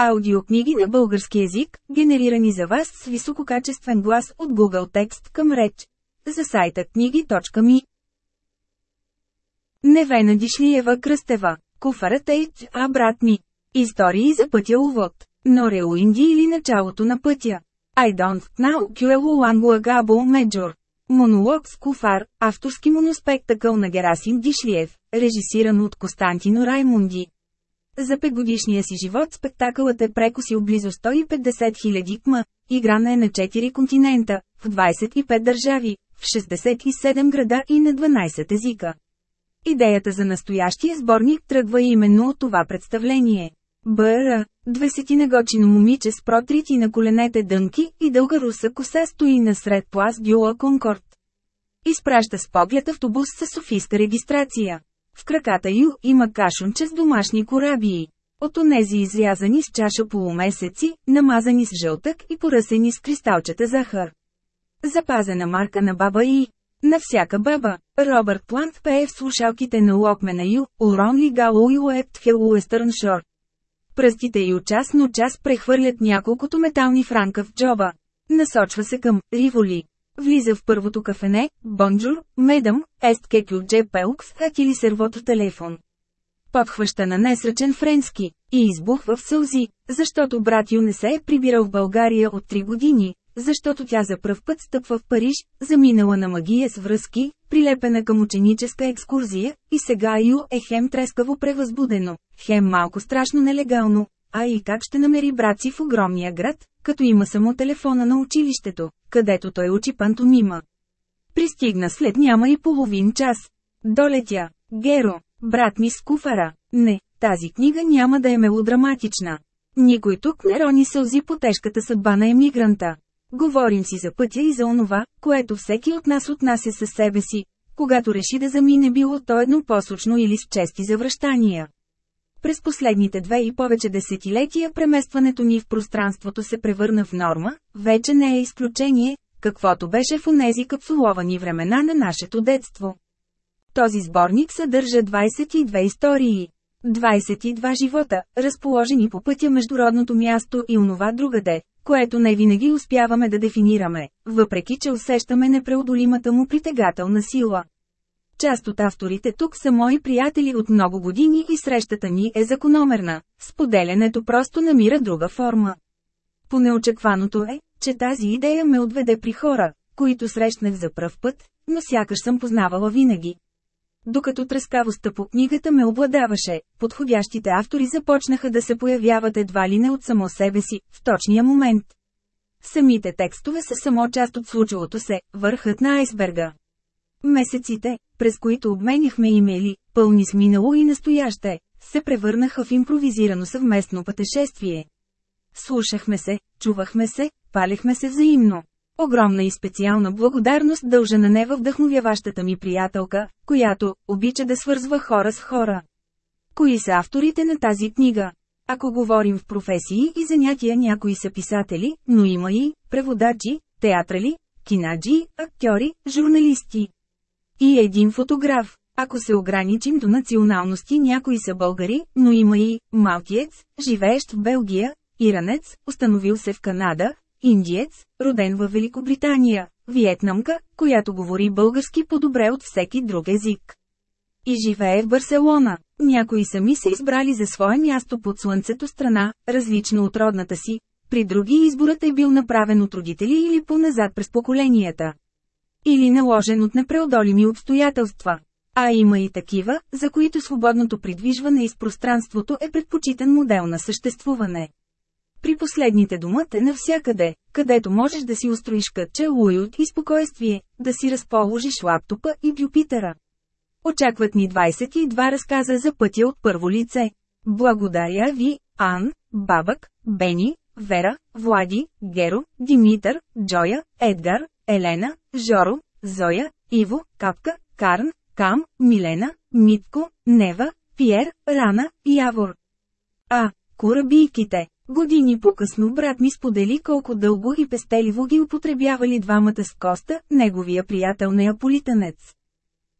Аудиокниги на български язик, генерирани за вас с висококачествен глас от Google Текст към реч. За сайта книги.ми Невена Дишлиева Кръстева, Куфарът Ейдж, а брат ми. Истории за пътя увод. Норе Уинди или началото на пътя. I don't know Кюелу Габо Major. Монолог с Куфар, авторски моноспектакъл на Герасим Дишлиев, режисиран от Константино Раймунди. За петгодишния си живот спектакълът е прекосил близо 150 000 км, игран е на 4 континента, в 25 държави, в 67 града и на 12 езика. Идеята за настоящия сборник тръгва именно от това представление. БР, двесетинагочино момиче с протрити на коленете дънки и дълга руса коса стои насред плас Дюла Конкорд. Изпраща с поглед автобус с софийска регистрация. В краката ю има кашунче с домашни корабии. От онези изрязани с чаша полумесеци, намазани с жълтък и поръсени с кристалчета захар. Запазена марка на баба и на всяка баба, Робърт Плант пее в слушалките на Локмена Ю, Уронли Гало и Уепт Хел Уестърн Шор. Пръстите й час но час прехвърлят няколкото метални франка в джоба. Насочва се към Риволи. Влиза в първото кафене, бонджур, медъм, ест кекю дже пелкс, атили сервото телефон. Подхваща на несръчен френски и избухва в сълзи, защото брат Ю не се е прибирал в България от три години, защото тя за пръв път стъпва в Париж, заминала на магия с връзки, прилепена към ученическа екскурзия, и сега Ю е хем трескаво превъзбудено, хем малко страшно нелегално, а и как ще намери брат си в огромния град, като има само телефона на училището, където той учи пантомима. Пристигна след няма и половин час. Долетя. Геро, брат ми с куфара. Не, тази книга няма да е мелодраматична. Никой тук не рони сълзи по тежката съдба на емигранта. Говорим си за пътя и за онова, което всеки от нас отнася със себе си, когато реши да замине било то едно посочно или с чести завръщания. През последните две и повече десетилетия преместването ни в пространството се превърна в норма, вече не е изключение, каквото беше в онези капсуловани времена на нашето детство. Този сборник съдържа 22 истории. 22 живота, разположени по пътя между родното място и онова другаде, което не винаги успяваме да дефинираме, въпреки че усещаме непреодолимата му притегателна сила. Част от авторите тук са мои приятели от много години и срещата ни е закономерна, споделянето просто намира друга форма. Понеочекваното е, че тази идея ме отведе при хора, които срещнах за пръв път, но сякаш съм познавала винаги. Докато трескавостта по книгата ме обладаваше, подходящите автори започнаха да се появяват едва ли не от само себе си, в точния момент. Самите текстове са само част от случилото се, върхът на айсберга. Месеците, през които обменяхме имейли, пълни с минало и настояще, се превърнаха в импровизирано съвместно пътешествие. Слушахме се, чувахме се, палехме се взаимно. Огромна и специална благодарност дължа на нева вдъхновяващата ми приятелка, която обича да свързва хора с хора. Кои са авторите на тази книга? Ако говорим в професии и занятия някои са писатели, но има и преводачи, театрали, кинаджи, актьори, журналисти. И един фотограф. Ако се ограничим до националности някои са българи, но има и малтиец, живеещ в Белгия, иранец, установил се в Канада, индиец, роден в Великобритания, виетнамка, която говори български по-добре от всеки друг език. И живее в Барселона. Някои сами са избрали за свое място под слънцето страна, различна от родната си, при други изборът е бил направен от родители или по-назад през поколенията. Или наложен от непреодолими обстоятелства. А има и такива, за които свободното придвижване из пространството е предпочитан модел на съществуване. При последните думът е навсякъде, където можеш да си устроиш кътче уют и спокойствие, да си разположиш лаптопа и бюпитера. Очакват ни 22 разказа за пътя от първо лице. Благодаря ви, Ан, Бабък, Бени, Вера, Влади, Геро, Димитър, Джоя, Едгар, Елена, Жоро, Зоя, Иво, Капка, Карн, Кам, Милена, Митко, Нева, Пиер, Рана, Явор. А, корабийките. Години по-късно брат ми сподели колко дълго и пестеливо ги употребявали двамата с Коста, неговия приятел неаполитанец.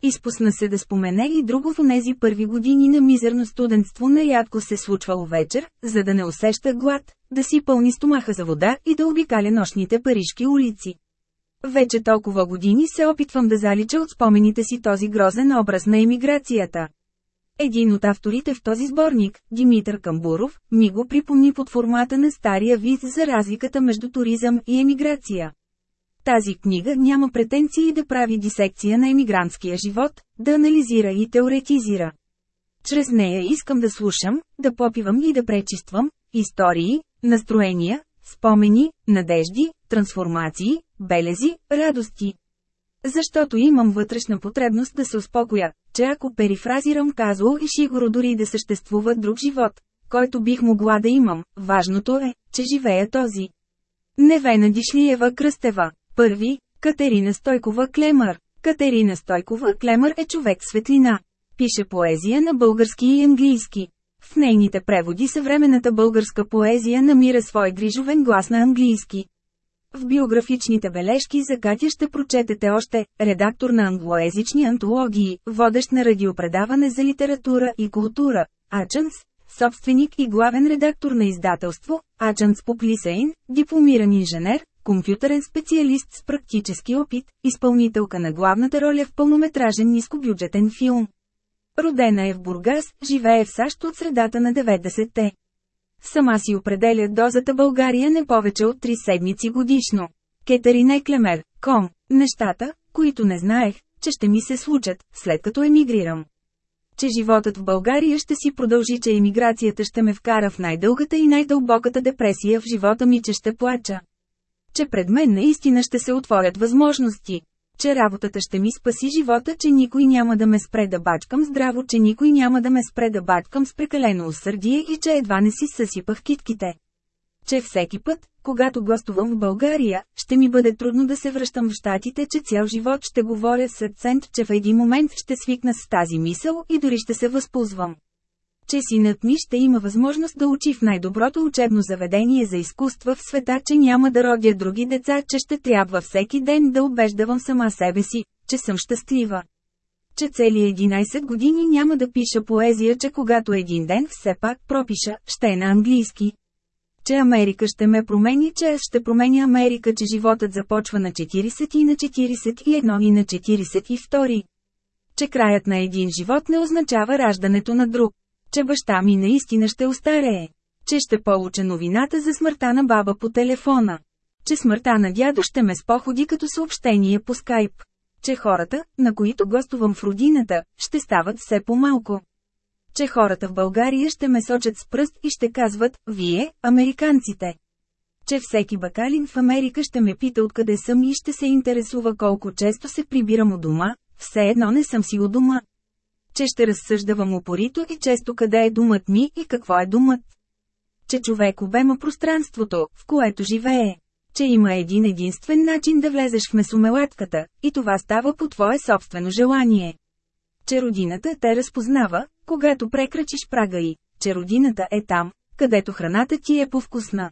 Изпусна се да спомене и друго в онези първи години на мизерно студентство нарядко се случвало вечер, за да не усеща глад, да си пълни стомаха за вода и да обикаля нощните парижки улици. Вече толкова години се опитвам да залича от спомените си този грозен образ на емиграцията. Един от авторите в този сборник, Димитър Камбуров, ми го припомни под формата на стария вид за разликата между туризъм и емиграция. Тази книга няма претенции да прави дисекция на емигрантския живот, да анализира и теоретизира. Чрез нея искам да слушам, да попивам и да пречиствам истории, настроения, спомени, надежди, трансформации, белези, радости. Защото имам вътрешна потребност да се успокоя, че ако перифразирам казало и Шигуро дори да съществува друг живот, който бих могла да имам, важното е, че живея този. Невена Дишлиева Кръстева Първи, Катерина Стойкова Клемър. Катерина Стойкова Клемър е човек светлина. Пише поезия на български и английски. В нейните преводи съвременната българска поезия намира свой грижовен глас на английски. В биографичните бележки за Катя ще прочетете още редактор на англоязични антологии, водещ на радиопредаване за литература и култура, Ачънс, собственик и главен редактор на издателство, Ачънс Поплисейн, дипломиран инженер, компютърен специалист с практически опит, изпълнителка на главната роля в пълнометражен нискобюджетен филм. Родена е в Бургас, живее в САЩ от средата на 90-те. Сама си определя дозата България не повече от 3 седмици годишно. Кетерина Клемер, ком, нещата, които не знаех, че ще ми се случат, след като емигрирам. Че животът в България ще си продължи, че емиграцията ще ме вкара в най-дългата и най-дълбоката депресия в живота ми, че ще плача че пред мен наистина ще се отворят възможности. Че работата ще ми спаси живота, че никой няма да ме спре да бачкам здраво, че никой няма да ме спре да бачкам с прекалено усърдие и че едва не си съсипах китките. Че всеки път, когато гостувам в България, ще ми бъде трудно да се връщам в Штатите, че цял живот ще говоря с акцент, че в един момент ще свикна с тази мисъл и дори ще се възползвам че синът ми ще има възможност да учи в най-доброто учебно заведение за изкуства в света, че няма да родя други деца, че ще трябва всеки ден да убеждавам сама себе си, че съм щастлива. Че цели 11 години няма да пиша поезия, че когато един ден все пак пропиша, ще е на английски. Че Америка ще ме промени, че аз ще променя Америка, че животът започва на 40 и на 41 и на 42. Че краят на един живот не означава раждането на друг че баща ми наистина ще остарее, че ще получа новината за смъртта на баба по телефона, че смъртта на дядо ще ме споходи като съобщение по скайп, че хората, на които гостувам в родината, ще стават все по-малко. Че хората в България ще ме сочат с пръст и ще казват, вие, американците. Че всеки бакалин в Америка ще ме пита откъде съм и ще се интересува колко често се прибирам у дома, все едно не съм си у дома че ще разсъждавам упорито и често къде е думът ми и какво е думът. Че човек обема пространството, в което живее. Че има един единствен начин да влезеш в месомелатката, и това става по твое собствено желание. Че родината те разпознава, когато прекрачиш прага й, че родината е там, където храната ти е повкусна.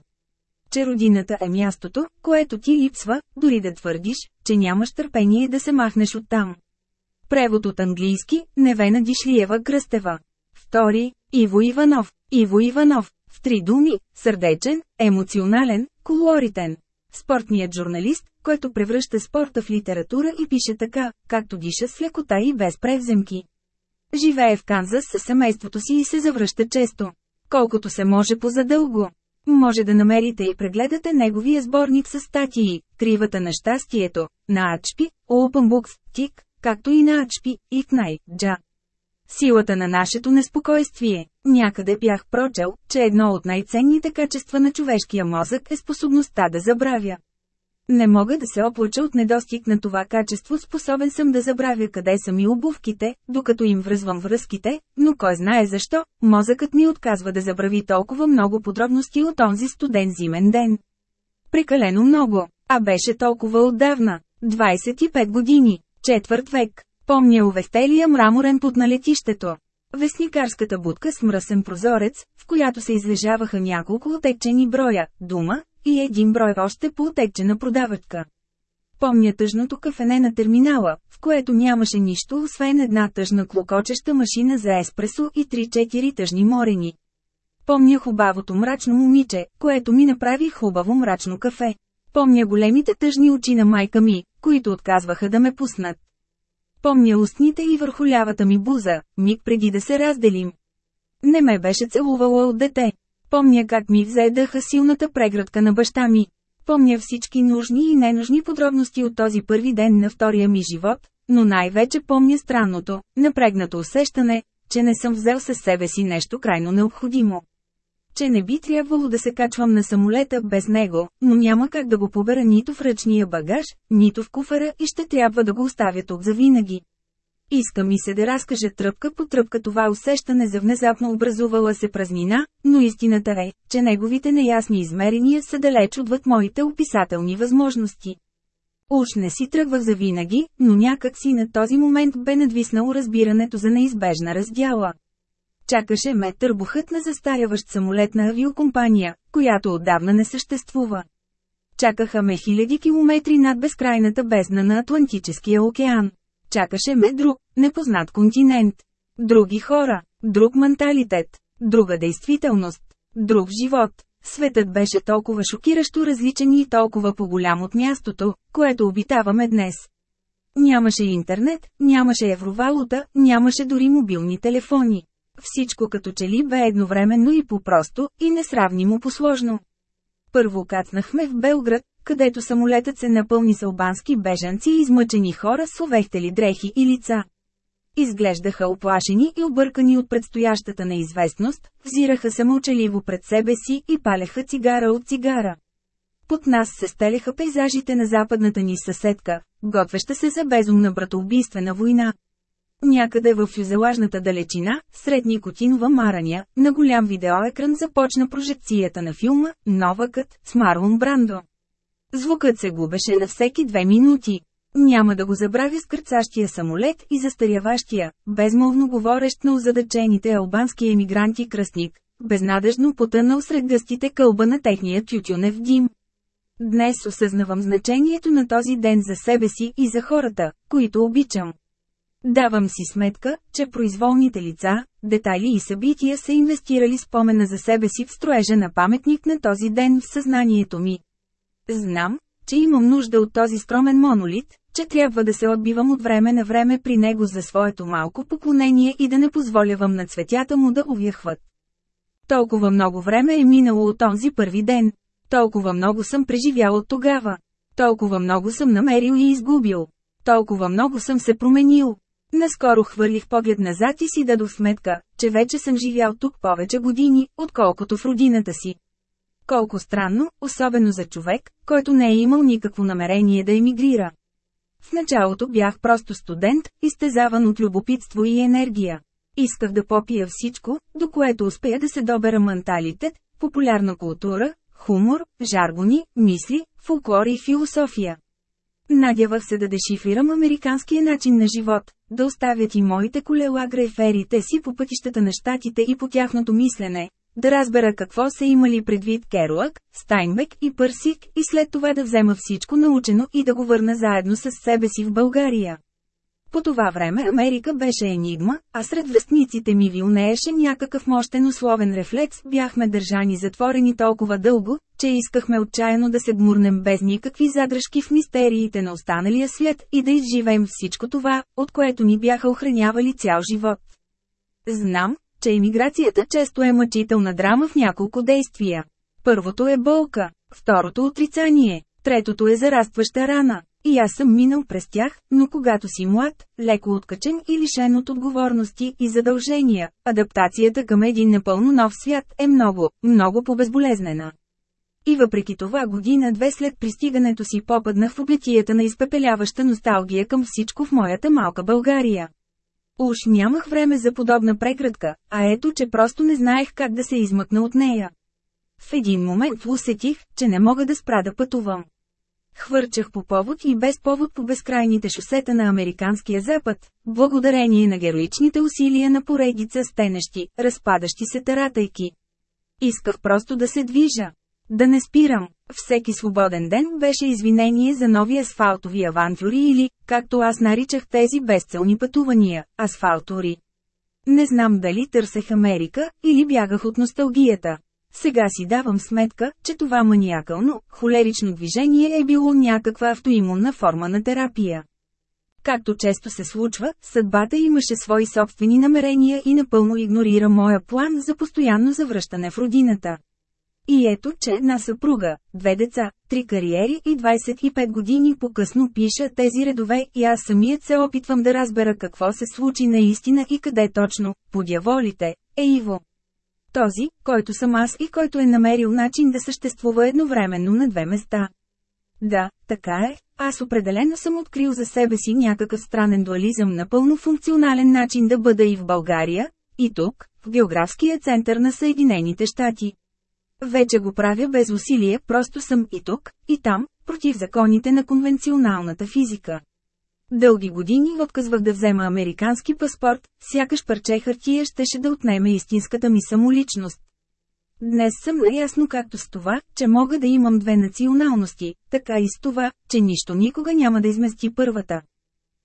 Че родината е мястото, което ти липсва, дори да твърдиш, че нямаш търпение да се махнеш оттам. Превод от английски, Невена Дишлиева Кръстева. Втори, Иво Иванов. Иво Иванов. В три думи, сърдечен, емоционален, колоритен. Спортният журналист, който превръща спорта в литература и пише така, както диша с лекота и без превземки. Живее в Канзас със семейството си и се завръща често. Колкото се може по-задълго. Може да намерите и прегледате неговия сборник с статии, Кривата на щастието, на Ачпи, Open Books, Тик, както и на Ачпи, и Кнай, Джа. Силата на нашето неспокойствие. Някъде бях прочел, че едно от най-ценните качества на човешкия мозък е способността да забравя. Не мога да се оплача от недостиг на това качество, способен съм да забравя къде са ми обувките, докато им връзвам връзките, но кой знае защо, мозъкът ми отказва да забрави толкова много подробности от онзи студен зимен ден. Прекалено много, а беше толкова отдавна. 25 години. Четвърт век. Помня увестелия мраморен пут на летището. Вестникарската будка с мръсен прозорец, в която се излежаваха няколко отекчени броя, дума, и един брой още по отекчена продавачка. Помня тъжното кафене на терминала, в което нямаше нищо освен една тъжна клокочеща машина за еспресо и 3-4 тъжни морени. Помня хубавото мрачно момиче, което ми направи хубаво мрачно кафе. Помня големите тъжни очи на майка ми, които отказваха да ме пуснат. Помня устните и върху лявата ми буза, миг преди да се разделим. Не ме беше целувала от дете. Помня как ми взе дъха силната преградка на баща ми. Помня всички нужни и ненужни подробности от този първи ден на втория ми живот, но най-вече помня странното, напрегнато усещане, че не съм взел със себе си нещо крайно необходимо. Че не би трябвало да се качвам на самолета без него, но няма как да го побера нито в ръчния багаж, нито в куфара и ще трябва да го оставя тук завинаги. Иска ми се да разкаже тръпка по тръпка това усещане за внезапно образувала се празнина, но истината е, че неговите неясни измерения са далеч отвъд моите описателни възможности. Уж не си тръгвах за винаги, но някак си на този момент бе надвиснало разбирането за неизбежна раздяла. Чакаше ме търбухът на застаряващ самолет на авиокомпания, която отдавна не съществува. Чакаха ме хиляди километри над безкрайната бездна на Атлантическия океан. Чакаше ме друг, непознат континент. Други хора, друг менталитет, друга действителност, друг живот. Светът беше толкова шокиращо различен и толкова по-голям от мястото, което обитаваме днес. Нямаше интернет, нямаше евровалута, нямаше дори мобилни телефони. Всичко като че ли бе едновременно и по-просто, и несравнимо по-сложно. Първо кацнахме в Белград, където самолетът се напълни с албански бежанци и измъчени хора с увехтели дрехи и лица. Изглеждаха оплашени и объркани от предстоящата неизвестност, взираха се пред себе си и палеха цигара от цигара. Под нас се стеляха пейзажите на западната ни съседка, готвеща се за безумна братоубийствена война. Някъде в фюзелажната далечина, сред Никотинова мараня, на голям видеоекран започна прожекцията на филма «Новакът» с Марлон Брандо. Звукът се губеше на всеки две минути. Няма да го забравя с кърцащия самолет и застаряващия, безмолвно говорещ на озадачените албански емигранти кръстник, безнадежно потънал сред гъстите кълба на техния тютюнев дим. Днес осъзнавам значението на този ден за себе си и за хората, които обичам. Давам си сметка, че произволните лица, детайли и събития са инвестирали спомена за себе си в строежа на паметник на този ден в съзнанието ми. Знам, че имам нужда от този скромен монолит, че трябва да се отбивам от време на време при него за своето малко поклонение и да не позволявам на цветята му да увяхват. Толкова много време е минало от онзи първи ден. Толкова много съм преживял от тогава. Толкова много съм намерил и изгубил. Толкова много съм се променил. Наскоро хвърлих поглед назад и си дадох сметка, че вече съм живял тук повече години, отколкото в родината си. Колко странно, особено за човек, който не е имал никакво намерение да емигрира. В началото бях просто студент, изтезаван от любопитство и енергия. Исках да попия всичко, до което успея да се добера менталитет, популярна култура, хумор, жаргони, мисли, фолклор и философия. Надявах се да дешифрирам американския начин на живот, да оставят и моите колела грейферите си по пътищата на щатите и по тяхното мислене, да разбера какво са имали предвид Керуак, Стайнбек и Пърсик и след това да взема всичко научено и да го върна заедно с себе си в България. По това време Америка беше енигма, а сред вестниците ми вилнееше някакъв мощен условен рефлекс, бяхме държани затворени толкова дълго, че искахме отчаяно да се гмурнем без никакви задръжки в мистериите на останалия свят и да изживеем всичко това, от което ни бяха охранявали цял живот. Знам, че емиграцията често е мъчителна драма в няколко действия. Първото е болка, второто отрицание, третото е зарастваща рана. И аз съм минал през тях, но когато си млад, леко откачен и лишен от отговорности и задължения, адаптацията към един напълно нов свят е много, много по-безболезнена. И въпреки това година-две след пристигането си попаднах в облетията на изпепеляваща носталгия към всичко в моята малка България. Уж нямах време за подобна преградка, а ето че просто не знаех как да се измъкна от нея. В един момент усетих, че не мога да спра да пътувам. Хвърчах по повод и без повод по безкрайните шосета на Американския запад, благодарение на героичните усилия на поредица стенещи, разпадащи се таратайки. Исках просто да се движа. Да не спирам. Всеки свободен ден беше извинение за нови асфалтови авантюри или, както аз наричах тези безцелни пътувания, асфалтори. Не знам дали търсех Америка, или бягах от носталгията. Сега си давам сметка, че това маниакално, холерично движение е било някаква автоимунна форма на терапия. Както често се случва, съдбата имаше свои собствени намерения и напълно игнорира моя план за постоянно завръщане в родината. И ето, че една съпруга, две деца, три кариери и 25 години по-късно пиша тези редове и аз самият се опитвам да разбера какво се случи наистина и къде точно, подяволите, е Иво. Този, който съм аз и който е намерил начин да съществува едновременно на две места. Да, така е, аз определено съм открил за себе си някакъв странен дуализъм на пълно функционален начин да бъда и в България, и тук, в географския център на Съединените щати. Вече го правя без усилие, просто съм и тук, и там, против законите на конвенционалната физика. Дълги години отказвах да взема американски паспорт, сякаш парче хартия щеше да отнеме истинската ми самоличност. Днес съм наясно както с това, че мога да имам две националности, така и с това, че нищо никога няма да измести първата.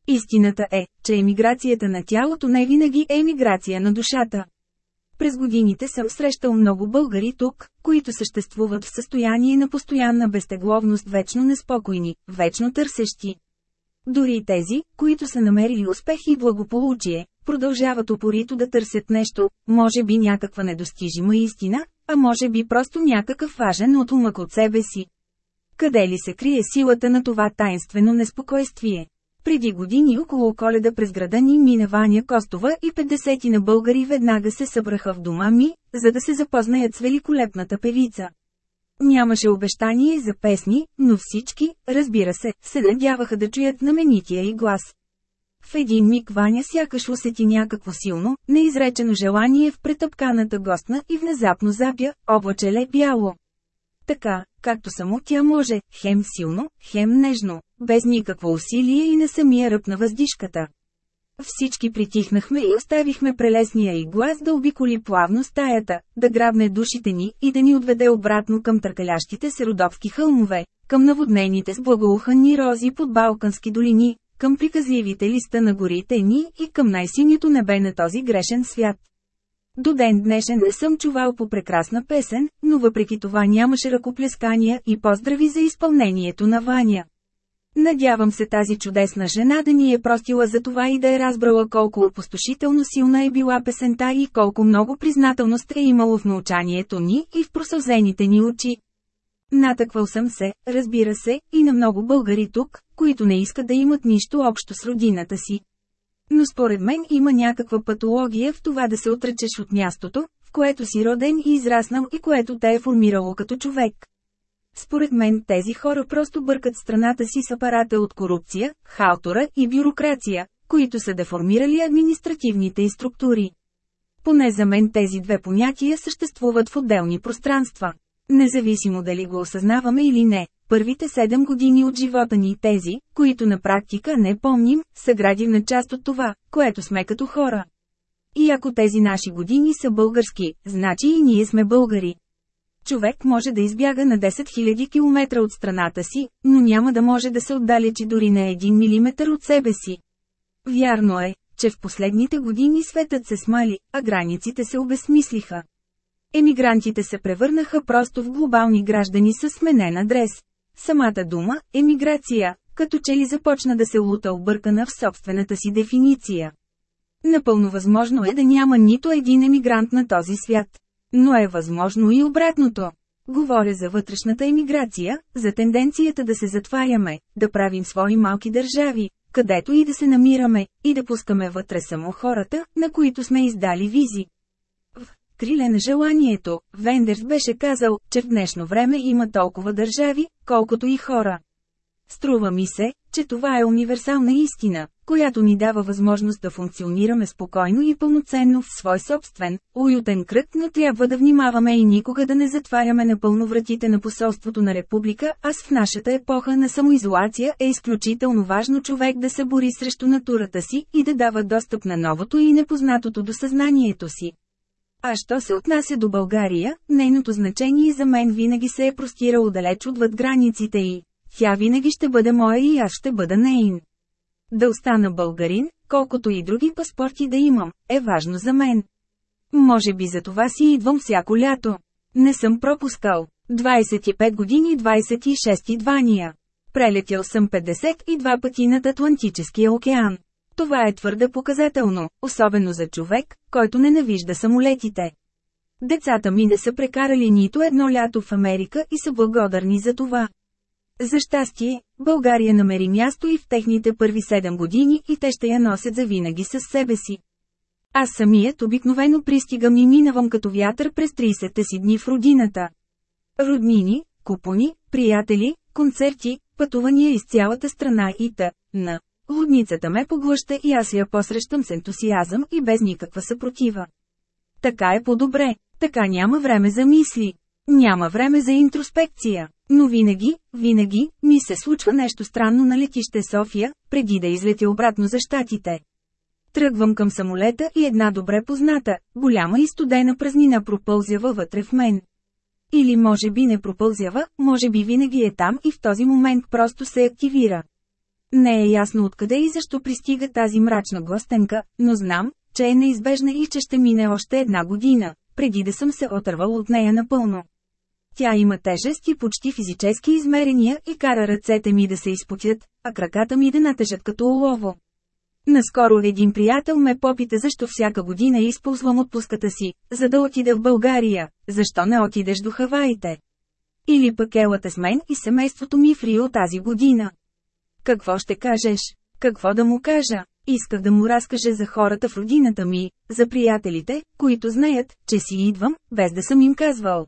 Истината е, че емиграцията на тялото не винаги е емиграция на душата. През годините съм срещал много българи тук, които съществуват в състояние на постоянна безтегловност вечно неспокойни, вечно търсещи. Дори и тези, които са намерили успех и благополучие, продължават упорито да търсят нещо, може би някаква недостижима истина, а може би просто някакъв важен отлумък от себе си. Къде ли се крие силата на това тайнствено неспокойствие? Преди години около коледа през града ни мина Ваня Костова и 50 на българи веднага се събраха в дома ми, за да се запознаят с великолепната певица. Нямаше обещание за песни, но всички, разбира се, се надяваха да чуят знаменития и глас. В един миг Ваня сякаш усети някакво силно, неизречено желание в претъпканата гостна и внезапно запя, облачеле бяло. Така, както само тя може, хем силно, хем нежно, без никакво усилие и на самия ръб на въздишката. Всички притихнахме и оставихме прелесния и глас да обиколи плавно стаята, да грабне душите ни и да ни отведе обратно към търкалящите се родовски хълмове, към наводнените с благоуханни рози под Балкански долини, към приказливите листа на горите ни и към най-синято небе на този грешен свят. До ден днешен не съм чувал по прекрасна песен, но въпреки това нямаше ръкоплескания и поздрави за изпълнението на Ваня. Надявам се тази чудесна жена да ни е простила за това и да е разбрала колко опустошително силна е била песента и колко много признателност е имало в научанието ни и в просълзените ни очи. Натъквал съм се, разбира се, и на много българи тук, които не искат да имат нищо общо с родината си. Но според мен има някаква патология в това да се отречеш от мястото, в което си роден и израснал и което те е формирало като човек. Според мен тези хора просто бъркат страната си с апарата от корупция, халтора и бюрокрация, които са деформирали административните и структури. Поне за мен тези две понятия съществуват в отделни пространства. Независимо дали го осъзнаваме или не, първите седем години от живота ни тези, които на практика не помним, са градивна част от това, което сме като хора. И ако тези наши години са български, значи и ние сме българи. Човек може да избяга на 10 000 км от страната си, но няма да може да се отдалечи дори на 1 мм от себе си. Вярно е, че в последните години светът се смали, а границите се обесмислиха. Емигрантите се превърнаха просто в глобални граждани с сменен адрес. Самата дума – емиграция, като че ли започна да се лута объркана в собствената си дефиниция. Напълно възможно е да няма нито един емигрант на този свят. Но е възможно и обратното. Говоря за вътрешната емиграция, за тенденцията да се затваряме, да правим свои малки държави, където и да се намираме, и да пускаме вътре само хората, на които сме издали визи. В криле на желанието, Вендерс беше казал, че в днешно време има толкова държави, колкото и хора. Струва ми се, че това е универсална истина, която ни дава възможност да функционираме спокойно и пълноценно в свой собствен, уютен кръг, но трябва да внимаваме и никога да не затваряме напълно вратите на посолството на република, аз в нашата епоха на самоизолация е изключително важно човек да се бори срещу натурата си и да дава достъп на новото и непознатото до съзнанието си. А що се отнася до България, нейното значение за мен винаги се е простирало далеч отвъд границите й. Тя винаги ще бъде моя и аз ще бъда нейн. Да остана българин, колкото и други паспорти да имам, е важно за мен. Може би за това си идвам всяко лято. Не съм пропускал. 25 години 26 идвания. Прелетял съм 52 пъти над Атлантическия океан. Това е твърде показателно, особено за човек, който ненавижда самолетите. Децата ми не са прекарали нито едно лято в Америка и са благодарни за това. За щастие, България намери място и в техните първи 7 години и те ще я носят завинаги със себе си. Аз самият обикновено пристигам и минавам като вятър през 30-те си дни в родината. Роднини, купони, приятели, концерти, пътувания из цялата страна и та, на. Лудницата ме поглъща и аз я посрещам с ентусиазъм и без никаква съпротива. Така е по-добре, така няма време за мисли. Няма време за интроспекция. Но винаги, винаги, ми се случва нещо странно на летище София, преди да излетя обратно за щатите. Тръгвам към самолета и една добре позната, голяма и студена празнина пропълзява вътре в мен. Или може би не пропълзява, може би винаги е там и в този момент просто се активира. Не е ясно откъде и защо пристига тази мрачна гластенка, но знам, че е неизбежна и че ще мине още една година, преди да съм се отървал от нея напълно. Тя има тежест и почти физически измерения и кара ръцете ми да се изпотят, а краката ми да натежат като олово. Наскоро един приятел ме попита защо всяка година използвам отпуската си, за да отида в България, защо не отидеш до Хаваите. Или пък елате с мен и семейството ми в Рио тази година. Какво ще кажеш? Какво да му кажа? Исках да му разкаже за хората в родината ми, за приятелите, които знаят, че си идвам, без да съм им казвал.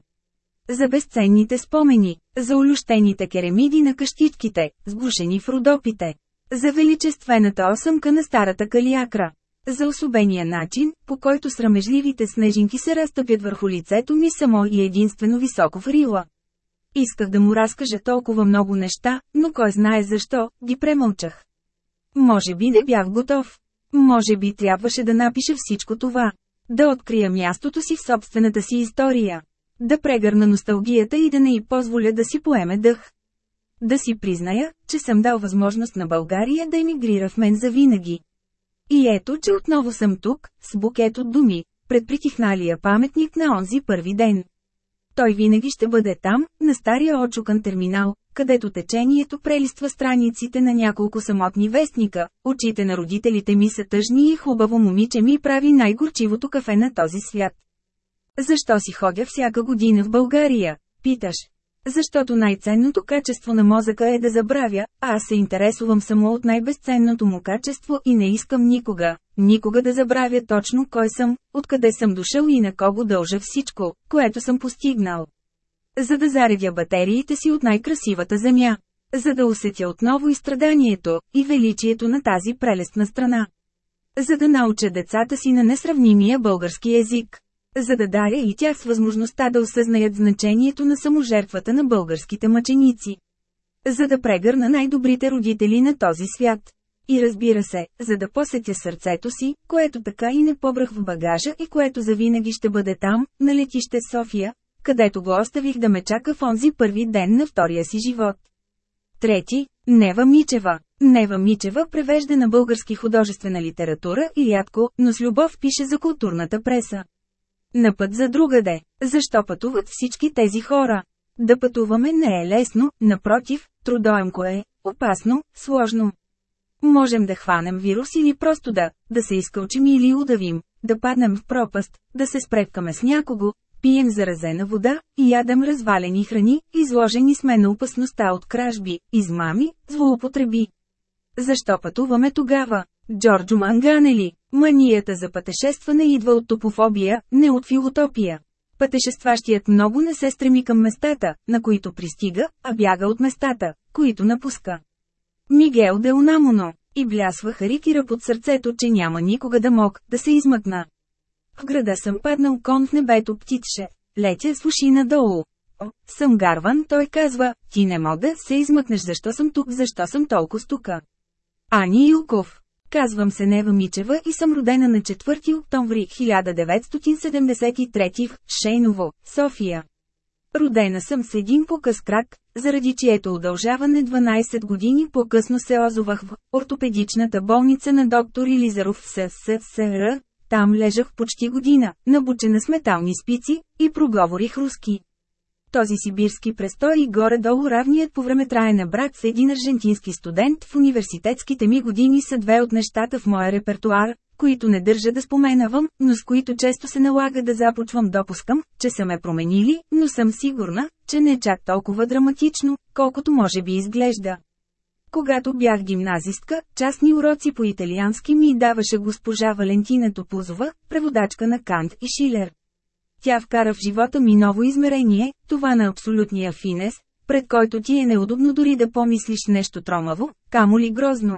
За безценните спомени, за олющените керамиди на къщичките, сгушени в родопите. За величествената осъмка на старата калиакра. За особения начин, по който срамежливите снежинки се разтъпят върху лицето ми само и единствено високо в рила. Исках да му разкажа толкова много неща, но кой знае защо, ги премълчах. Може би не бях готов. Може би трябваше да напиша всичко това. Да открия мястото си в собствената си история. Да прегърна носталгията и да не й позволя да си поеме дъх. Да си призная, че съм дал възможност на България да емигрира в мен завинаги. И ето, че отново съм тук, с букет от думи, пред притихналия паметник на онзи първи ден. Той винаги ще бъде там, на стария очукан терминал, където течението прелиства страниците на няколко самотни вестника, очите на родителите ми са тъжни и хубаво момиче ми прави най-горчивото кафе на този свят. Защо си ходя всяка година в България? Питаш. Защото най-ценното качество на мозъка е да забравя, а аз се интересувам само от най-безценното му качество и не искам никога, никога да забравя точно кой съм, откъде съм дошъл и на кого дължа всичко, което съм постигнал. За да заредя батериите си от най-красивата земя. За да усетя отново и страданието, и величието на тази прелестна страна. За да науча децата си на несравнимия български език за да даря и тях с възможността да осъзнаят значението на саможертвата на българските мъченици. За да прегърна най-добрите родители на този свят. И разбира се, за да посетя сърцето си, което така и не побрах в багажа и което завинаги ще бъде там, на летище София, където го оставих да ме чака в онзи първи ден на втория си живот. Трети – Нева Мичева. Нева Мичева превежда на български художествена литература и рядко, но с любов пише за културната преса. На път за другаде. Защо пътуват всички тези хора? Да пътуваме не е лесно, напротив, трудоемко е, опасно, сложно. Можем да хванем вирус или просто да, да се изкълчим или удавим, да паднем в пропаст, да се спрепкаме с някого, пием заразена вода и ядем развалени храни, изложени сме на опасността от кражби, измами, злоупотреби. Защо пътуваме тогава? Джорджо Манганели Манията за пътешестване идва от топофобия, не от филотопия. Пътешестващият много не се стреми към местата, на които пристига, а бяга от местата, които напуска. Мигел де Унамуно и блясва Харикира под сърцето, че няма никога да мог да се измъкна. В града съм паднал кон в небето птичше, летя с уши надолу. О, съм гарван, той казва, ти не мога да се измъкнеш защо съм тук, защо съм толкова стука. Ани Илков Казвам се Нева Мичева и съм родена на 4 октомври 1973 в Шейново, София. Родена съм с един покъс крак, заради чието удължаване 12 години по-късно се озовах в ортопедичната болница на доктор Илизаров в СССР. Там лежах почти година, набучена с метални спици, и проговорих руски. Този сибирски престой и горе-долу равният по времетраен брак с един аржентински студент в университетските ми години са две от нещата в моя репертуар, които не държа да споменавам, но с които често се налага да започвам допускам, че са ме променили, но съм сигурна, че не чак толкова драматично, колкото може би изглежда. Когато бях гимназистка, частни уроци по италиански ми даваше госпожа Валентина Топузова, преводачка на Кант и Шилер. Тя вкара в живота ми ново измерение, това на абсолютния финес, пред който ти е неудобно дори да помислиш нещо тромаво, камо ли грозно.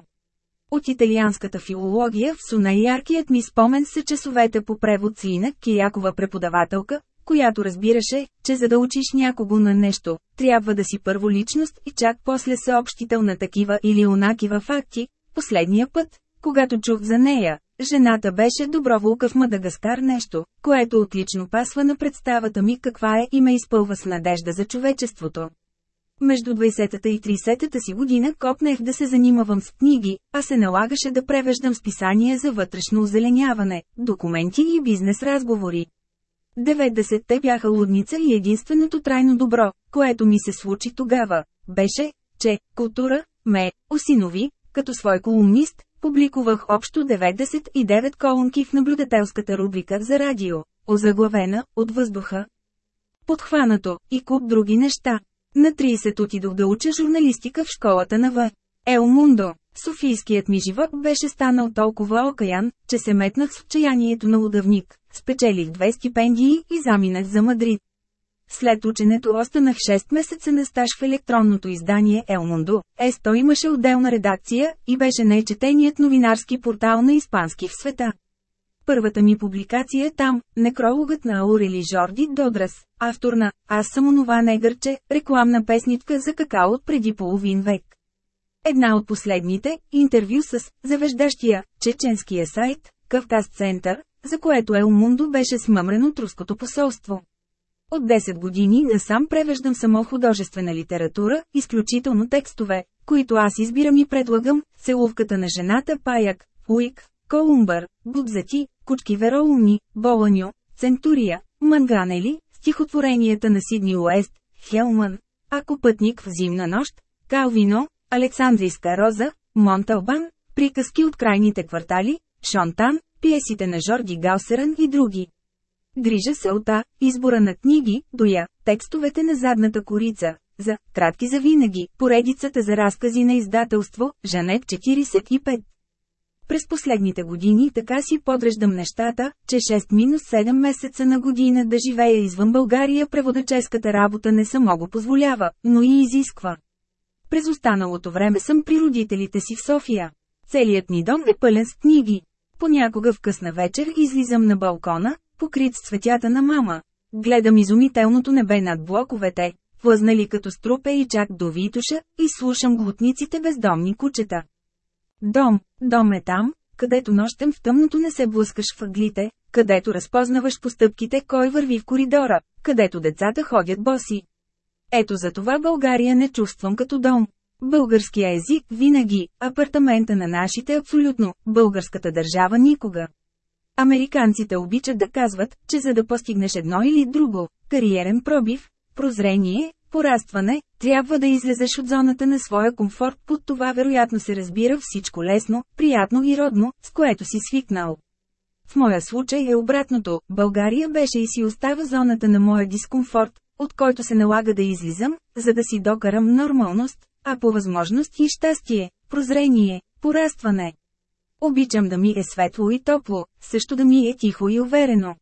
От италианската филология в Суна яркият ми спомен са часовете по превод с Ина Киякова преподавателка, която разбираше, че за да учиш някого на нещо, трябва да си първо личност и чак после съобщител на такива или онакива факти. Последния път, когато чух за нея, жената беше доброволка в Мадагаскар нещо, което отлично пасва на представата ми каква е и ме изпълва с надежда за човечеството. Между 20-та и 30-та си година копнех да се занимавам с книги, а се налагаше да превеждам списания за вътрешно озеленяване, документи и бизнес разговори. 90-те бяха лудница и единственото трайно добро, което ми се случи тогава, беше, че култура ме осинови, като свой колумнист, публикувах общо 99 колонки в наблюдателската рубрика за радио, озаглавена от въздуха. Подхванато и куп други неща. На 30 отидох да уча журналистика в школата на В. Ел Мундо. Софийският ми живот беше станал толкова окаян, че се метнах с отчаянието на удавник, спечелих две стипендии и заминах за Мадрид. След ученето останах 6 месеца на стаж в електронното издание Елмундо. Есто имаше отделна редакция и беше най-четеният новинарски портал на испански в света. Първата ми публикация е там, некрологът на Аурели Жорди Додрас, автор на «Аз съм онова негърче», рекламна песничка за какао от преди половин век. Една от последните – интервю с завеждащия чеченския сайт Кавказ Център, за което Елмундо беше смъмрен от руското посолство. От 10 години насам превеждам само художествена литература, изключително текстове, които аз избирам и предлагам, селовката на жената Паяк, Уик, Колумбър, Будзати, Кучки Вероуни, Боланьо, Центурия, Манганели, стихотворенията на Сидни Уест, Хелман, Ако пътник в зимна нощ, Калвино, Александрийска роза, Монталбан, приказки от крайните квартали, Шонтан, пиесите на Жорди Гаусеран и други. Грижа селта, избора на книги, доя, текстовете на задната корица, за «Кратки за винаги», поредицата за разкази на издателство, Жанет 45. През последните години така си подреждам нещата, че 6-7 месеца на година да живея извън България преводаческата работа не само го позволява, но и изисква. През останалото време съм при родителите си в София. Целият ни дом е пълен с книги. Понякога в късна вечер излизам на балкона, покрит с цветята на мама. Гледам изумителното небе над блоковете, плъзнали като струпе и чак до Витуша, и слушам глутниците бездомни кучета. Дом, дом е там, където нощем в тъмното не се блъскаш в ъглите, където разпознаваш постъпките кой върви в коридора, където децата ходят боси. Ето за това България не чувствам като дом. Българския език винаги, апартамента на нашите абсолютно, българската държава никога. Американците обичат да казват, че за да постигнеш едно или друго, кариерен пробив, прозрение, порастване, трябва да излезеш от зоната на своя комфорт, под това вероятно се разбира всичко лесно, приятно и родно, с което си свикнал. В моя случай е обратното, България беше и си остава зоната на моя дискомфорт, от който се налага да излизам, за да си докарам нормалност, а по възможност и щастие, прозрение, порастване. Обичам да ми е светло и топло, също да ми е тихо и уверено.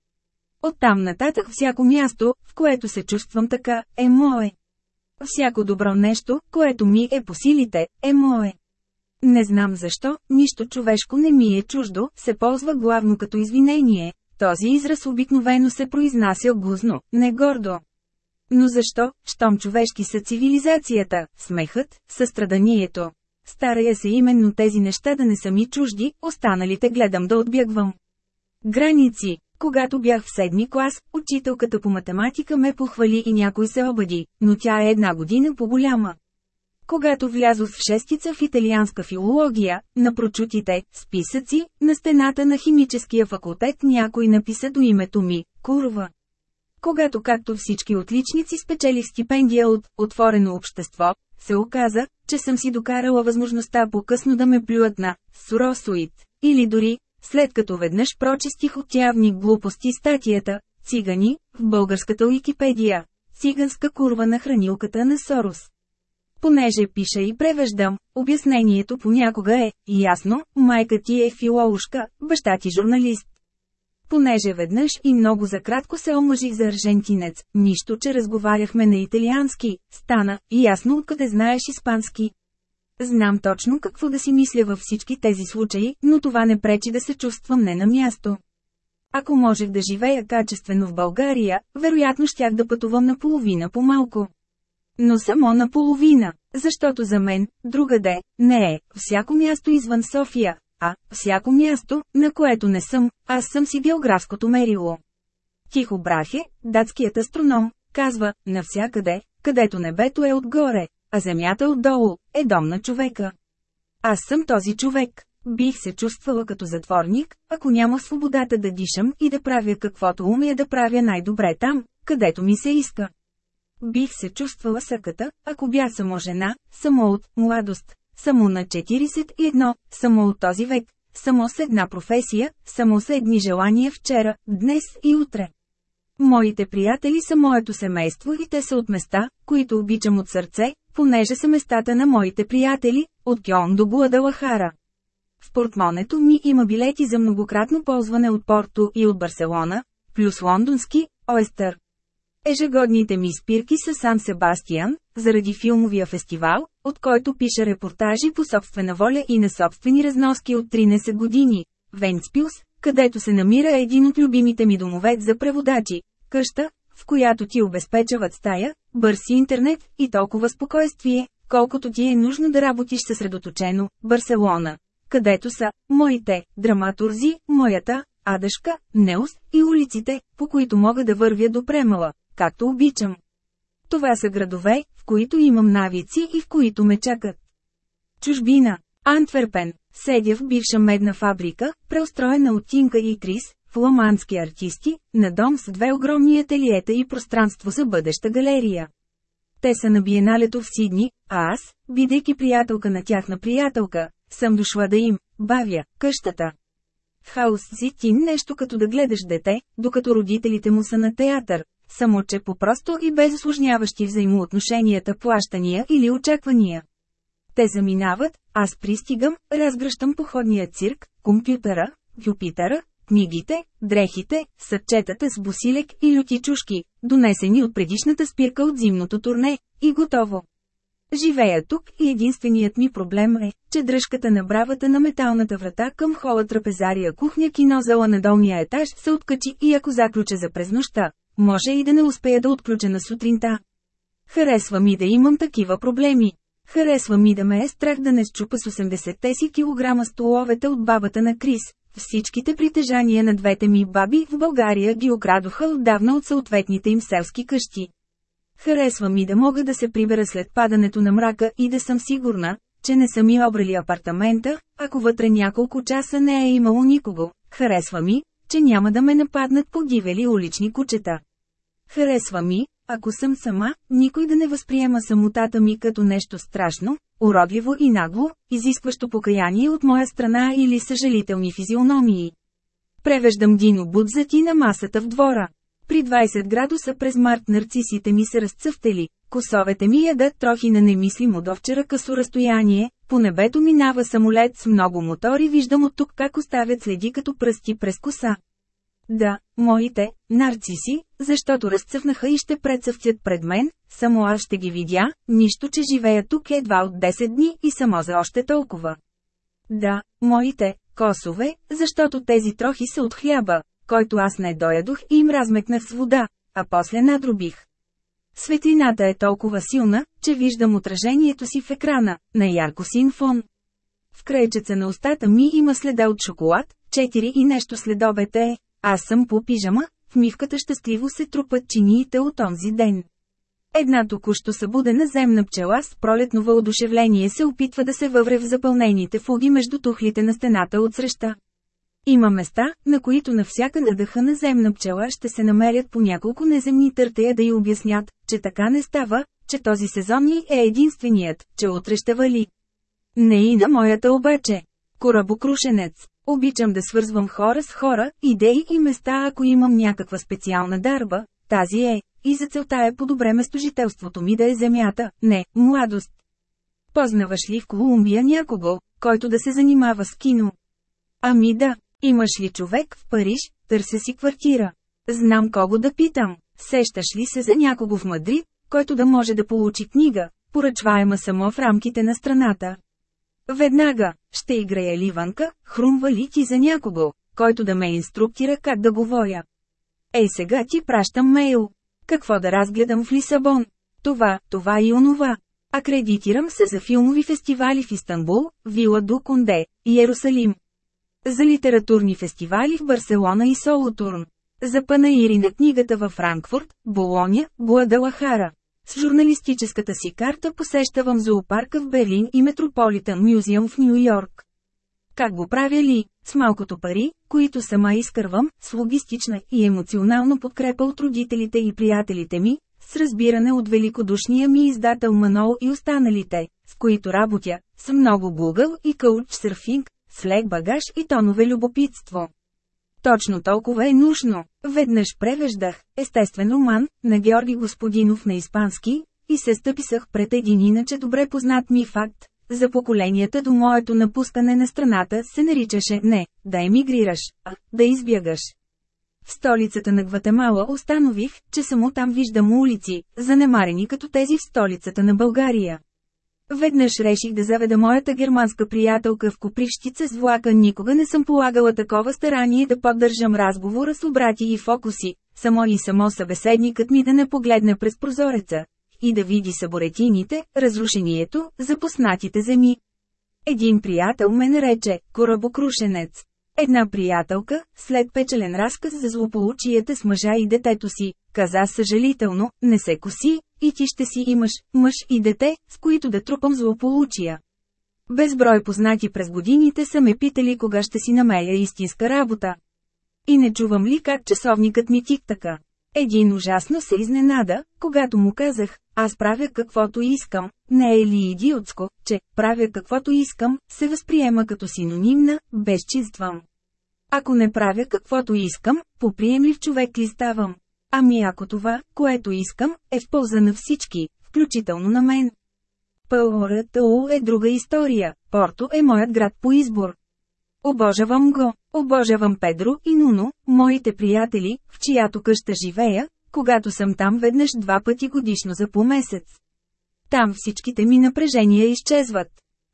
Оттам нататък всяко място, в което се чувствам така, е мое. Всяко добро нещо, което ми е по силите, е мое. Не знам защо, нищо човешко не ми е чуждо, се ползва главно като извинение. Този израз обикновено се произнася гузно, не гордо. Но защо, щом човешки са цивилизацията, смехът, състраданието? Старая се именно тези неща да не са ми чужди, останалите гледам да отбягвам. Граници. Когато бях в седми клас, учителката по математика ме похвали и някой се обади, но тя е една година по-голяма. Когато влязох в шестица в италианска филология, на прочутите списъци, на стената на химическия факултет някой написа до името ми – Курва. Когато както всички отличници спечелих стипендия от «Отворено общество», се оказа, че съм си докарала възможността по-късно да ме плюят на «Суросуит» или дори, след като веднъж прочистих от явни глупости статията «Цигани» в българската Уикипедия, циганска курва на хранилката на Сорос. Понеже пиша и превеждам, обяснението понякога е, ясно, майка ти е филоушка, баща ти журналист. Понеже веднъж и много за кратко се омъжих за аржентинец, нищо, че разговаряхме на италиански, стана, и ясно откъде знаеш испански. Знам точно какво да си мисля във всички тези случаи, но това не пречи да се чувствам не на място. Ако можех да живея качествено в България, вероятно щях да пътувам наполовина по-малко. Но само наполовина, защото за мен, другаде, не е, всяко място извън София, а, всяко място, на което не съм, аз съм си географското мерило. Тихо Брахе, датският астроном, казва, навсякъде, където небето е отгоре, а земята отдолу, е дом на човека. Аз съм този човек. Бих се чувствала като затворник, ако няма свободата да дишам и да правя каквото умея да правя най-добре там, където ми се иска. Бих се чувствала съката, ако бях само жена, само от младост, само на 41, само от този век, само с една професия, само с едни желания вчера, днес и утре. Моите приятели са моето семейство и те са от места, които обичам от сърце, понеже са местата на моите приятели, от Кьон до Гуадалахара. В портмонето ми има билети за многократно ползване от Порто и от Барселона, плюс лондонски, Ойстър. Ежегодните ми спирки са Сан Себастиян, заради филмовия фестивал, от който пиша репортажи по собствена воля и на собствени разноски от 13 години. Венцпилс, където се намира един от любимите ми домове за преводачи. Къща, в която ти обезпечават стая, бърз интернет и толкова спокойствие, колкото ти е нужно да работиш съсредоточено. Барселона, където са моите драматурзи, моята Адъшка, Неус и улиците, по които мога да вървя до Премала както обичам. Това са градове, в които имам навици и в които ме чакат. Чужбина. Антверпен. Седя в бивша медна фабрика, преустроена от Тинка и Крис, фламандски артисти, на дом с две огромни ателиета и пространство за бъдеща галерия. Те са на биеналето в Сидни, а аз, бидейки приятелка на тяхна приятелка, съм дошла да им бавя къщата. В хаос си ти нещо като да гледаш дете, докато родителите му са на театър, само че по-просто и без осложняващи взаимоотношенията плащания или очаквания. Те заминават, аз пристигам, разгръщам походния цирк, компютъра, Юпитера, книгите, дрехите, съчетата с босилек и люти чушки, донесени от предишната спирка от зимното турне, и готово. Живея тук и единственият ми проблем е, че дръжката на бравата на металната врата към хола трапезария кухня кинозала на долния етаж се откачи и ако заключа за през нощта, може и да не успея да отключа на сутринта. Харесва ми да имам такива проблеми. Харесва ми да ме е страх да не счупа с 80-те си килограма столовете от бабата на Крис. Всичките притежания на двете ми баби в България ги окрадоха отдавна от съответните им селски къщи. Харесва ми да мога да се прибера след падането на мрака и да съм сигурна, че не са ми обрали апартамента, ако вътре няколко часа не е имало никого. Харесва ми, че няма да ме нападнат подивели улични кучета. Харесва ми, ако съм сама, никой да не възприема самотата ми като нещо страшно, уродливо и нагло, изискващо покаяние от моя страна или съжалителни физиономии. Превеждам Дино Будзати на масата в двора. При 20 градуса през март нарцисите ми са разцъфтели, косовете ми ядат трохи на немислимо до вчера късо разстояние, по небето минава самолет с много мотори виждам от тук как оставят следи като пръсти през коса. Да, моите, нарциси, защото разцъфнаха и ще прецъфтят пред мен, само аз ще ги видя, нищо че живея тук едва от 10 дни и само за още толкова. Да, моите, косове, защото тези трохи са от хляба, който аз не доядох и им размекнах с вода, а после надробих. Светлината е толкова силна, че виждам отражението си в екрана, на ярко син фон. В крайчеца на устата ми има следа от шоколад, 4 и нещо следобед е. Аз съм по пижама, в мивката щастливо се трупат чиниите от онзи ден. Една току-що събудена земна пчела с пролетно въодушевление се опитва да се въвре в запълнените фуги между тухлите на стената от среща. Има места, на които на всяка надъха на земна пчела ще се намерят по няколко неземни търтея да й обяснят, че така не става, че този сезон е единственият, че утре ще вали. Не и на моята обаче. Корабокрушенец. Обичам да свързвам хора с хора, идеи и места ако имам някаква специална дарба, тази е, и за целта е по-добре местожителството ми да е земята, не, младост. Познаваш ли в Колумбия някого, който да се занимава с кино? Ами да, имаш ли човек в Париж, търся си квартира. Знам кого да питам. Сещаш ли се за някого в Мадрид, който да може да получи книга, поръчваема само в рамките на страната? Веднага, ще играя ливанка, хрумва ли ти за някого, който да ме инструктира как да говоря. Ей сега ти пращам мейл. Какво да разгледам в Лисабон? Това, това и онова. Акредитирам се за филмови фестивали в Истанбул, Вила Ду Конде, Иерусалим. За литературни фестивали в Барселона и Солотурн. За панаири на книгата във Франкфурт, Болоня, Гуадалахара. С журналистическата си карта посещавам зоопарка в Берлин и Метрополитън Мюзиум в Нью Йорк. Как го правя ли? С малкото пари, които сама изкървам, с логистична и емоционална подкрепа от родителите и приятелите ми, с разбиране от великодушния ми издател Манол и останалите, с които работя, с много Google и Couchsurfing, с лек багаж и тонове любопитство. Точно толкова е нужно. Веднъж превеждах, естествен роман, на Георги Господинов на испански, и се стъписах пред един иначе добре познат ми факт. За поколенията до моето напускане на страната се наричаше не, да емигрираш, а да избягаш. В столицата на Гватемала установих, че само там виждам улици, занемарени като тези в столицата на България. Веднъж реших да заведа моята германска приятелка в Копривщица с влака. Никога не съм полагала такова старание да поддържам разговора с обрати и фокуси, само и само събеседникът ми да не погледне през прозореца и да види съборетините, разрушението, запоснатите земи. Един приятел ме нарече корабокрушенец. Една приятелка, след печелен разказ за злополучията с мъжа и детето си, каза съжалително, не се коси, и ти ще си имаш мъж и дете, с които да трупам злополучия. Безброй познати през годините са ме питали кога ще си намеря истинска работа. И не чувам ли как часовникът ми тиктака. Един ужасно се изненада, когато му казах, аз правя каквото искам, не е ли идиотско, че правя каквото искам, се възприема като синонимна, безчинствам. Ако не правя каквото искам, по приемлив човек ли ставам? Ами ако това, което искам, е в полза на всички, включително на мен. ПОРТУ е друга история, Порто е моят град по избор. Обожавам го, обожавам Педро и Нуно, моите приятели, в чиято къща живея, когато съм там веднъж два пъти годишно за по месец. Там всичките ми напрежения изчезват.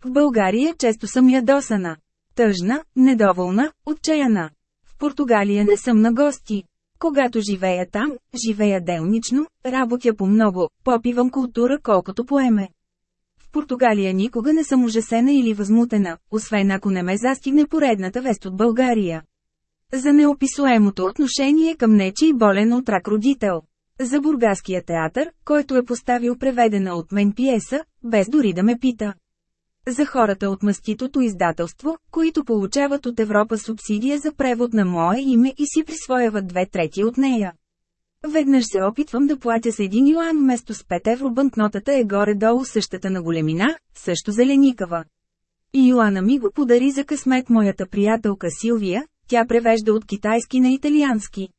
В България често съм ядосана. Тъжна, недоволна, отчаяна. В Португалия не съм на гости. Когато живея там, живея делнично, работя по много, попивам култура колкото поеме. В Португалия никога не съм ужасена или възмутена, освен ако не ме застигне поредната вест от България. За неописуемото отношение към нечи болен от рак родител. За бургаския театър, който е поставил преведена от мен пиеса, без дори да ме пита. За хората от маститото издателство, които получават от Европа субсидия за превод на мое име и си присвояват две трети от нея. Веднъж се опитвам да платя с 1 юан вместо с 5 евро банкнотата е горе-долу същата на големина, също зеленикава. И Йоана ми го подари за късмет моята приятелка Силвия, тя превежда от китайски на италиански.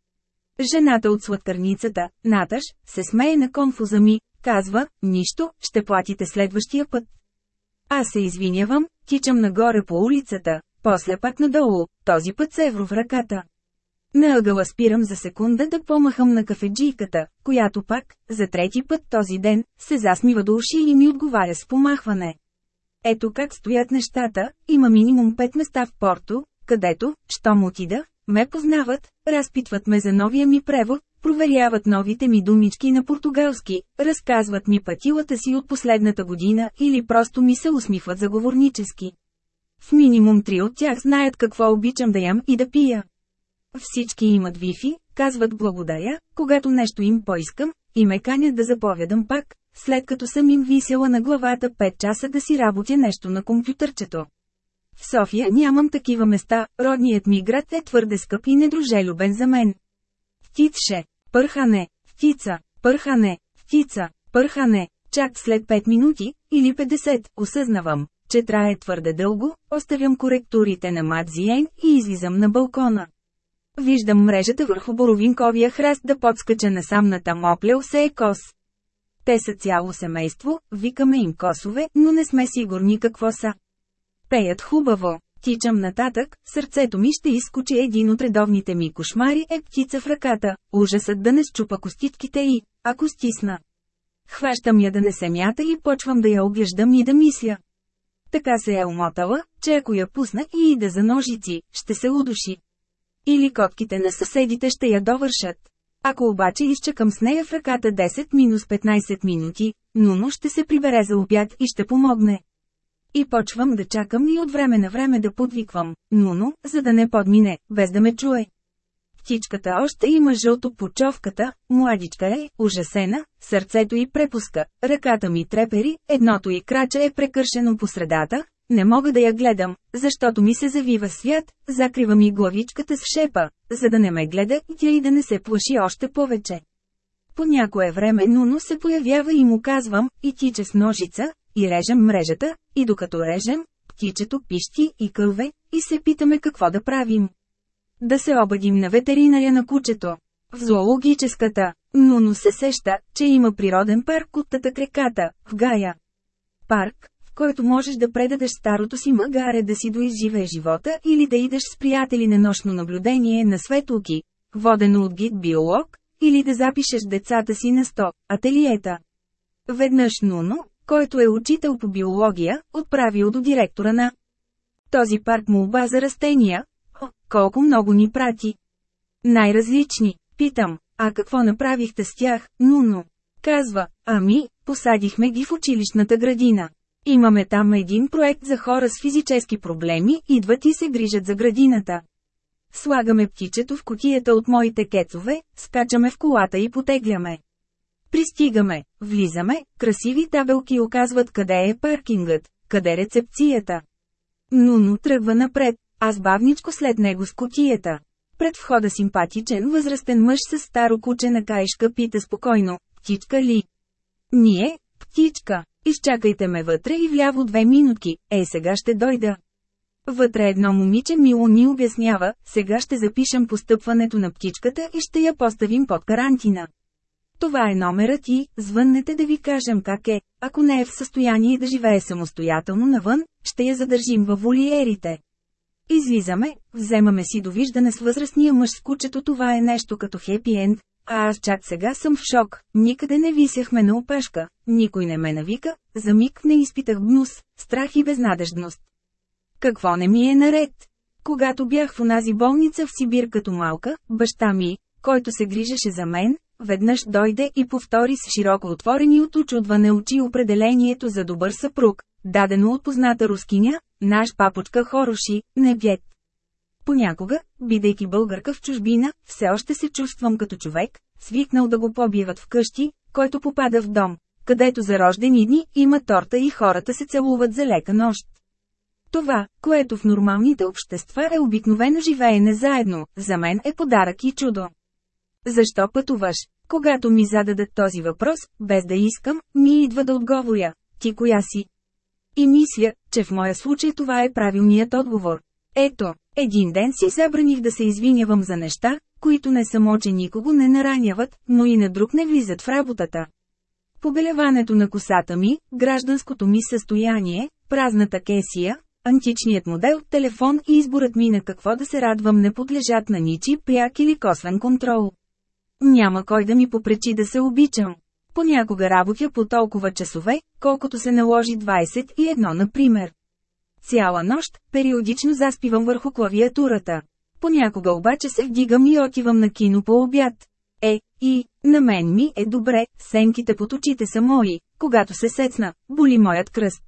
Жената от сладкарницата, Наташ, се смее на конфуза ми, казва, нищо, ще платите следващия път. Аз се извинявам, тичам нагоре по улицата, после пак надолу, този път с евро в ръката. На ъгъла спирам за секунда да помахам на кафеджийката, която пак, за трети път този ден, се засмива до уши и ми отговаря с помахване. Ето как стоят нещата, има минимум пет места в Порто, където, щом отида, ме познават, разпитват ме за новия ми превод, проверяват новите ми думички на португалски, разказват ми пътилата си от последната година или просто ми се усмихват заговорнически. В минимум три от тях знаят какво обичам да ям и да пия. Всички имат вифи, казват благодаря, когато нещо им поискам, и ме канят да заповядам пак, след като съм им висела на главата 5 часа да си работя нещо на компютърчето. В София нямам такива места, родният ми град е твърде скъп и недружелюбен за мен. Птичше, пърхане, птица, пърхане, птица, пърхане, чак след 5 минути, или 50, осъзнавам, че трае твърде дълго, оставям коректурите на Мадзиен и излизам на балкона. Виждам мрежата върху боровинковия храст да подскача на там оплел се е кос. Те са цяло семейство, викаме им косове, но не сме сигурни какво са. Пеят хубаво. Тичам нататък, сърцето ми ще изкочи един от редовните ми кошмари е птица в ръката, ужасът да не счупа костичките и, ако стисна. Хващам я да не се мята и почвам да я оглеждам и да мисля. Така се е умотала, че ако я пусна и ида за ножици, ще се удуши. Или котките на съседите ще я довършат. Ако обаче изчакам с нея в ръката 10-15 минути, Нуно ще се прибере за обяд и ще помогне. И почвам да чакам и от време на време да подвиквам, Нуно, за да не подмине, без да ме чуе. Птичката още има жълто по човката, младичка е, ужасена, сърцето й препуска, ръката ми трепери, едното й краче е прекършено по средата, не мога да я гледам, защото ми се завива свят, закрива ми главичката с шепа, за да не ме гледа и тя и да не се плаши още повече. По някое време Нуно се появява и му казвам, и тича с ножица, и режем мрежата, и докато режем, птичето пищи и кълве, и се питаме какво да правим. Да се обадим на ветеринаря на кучето. В зоологическата, Нуно се сеща, че има природен парк от реката, в Гая. Парк, в който можеш да предадеш старото си магаре да си доизживее живота или да идеш с приятели на нощно наблюдение на светлки, водено от гид биолог, или да запишеш децата си на 100 ателиета. Веднъж Нуно, който е учител по биология, отправил до директора на този парк молба за растения. О, колко много ни прати! Най-различни, питам, а какво направихте с тях, Нуно? Казва, ами, посадихме ги в училищната градина. Имаме там един проект за хора с физически проблеми, идват и се грижат за градината. Слагаме птичето в котията от моите кецове, скачаме в колата и потегляме. Пристигаме, влизаме, красиви табелки оказват къде е паркингът, къде рецепцията. Нуно тръгва напред, аз бавничко след него с котията. Пред входа симпатичен възрастен мъж с старо куче на каишка пита спокойно, птичка ли? Ние, птичка, изчакайте ме вътре и вляво две минутки, ей сега ще дойда. Вътре едно момиче мило ни обяснява, сега ще запишем постъпването на птичката и ще я поставим под карантина. Това е номерът и, звъннете да ви кажем как е, ако не е в състояние да живее самостоятелно навън, ще я задържим във волиерите. Излизаме, вземаме си довиждане с възрастния мъж с кучето това е нещо като хепи енд, а аз чак сега съм в шок, никъде не висяхме на опешка, никой не ме навика, за миг не изпитах гнус, страх и безнадежност. Какво не ми е наред? Когато бях в онази болница в Сибир като малка, баща ми, който се грижеше за мен, веднъж дойде и повтори с широко отворени от очудване очи определението за добър съпруг, дадено от позната рускиня, наш папочка Хороши, не бед. Понякога, бидейки българка в чужбина, все още се чувствам като човек, свикнал да го побиват вкъщи, който попада в дом, където за рождени дни има торта и хората се целуват за лека нощ. Това, което в нормалните общества е обикновено живеене заедно, за мен е подарък и чудо. Защо пътуваш? Когато ми зададат този въпрос, без да искам, ми идва да отговоря. Ти коя си? И мисля, че в моя случай това е правилният отговор. Ето, един ден си забраних да се извинявам за неща, които не само че никого не нараняват, но и на друг не влизат в работата. Побелеването на косата ми, гражданското ми състояние, празната кесия, античният модел, телефон и изборът ми на какво да се радвам не подлежат на ничи пряк или косвен контрол. Няма кой да ми попречи да се обичам. Понякога работя по толкова часове, колкото се наложи 21 например. Цяла нощ, периодично заспивам върху клавиатурата. Понякога обаче се вдигам и отивам на кино по обяд. Е, и, на мен ми е добре, сенките под очите са мои, когато се сецна, боли моят кръст.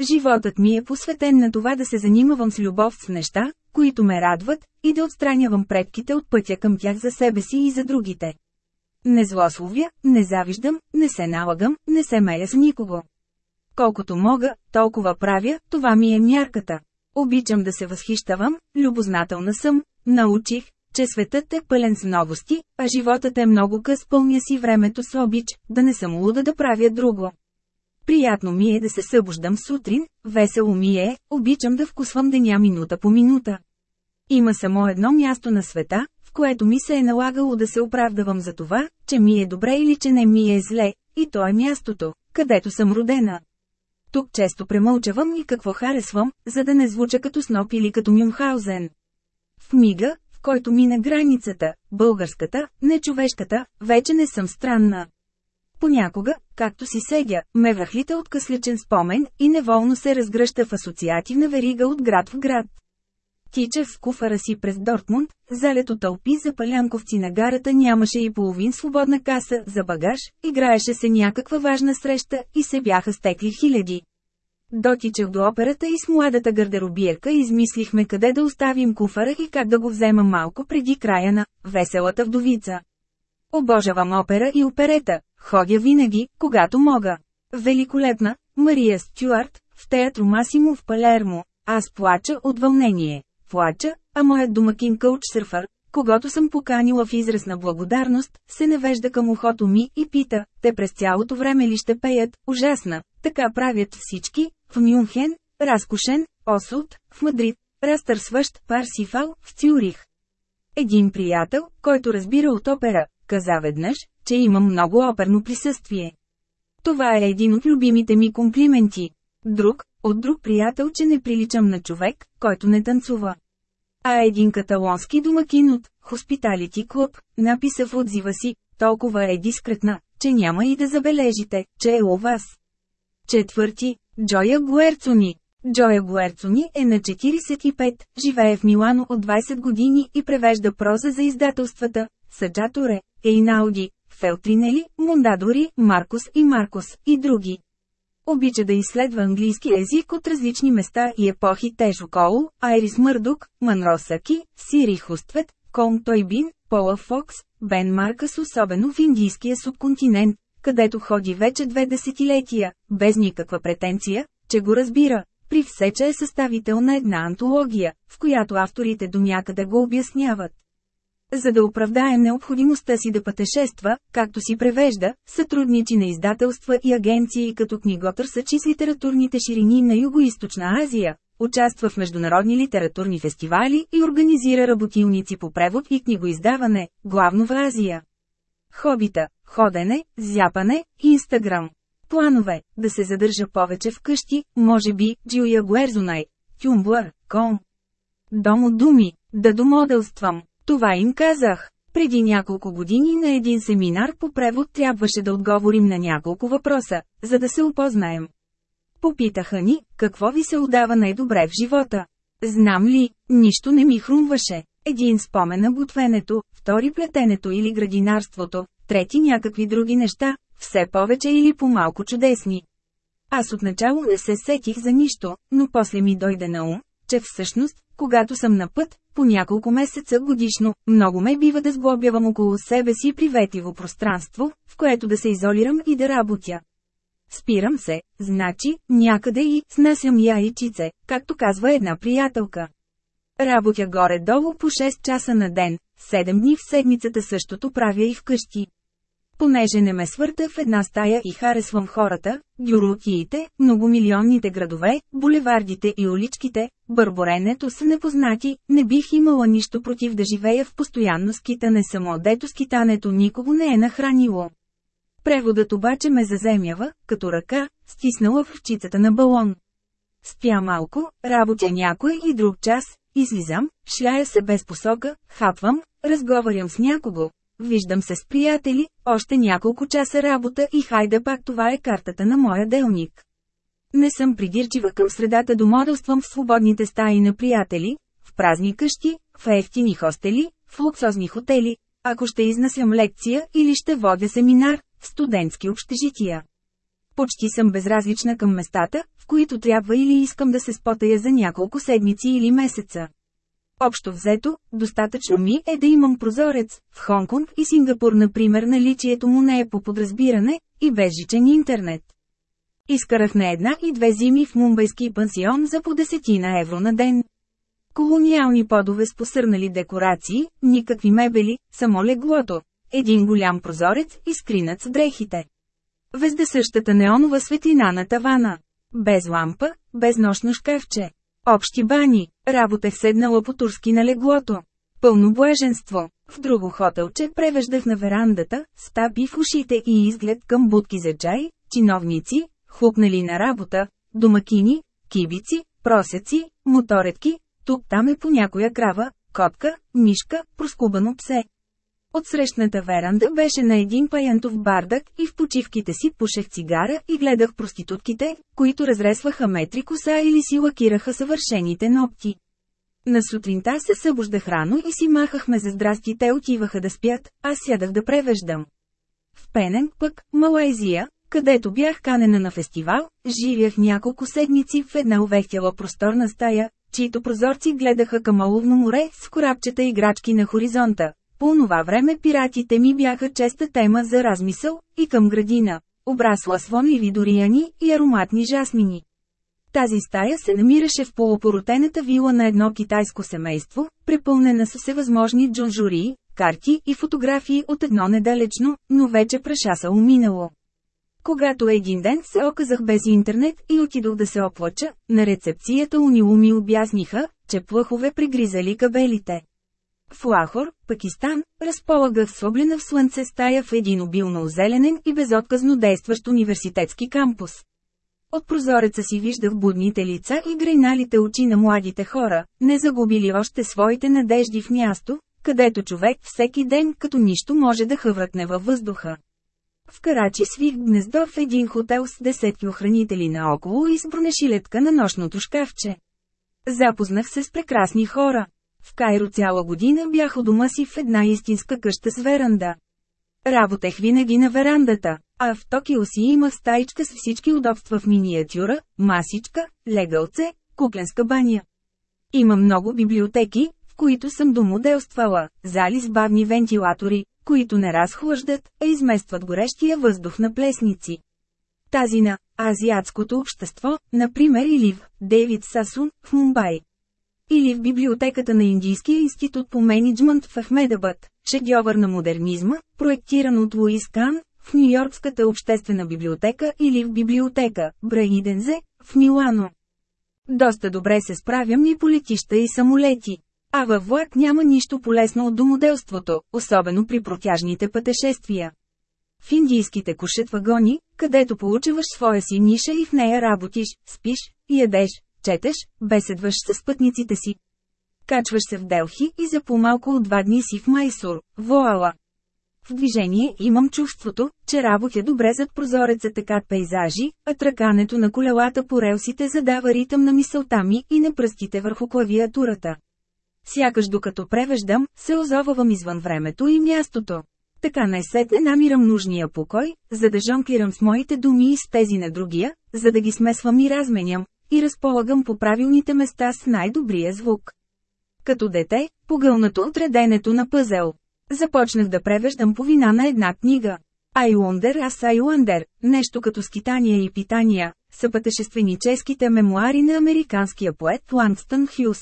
Животът ми е посветен на това да се занимавам с любов с неща, които ме радват, и да отстранявам предките от пътя към тях за себе си и за другите. Не злословя, не завиждам, не се налагам, не се мея с никого. Колкото мога, толкова правя, това ми е мярката. Обичам да се възхищавам, любознателна съм, научих, че светът е пълен с новости, а животът е много къс, пълня си времето с обич, да не съм луда да правя друго. Приятно ми е да се събуждам сутрин, весело ми е, обичам да вкусвам деня минута по минута. Има само едно място на света, в което ми се е налагало да се оправдавам за това, че ми е добре или че не ми е зле, и то е мястото, където съм родена. Тук често премълчавам и какво харесвам, за да не звуча като сноп или като Мюнхаузен. В мига, в който мина границата, българската, нечовешката, вече не съм странна. Понякога, както си седя, ме връхлита от късличен спомен и неволно се разгръща в асоциативна верига от град в град. Тичах с куфара си през Дортмунд, залето тълпи за палянковци на гарата нямаше и половин свободна каса за багаж, играеше се някаква важна среща и се бяха стекли хиляди. Дотичах до операта и с младата гардеробиерка измислихме къде да оставим куфара и как да го взема малко преди края на «Веселата вдовица». Обожавам опера и оперета, ходя винаги, когато мога. Великолепна, Мария Стюарт, в театро Масимо в Палермо, аз плача от вълнение. Плача, а моят домакин каучсърфър, когато съм поканила в израз на благодарност, се навежда към ухото ми и пита, те през цялото време ли ще пеят, ужасна, така правят всички, в Мюнхен, разкошен, Осулт, в Мадрид, разтърсващ Парсифал, в Цюрих. Един приятел, който разбира от опера, каза веднъж, че имам много оперно присъствие. Това е един от любимите ми комплименти. Друг, от друг приятел, че не приличам на човек, който не танцува. А един каталонски домакин от Hospitality Club написа в отзива си, толкова е дискретна, че няма и да забележите, че е у вас. Четвърти, Джоя Гуерцуни. Джоя Гуерцуни е на 45, живее в Милано от 20 години и превежда проза за издателствата Саджаторе, Ейнауди, Фелтринели, Мондадори, Маркус и Маркос и други. Обича да изследва английски език от различни места и епохи Тежо Коул, Айрис Мърдук, Манро Саки, Сири Хуствет, Ком Тойбин, Пола Фокс, Бен Маркъс особено в индийския субконтинент, където ходи вече две десетилетия, без никаква претенция, че го разбира. При все, че е съставител на една антология, в която авторите до някъде го обясняват. За да оправдае необходимостта си да пътешества, както си превежда, сътрудничи на издателства и агенции като книготърсачи с литературните ширини на Юго-Источна Азия, участва в международни литературни фестивали и организира работилници по превод и книгоиздаване, главно в Азия. Хобита, ходене, зяпане, инстаграм. Планове – да се задържа повече вкъщи, може би, Джилия Гуерзонай, Тюмблър, Ком. Дом от думи, да домоделствам. Това им казах. Преди няколко години на един семинар по превод трябваше да отговорим на няколко въпроса, за да се опознаем. Попитаха ни, какво ви се отдава най-добре в живота. Знам ли, нищо не ми хрумваше. Един спомен на готвенето, втори плетенето или градинарството, трети някакви други неща, все повече или по-малко чудесни. Аз отначало не се сетих за нищо, но после ми дойде на ум, че всъщност, когато съм на път, по няколко месеца годишно, много ме бива да сглобявам около себе си приветливо пространство, в което да се изолирам и да работя. Спирам се, значи, някъде и снасям яйчице, както казва една приятелка. Работя горе-долу по 6 часа на ден, 7 дни в седмицата същото правя и вкъщи. Понеже не ме свърта в една стая и харесвам хората, гюрукиите, многомилионните градове, булевардите и уличките, бърборенето са непознати, не бих имала нищо против да живея в постоянно скитане само дето скитането никого не е нахранило. Преводът обаче ме заземява, като ръка, стиснала в ръчицата на балон. Спя малко, работя някой и друг час, излизам, шляя се без посока, хапвам, разговарям с някого, Виждам се с приятели, още няколко часа работа и хайде пак това е картата на моя делник. Не съм придирчива към средата до моделствам в свободните стаи на приятели, в празни къщи, в ефтини хостели, в луксозни хотели, ако ще изнасям лекция или ще водя семинар, в студентски общежития. Почти съм безразлична към местата, в които трябва или искам да се спотая за няколко седмици или месеца. Общо взето, достатъчно ми е да имам прозорец, в Хонконг и Сингапур например наличието му не е по подразбиране, и безжичен интернет. Изкарах на една и две зими в мумбайски пансион за по десетина евро на ден. Колониални подове с посърнали декорации, никакви мебели, само леглото, един голям прозорец и скринат с дрехите. Везде същата неонова светлина на тавана. Без лампа, без нощно шкафче. Общи бани, работех седнала по турски на леглото. Пълно блаженство. В друго хотелче превеждах на верандата, стапи в ушите и изглед към будки за чай, чиновници, хлупнали на работа, домакини, кибици, просеци, моторетки, тук-там е по някоя крава, котка, мишка, проскубано псе. От срещната веранда беше на един паянтов бардак и в почивките си пушех цигара и гледах проститутките, които разресваха метри коса или си лакираха съвършените ногти. На сутринта се събуждах рано и си махахме за здрасти, те отиваха да спят, аз сядах да превеждам. В Пенен, пък, Малайзия, където бях канена на фестивал, живях няколко седмици в една увехтяла просторна стая, чието прозорци гледаха към оловно море с корабчета играчки на хоризонта. По онова време пиратите ми бяха честа тема за размисъл, и към градина, обрасла с вонливи дорияни и ароматни жасмини. Тази стая се намираше в полупоротената вила на едно китайско семейство, препълнена с всевъзможни джунжурии, карти и фотографии от едно недалечно, но вече прешасало минало. Когато един ден се оказах без интернет и отидох да се оплача, на рецепцията унило ми обясниха, че плъхове пригризали кабелите. В Лахор, Пакистан, разполагах соблена в слънце стая в един обилно озеленен и безотказно действащ университетски кампус. От прозореца си виждах будните лица и грейналите очи на младите хора, не загубили още своите надежди в място, където човек всеки ден като нищо може да хъвръкне във въздуха. В Карачи свих гнездо в един хотел с десетки охранители наоколо и с бронешилетка на нощното шкафче. Запознах се с прекрасни хора. В Кайро цяла година бях у дома си в една истинска къща с веранда. Работех винаги на верандата, а в Токио си имах стаичка с всички удобства в миниатюра, масичка, легалце, кукленска баня. Има много библиотеки, в които съм домоделствала, зали с бавни вентилатори, които не разхлъждат, а изместват горещия въздух на плесници. Тази на азиатското общество, например или в Дейвид Сасун в Мумбай. Или в библиотеката на Индийския институт по менеджмент в Ахмедабад, шедьовър на модернизма, проектиран от Луис Кан, в Нью-Йоркската обществена библиотека или в библиотека Браидензе, в Милано. Доста добре се справям и по летища и самолети. А във влак няма нищо полезно от домоделството, особено при протяжните пътешествия. В индийските кушет вагони, където получаваш своя си ниша и в нея работиш, спиш, ядеш, четеш, беседваш с пътниците си. Качваш се в Делхи и за по-малко от два дни си в Майсур, Воала. В движение имам чувството, че работя добре зад прозореца текат пейзажи, а тръкането на колелата по релсите задава ритъм на мисълта ми и на пръстите върху клавиатурата. Сякаш докато превеждам, се озовавам извън времето и мястото. Така най-сетне намирам нужния покой, за да жонклирам с моите думи и с тези на другия, за да ги смесвам и разменям, и разполагам по правилните места с най-добрия звук. Като дете, погълнато от реденето на пъзел. Започнах да превеждам по вина на една книга. Айлундер аз Айлундер, нещо като скитания и питания, са пътешественическите мемуари на американския поет Лангстън Хюс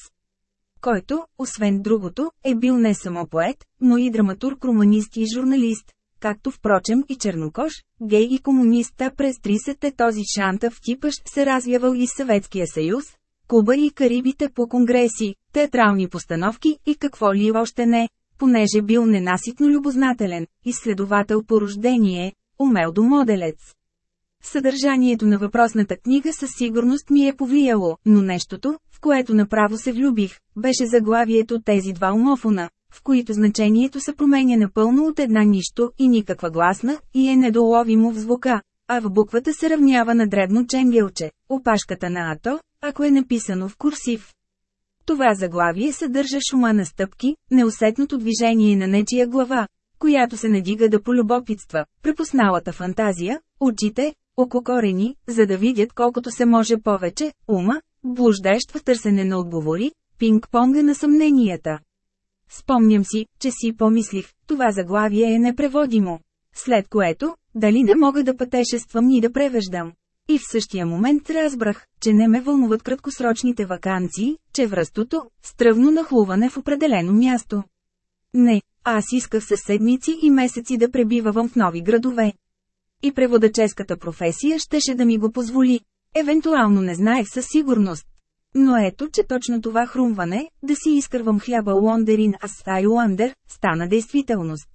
който, освен другото, е бил не само поет, но и драматург, романист и журналист, както впрочем и чернокош, гей и комуниста през 30-те този шантав типъж се развявал и Съветския съюз, Куба и Карибите по конгреси, театрални постановки и какво ли още не, понеже бил ненаситно любознателен, изследовател по рождение, умел до моделец. Съдържанието на въпросната книга със сигурност ми е повлияло, но нещото, в което направо се влюбих, беше заглавието тези два умофона, в които значението се променя напълно от една нищо и никаква гласна, и е недоловимо в звука, а в буквата се равнява на дребно ченгелче, опашката на ато, ако е написано в курсив. Това заглавие съдържа шума на стъпки, неусетното движение на нечия глава, която се надига да полюбопитства, препосналата фантазия, очите, ококорени, за да видят колкото се може повече, ума, блуждаещ в търсене на отговори, пинг-понга на съмненията. Спомням си, че си помислих, това заглавие е непреводимо. След което, дали не мога да пътешествам и да превеждам. И в същия момент разбрах, че не ме вълнуват краткосрочните вакансии, че връстото, стръвно нахлуване в определено място. Не, аз исках със седмици и месеци да пребивавам в нови градове. И преводаческата професия щеше да ми го позволи. Евентуално не знаех със сигурност. Но ето, че точно това хрумване, да си изкървам хляба Лондерин а Стайландер, стана действителност.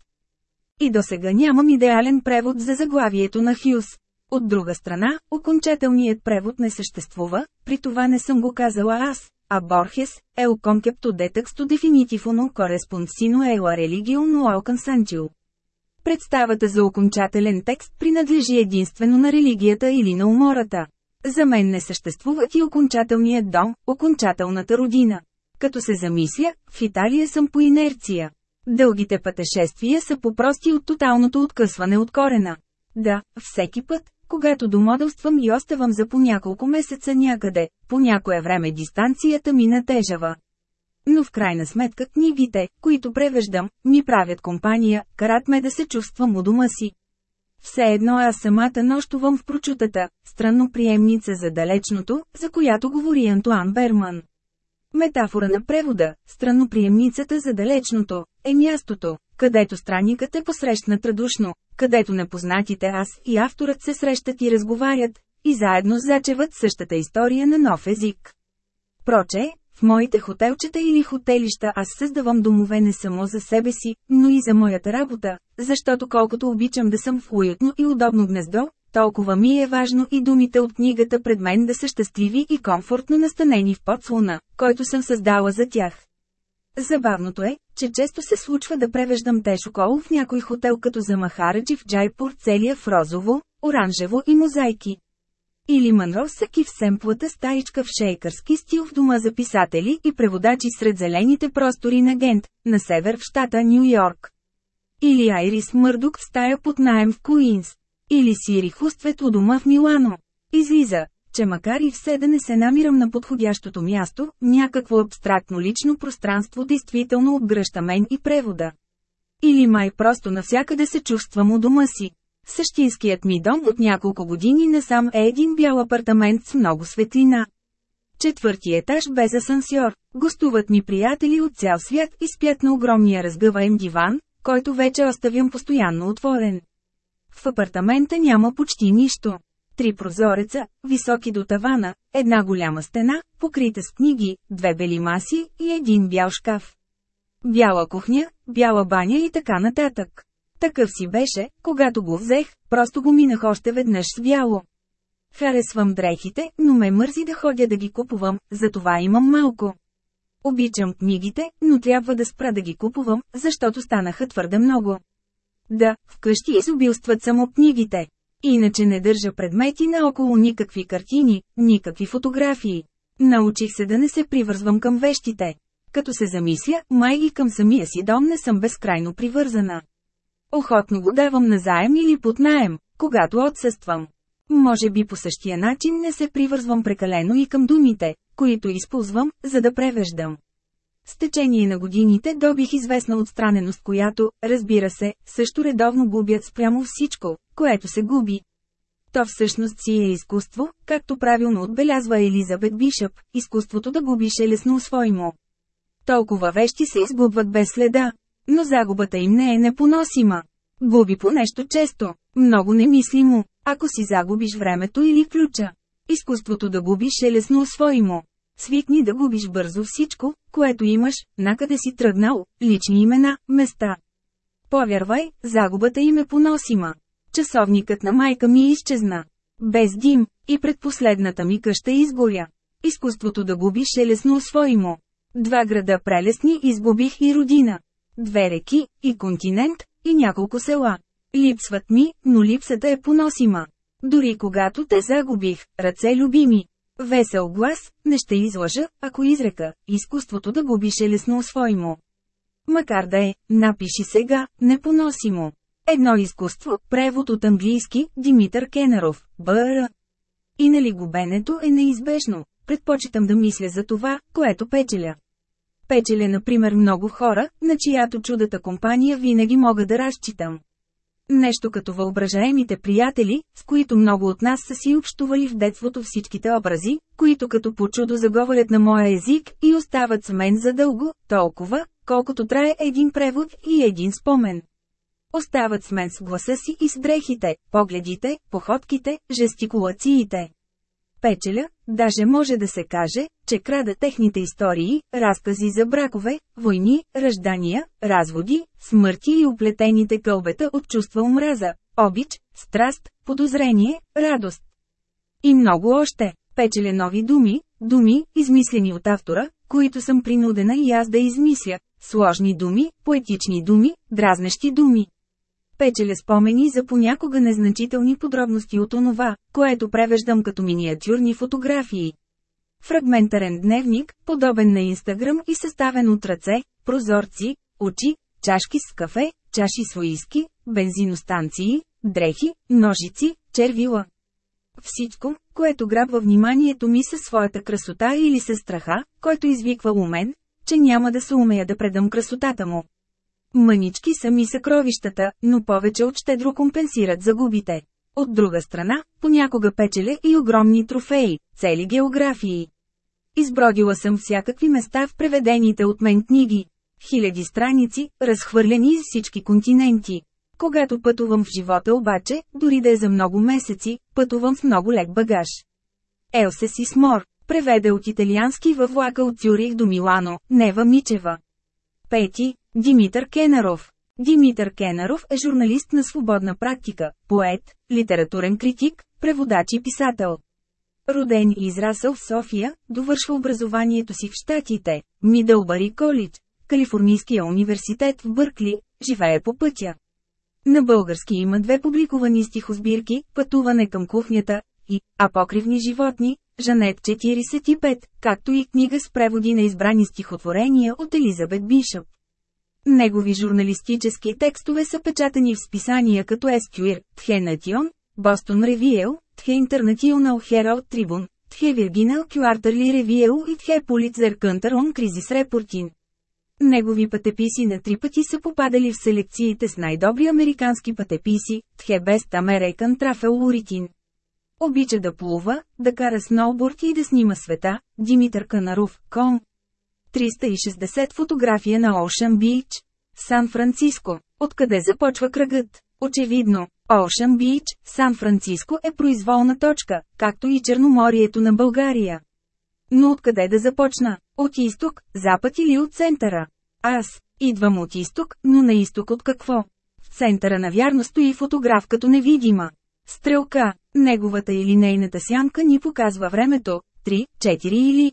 И до сега нямам идеален превод за заглавието на Хюс. От друга страна, окончателният превод не съществува, при това не съм го казала аз, а Борхес, el concepto de texto definitivo no corresponsino e la. Представата за окончателен текст принадлежи единствено на религията или на умората. За мен не съществуват и окончателният дом, окончателната родина. Като се замисля, в Италия съм по инерция. Дългите пътешествия са по-прости от тоталното откъсване от корена. Да, всеки път, когато домодълствам и оставам за по няколко месеца някъде, по някое време дистанцията ми натежава. Но в крайна сметка книгите, които превеждам, ми правят компания, карат ме да се чувствам у дома си. Все едно аз самата нощувам в прочутата, странно приемница за далечното, за която говори Антуан Берман. Метафора на превода, странноприемницата за далечното, е мястото, където странникът е посрещнат радушно, където непознатите аз и авторът се срещат и разговарят, и заедно зачеват същата история на нов език. Проче, в моите хотелчета или хотелища аз създавам домове не само за себе си, но и за моята работа, защото колкото обичам да съм в уютно и удобно гнездо, толкова ми е важно и думите от книгата пред мен да са щастливи и комфортно настанени в подслона, който съм създала за тях. Забавното е, че често се случва да превеждам тешокол в някой хотел като за Махараджи в Джайпур целия в розово, оранжево и мозайки. Или Манросък и в семплата стаичка в шейкърски стил в дома за писатели и преводачи сред зелените простори на Гент, на север в щата Нью Йорк. Или Айрис Мърдук в стая под найем в Куинс. Или Сири Хуствет у дома в Милано. Излиза, че макар и все да не се намирам на подходящото място, някакво абстрактно лично пространство действително обгръща мен и превода. Или май просто навсякъде се чувствам у дома си. Същинският ми дом от няколко години насам е един бял апартамент с много светлина. Четвърти етаж без асансьор. Гостуват ми приятели от цял свят и спят на огромния разгъваем диван, който вече оставям постоянно отворен. В апартамента няма почти нищо. Три прозореца, високи до тавана, една голяма стена, покрита с книги, две бели маси и един бял шкаф. Бяла кухня, бяла баня и така нататък. Такъв си беше, когато го взех, просто го минах още веднъж с бяло. Харесвам дрехите, но ме мързи да ходя да ги купувам, затова имам малко. Обичам книгите, но трябва да спра да ги купувам, защото станаха твърде много. Да, вкъщи изобилстват само книгите. Иначе не държа предмети наоколо никакви картини, никакви фотографии. Научих се да не се привързвам към вещите. Като се замисля, май и към самия си дом не съм безкрайно привързана. Охотно го давам назаем или под наем, когато отсъствам. Може би по същия начин не се привързвам прекалено и към думите, които използвам, за да превеждам. С течение на годините добих известна отстраненост, която, разбира се, също редовно губят спрямо всичко, което се губи. То всъщност си е изкуство, както правилно отбелязва Елизабет Бишъп, изкуството да губиш е лесно усвоимо. Толкова вещи се изгубват без следа, но загубата им не е непоносима. Губи по нещо често, много немислимо, ако си загубиш времето или ключа. Изкуството да губиш е лесно усвоимо. Свикни да губиш бързо всичко, което имаш, накъде си тръгнал, лични имена, места. Повярвай, загубата им е поносима. Часовникът на майка ми изчезна. Без дим, и предпоследната ми къща изгоря. Изкуството да губиш е лесно освоимо. Два града прелесни изгубих и родина. Две реки, и континент, и няколко села. Липсват ми, но липсата е поносима. Дори когато те загубих, ръце любими. Весел глас, не ще излъжа, ако изрека, изкуството да губиш е лесно освоимо. Макар да е, напиши сега, непоносимо. Едно изкуство, превод от английски, Димитър Кенеров, БР. И нали губенето е неизбежно, предпочитам да мисля за това, което печеля. Печеля например много хора, на чиято чудата компания винаги мога да разчитам. Нещо като въображаемите приятели, с които много от нас са си общували в детството всичките образи, които като по чудо заговорят на моя език и остават с мен задълго, толкова, колкото трае един превод и един спомен. Остават с мен с гласа си и с дрехите, погледите, походките, жестикулациите. Печеля, даже може да се каже, че крада техните истории, разкази за бракове, войни, ръждания, разводи, смърти и оплетените кълбета от чувства омраза, обич, страст, подозрение, радост. И много още, печеля нови думи, думи, измислени от автора, които съм принудена и аз да измисля, сложни думи, поетични думи, дразнещи думи печеля спомени за понякога незначителни подробности от онова, което превеждам като миниатюрни фотографии. Фрагментарен дневник, подобен на Инстаграм и съставен от ръце, прозорци, очи, чашки с кафе, чаши с уиски, бензиностанции, дрехи, ножици, червила. Всичко, което грабва вниманието ми със своята красота или със страха, който извиква у мен, че няма да се умея да предам красотата му. Мънички са ми съкровищата, но повече от щедро компенсират загубите. От друга страна, понякога печеля и огромни трофеи, цели географии. Избродила съм всякакви места в преведените от мен книги. Хиляди страници, разхвърлени из всички континенти. Когато пътувам в живота обаче, дори да е за много месеци, пътувам с много лек багаж. Елсе си смор, преведе от италиански във влака от Цюрих до Милано, Нева Мичева. Пети, Димитър Кенаров. Димитър Кенаров е журналист на свободна практика, поет, литературен критик, преводач и писател. Роден и израсъл в София, довършва образованието си в Штатите, Мидълбари Колидж, Калифорнийския университет в Бъркли, живее по пътя. На български има две публикувани стихосбирки «Пътуване към кухнята» и «Апокривни животни», Жанет 45, както и книга с преводи на избрани стихотворения от Елизабет Бишъп. Негови журналистически текстове са печатани в списания като Esquire, Тхе Нation, Boston Review, Тхе International Herald Tribune, Тхе Virginal Quarterly Review и Тхе Pulitzer Center on Crisis Reporting. Негови пътеписи на три пъти са попадали в селекциите с най-добри американски пътеписи, Тхе Best American Travel Bulletin. Обича да плува, да кара сноуборд и да снима света, Димитър Канаров, Ком. 360 фотография на Ocean Beach. Сан-Франциско. Откъде започва кръгът? Очевидно, Ocean Beach, Сан-Франциско е произволна точка, както и Черноморието на България. Но откъде да започна? От изток, запад или от центъра? Аз идвам от изток, но на изток от какво? В центъра навярно стои фотограф като невидима. Стрелка, неговата или нейната сянка ни показва времето, 3, 4 или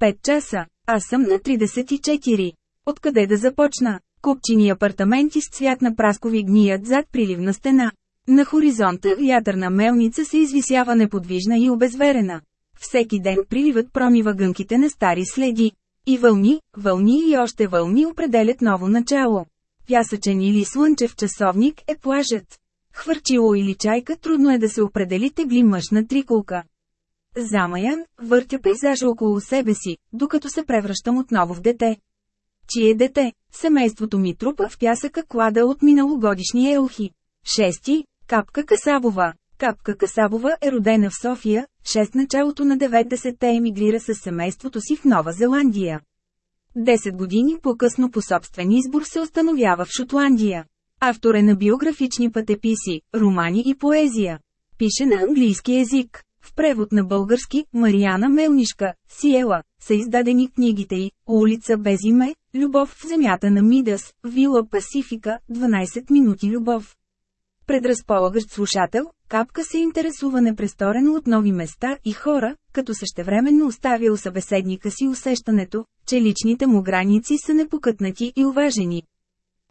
5 часа. Аз съм на 34. Откъде да започна? Купчини апартаменти с цвят на праскови гният зад приливна стена. На хоризонта вятърна мелница се извисява неподвижна и обезверена. Всеки ден приливът промива гънките на стари следи. И вълни, вълни и още вълни определят ново начало. Пясъчен или слънчев часовник е плажът. Хвърчило или чайка трудно е да се определи тегли мъж на триколка. Замаян, въртя пейзажа около себе си, докато се превръщам отново в дете. Чие дете? Семейството ми трупа в пясъка клада от миналогодишни елхи. Шести, Капка Касабова. Капка Касабова е родена в София, 6 началото на 90-те емигрира с семейството си в Нова Зеландия. Десет години по-късно по собствен избор се установява в Шотландия. Автор е на биографични пътеписи, романи и поезия. Пише на английски език. В превод на български, Мариана Мелнишка, Сиела, са издадени книгите й, Улица без име, Любов в земята на Мидас, Вила Пасифика, 12 минути любов. Предразполагащ слушател, Капка се интересува непресторено от нови места и хора, като същевременно оставя у събеседника си усещането, че личните му граници са непокътнати и уважени.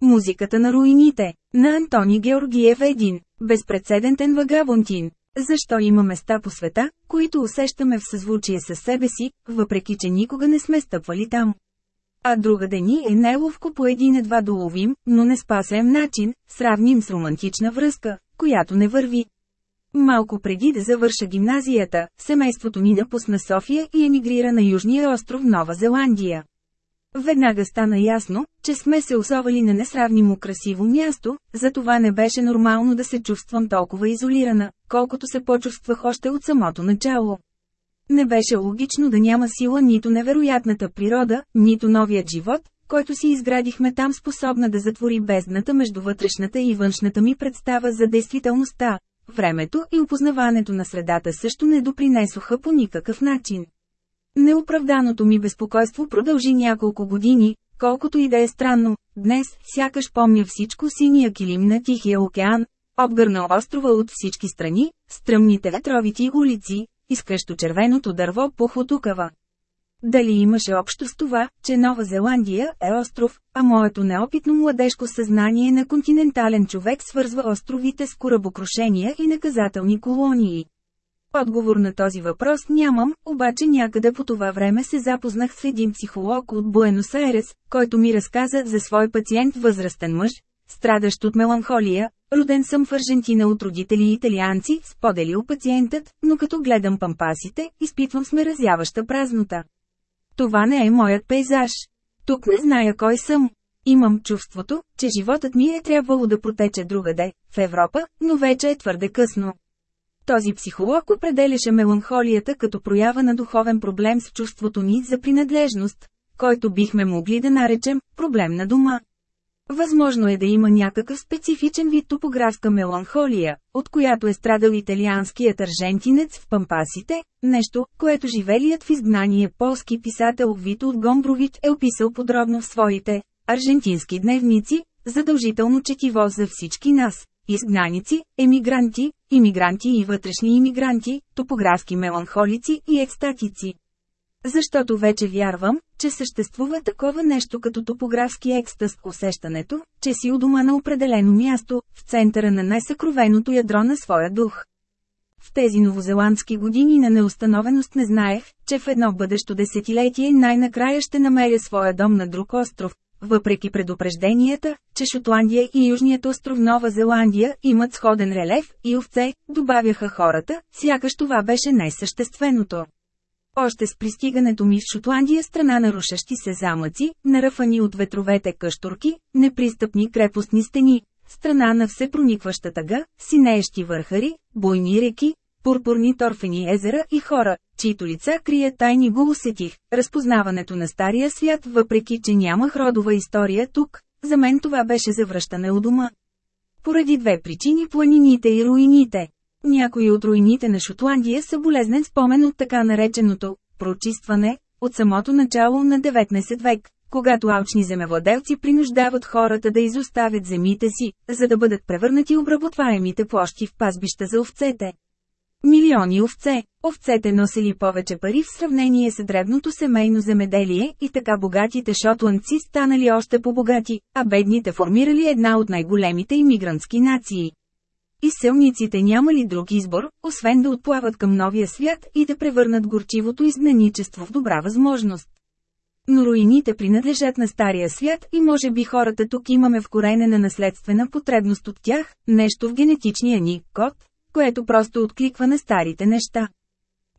Музиката на руините, на Антони Георгиев един, безпредседентен вагабонтин, Защо има места по света, които усещаме в съзвучие с себе си, въпреки че никога не сме стъпвали там? А друга дени е неловко по един-едва доловим, но не спасем начин, сравним с романтична връзка, която не върви. Малко преди да завърша гимназията, семейството ни напусна София и емигрира на Южния остров Нова Зеландия. Веднага стана ясно, че сме се особали на несравнимо красиво място, затова не беше нормално да се чувствам толкова изолирана, колкото се почувствах още от самото начало. Не беше логично да няма сила нито невероятната природа, нито новият живот, който си изградихме там способна да затвори бездната между вътрешната и външната ми представа за действителността. Времето и опознаването на средата също не допринесоха по никакъв начин. Неоправданото ми безпокойство продължи няколко години, колкото и да е странно, днес сякаш помня всичко синия килим на Тихия океан, обгърнал острова от всички страни, стръмните ветровити улици, изкрещо червеното дърво по Хотукава. Дали имаше общо с това, че Нова Зеландия е остров, а моето неопитно младежко съзнание на континентален човек свързва островите с корабокрушения и наказателни колонии? Отговор на този въпрос нямам, обаче някъде по това време се запознах с един психолог от Буенос Айрес, който ми разказа за свой пациент възрастен мъж, страдащ от меланхолия, роден съм в Аржентина от родители италианци, споделил пациентът, но като гледам пампасите, изпитвам смеразяваща празнота. Това не е моят пейзаж. Тук не зная кой съм. Имам чувството, че животът ми е трябвало да протече другаде, в Европа, но вече е твърде късно. Този психолог определяше меланхолията като проява на духовен проблем с чувството ни за принадлежност, който бихме могли да наречем проблем на дома. Възможно е да има някакъв специфичен вид топографска меланхолия, от която е страдал италианският аржентинец в Пампасите, нещо, което живелият в изгнание полски писател Вито от Гомбрович е описал подробно в своите аржентински дневници, задължително четиво за всички нас изгнаници, емигранти, иммигранти и вътрешни иммигранти, топографски меланхолици и екстатици. Защото вече вярвам, че съществува такова нещо като топографски екстаз, усещането, че си у дома на определено място, в центъра на най-съкровеното ядро на своя дух. В тези новозеландски години на неустановеност не знаех, че в едно бъдещо десетилетие най-накрая ще намеря своя дом на друг остров, въпреки предупрежденията, че Шотландия и Южният остров Нова Зеландия имат сходен релеф и овце, добавяха хората, сякаш това беше най-същественото. Още с пристигането ми в Шотландия страна на рушащи се замъци, наръфани от ветровете къщурки, непристъпни крепостни стени, страна на всепроникваща тъга, синеещи върхари, бойни реки, пурпурни торфени езера и хора, чието лица крият тайни го усетих. Разпознаването на стария свят, въпреки че нямах родова история тук, за мен това беше завръщане у дома. Поради две причини планините и руините. Някои от руините на Шотландия са болезнен спомен от така нареченото прочистване от самото начало на 19 век, когато алчни земевладелци принуждават хората да изоставят земите си, за да бъдат превърнати обработваемите площи в пазбища за овцете. Милиони овце. Овцете носили повече пари в сравнение с дребното семейно земеделие и така богатите шотландци станали още по-богати, а бедните формирали една от най-големите иммигрантски нации. Изселниците нямали друг избор, освен да отплават към новия свят и да превърнат горчивото изгнаничество в добра възможност. Но руините принадлежат на Стария свят и може би хората тук имаме вкоренена наследствена потребност от тях, нещо в генетичния ни код, което просто откликва на старите неща.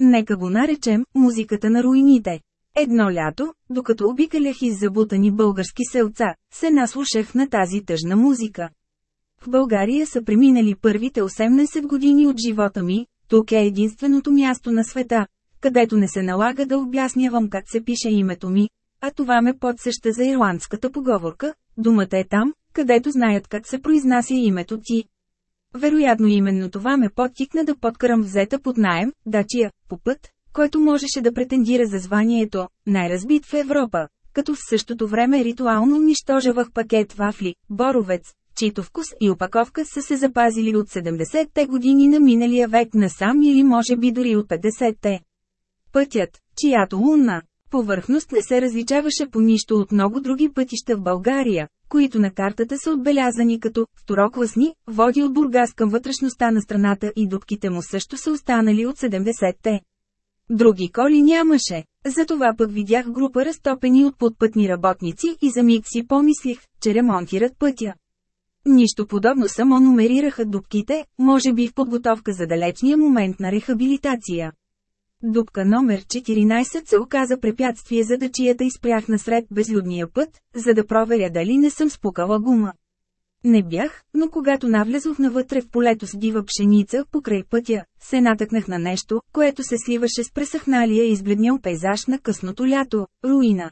Нека го наречем музиката на руините. Едно лято, докато обикалях из забутани български селца, се наслушах на тази тъжна музика. В България са преминали първите 18 години от живота ми, тук е единственото място на света, където не се налага да обяснявам как се пише името ми, а това ме подсеща за ирландската поговорка, думата е там, където знаят как се произнася името ти. Вероятно именно това ме подтикна да подкарам взета под наем, дачия, по път, който можеше да претендира за званието «най-разбит в Европа», като в същото време ритуално унищожавах пакет вафли, боровец, чийто вкус и опаковка са се запазили от 70-те години на миналия век насам или може би дори от 50-те. Пътят, чиято лунна повърхност не се различаваше по нищо от много други пътища в България, които на картата са отбелязани като второкласни, води от Бургас към вътрешността на страната и дубките му също са останали от 70-те. Други коли нямаше, затова пък видях група разтопени от подпътни работници и за миг си помислих, че ремонтират пътя. Нищо подобно само номерираха дубките, може би в подготовка за далечния момент на рехабилитация. Дупка номер 14 се оказа препятствие за дъчията и спрях насред безлюдния път, за да проверя дали не съм спукала гума. Не бях, но когато навлезох навътре в полето с дива пшеница покрай пътя, се натъкнах на нещо, което се сливаше с пресъхналия и избледнял пейзаж на късното лято – руина.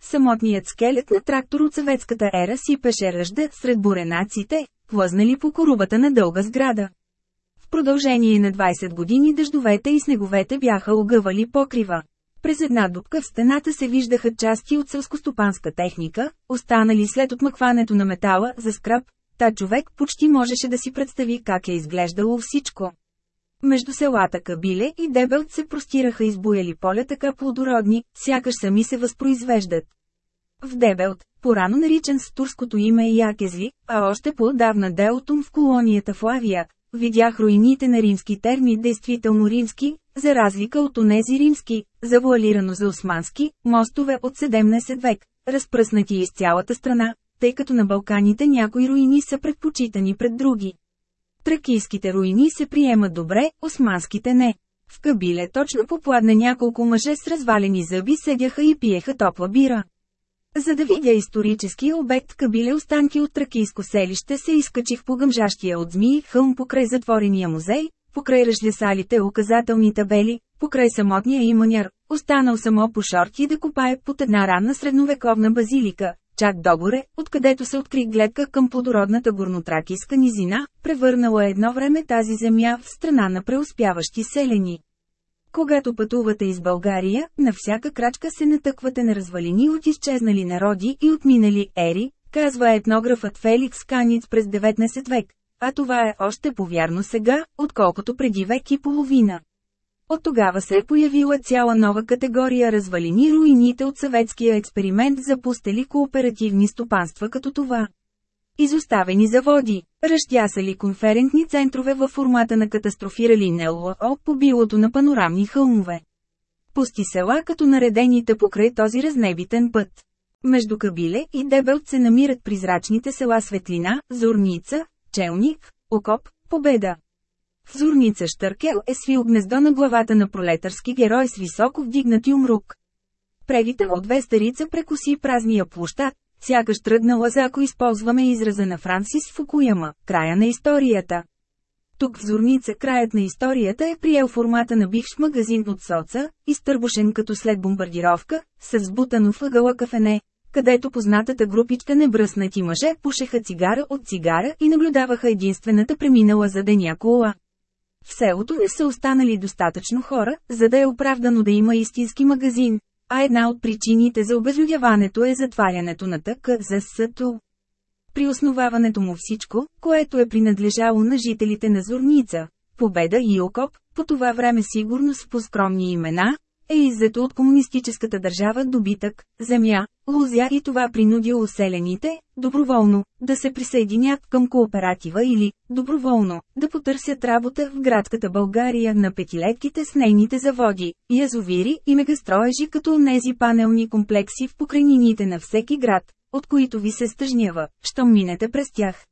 Самотният скелет на трактор от съветската ера сипеше ръжда сред буренаците, плъзнали по корубата на дълга сграда продължение на 20 години дъждовете и снеговете бяха огъвали покрива. През една дупка в стената се виждаха части от сълскостопанска техника, останали след отмъкването на метала за скраб, та човек почти можеше да си представи как е изглеждало всичко. Между селата Кабиле и Дебелт се простираха избуяли поля така плодородни, сякаш сами се възпроизвеждат. В Дебелт, порано наричан с турското име Якезли, а още по-давна Делтум в колонията в Лавия, Видях руините на римски терми действително римски, за разлика от онези римски, завуалирано за османски, мостове от 17 век, разпръснати из цялата страна, тъй като на Балканите някои руини са предпочитани пред други. Тракийските руини се приемат добре, османските не. В Кабиле точно попладне няколко мъже с развалени зъби седяха и пиеха топла бира. За да видя исторически обект Кабиле останки от тракийско селище се изкачих по гъмжащия от змии хълм покрай затворения музей, покрай ръжлясалите указателни табели, покрай самотния иманяр, останал само по шорти да копае под една ранна средновековна базилика, чак догоре, откъдето се откри гледка към плодородната горнотракийска низина, превърнала едно време тази земя в страна на преуспяващи селени. Когато пътувате из България, на всяка крачка се натъквате на развалини от изчезнали народи и отминали ери, казва етнографът Феликс Каниц през 19 век, а това е още повярно сега, отколкото преди век и половина. От тогава се е появила цяла нова категория развалини руините от съветския експеримент за пустели кооперативни стопанства като това. Изоставени заводи, разтясали конферентни центрове във формата на катастрофирали НЛО по билото на панорамни хълмове. Пусти села като наредените покрай този разнебитен път. Между Кабиле и Дебелт се намират призрачните села Светлина, Зорница, Челник, Окоп, Победа. В Зорница Штъркел е свил гнездо на главата на пролетарски герой с високо вдигнати умрук. Превите от две старица прекоси празния площад, Сякаш тръгнала за ако използваме израза на Франсис Фукуяма – края на историята. Тук в Зорница краят на историята е приел формата на бивш магазин от соца, изтърбушен като след бомбардировка, с сбутано въгъла кафене, където познатата групичка небръснати мъже пушеха цигара от цигара и наблюдаваха единствената преминала за деня кола. В селото не са останали достатъчно хора, за да е оправдано да има истински магазин, а една от причините за обезлюдяването е затварянето на ТКЗСТО. При основаването му всичко, което е принадлежало на жителите на Зорница, Победа и Окоп, по това време сигурно с по-скромни имена, е иззето от комунистическата държава добитък, земя, лузя и това принуди оселените, доброволно, да се присъединят към кооператива или, доброволно, да потърсят работа в градската България на петилетките с нейните заводи, язовири и мегастроежи като онези панелни комплекси в покрайнините на всеки град, от които ви се стъжнява, щом минете през тях.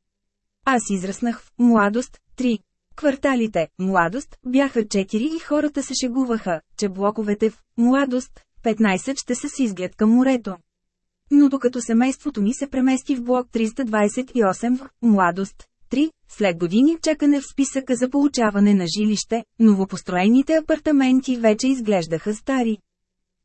Аз израснах в младост, 3. Кварталите «Младост» бяха 4 и хората се шегуваха, че блоковете в «Младост» 15 ще се с изглед към морето. Но докато семейството ми се премести в блок 328 в «Младост» 3, след години чакане в списъка за получаване на жилище, новопостроените апартаменти вече изглеждаха стари.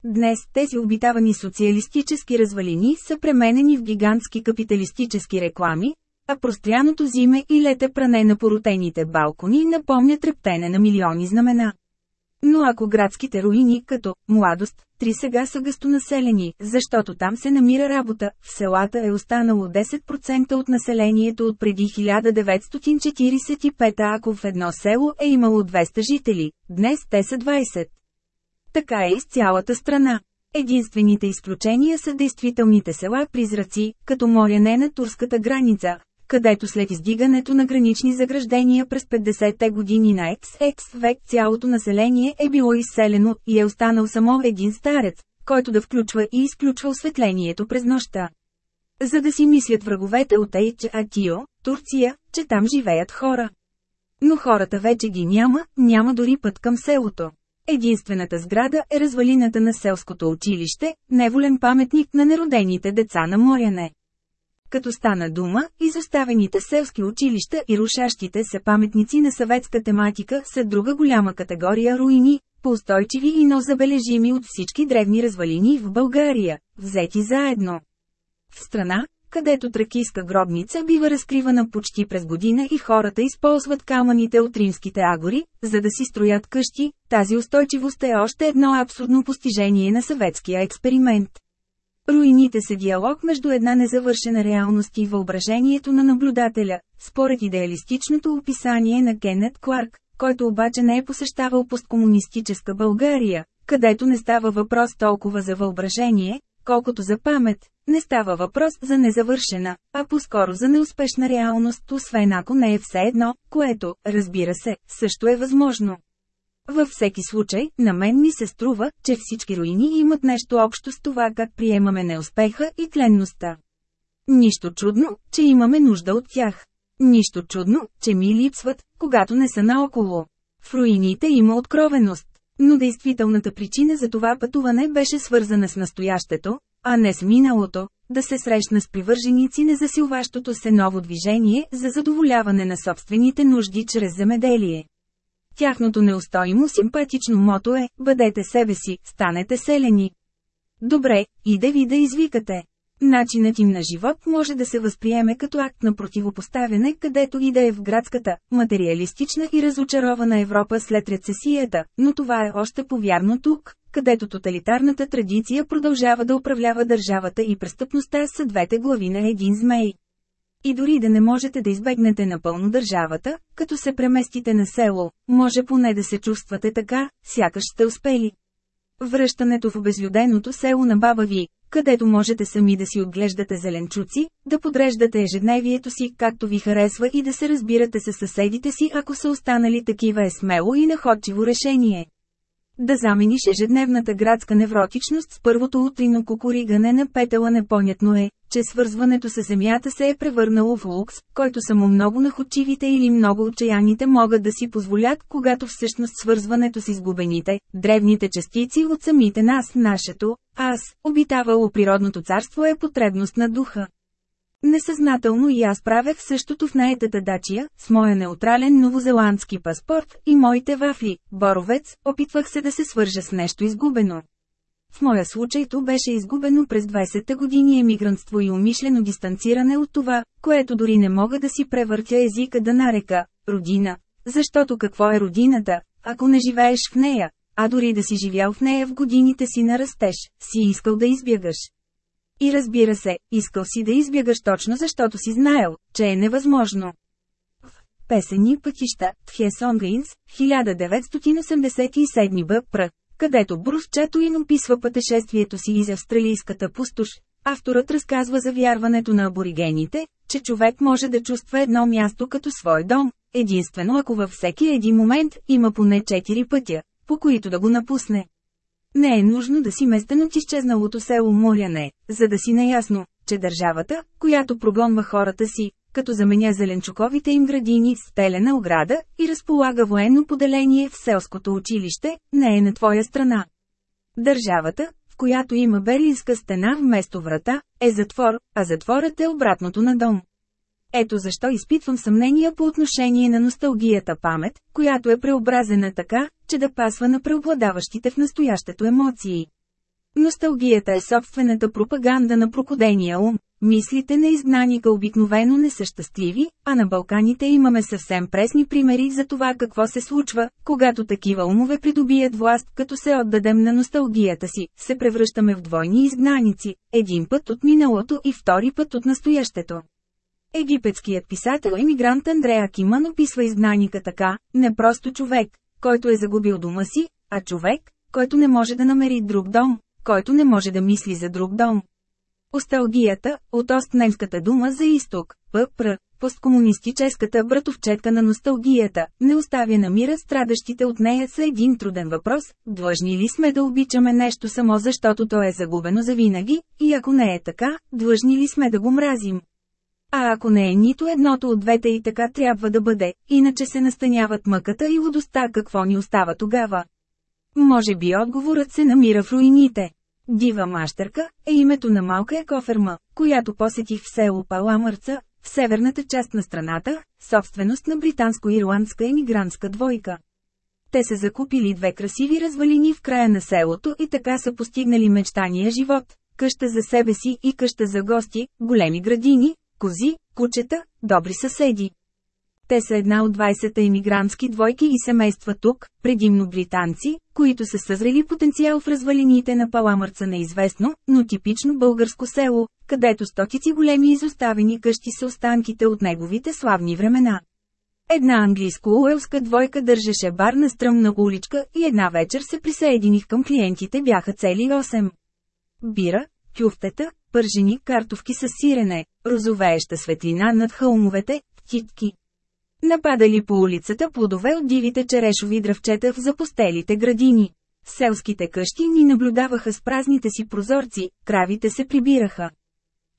Днес тези обитавани социалистически развалини са пременени в гигантски капиталистически реклами, а простряното зиме и лете пране на поротените балкони напомня трептене на милиони знамена. Но ако градските руини като «Младост» три сега са гъстонаселени, защото там се намира работа, в селата е останало 10% от населението от преди 1945 а ако в едно село е имало 200 жители, днес те са 20. Така е из цялата страна. Единствените изключения са действителните села-призраци, като моряне на турската граница, където след издигането на гранични заграждения през 50-те години на XX век цялото население е било изселено и е останал само един старец, който да включва и изключва осветлението през нощта. За да си мислят враговете от Ейч Атио, Турция, че там живеят хора. Но хората вече ги няма, няма дори път към селото. Единствената сграда е развалината на селското училище, неволен паметник на неродените деца на Моряне. Като стана дума, изоставените селски училища и рушащите се паметници на съветска тематика са друга голяма категория руини, по-устойчиви и но забележими от всички древни развалини в България, взети заедно. В страна, където тракийска гробница бива разкривана почти през година и хората използват камъните от римските агори, за да си строят къщи, тази устойчивост е още едно абсурдно постижение на съветския експеримент. Руините са диалог между една незавършена реалност и въображението на наблюдателя, според идеалистичното описание на Кенет Кларк, който обаче не е посещавал посткомунистическа България, където не става въпрос толкова за въображение, колкото за памет, не става въпрос за незавършена, а по-скоро за неуспешна реалност, освен ако не е все едно, което, разбира се, също е възможно. Във всеки случай, на мен ми се струва, че всички руини имат нещо общо с това как приемаме неуспеха и тленността. Нищо чудно, че имаме нужда от тях. Нищо чудно, че ми липсват, когато не са наоколо. В руините има откровеност. Но действителната причина за това пътуване беше свързана с настоящето, а не с миналото, да се срещна с привърженици на засилващото се ново движение за задоволяване на собствените нужди чрез земеделие. Тяхното неустоимо симпатично мото е «Бъдете себе си, станете селени». Добре, иде ви да извикате. Начинът им на живот може да се възприеме като акт на противопоставяне където и да е в градската, материалистична и разочарована Европа след рецесията, но това е още повярно тук, където тоталитарната традиция продължава да управлява държавата и престъпността са двете глави на един змей. И дори да не можете да избегнете напълно държавата, като се преместите на село, може поне да се чувствате така, сякаш сте успели. Връщането в обезлюденото село на баба ви, където можете сами да си отглеждате зеленчуци, да подреждате ежедневието си както ви харесва и да се разбирате с съседите си ако са останали такива е смело и находчиво решение. Да замениш ежедневната градска невротичност с първото утрино кукуригане на петела непонятно е, че свързването с земята се е превърнало в лукс, който само много находчивите или много отчаяните могат да си позволят, когато всъщност свързването с изгубените, древните частици от самите нас, нашето, аз, обитавало природното царство е потребност на духа. Несъзнателно и аз правех същото в наетата дачия, с моя неутрален новозеландски паспорт и моите вафли, боровец, опитвах се да се свържа с нещо изгубено. В моя случай то беше изгубено през 20-те години емигрантство и умишлено дистанциране от това, което дори не мога да си превъртя езика да нарека – родина. Защото какво е родината, ако не живееш в нея, а дори да си живял в нея в годините си на растеж, си искал да избягаш. И разбира се, искал си да избягаш точно защото си знаел, че е невъзможно. В Песени пътища, Тхесонгринс, 1987 б. където Брус Чатуин описва пътешествието си из австралийската пустош, авторът разказва за вярването на аборигените, че човек може да чувства едно място като свой дом, единствено ако във всеки един момент има поне четири пътя, по които да го напусне. Не е нужно да си местен от изчезналото село Моряне, за да си наясно, че държавата, която прогонва хората си, като заменя зеленчуковите им градини с телена ограда и разполага военно поделение в селското училище, не е на твоя страна. Държавата, в която има берлинска стена вместо врата, е затвор, а затворът е обратното на дом. Ето защо изпитвам съмнения по отношение на носталгията памет, която е преобразена така, че да пасва на преобладаващите в настоящето емоции. Носталгията е собствената пропаганда на прокодения ум. Мислите на изгнаника обикновено не са щастливи, а на Балканите имаме съвсем пресни примери за това какво се случва, когато такива умове придобият власт, като се отдадем на носталгията си, се превръщаме в двойни изгнаници, един път от миналото и втори път от настоящето. Египетският писател-емигрант Андреа Киман описва изгнаника така, не просто човек, който е загубил дома си, а човек, който не може да намери друг дом, който не може да мисли за друг дом. Осталгията, от остнемската дума за изток, ППР, посткомунистическата братовчетка на носталгията, не оставя на мира страдащите от нея са един труден въпрос, длъжни ли сме да обичаме нещо само защото то е загубено за винаги, и ако не е така, длъжни ли сме да го мразим. А ако не е нито едното от двете и така трябва да бъде, иначе се настаняват мъката и лудостта какво ни остава тогава. Може би отговорът се намира в руините. Дива мащерка е името на малка екоферма, която посетих в село Паламърца, в северната част на страната, собственост на британско-ирландска емигрантска двойка. Те са закупили две красиви развалини в края на селото и така са постигнали мечтания живот. Къща за себе си и къща за гости, големи градини, кози, кучета, добри съседи. Те са една от 20-та иммигрантски двойки и семейства тук, предимно британци, които са съзрели потенциал в развалините на Паламърца неизвестно, но типично българско село, където стотици големи изоставени къщи са останките от неговите славни времена. Една английско-уелска двойка държеше бар на стръмна уличка и една вечер се присъединих към клиентите бяха цели 8. Бира, кюфтета, пържени картовки с сирене, розовееща светлина над хълмовете, птички. Нападали по улицата плодове от дивите черешови дръвчета в запостелите градини. Селските къщи ни наблюдаваха с празните си прозорци, кравите се прибираха.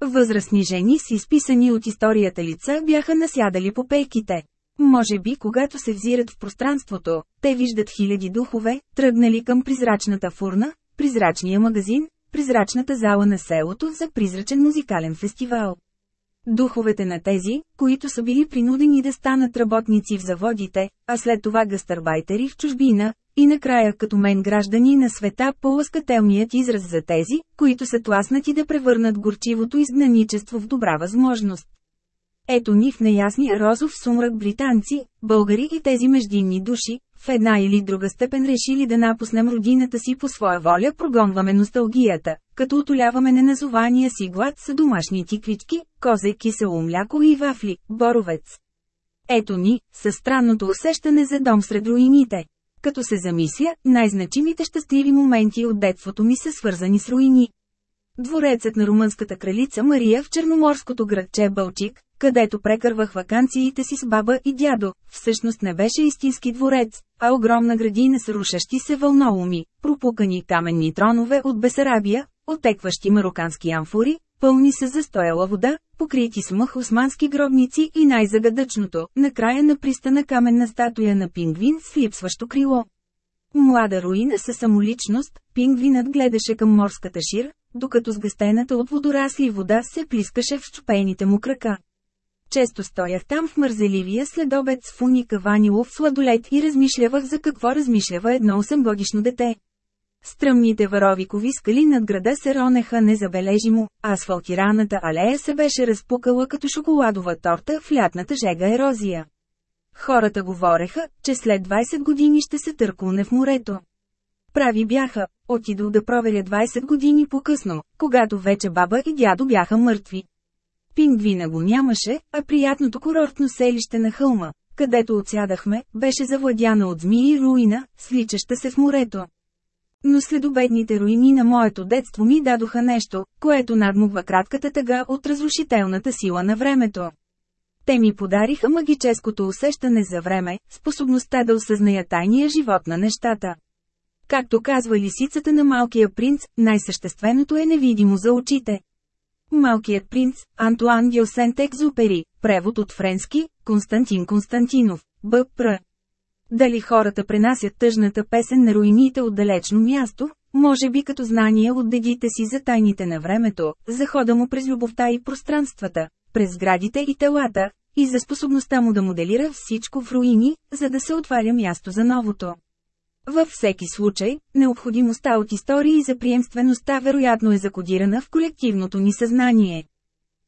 Възрастни жени с изписани от историята лица бяха насядали по пейките. Може би когато се взират в пространството, те виждат хиляди духове, тръгнали към призрачната фурна, призрачния магазин, призрачната зала на селото за призрачен музикален фестивал. Духовете на тези, които са били принудени да станат работници в заводите, а след това гастарбайтери в чужбина, и накрая като мен граждани на света по-лъскателният израз за тези, които са тласнати да превърнат горчивото изгнаничество в добра възможност. Ето ни в неясния розов сумрак британци, българи и тези междинни души, в една или друга степен решили да напуснем родината си по своя воля прогонваме носталгията, като отоляваме неназования си глад с домашни тиквички, козе кисело мляко и вафли, боровец. Ето ни, със странното усещане за дом сред руините. Като се замисля, най-значимите щастливи моменти от детството ми са свързани с руини. Дворецът на румънската кралица Мария в черноморското градче Бълчик, където прекървах вакансиите си с баба и дядо, всъщност не беше истински дворец, а огромна градина с рушащи се вълноломи, пропукани каменни тронове от Бесарабия, отекващи марокански амфори, пълни с застояла вода, покрити с мъх османски гробници и най-загадъчното, накрая на пристана каменна статуя на пингвин с липсващо крило. Млада руина със самоличност, пингвинът гледаше към морската шир, докато сгъстената от водорасли вода се плискаше в щупените му крака. Често стоях там в мързеливия следобед с фуника ванилов сладолет и размишлявах за какво размишлява едно 8 годишно дете. Стръмните варовикови скали над града се ронеха незабележимо, асфалтираната алея се беше разпукала като шоколадова торта в лятната жега ерозия. Хората говореха, че след 20 години ще се търкулне в морето. Прави бяха, отидох да проверя 20 години по-късно, когато вече баба и дядо бяха мъртви. Пингвина го нямаше, а приятното курортно селище на хълма, където отсядахме, беше завладяна от змии руина, сличаща се в морето. Но следобедните руини на моето детство ми дадоха нещо, което надмогва кратката тъга от разрушителната сила на времето. Те ми подариха магическото усещане за време, способността да осъзная тайния живот на нещата. Както казва лисицата на малкия принц, най-същественото е невидимо за очите. Малкият принц, Антуан Гилсент Екзупери, превод от френски, Константин Константинов, Б.Пр. Дали хората пренасят тъжната песен на руините от далечно място, може би като знание от дедите си за тайните на времето, за хода му през любовта и пространствата, през градите и телата, и за способността му да моделира всичко в руини, за да се отваря място за новото. Във всеки случай, необходимостта от истории за приемствеността вероятно е закодирана в колективното ни съзнание.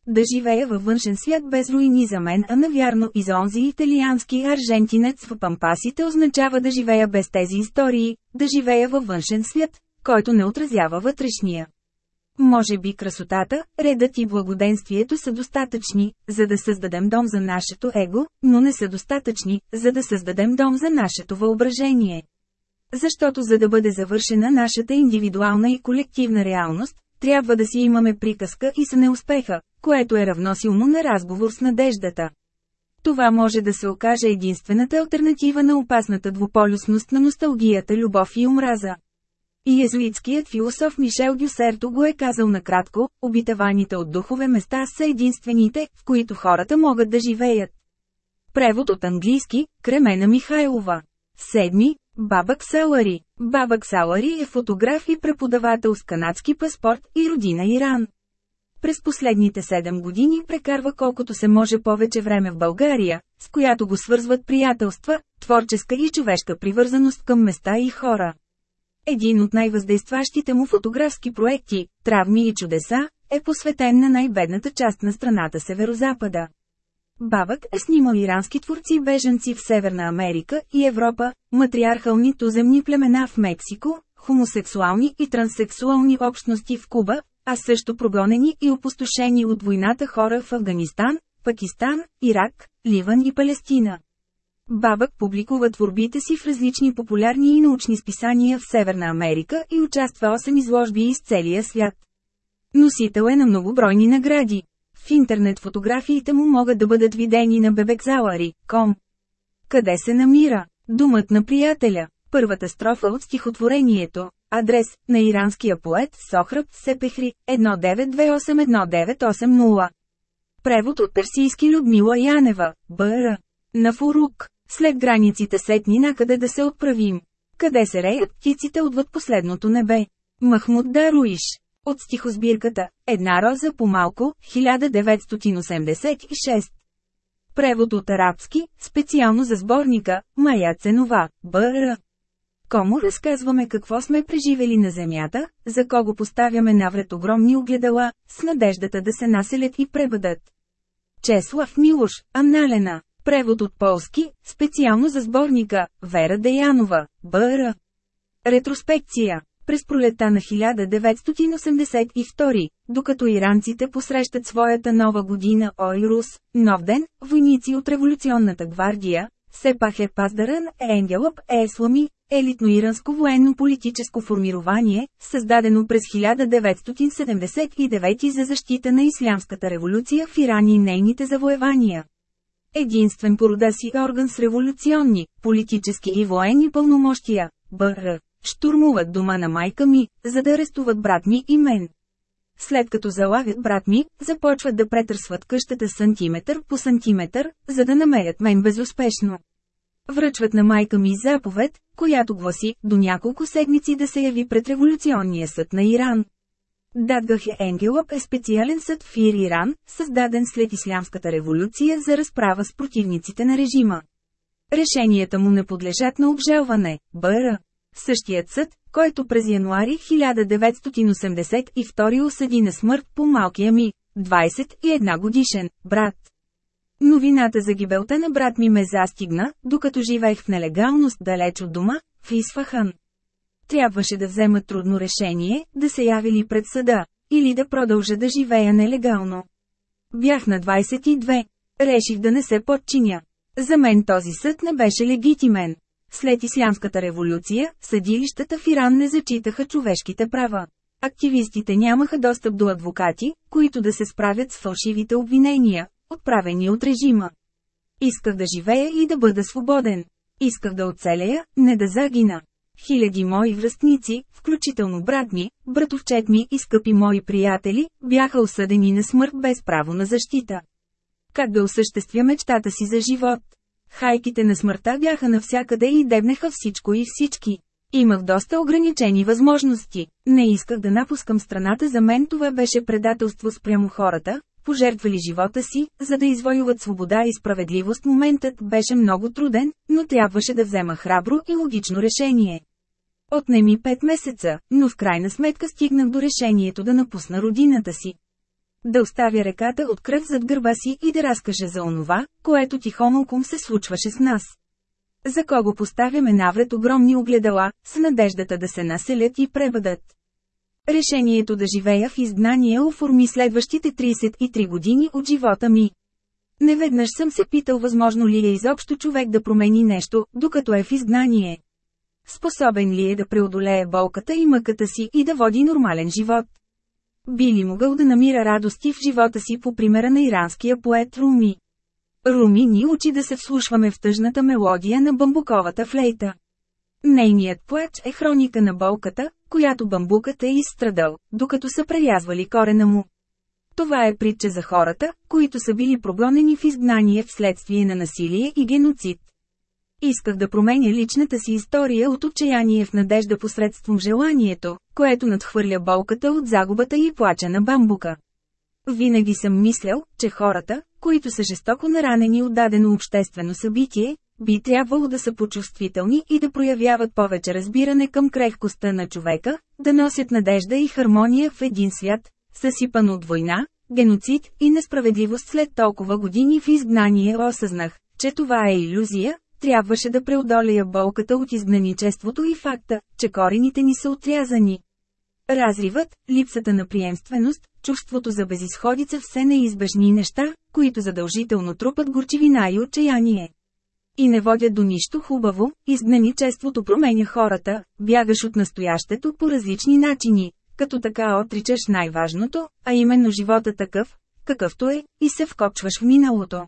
Да живея във външен свят без руини за мен, а навярно и за онзи италиански аржентинец в пампасите означава да живея без тези истории, да живея във външен свят, който не отразява вътрешния. Може би красотата, редът и благоденствието са достатъчни, за да създадем дом за нашето его, но не са достатъчни, за да създадем дом за нашето въображение. Защото за да бъде завършена нашата индивидуална и колективна реалност, трябва да си имаме приказка и с неуспеха, което е равносилно на разговор с надеждата. Това може да се окаже единствената альтернатива на опасната двуполюсност на носталгията, любов и омраза. И езуитският философ Мишел Дюсерто го е казал накратко, обитаваните от духове места са единствените, в които хората могат да живеят. Превод от английски, Кремена Михайлова. Седми, Бабък Салари. Бабък Салари е фотограф и преподавател с канадски паспорт и родина Иран. През последните 7 години прекарва колкото се може повече време в България, с която го свързват приятелства, творческа и човешка привързаност към места и хора. Един от най-въздействащите му фотографски проекти, Травми и чудеса, е посветен на най-бедната част на страната Северозапада. Бабък е снимал ирански творци беженци в Северна Америка и Европа, матриархални туземни племена в Мексико, хомосексуални и транссексуални общности в Куба, а също прогонени и опустошени от войната хора в Афганистан, Пакистан, Ирак, Ливан и Палестина. Бабък публикува творбите си в различни популярни и научни списания в Северна Америка и участва 8 изложби из целия свят. Носител е на многобройни награди. В интернет фотографиите му могат да бъдат видени на bebekzalari.com. Къде се намира? Думът на приятеля. Първата строфа от стихотворението. Адрес на иранския поет Сохраб Сепехри 19281980. Превод от персийски Людмила Янева, Б.Р. На Фурук. След границите сетни накъде да се отправим. Къде се реят птиците отвъд последното небе? Махмуд Даруиш. От стихосбирката «Една роза по-малко» 1986. Превод от арабски, специално за сборника «Мая Ценова», Б.Р. Кому разказваме какво сме преживели на Земята, за кого поставяме навред огромни огледала, с надеждата да се населят и пребъдат. Чеслав Милош, Анналена. Превод от полски, специално за сборника Вера Деянова, Б.Р. Ретроспекция през пролета на 1982, докато иранците посрещат своята нова година Ойрус, нов ден, войници от революционната гвардия, Сепах е Паздаран, Енгелъп, Еслами, елитно иранско военно-политическо формирование, създадено през 1979 за защита на ислямската революция в Иран и нейните завоевания. Единствен по рода си орган с революционни, политически и военни пълномощия, БР. Штурмуват дома на майка ми, за да арестуват брат ми и мен. След като залавят брат ми, започват да претърсват къщата сантиметър по сантиметър, за да намерят мен безуспешно. Връчват на майка ми заповед, която гласи до няколко седмици да се яви пред революционния съд на Иран. Дадгах е Енгелъп е специален съд в Ир Иран, създаден след Ислямската революция за разправа с противниците на режима. Решенията му не подлежат на обжалване, бъра. Същият съд, който през януари 1982 осъди на смърт по малкия ми, 21 годишен, брат. Новината за гибелта на брат ми ме застигна, докато живеех в нелегалност далеч от дома, в Исфахан. Трябваше да взема трудно решение, да се яви ли пред съда, или да продължа да живея нелегално. Бях на 22. Реших да не се подчиня. За мен този съд не беше легитимен. След Ислямската революция, съдилищата в Иран не зачитаха човешките права. Активистите нямаха достъп до адвокати, които да се справят с фалшивите обвинения, отправени от режима. Исках да живея и да бъда свободен. Исках да оцелея, не да загина. Хиляди мои връстници, включително брат ми, братовчет ми и скъпи мои приятели, бяха осъдени на смърт без право на защита. Как да осъществя мечтата си за живот? Хайките на смъртта бяха навсякъде и дебнеха всичко и всички. Имах доста ограничени възможности. Не исках да напускам страната за мен това беше предателство спрямо хората, пожертвали живота си, за да извоюват свобода и справедливост. Моментът беше много труден, но трябваше да взема храбро и логично решение. Отне ми пет месеца, но в крайна сметка стигнах до решението да напусна родината си. Да оставя реката от кръв зад гърба си и да разкаже за онова, което тихомълком се случваше с нас. За кого поставяме навред огромни огледала, с надеждата да се населят и пребъдат. Решението да живея в изгнание оформи следващите 33 години от живота ми. Неведнъж съм се питал възможно ли е изобщо човек да промени нещо, докато е в изгнание. способен ли е да преодолее болката и мъката си и да води нормален живот. Би ли могъл да намира радости в живота си по примера на иранския поет Руми? Руми ни учи да се вслушваме в тъжната мелодия на бамбуковата флейта. Нейният плач е хроника на болката, която бамбукът е изстрадал, докато са прерязвали корена му. Това е притча за хората, които са били прогонени в изгнание вследствие на насилие и геноцид. Исках да променя личната си история от отчаяние в надежда посредством желанието, което надхвърля болката от загубата и плача на бамбука. Винаги съм мислял, че хората, които са жестоко наранени от дадено обществено събитие, би трябвало да са почувствителни и да проявяват повече разбиране към крехкостта на човека, да носят надежда и хармония в един свят, съсипан от война, геноцид и несправедливост след толкова години в изгнание осъзнах, че това е иллюзия, трябваше да преодолея болката от изгнаничеството и факта, че корените ни са отрязани. Разривът, липсата на приемственост, чувството за безисходица все неизбежни неща, които задължително трупат горчивина и отчаяние. И не водят до нищо хубаво, изгнаничеството променя хората, бягаш от настоящето по различни начини, като така отричаш най-важното, а именно живота такъв, какъвто е, и се вкопчваш в миналото.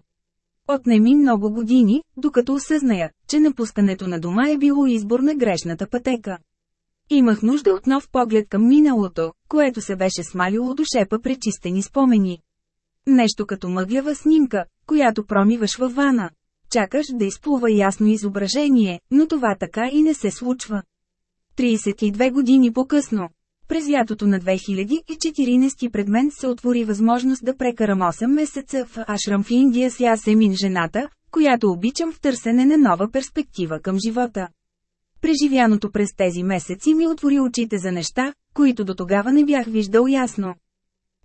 Отнеми много години, докато осъзная, че напускането на дома е било избор на грешната пътека. Имах нужда от нов поглед към миналото, което се беше смалило до шепа пречистени спомени. Нещо като мъглява снимка, която промиваш във вана. Чакаш да изплува ясно изображение, но това така и не се случва. 32 години по-късно. През лятото на 2014 пред мен се отвори възможност да прекарам 8 месеца в Ашрам в Индия с Ясемин жената, която обичам в търсене на нова перспектива към живота. Преживяното през тези месеци ми отвори очите за неща, които до тогава не бях виждал ясно.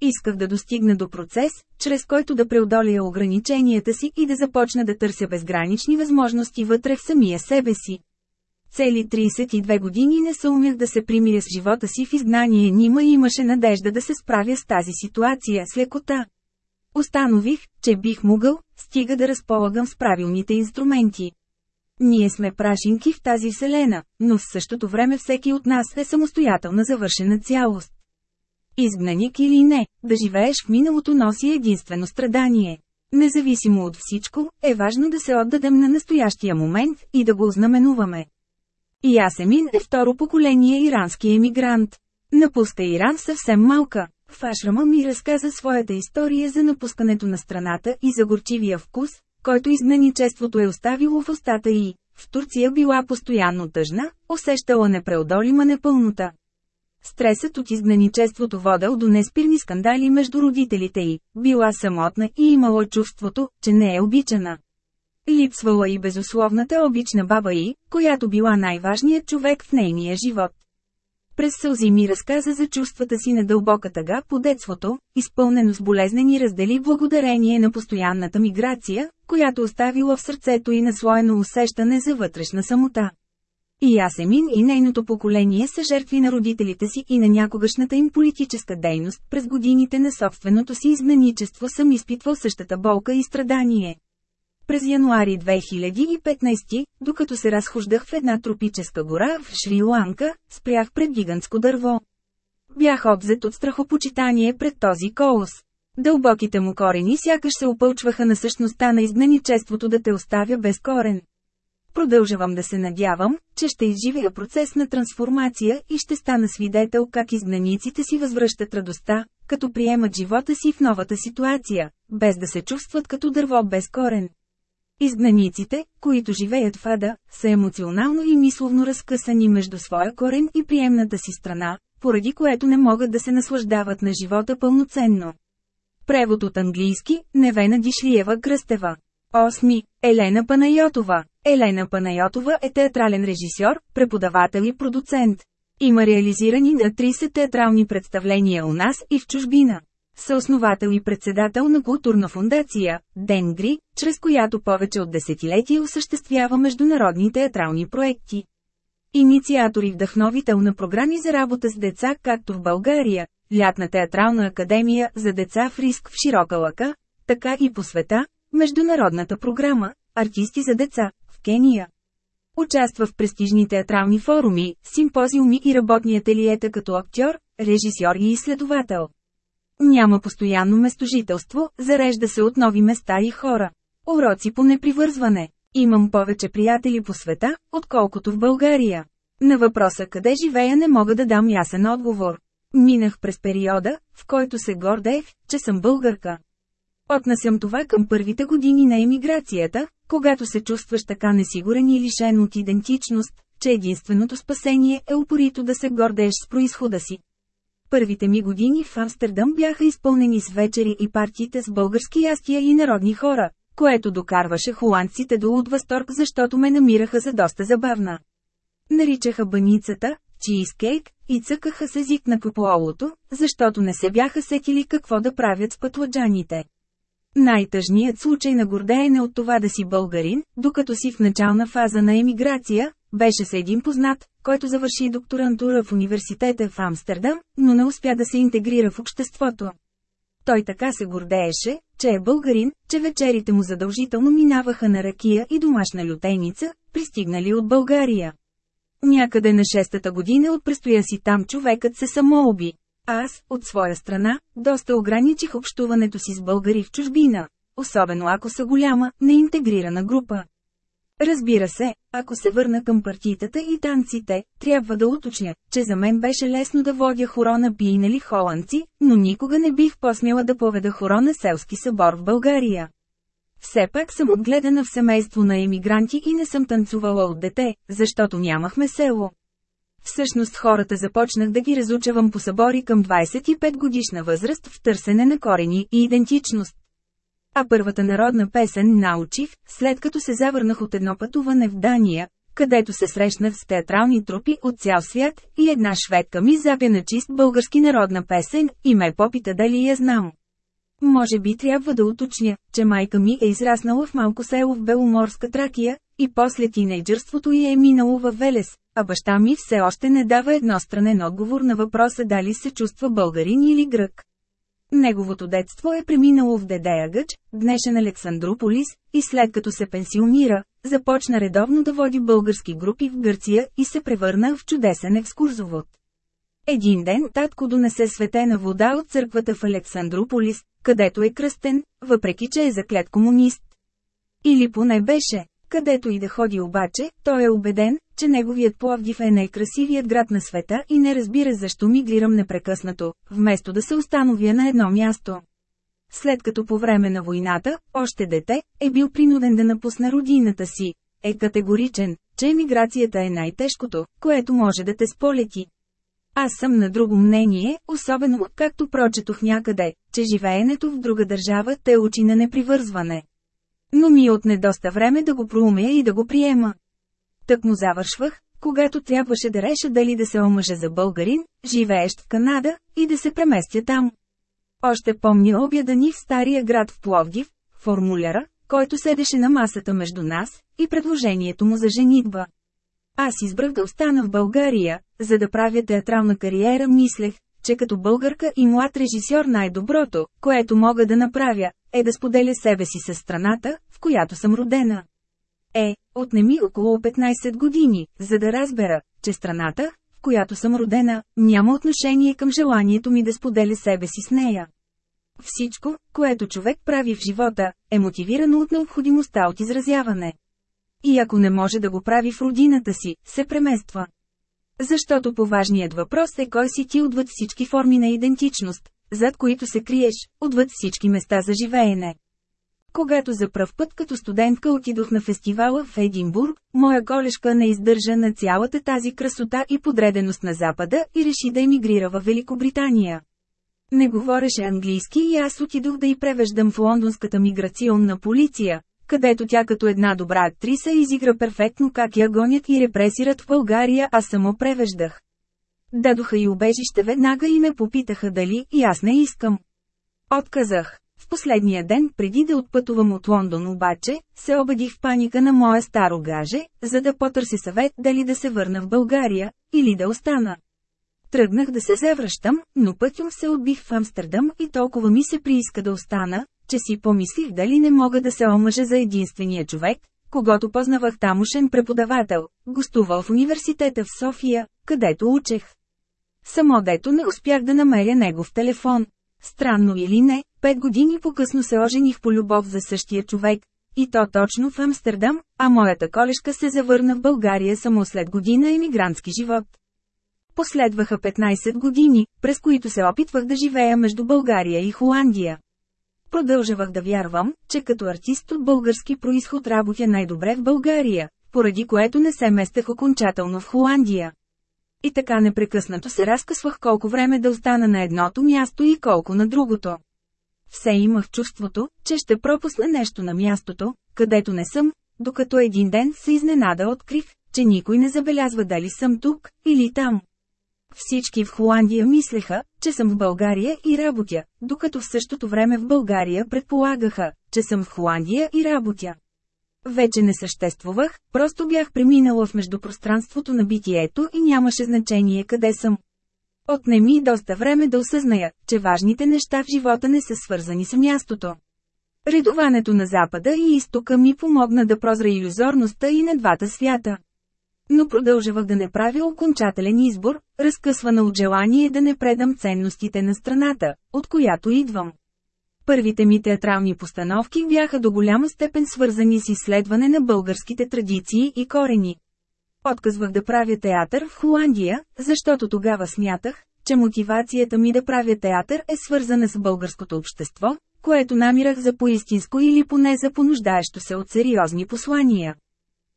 Исках да достигна до процес, чрез който да преодоля ограниченията си и да започна да търся безгранични възможности вътре в самия себе си. Цели 32 години не съумях да се примиря с живота си в изгнание, нима имаше надежда да се справя с тази ситуация с лекота. Установих, че бих могъл, стига да разполагам с правилните инструменти. Ние сме прашинки в тази вселена, но в същото време всеки от нас е самостоятелна завършена цялост. Изгнаник или не, да живееш в миналото носи единствено страдание. Независимо от всичко, е важно да се отдадем на настоящия момент и да го ознаменуваме. Ясемин е второ поколение ирански емигрант. Напуска Иран съвсем малка. В Ашрама ми разказа своята история за напускането на страната и за горчивия вкус, който изгнаничеството е оставило в устата и, в Турция била постоянно тъжна, усещала непреодолима непълнота. Стресът от изгнаничеството водел до неспирни скандали между родителите й, била самотна и имала чувството, че не е обичана. Липсвала и безусловната обична баба й, която била най-важният човек в нейния живот. През сълзи ми разказа за чувствата си на дълбока тъга по детството, изпълнено с болезнени раздели благодарение на постоянната миграция, която оставила в сърцето и наслоено усещане за вътрешна самота. И Ясемин и нейното поколение са жертви на родителите си и на някогашната им политическа дейност през годините на собственото си изменичество съм изпитвал същата болка и страдание. През януари 2015, докато се разхождах в една тропическа гора в Шри-Ланка, спрях пред гигантско дърво. Бях обзет от страхопочитание пред този колос. Дълбоките му корени сякаш се опълчваха на същността на изгнаничеството да те оставя без корен. Продължавам да се надявам, че ще изживея процес на трансформация и ще стана свидетел как изгнаниците си възвръщат радостта, като приемат живота си в новата ситуация, без да се чувстват като дърво без корен. Изгнаниците, които живеят в ада, са емоционално и мисловно разкъсани между своя корен и приемната си страна, поради което не могат да се наслаждават на живота пълноценно. Превод от английски, Невена Дишлиева Кръстева. 8. Елена Панайотова. Елена Панайотова е театрален режисьор, преподавател и продуцент. Има реализирани на 30 театрални представления у нас и в чужбина съосновател и председател на културна фундация, Денгри, чрез която повече от десетилетия осъществява международни театрални проекти. Инициатор и вдъхновител на програми за работа с деца както в България, Лятна театрална академия за деца в риск в широка лъка, така и по света, Международната програма «Артисти за деца» в Кения. Участва в престижни театрални форуми, симпозиуми и работни ателиета като актьор, режисьор и изследовател. Няма постоянно местожителство, зарежда се от нови места и хора. Уроци по непривързване. Имам повече приятели по света, отколкото в България. На въпроса къде живея не мога да дам ясен отговор. Минах през периода, в който се гордех, че съм българка. Отнасям това към първите години на емиграцията, когато се чувстваш така несигурен и лишен от идентичност, че единственото спасение е упорито да се гордееш с происхода си. Първите ми години в Амстердам бяха изпълнени с вечери и партиите с български ястия и народни хора, което докарваше холандците до от възторг, защото ме намираха за доста забавна. Наричаха баницата, чизкейк, и цъкаха с език на куполото, защото не се бяха сетили какво да правят с пътладжаните. Най-тъжният случай на гордеене от това да си българин, докато си в начална фаза на емиграция, беше с един познат, който завърши докторантура в университета в Амстердам, но не успя да се интегрира в обществото. Той така се гордееше, че е българин, че вечерите му задължително минаваха на ракия и домашна лютеница, пристигнали от България. Някъде на шестата година от престоя си там човекът се самооби. Аз, от своя страна, доста ограничих общуването си с българи в чужбина, особено ако са голяма, неинтегрирана група. Разбира се, ако се върна към партитата и танците, трябва да уточня, че за мен беше лесно да водя хоро на пийнали холандци, но никога не бих посмяла да поведа хоро на селски събор в България. Все пак съм отгледана в семейство на емигранти и не съм танцувала от дете, защото нямахме село. Всъщност хората започнах да ги разучавам по събори към 25 годишна възраст в търсене на корени и идентичност. А първата народна песен научих, след като се завърнах от едно пътуване в Дания, където се срещнах с театрални трупи от цял свят, и една шведка ми запя на чист български народна песен, и ме попита дали я знам. Може би трябва да уточня, че майка ми е израснала в малко село в Беломорска Тракия, и после тинейджърството й е минало във Велес, а баща ми все още не дава едностранен отговор на въпроса дали се чувства българин или грък. Неговото детство е преминало в Дедеягъч, днешен Александрополис, и след като се пенсионира, започна редовно да води български групи в Гърция и се превърна в чудесен екскурзовод. Един ден татко донесе светена вода от църквата в Александрополис, където е кръстен, въпреки че е заклет комунист. Или поне беше, където и да ходи обаче, той е убеден, че неговият Пловдив е най-красивият град на света и не разбира защо мигрирам непрекъснато, вместо да се установя на едно място. След като по време на войната, още дете, е бил принуден да напусне родината си, е категоричен, че емиграцията е най-тежкото, което може да те сполети. Аз съм на друго мнение, особено както прочетох някъде, че живеенето в друга държава те учи на непривързване. Но ми отне доста време да го проумея и да го приема. Так му завършвах, когато трябваше да реша дали да се омъжа за българин, живеещ в Канада, и да се преместя там. Още помня обяда ни в стария град в Пловдив, формуляра, който седеше на масата между нас, и предложението му за женитба. Аз избрах да остана в България, за да правя театрална кариера мислех, че като българка и млад режисьор най-доброто, което мога да направя, е да споделя себе си с страната, в която съм родена. Е, отнеми около 15 години, за да разбера, че страната, в която съм родена, няма отношение към желанието ми да споделя себе си с нея. Всичко, което човек прави в живота, е мотивирано от необходимостта от изразяване. И ако не може да го прави в родината си, се премества. Защото поважният въпрос е кой си ти отвъд всички форми на идентичност, зад които се криеш, отвъд всички места за живеене. Когато за пръв път като студентка отидох на фестивала в Единбург, моя колешка не издържа на цялата тази красота и подреденост на Запада и реши да емигрира в Великобритания. Не говореше английски и аз отидох да й превеждам в лондонската миграционна полиция, където тя като една добра актриса изигра перфектно как я гонят и репресират в България, аз само превеждах. Дадоха и убежище веднага и ме попитаха дали и аз не искам. Отказах. Последния ден, преди да отпътувам от Лондон обаче, се обадих в паника на моя старо гаже, за да потърси съвет дали да се върна в България, или да остана. Тръгнах да се завръщам, но пътем се отбих в Амстердам и толкова ми се прииска да остана, че си помислих дали не мога да се омъжа за единствения човек, когато познавах тамошен преподавател, гостувал в университета в София, където учех. Само дето не успях да намеря негов телефон. Странно или не, пет години по-късно се ожених по любов за същия човек, и то точно в Амстердам, а моята колешка се завърна в България само след година емигрантски живот. Последваха 15 години, през които се опитвах да живея между България и Холандия. Продължавах да вярвам, че като артист от български происход работя най-добре в България, поради което не се местех окончателно в Холандия. И така непрекъснато се разкъсвах колко време да остана на едното място и колко на другото. Все имах чувството, че ще пропусна нещо на мястото, където не съм, докато един ден се изненада открих, че никой не забелязва дали съм тук или там. Всички в Холандия мислеха, че съм в България и работя, докато в същото време в България предполагаха, че съм в Холандия и работя. Вече не съществувах, просто бях преминала в междупространството на битието и нямаше значение къде съм. Отне ми доста време да осъзная, че важните неща в живота не са свързани с мястото. Редуването на Запада и Изтока ми помогна да прозра иллюзорността и на двата свята. Но продължавах да не правя окончателен избор, разкъсвана от желание да не предам ценностите на страната, от която идвам. Първите ми театрални постановки бяха до голяма степен свързани с изследване на българските традиции и корени. Отказвах да правя театър в Холандия, защото тогава смятах, че мотивацията ми да правя театър е свързана с българското общество, което намирах за поистинско или поне за понуждаещо се от сериозни послания.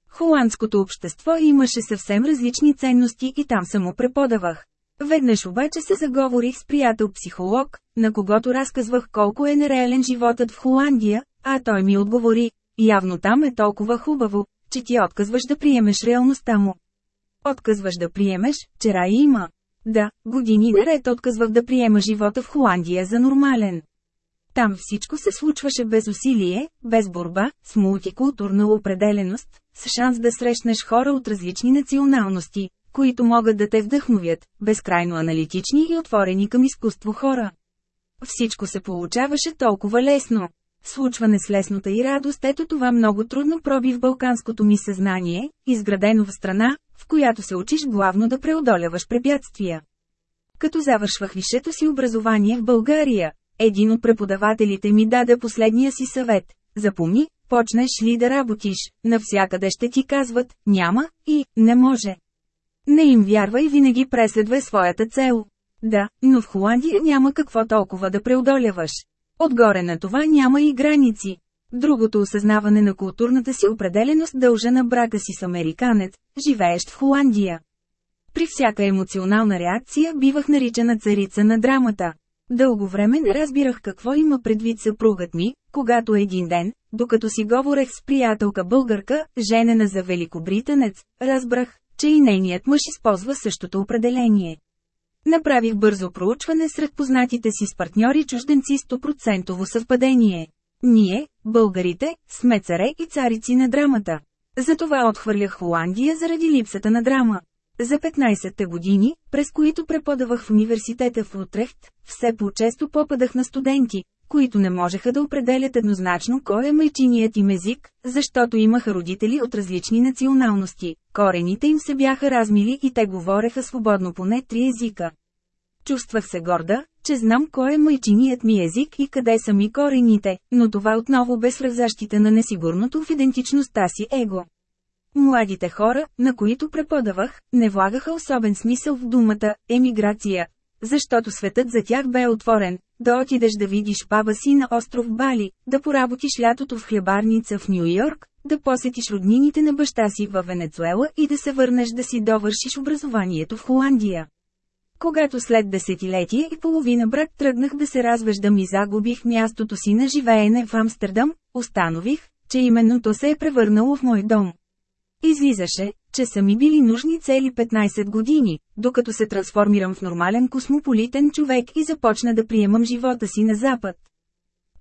Холандското общество имаше съвсем различни ценности и там само преподавах. Веднъж обаче се заговорих с приятел-психолог, на когото разказвах колко е нереален животът в Холандия, а той ми отговори, явно там е толкова хубаво, че ти отказваш да приемеш реалността му. Отказваш да приемеш, че рай има. Да, години наред отказвах да приема живота в Холандия за нормален. Там всичко се случваше без усилие, без борба, с мултикултурна определеност, с шанс да срещнеш хора от различни националности, които могат да те вдъхновят, безкрайно аналитични и отворени към изкуство хора. Всичко се получаваше толкова лесно. Случване с леснота и радост ето това много трудно проби в балканското ми съзнание, изградено в страна, в която се учиш главно да преодоляваш препятствия. Като завършвах висшето си образование в България, един от преподавателите ми даде последния си съвет. Запомни, почнеш ли да работиш, навсякъде ще ти казват, няма, и, не може. Не им вярвай винаги преследвай своята цел. Да, но в Холандия няма какво толкова да преодоляваш. Отгоре на това няма и граници. Другото осъзнаване на културната си определеност дължа на брака си с американец, живеещ в Холандия. При всяка емоционална реакция бивах наричана царица на драмата. Дълго време не разбирах какво има предвид съпругът ми, когато един ден, докато си говорех с приятелка българка, женена за великобританец, разбрах, че и нейният мъж използва същото определение. Направих бързо проучване сред познатите си с партньори чужденци 100% съвпадение. Ние, българите, сме царе и царици на драмата. Затова отхвърлях Холандия заради липсата на драма. За 15-те години, през които преподавах в университета в Утрехт, все по-често попадах на студенти, които не можеха да определят еднозначно кой е майчиният им език, защото имаха родители от различни националности, корените им се бяха размили и те говореха свободно поне три езика. Чувствах се горда, че знам кой е майчиният ми език и къде са ми корените, но това отново без свръхзащита на несигурното в идентичността си его. Младите хора, на които преподавах, не влагаха особен смисъл в думата «емиграция», защото светът за тях бе отворен, да отидеш да видиш баба си на остров Бали, да поработиш лятото в хлебарница в Нью Йорк, да посетиш роднините на баща си в Венецуела и да се върнеш да си довършиш образованието в Холандия. Когато след десетилетие и половина брак тръгнах да се развеждам и загубих мястото си на живеене в Амстердам, установих, че именно то се е превърнало в мой дом. Излизаше, че са ми били нужни цели 15 години, докато се трансформирам в нормален космополитен човек и започна да приемам живота си на Запад.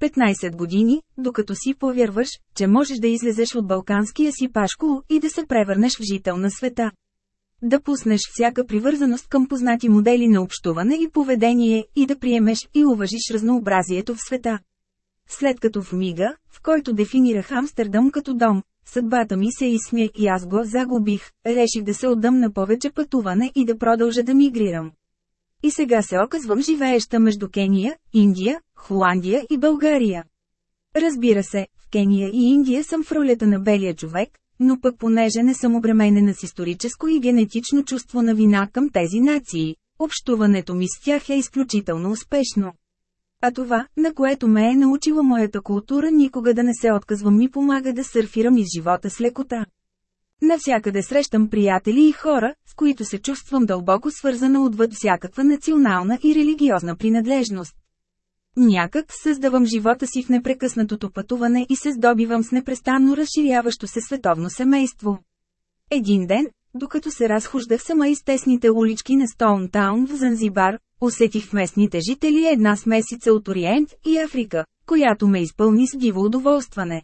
15 години, докато си повярваш, че можеш да излезеш от балканския си пашко и да се превърнеш в жител на света. Да пуснеш всяка привързаност към познати модели на общуване и поведение и да приемеш и уважиш разнообразието в света. След като в мига, в който дефинирах Амстердам като дом, съдбата ми се изсмя и аз го загубих, реших да се отдам на повече пътуване и да продължа да мигрирам. И сега се оказвам живееща между Кения, Индия, Холандия и България. Разбира се, в Кения и Индия съм в ролята на белия човек, но пък понеже не съм обременена с историческо и генетично чувство на вина към тези нации, общуването ми с тях е изключително успешно. А това, на което ме е научила моята култура никога да не се отказвам ми помага да сърфирам из живота с лекота. Навсякъде срещам приятели и хора, с които се чувствам дълбоко свързана отвъд всякаква национална и религиозна принадлежност. Някак създавам живота си в непрекъснатото пътуване и се здобивам с непрестанно разширяващо се световно семейство. Един ден, докато се разхождах сама из тесните улички на Стоунтаун в Занзибар, усетих в местните жители една смесица от Ориент и Африка, която ме изпълни с диво удоволстване.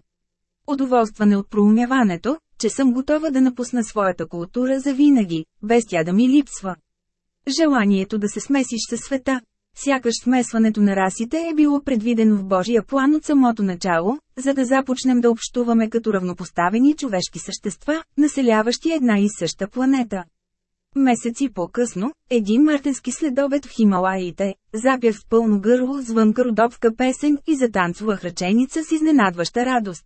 Удоволстване от проумяването, че съм готова да напусна своята култура за винаги, без тя да ми липсва. Желанието да се смесиш със света, Сякаш смесването на расите е било предвидено в Божия план от самото начало, за да започнем да общуваме като равнопоставени човешки същества, населяващи една и съща планета. Месеци по-късно, един мартенски следобед в Хималаите, запях с пълно гърло звънка родопска песен и затанцувах ръченица с изненадваща радост.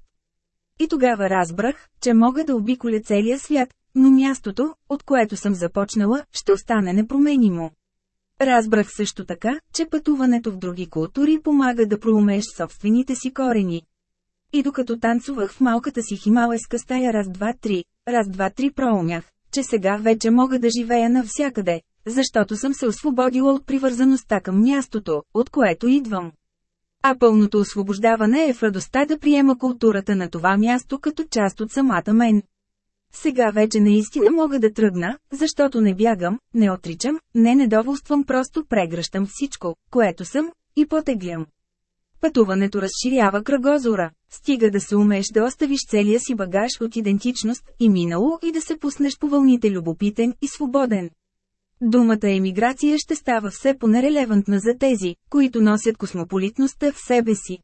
И тогава разбрах, че мога да обиколя целия свят, но мястото, от което съм започнала, ще остане непроменимо. Разбрах също така, че пътуването в други култури помага да проумееш собствените си корени. И докато танцувах в малката си хималайска стая раз-два-три, раз-два-три проумях, че сега вече мога да живея навсякъде, защото съм се освободила от привързаността към мястото, от което идвам. А пълното освобождаване е в радостта да приема културата на това място като част от самата мен. Сега вече наистина мога да тръгна, защото не бягам, не отричам, не недоволствам, просто прегръщам всичко, което съм, и потеглям. Пътуването разширява кръгозора. Стига да се умееш да оставиш целия си багаж от идентичност и минало и да се пуснеш по вълните любопитен и свободен. Думата емиграция ще става все по-нерелевантна за тези, които носят космополитността в себе си.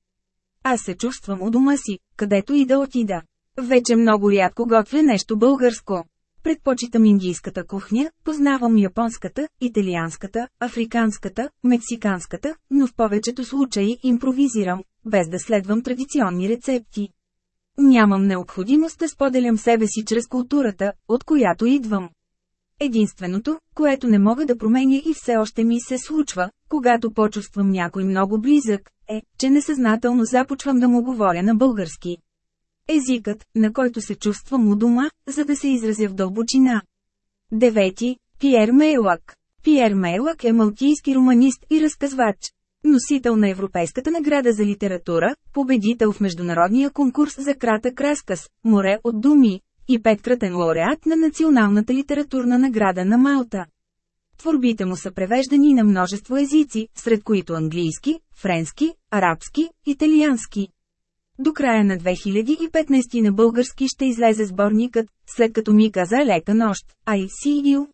Аз се чувствам у дома си, където и да отида. Вече много рядко готвя нещо българско. Предпочитам индийската кухня, познавам японската, италианската, африканската, мексиканската, но в повечето случаи импровизирам, без да следвам традиционни рецепти. Нямам необходимост да споделям себе си чрез културата, от която идвам. Единственото, което не мога да променя и все още ми се случва, когато почувствам някой много близък, е, че несъзнателно започвам да му говоря на български. Езикът, на който се чувствам у дома, за да се изразя в дълбочина. Девети. Пиер Мейлак. Пиер Мейлак е малтийски романист и разказвач. Носител на Европейската награда за литература, победител в международния конкурс за кратък разказ «Море от думи» и петкратен лауреат на Националната литературна награда на Малта. Творбите му са превеждани на множество езици, сред които английски, френски, арабски, италиански. До края на 2015 на български ще излезе сборникът, след като ми каза лека нощ, I see you.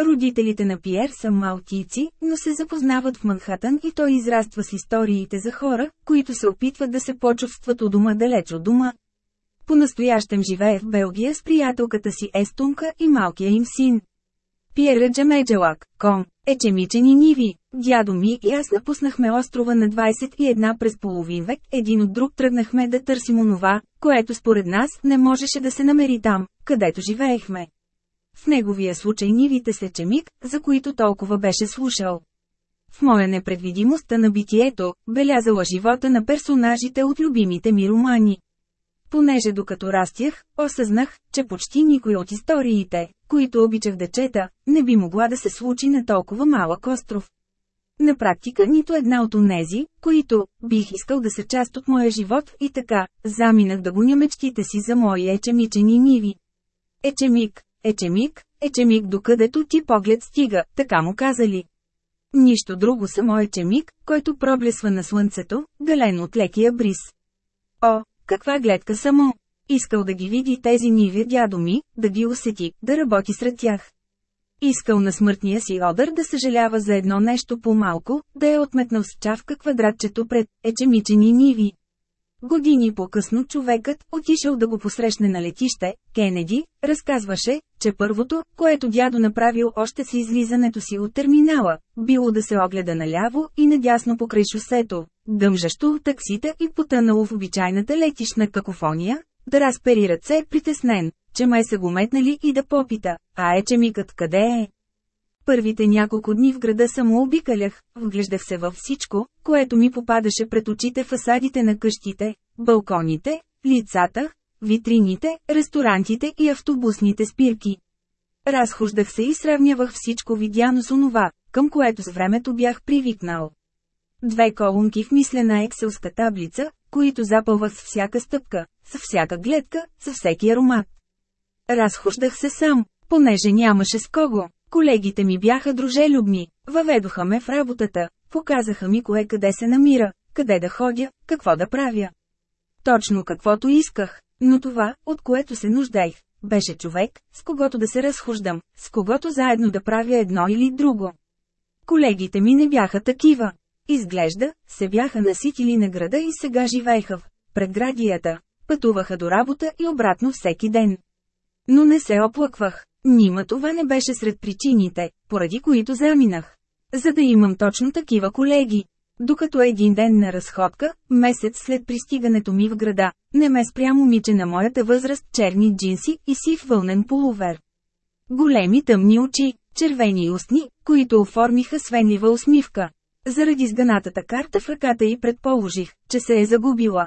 Родителите на Пиер са малтийци, но се запознават в Манхатън и той израства с историите за хора, които се опитват да се почувстват у дома далеч от дома. По-настоящем живее в Белгия с приятелката си Естунка и малкия им син. Пиера Джамеджелак, ком, ечемичени ниви. Дядо ми и аз напуснахме острова на 21 през половин век, един от друг тръгнахме да търсим онова, което според нас не можеше да се намери там, където живеехме. В неговия случай нивите се чемик, за които толкова беше слушал. В моя непредвидимостта на битието, белязала живота на персонажите от любимите ми романи. Понеже докато растях, осъзнах, че почти никой от историите, които обичах да чета, не би могла да се случи на толкова малък остров. На практика нито една от онези, които бих искал да са част от моя живот и така, заминах да гоня мечтите си за мои ечемичени ниви. Ечемик, ечемик, ечемик докъдето ти поглед стига, така му казали. Нищо друго само ечемик, който проблесва на слънцето, гален от лекия бриз. О, каква гледка само! Искал да ги види тези ниви дядо ми, да ги усети, да работи сред тях. Искал на смъртния си одър да съжалява за едно нещо по-малко, да е отметнал с чавка квадратчето пред ечемичени ниви. Години по-късно човекът, отишъл да го посрещне на летище, Кенеди, разказваше, че първото, което дядо направил още с излизането си от терминала, било да се огледа наляво и надясно покрай шосето, гъмжащо от таксита и потънало в обичайната летишна какофония, да разпери ръце притеснен, че май са го метнали и да попита, а е чемикът къде е? Първите няколко дни в града само обикалях, вглеждах се във всичко, което ми попадаше пред очите фасадите на къщите, балконите, лицата, витрините, ресторантите и автобусните спирки. Разхождах се и сравнявах всичко видяно с онова, към което с времето бях привикнал. Две колонки в мислена екселска таблица, които запълвах с всяка стъпка, с всяка гледка, с всеки аромат. Разхождах се сам, понеже нямаше с кого. Колегите ми бяха дружелюбни, въведоха ме в работата, показаха ми кое къде се намира, къде да ходя, какво да правя. Точно каквото исках, но това, от което се нуждаех, беше човек, с когото да се разхождам, с когото заедно да правя едно или друго. Колегите ми не бяха такива. Изглежда, се бяха наситили на града и сега живееха в предградията, пътуваха до работа и обратно всеки ден. Но не се оплаквах. Нима това не беше сред причините, поради които заминах. За да имам точно такива колеги. Докато един ден на разходка, месец след пристигането ми в града, не ме спря момиче на моята възраст черни джинси и сив вълнен полувер. Големи тъмни очи, червени устни, които оформиха свенлива усмивка. Заради сганатата карта в ръката й предположих, че се е загубила.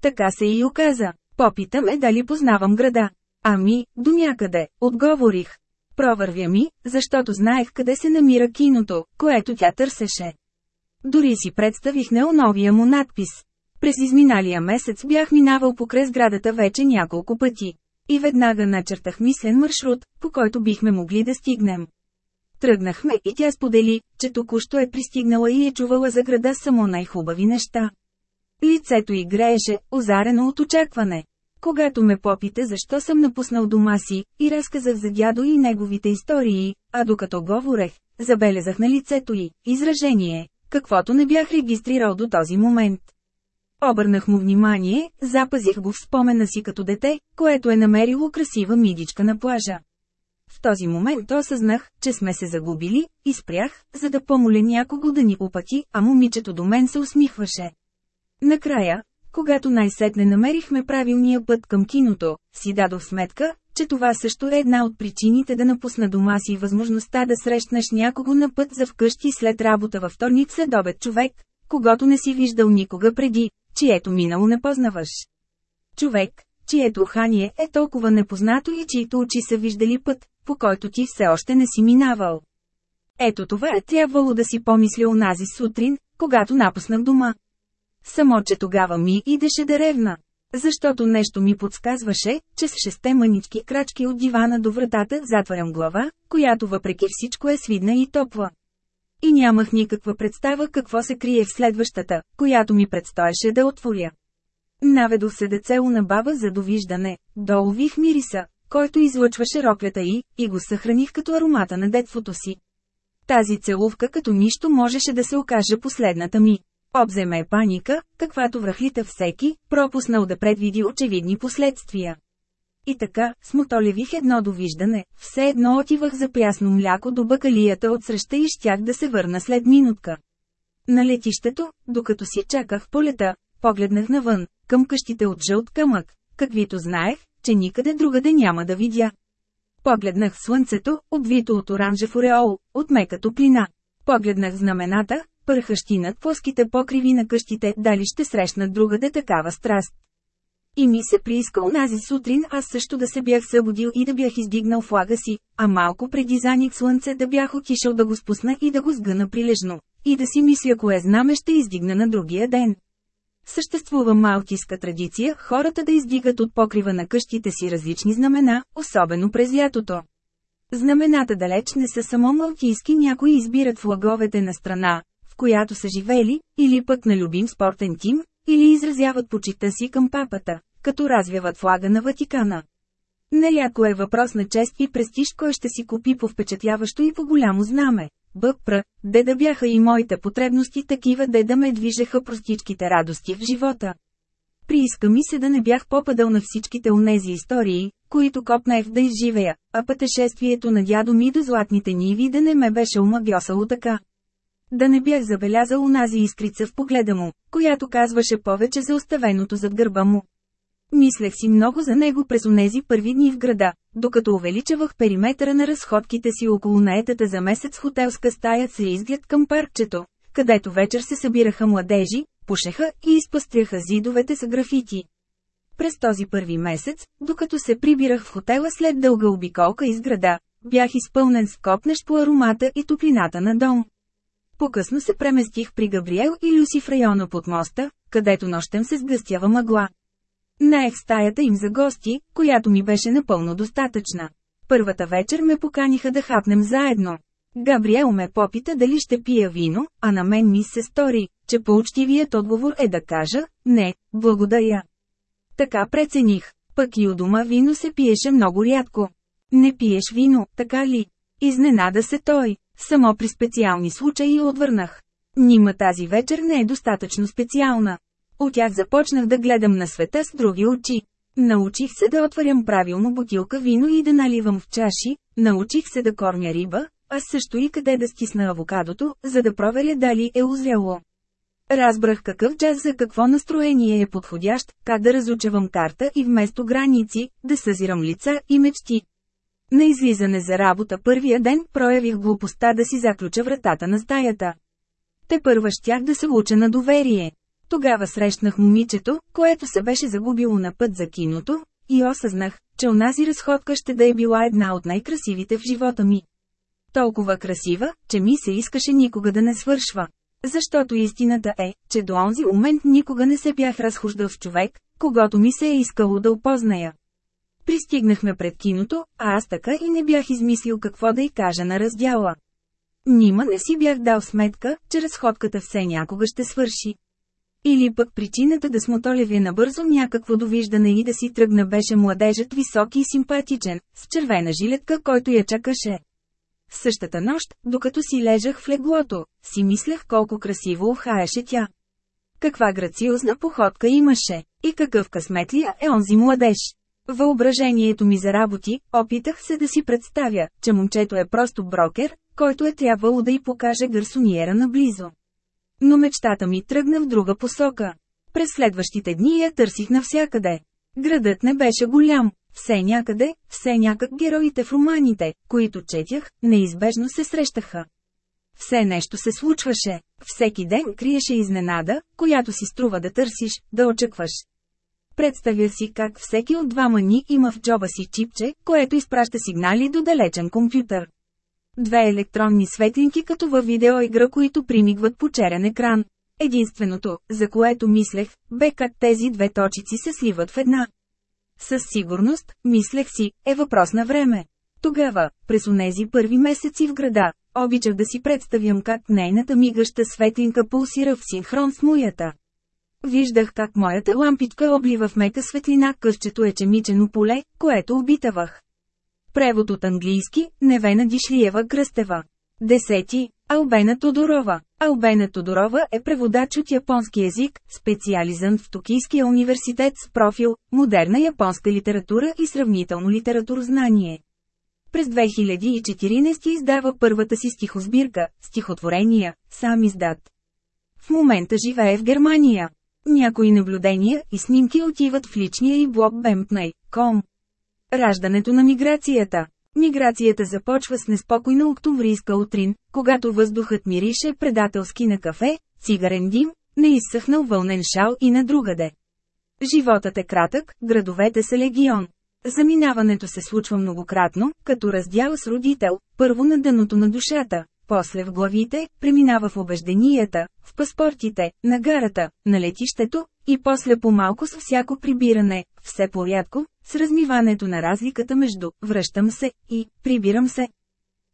Така се и оказа. Попитаме дали познавам града. Ами, до някъде, отговорих. Провървя ми, защото знаех къде се намира киното, което тя търсеше. Дори си представих неоновия му надпис. През изминалия месец бях минавал покрай сградата вече няколко пъти. И веднага начертах мислен маршрут, по който бихме могли да стигнем. Тръгнахме и тя сподели, че току-що е пристигнала и е чувала за града само най-хубави неща. Лицето й грееше, озарено от очакване. Когато ме попите защо съм напуснал дома си, и разказах за дядо и неговите истории, а докато говорех, забелязах на лицето й, изражение, каквото не бях регистрирал до този момент. Обърнах му внимание, запазих го в спомена си като дете, което е намерило красива мидичка на плажа. В този момент осъзнах, че сме се загубили, и спрях, за да помоля някого да ни опъти, а момичето до мен се усмихваше. Накрая, когато най-сетне намерихме правилния път към киното, си дадох сметка, че това също е една от причините да напусна дома си възможността да срещнеш някого на път за вкъщи след работа във вторник след обед човек, когато не си виждал никога преди, чието минало не познаваш. Човек, чието ухание е толкова непознато и чието очи са виждали път, по който ти все още не си минавал. Ето това е трябвало да си помисля онази сутрин, когато напуснах дома. Само, че тогава ми идеше да ревна. Защото нещо ми подсказваше, че с шесте манички крачки от дивана до вратата затварям глава, която въпреки всичко е свидна и топла. И нямах никаква представа какво се крие в следващата, която ми предстоеше да отворя. Наведох се децело на баба за довиждане, долових мириса, който излъчваше роклята й, и го съхраних като аромата на детството си. Тази целувка като нищо можеше да се окаже последната ми. Обземе е паника, каквато връхлита всеки, пропуснал да предвиди очевидни последствия. И така, смотолевих едно довиждане, все едно отивах за прясно мляко до бакалията от среща и щях да се върна след минутка. На летището, докато си чаках полета, погледнах навън, към къщите от жълт камък, каквито знаех, че никъде другаде няма да видя. Погледнах слънцето, обвито от оранжев ореол, от мека топлина. Погледнах знамената, пърхащи над плоските покриви на къщите, дали ще срещнат другаде такава страст. И ми се прииска онази сутрин аз също да се бях събудил и да бях издигнал флага си, а малко преди заник слънце да бях отишъл да го спусна и да го сгъна прилежно, и да си мисля кое знаме ще издигна на другия ден. Съществува малтийска традиция хората да издигат от покрива на къщите си различни знамена, особено през лятото. Знамената далеч не са само малтийски някои избират флаговете на страна, в която са живели, или пък на любим спортен тим, или изразяват почита си към папата, като развяват флага на Ватикана. Нерядко е въпрос на чест и престиж кой ще си купи по впечатляващо и по голямо знаме. Бъпра, де да бяха и моите потребности такива де да ме движеха простичките радости в живота. Прииска ми се да не бях попадал на всичките онези истории, които копнаех да изживея, а пътешествието на дядо ми до златните ниви да не ме беше омагьосало така. Да не бях забелязал унази искрица в погледа му, която казваше повече за оставеното зад гърба му. Мислех си много за него през онези първи дни в града, докато увеличавах периметъра на разходките си около наетата за месец хотелска стая с изглед към паркчето, където вечер се събираха младежи, пушеха и изпъстряха зидовете с графити. През този първи месец, докато се прибирах в хотела след дълга обиколка из града, бях изпълнен с копнещ по аромата и топлината на дом. По-късно се преместих при Габриел и Люси в района под моста, където нощем се сгъстява мъгла. Наех стаята им за гости, която ми беше напълно достатъчна. Първата вечер ме поканиха да хапнем заедно. Габриел ме попита дали ще пия вино, а на мен ми се стори, че поучтивият отговор е да кажа «Не, благодаря». Така прецених, пък и у дома вино се пиеше много рядко. Не пиеш вино, така ли? Изненада се той. Само при специални случаи отвърнах. Нима тази вечер не е достатъчно специална. От тях започнах да гледам на света с други очи. Научих се да отварям правилно бутилка вино и да наливам в чаши, научих се да кормя риба, а също и къде да стисна авокадото, за да проверя дали е озряло. Разбрах какъв джаз за какво настроение е подходящ, как да разучавам карта и вместо граници, да съзирам лица и мечти. На излизане за работа първия ден проявих глупостта да си заключа вратата на стаята. Те първа щях да се уча на доверие. Тогава срещнах момичето, което се беше загубило на път за киното, и осъзнах, че онази разходка ще да е била една от най-красивите в живота ми. Толкова красива, че ми се искаше никога да не свършва. Защото истината е, че до онзи момент никога не се бях разхождал с човек, когато ми се е искало да опозная. Пристигнахме пред киното, а аз така и не бях измислил какво да й кажа на раздяла. Нима не си бях дал сметка, че разходката все някога ще свърши. Или пък причината да смотолевя набързо някакво довиждане и да си тръгна беше младежът високи и симпатичен, с червена жилетка, който я чакаше. Същата нощ, докато си лежах в леглото, си мислех колко красиво ухаеше тя. Каква грациозна походка имаше, и какъв късметлия е онзи младеж. Въображението ми за работи, опитах се да си представя, че момчето е просто брокер, който е трябвало да й покаже гарсониера наблизо. Но мечтата ми тръгна в друга посока. През следващите дни я търсих навсякъде. Градът не беше голям, все някъде, все някак героите в романите, които четях, неизбежно се срещаха. Все нещо се случваше, всеки ден криеше изненада, която си струва да търсиш, да очакваш. Представя си как всеки от двама ни има в джоба си чипче, което изпраща сигнали до далечен компютър. Две електронни светлинки като във видеоигра, които примигват по черен екран. Единственото, за което мислех, бе как тези две точици се сливат в една. Със сигурност, мислех си, е въпрос на време. Тогава, през онези първи месеци в града, обичах да си представям как нейната мигаща светлинка пулсира в синхрон с моята. Виждах как моята лампичка облива в мека светлина къщето ечемичено поле, което обитавах. Превод от английски, Невена Дишлиева Кръстева. Десети. Албена Тодорова. Албена Тодорова е преводач от японски език, специализант в Токийския университет с профил «Модерна японска литература и сравнително литературознание». През 2014 издава първата си стихосбирка «Стихотворения», сам издат. В момента живее в Германия. Някои наблюдения и снимки отиват в личния и блог Bempnay.com. Раждането на миграцията Миграцията започва с неспокойна октомврийска утрин, когато въздухът мирише предателски на кафе, цигарен дим, неизсъхнал вълнен шал и на другаде. Животът е кратък, градовете са легион. Заминаването се случва многократно, като раздял с родител, първо на дъното на душата, после в главите, преминава в убежденията, в паспортите, на гарата, на летището, и после по-малко с всяко прибиране, все по-рядко, с размиването на разликата между «връщам се» и «прибирам се».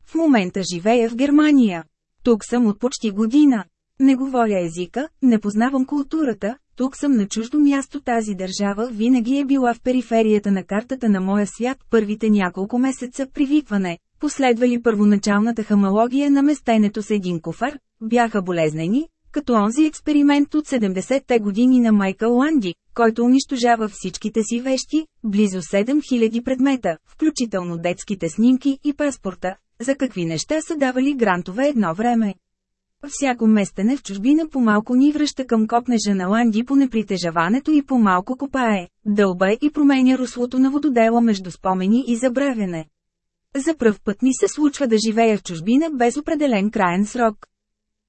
В момента живея в Германия. Тук съм от почти година. Не говоря езика, не познавам културата, тук съм на чуждо място тази държава винаги е била в периферията на картата на моя свят първите няколко месеца привикване, последвали първоначалната хамалогия на местенето с един кофар, бяха болезнени, като онзи експеримент от 70-те години на Майкъл Ланди, който унищожава всичките си вещи, близо 7000 предмета, включително детските снимки и паспорта, за какви неща са давали грантове едно време. Всяко местене в чужбина по-малко ни връща към копнежа на Ланди по непритежаването и по-малко копае, дълба и променя руслото на вододела между спомени и забравяне. За пръв път ми се случва да живея в чужбина без определен краен срок.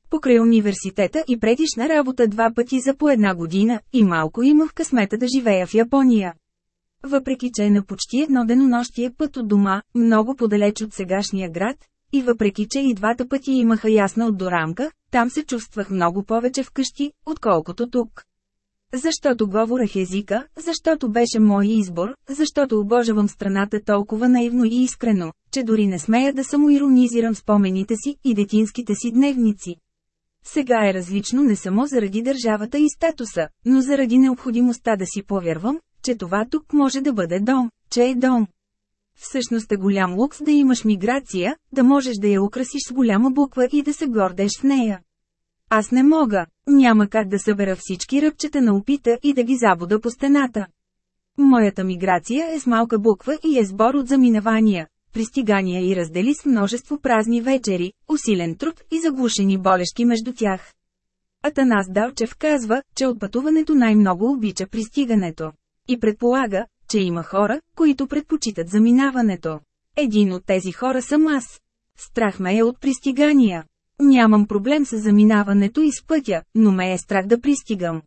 Покрай университета и предишна работа два пъти за по една година, и малко имах късмета да живея в Япония. Въпреки че е на почти едно денонощие път от дома, много подалеч от сегашния град, и въпреки че и двата пъти имаха ясна отдорамка, там се чувствах много повече вкъщи, отколкото тук. Защото говорех езика, защото беше мой избор, защото обожавам страната толкова наивно и искрено, че дори не смея да самоиронизирам спомените си и детинските си дневници. Сега е различно не само заради държавата и статуса, но заради необходимостта да си повярвам, че това тук може да бъде дом, че е дом. Всъщност е голям лукс да имаш миграция, да можеш да я украсиш с голяма буква и да се гордеш с нея. Аз не мога, няма как да събера всички ръбчета на опита и да ги забуда по стената. Моята миграция е с малка буква и е сбор от заминавания, пристигания и раздели с множество празни вечери, усилен труд и заглушени болешки между тях. Атанас Далчев казва, че от пътуването най-много обича пристигането. И предполага, че има хора, които предпочитат заминаването. Един от тези хора съм аз. Страх ме е от пристигания. Нямам проблем с заминаването и с пътя, но ме е страх да пристигам.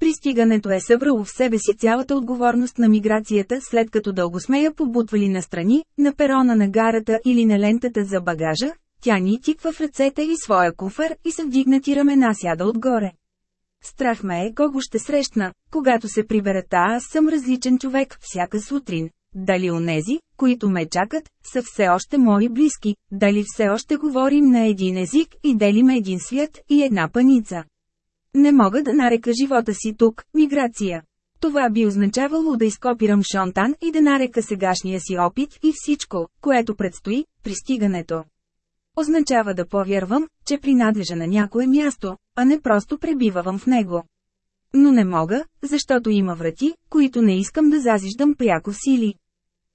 Пристигането е събрало в себе си цялата отговорност на миграцията след като дълго сме я побутвали настрани, на перона на гарата или на лентата за багажа, тя ни тиква в ръцете и своя куфър и са вдигнати ramена сяда отгоре. Страх ме е кого ще срещна, когато се приберата аз съм различен човек всяка сутрин. Дали онези, които ме чакат, са все още мои близки, дали все още говорим на един език и делиме един свят и една паница. Не мога да нарека живота си тук – миграция. Това би означавало да изкопирам Шонтан и да нарека сегашния си опит и всичко, което предстои, пристигането. Означава да повярвам, че принадлежа на някое място, а не просто пребивавам в него. Но не мога, защото има врати, които не искам да зазиждам пряко сили.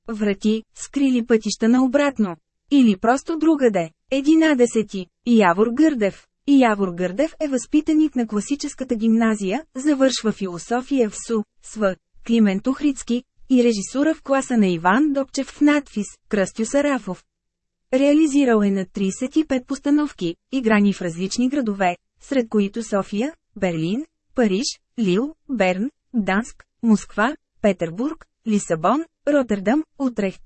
Врати, скрили пътища на обратно. Или просто другаде. Единадесети. Явор Гърдев. Явор Гърдев е възпитаник на класическата гимназия, завършва философия в СУ, СВ, Климент Тухрицки, и режисура в класа на Иван Добчев в надфис, Кръстю Сарафов. Реализирал е на 35 постановки, играни в различни градове, сред които София, Берлин, Париж, Лил, Берн, Данск, Москва, Петербург, Лисабон, Роттердам, Утрехт.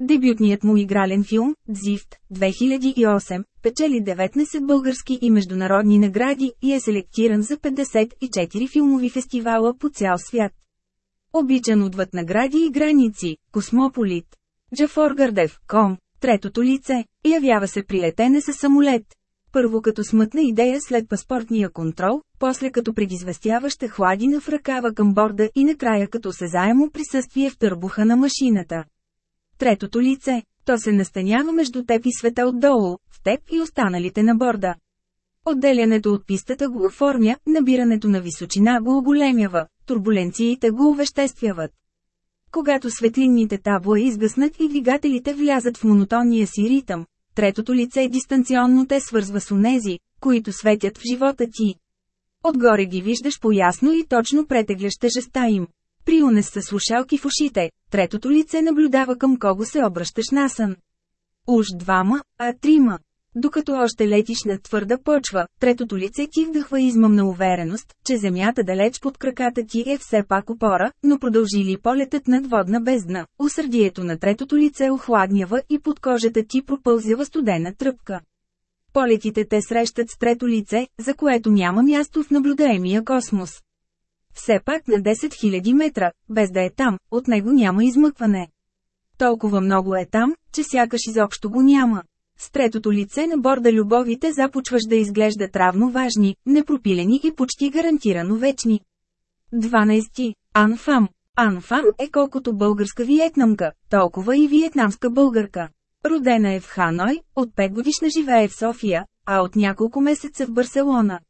Дебютният му игрален филм, Дзифт, 2008, печели 19 български и международни награди и е селектиран за 54 филмови фестивала по цял свят. Обичан отвъд награди и граници, Космополит. Джафор Гърдев, Ком, третото лице, явява се при летене със самолет. Първо като смътна идея след паспортния контрол, после като предизвестяваща хладина в ръкава към борда и накрая като сезаемо присъствие в търбуха на машината. Третото лице, то се настанява между теб и света отдолу, в теб и останалите на борда. Отделянето от пистата го оформя, набирането на височина го оголемява, турбуленциите го увеществяват. Когато светлинните табла изгаснат и двигателите влязат в монотонния си ритъм, третото лице дистанционно те свързва с онези, които светят в живота ти. Отгоре ги виждаш по-ясно и точно претегляш тежеста им. При унес са слушалки в ушите, третото лице наблюдава към кого се обръщаш насън. Уж двама, а трима. Докато още летиш на твърда почва, третото лице ти вдъхва измъмна увереност, че земята далеч под краката ти е все пак опора, но продължи ли полетът над водна бездна, усърдието на третото лице охладнява и под кожата ти пропълзява студена тръпка. Полетите те срещат с трето лице, за което няма място в наблюдаемия космос. Все пак на 10 000 метра, без да е там, от него няма измъкване. Толкова много е там, че сякаш изобщо го няма. С третото лице на борда любовите започваш да изглеждат равно важни, непропилени и почти гарантирано вечни. 12. Анфам Анфам е колкото българска виетнамка, толкова и виетнамска българка. Родена е в Ханой, от 5 годишна живее в София, а от няколко месеца в Барселона.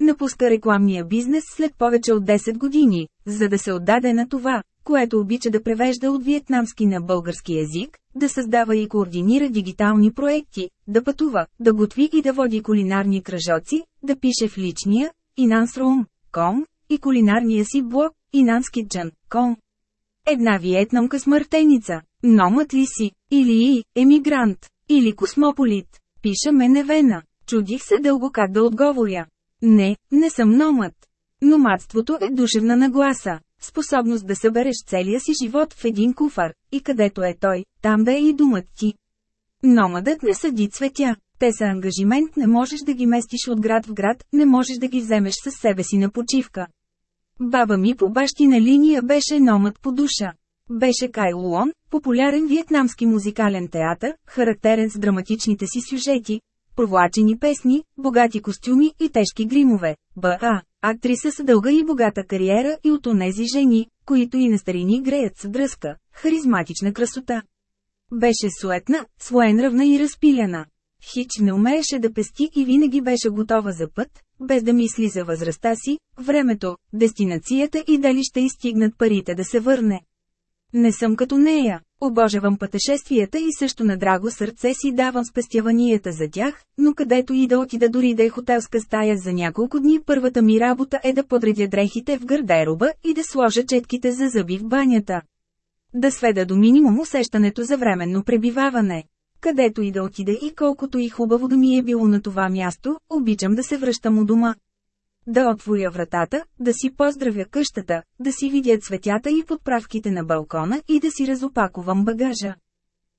Напуска рекламния бизнес след повече от 10 години, за да се отдаде на това, което обича да превежда от виетнамски на български език, да създава и координира дигитални проекти, да пътува, да готви и да води кулинарни кръжоци, да пише в личния, inansroom.com, и кулинарния си блог, inanskitchen.com. Една виетнамка смъртеница, номът ли си, или и, емигрант, или космополит, пиша ме невена. Чудих се дълго как да отговоря. Не, не съм номът. Номадството е душевна нагласа, способност да събереш целия си живот в един куфар, и където е той, там да е и думът ти. Номадът не съди цветя. Те са ангажимент, не можеш да ги местиш от град в град, не можеш да ги вземеш със себе си на почивка. Баба ми по бащина линия беше номът по душа. Беше Кай Луон, популярен вьетнамски музикален театър, характерен с драматичните си сюжети, провлачени песни, богати костюми и тежки гримове. Б.А. Актриса с дълга и богата кариера и от онези жени, които и на старини греят с дръзка, харизматична красота. Беше суетна, своенравна и разпиляна. Хич не умееше да пести и винаги беше готова за път, без да мисли за възрастта си, времето, дестинацията и дали ще изстигнат парите да се върне. Не съм като нея. Обожавам пътешествията и също на драго сърце си давам спестяванията за тях, но където и да отида дори да е хотелска стая за няколко дни първата ми работа е да подредя дрехите в гардероба и да сложа четките за зъби в банята. Да сведа до минимум усещането за временно пребиваване. Където и да отида и колкото и хубаво да ми е било на това място, обичам да се връщам у дома. Да отворя вратата, да си поздравя къщата, да си видя цветята и подправките на балкона и да си разопакувам багажа.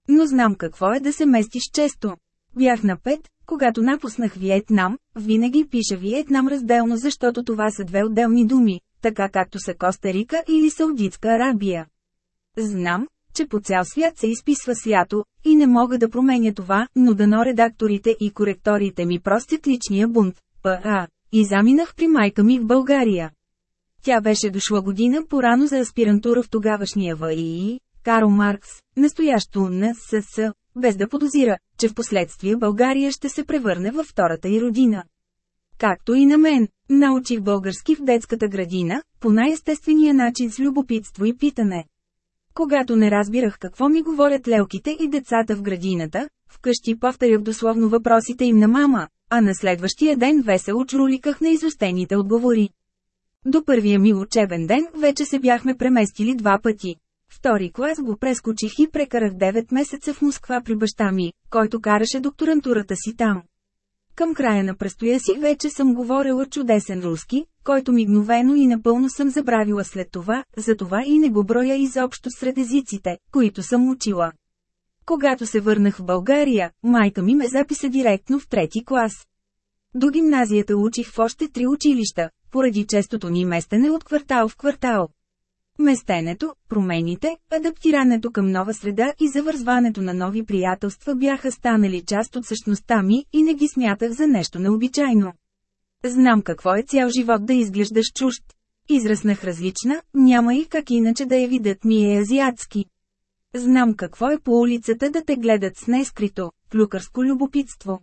Но знам какво е да се местиш често. Бях на пет, когато напуснах Виетнам, винаги пиша Виетнам разделно защото това са две отделни думи, така както са Коста Рика или Саудитска Арабия. Знам, че по цял свят се изписва свято, и не мога да променя това, но дано редакторите и коректорите ми простят личния бунт. П.А. И заминах при майка ми в България. Тя беше дошла година по-рано за аспирантура в тогавашния ВИИ, Карл Маркс, настоящо НСС, без да подозира, че в последствие България ще се превърне във втората й родина. Както и на мен, научих български в детската градина, по най-естествения начин с любопитство и питане. Когато не разбирах какво ми говорят лелките и децата в градината, вкъщи повторях дословно въпросите им на мама, а на следващия ден весело чруликах на изостените отговори. До първия ми учебен ден вече се бяхме преместили два пъти. Втори клас го прескочих и прекарах 9 месеца в Москва при баща ми, който караше докторантурата си там. Към края на престоя си вече съм говорила чудесен руски, който мигновено и напълно съм забравила след това, затова и не го броя изобщо сред езиците, които съм учила. Когато се върнах в България, майка ми ме записа директно в трети клас. До гимназията учих в още три училища, поради честото ни местене от квартал в квартал. Местенето, промените, адаптирането към нова среда и завързването на нови приятелства бяха станали част от същността ми и не ги смятах за нещо необичайно. Знам какво е цял живот да изглеждаш чужд. Израснах различна, няма и как иначе да я видят ми е азиатски. Знам какво е по улицата да те гледат с нескрито, плюкърско любопитство.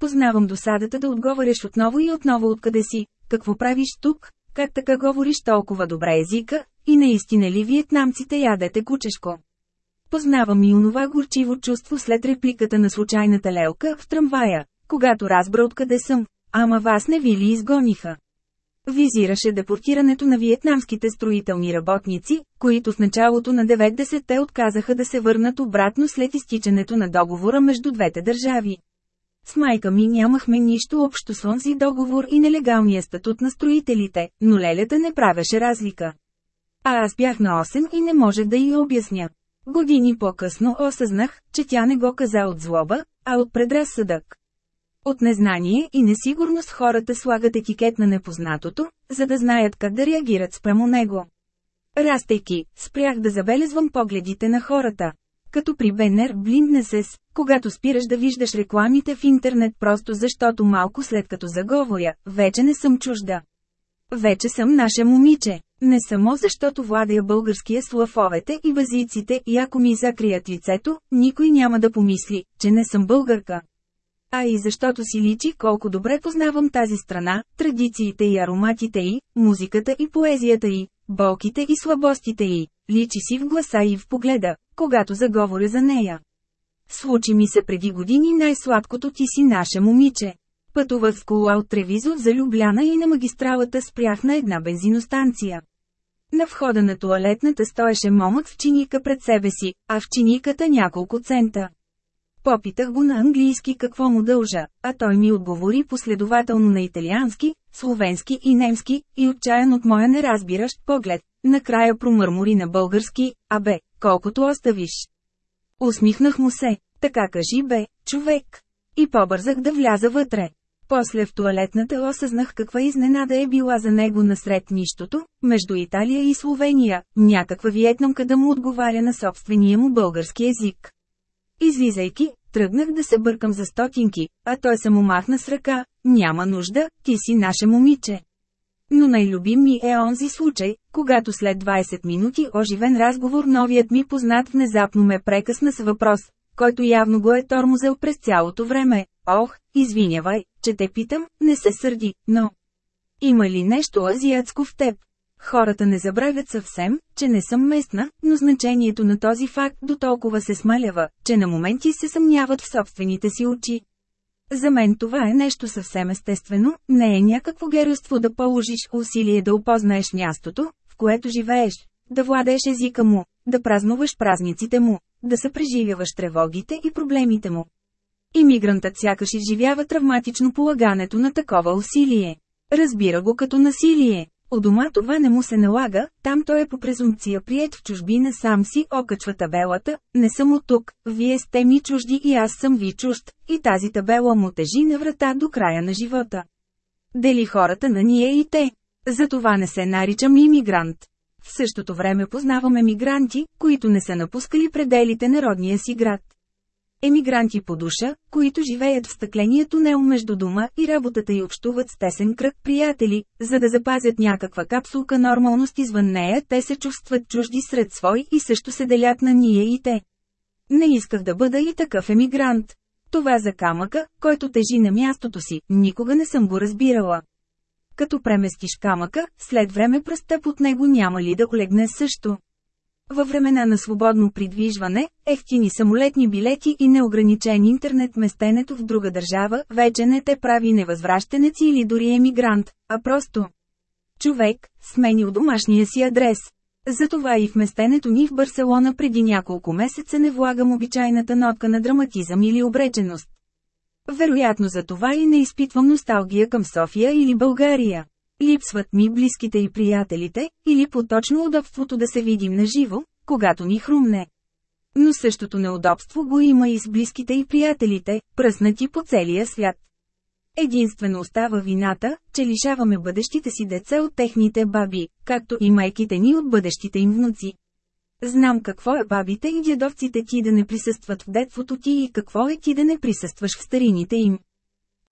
Познавам досадата да отговаряш отново и отново откъде си, какво правиш тук, как така говориш толкова добре езика, и наистина ли виетнамците ядете кучешко. Познавам и онова горчиво чувство след репликата на случайната лелка в трамвая, когато разбра откъде съм, ама вас не ви ли изгониха. Визираше депортирането на виетнамските строителни работници, които в началото на 90-те отказаха да се върнат обратно след изтичането на договора между двете държави. С майка ми нямахме нищо общо с онзи договор и нелегалния статут на строителите, но лелята не правеше разлика. А аз бях на 8 и не може да й обясня. Години по-късно осъзнах, че тя не го каза от злоба, а от предразсъдък. От незнание и несигурност хората слагат етикет на непознатото, за да знаят как да реагират спрямо него. Растейки, спрях да забелезвам погледите на хората. Като при Бенер Блинднесес, когато спираш да виждаш рекламите в интернет просто защото малко след като заговоря, вече не съм чужда. Вече съм наше момиче. Не само защото владея българския с лафовете и базиците и ако ми закрият лицето, никой няма да помисли, че не съм българка. А и защото си личи колко добре познавам тази страна, традициите и ароматите й, музиката и поезията й, болките и слабостите й, личи си в гласа и в погледа, когато заговоря за нея. Случи ми се преди години най-сладкото ти си наше момиче. Пътувах в кола от Тревизо за Любляна и на магистралата спрях на една бензиностанция. На входа на туалетната стоеше момък в чиника пред себе си, а в чиниката няколко цента. Попитах го на английски какво му дължа, а той ми отговори последователно на италиански, словенски и немски, и отчаян от моя неразбиращ поглед, накрая промърмори на български, а бе, колкото оставиш. Усмихнах му се, така кажи бе, човек. И побързах да вляза вътре. После в туалетната осъзнах каква изненада е била за него насред нищото, между Италия и Словения, някаква виетнамка да му отговаря на собствения му български език. Излизайки, тръгнах да се бъркам за стотинки, а той се му махна с ръка, няма нужда, ти си наше момиче. Но най-любим ми е онзи случай, когато след 20 минути оживен разговор новият ми познат внезапно ме прекъсна с въпрос, който явно го е тормозел през цялото време. Ох, извинявай, че те питам, не се сърди, но... Има ли нещо азиатско в теб? Хората не забравят съвсем, че не съм местна, но значението на този факт до толкова се смалява, че на моменти се съмняват в собствените си очи. За мен това е нещо съвсем естествено, не е някакво геройство да положиш усилие да опознаеш мястото, в което живееш, да владееш езика му, да празнуваш празниците му, да се преживяваш тревогите и проблемите му. Имигрантът сякаш изживява травматично полагането на такова усилие. Разбира го като насилие. У дома това не му се налага, там той е по презумпция прият в чужбина сам си окачва табелата, не съм от тук, вие сте ми чужди и аз съм ви чужд, и тази табела му тежи на врата до края на живота. Дели хората на ние и те. Затова не се наричам иммигрант. В същото време познаваме мигранти, които не са напускали пределите на родния си град. Емигранти по душа, които живеят в стъкления тунел между дома и работата и общуват с тесен кръг приятели, за да запазят някаква капсулка нормалност извън нея, те се чувстват чужди сред свои и също се делят на ние и те. Не исках да бъда и такъв емигрант. Това за камъка, който тежи на мястото си, никога не съм го разбирала. Като преместиш камъка, след време пръстъп от него няма ли да олегне също. Във времена на свободно придвижване, ефтини самолетни билети и неограничен интернет местенето в друга държава вече не те прави невъзвращенец или дори емигрант, а просто човек, сменил домашния си адрес. Затова и в местенето ни в Барселона преди няколко месеца не влагам обичайната нотка на драматизъм или обреченост. Вероятно за това и не изпитвам носталгия към София или България. Липсват ми близките и приятелите, или поточно удобството да се видим на живо, когато ни хрумне. Но същото неудобство го има и с близките и приятелите, пръснати по целия свят. Единствено остава вината, че лишаваме бъдещите си деца от техните баби, както и майките ни от бъдещите им внуци. Знам какво е бабите и дядовците ти да не присъстват в детството ти и какво е ти да не присъстваш в старините им.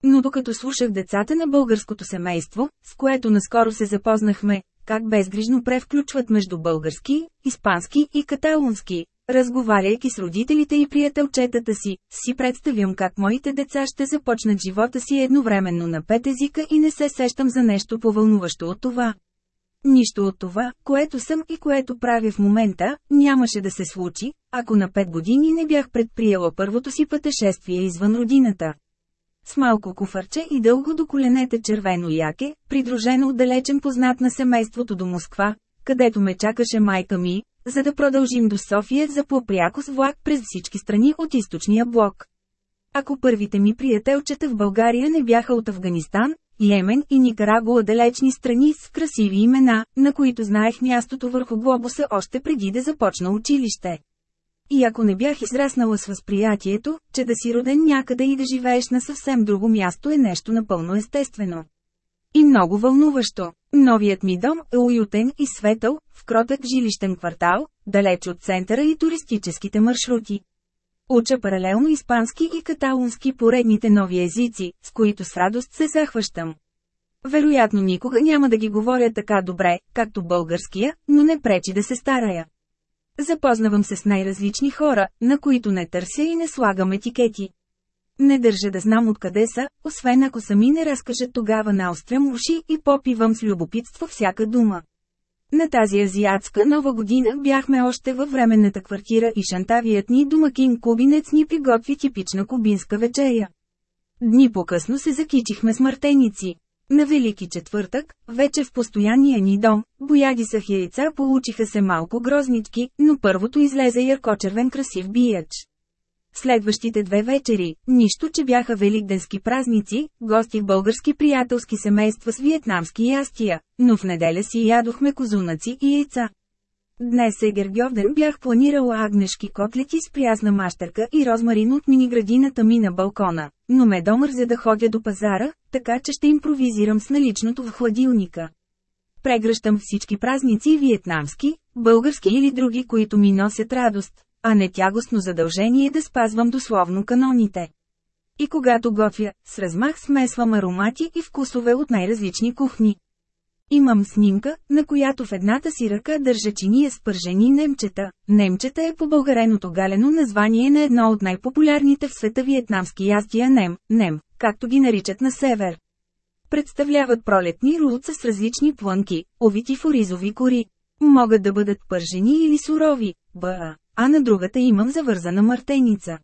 Но докато слушах децата на българското семейство, с което наскоро се запознахме, как безгрижно превключват между български, испански и каталунски, разговаряйки с родителите и приятелчетата си, си представям как моите деца ще започнат живота си едновременно на пет езика и не се сещам за нещо повълнуващо от това. Нищо от това, което съм и което правя в момента, нямаше да се случи, ако на пет години не бях предприела първото си пътешествие извън родината. С малко куфарче и дълго до коленете червено яке, придружено от далечен познат на семейството до Москва, където ме чакаше майка ми, за да продължим до София за по-пряко с влак през всички страни от източния блок. Ако първите ми приятелчета в България не бяха от Афганистан, Йемен и Никарагуа далечни страни с красиви имена, на които знаех мястото върху глобуса още преди да започна училище. И ако не бях израснала с възприятието, че да си роден някъде и да живееш на съвсем друго място е нещо напълно естествено. И много вълнуващо. Новият ми дом е уютен и светъл, в кротък жилищен квартал, далеч от центъра и туристическите маршрути. Уча паралелно испански и каталунски поредните нови езици, с които с радост се захващам. Вероятно никога няма да ги говоря така добре, както българския, но не пречи да се старая. Запознавам се с най-различни хора, на които не търся и не слагам етикети. Не държа да знам откъде са, освен ако сами не разкажат тогава на острям уши и попивам с любопитство всяка дума. На тази азиатска нова година бяхме още във временната квартира и шантавият ни домакин кубинец ни приготви типична кубинска вечеря. Дни по-късно се закичихме с мартеници. На Велики четвъртък, вече в постоянния ни дом, боядисах яйца получиха се малко грознички, но първото излезе яркочервен красив биеч. Следващите две вечери, нищо че бяха великденски празници, гости в български приятелски семейства с виетнамски ястия, но в неделя си ядохме козунаци и яйца. Днес е Гергьовден бях планирала агнешки котлети с прясна мащерка и розмарин от мини-градината ми на балкона, но ме домързе да ходя до пазара, така че ще импровизирам с наличното в хладилника. Прегръщам всички празници виетнамски, български или други, които ми носят радост, а не тягостно задължение да спазвам дословно каноните. И когато готвя, с размах смесвам аромати и вкусове от най-различни кухни. Имам снимка, на която в едната си ръка държа чиния с пържени немчета. Немчета е по българеното галено название на едно от най-популярните в света виетнамски ястия нем, нем, както ги наричат на север. Представляват пролетни рулца с различни плънки, овити в оризови кори. Могат да бъдат пържени или сурови, ба, а на другата имам завързана мартеница.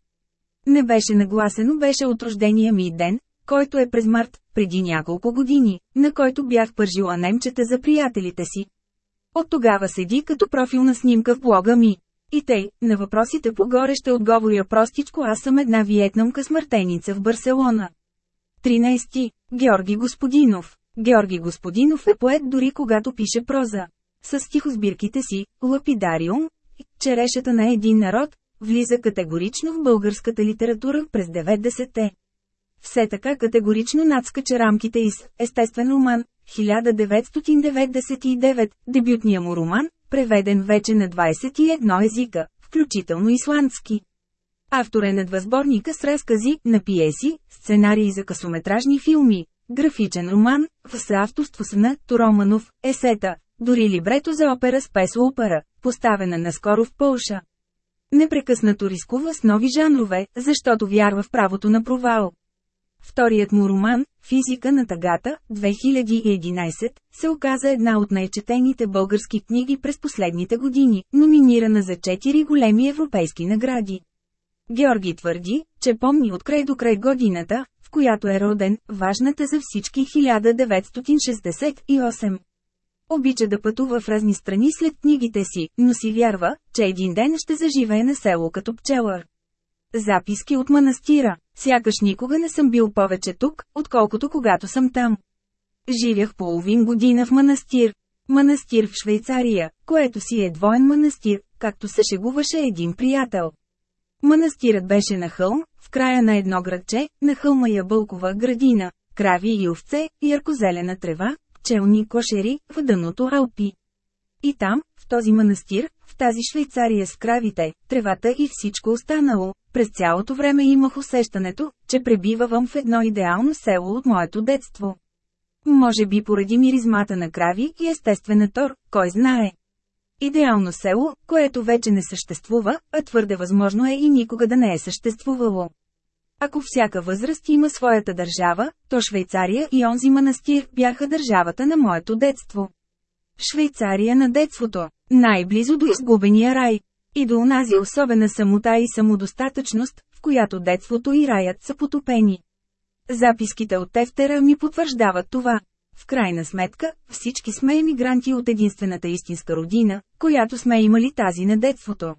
Не беше нагласено беше от рождения ми ден, който е през март, преди няколко години, на който бях пържила немчета за приятелите си. От тогава седи като профилна снимка в блога ми. И тъй, на въпросите по-горе ще отговоря простичко аз съм една виетнамка смъртеница в Барселона. 13. Георги Господинов Георги Господинов е поет дори когато пише проза. С стихосбирките си, Лапидариум, черешата на един народ, влиза категорично в българската литература през 90-те. Все така категорично надскача рамките из «Естествен роман» 1999, дебютния му роман, преведен вече на 21 езика, включително исландски. Автор е на два сборника с разкази, на пиеси, сценарии за късометражни филми, графичен роман, в съавторство с на Тороманов, есета, дори либрето за опера с песо-опера, поставена наскоро в Полша. Непрекъснато рискува с нови жанрове, защото вярва в правото на провал. Вторият му роман, Физика на тъгата, 2011, се оказа една от най-четените български книги през последните години, номинирана за четири големи европейски награди. Георги твърди, че помни от край до край годината, в която е роден, важната за всички 1968. Обича да пътува в разни страни след книгите си, но си вярва, че един ден ще заживее на село като пчелър. Записки от манастира. Сякаш никога не съм бил повече тук, отколкото когато съм там. Живях половин година в манастир. Манастир в Швейцария, което си е двоен манастир, както се шегуваше един приятел. Манастирът беше на хълм, в края на едно градче, на хълма Ябълкова градина, крави и овце, яркозелена трева, пчелни кошери, в дъното Алпи. И там, в този манастир, в тази Швейцария с кравите, тревата и всичко останало, през цялото време имах усещането, че пребивавам в едно идеално село от моето детство. Може би поради миризмата на крави и естествена тор, кой знае. Идеално село, което вече не съществува, а твърде възможно е и никога да не е съществувало. Ако всяка възраст има своята държава, то Швейцария и онзи манастир бяха държавата на моето детство. Швейцария на детството, най-близо до изгубения рай. И до онази особена самота и самодостатъчност, в която детството и раят са потопени. Записките от Тефтера ми потвърждават това. В крайна сметка, всички сме емигранти от единствената истинска родина, която сме имали тази на детството.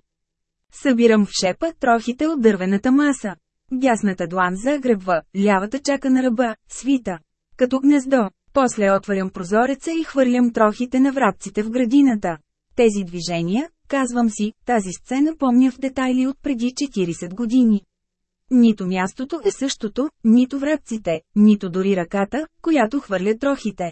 Събирам в шепа трохите от дървената маса. Дясната длан загребва, лявата чака на ръба, свита. Като гнездо, после отварям прозореца и хвърлям трохите на врабците в градината. Тези движения, казвам си, тази сцена помня в детайли от преди 40 години. Нито мястото е същото, нито врабците, нито дори ръката, която хвърля трохите.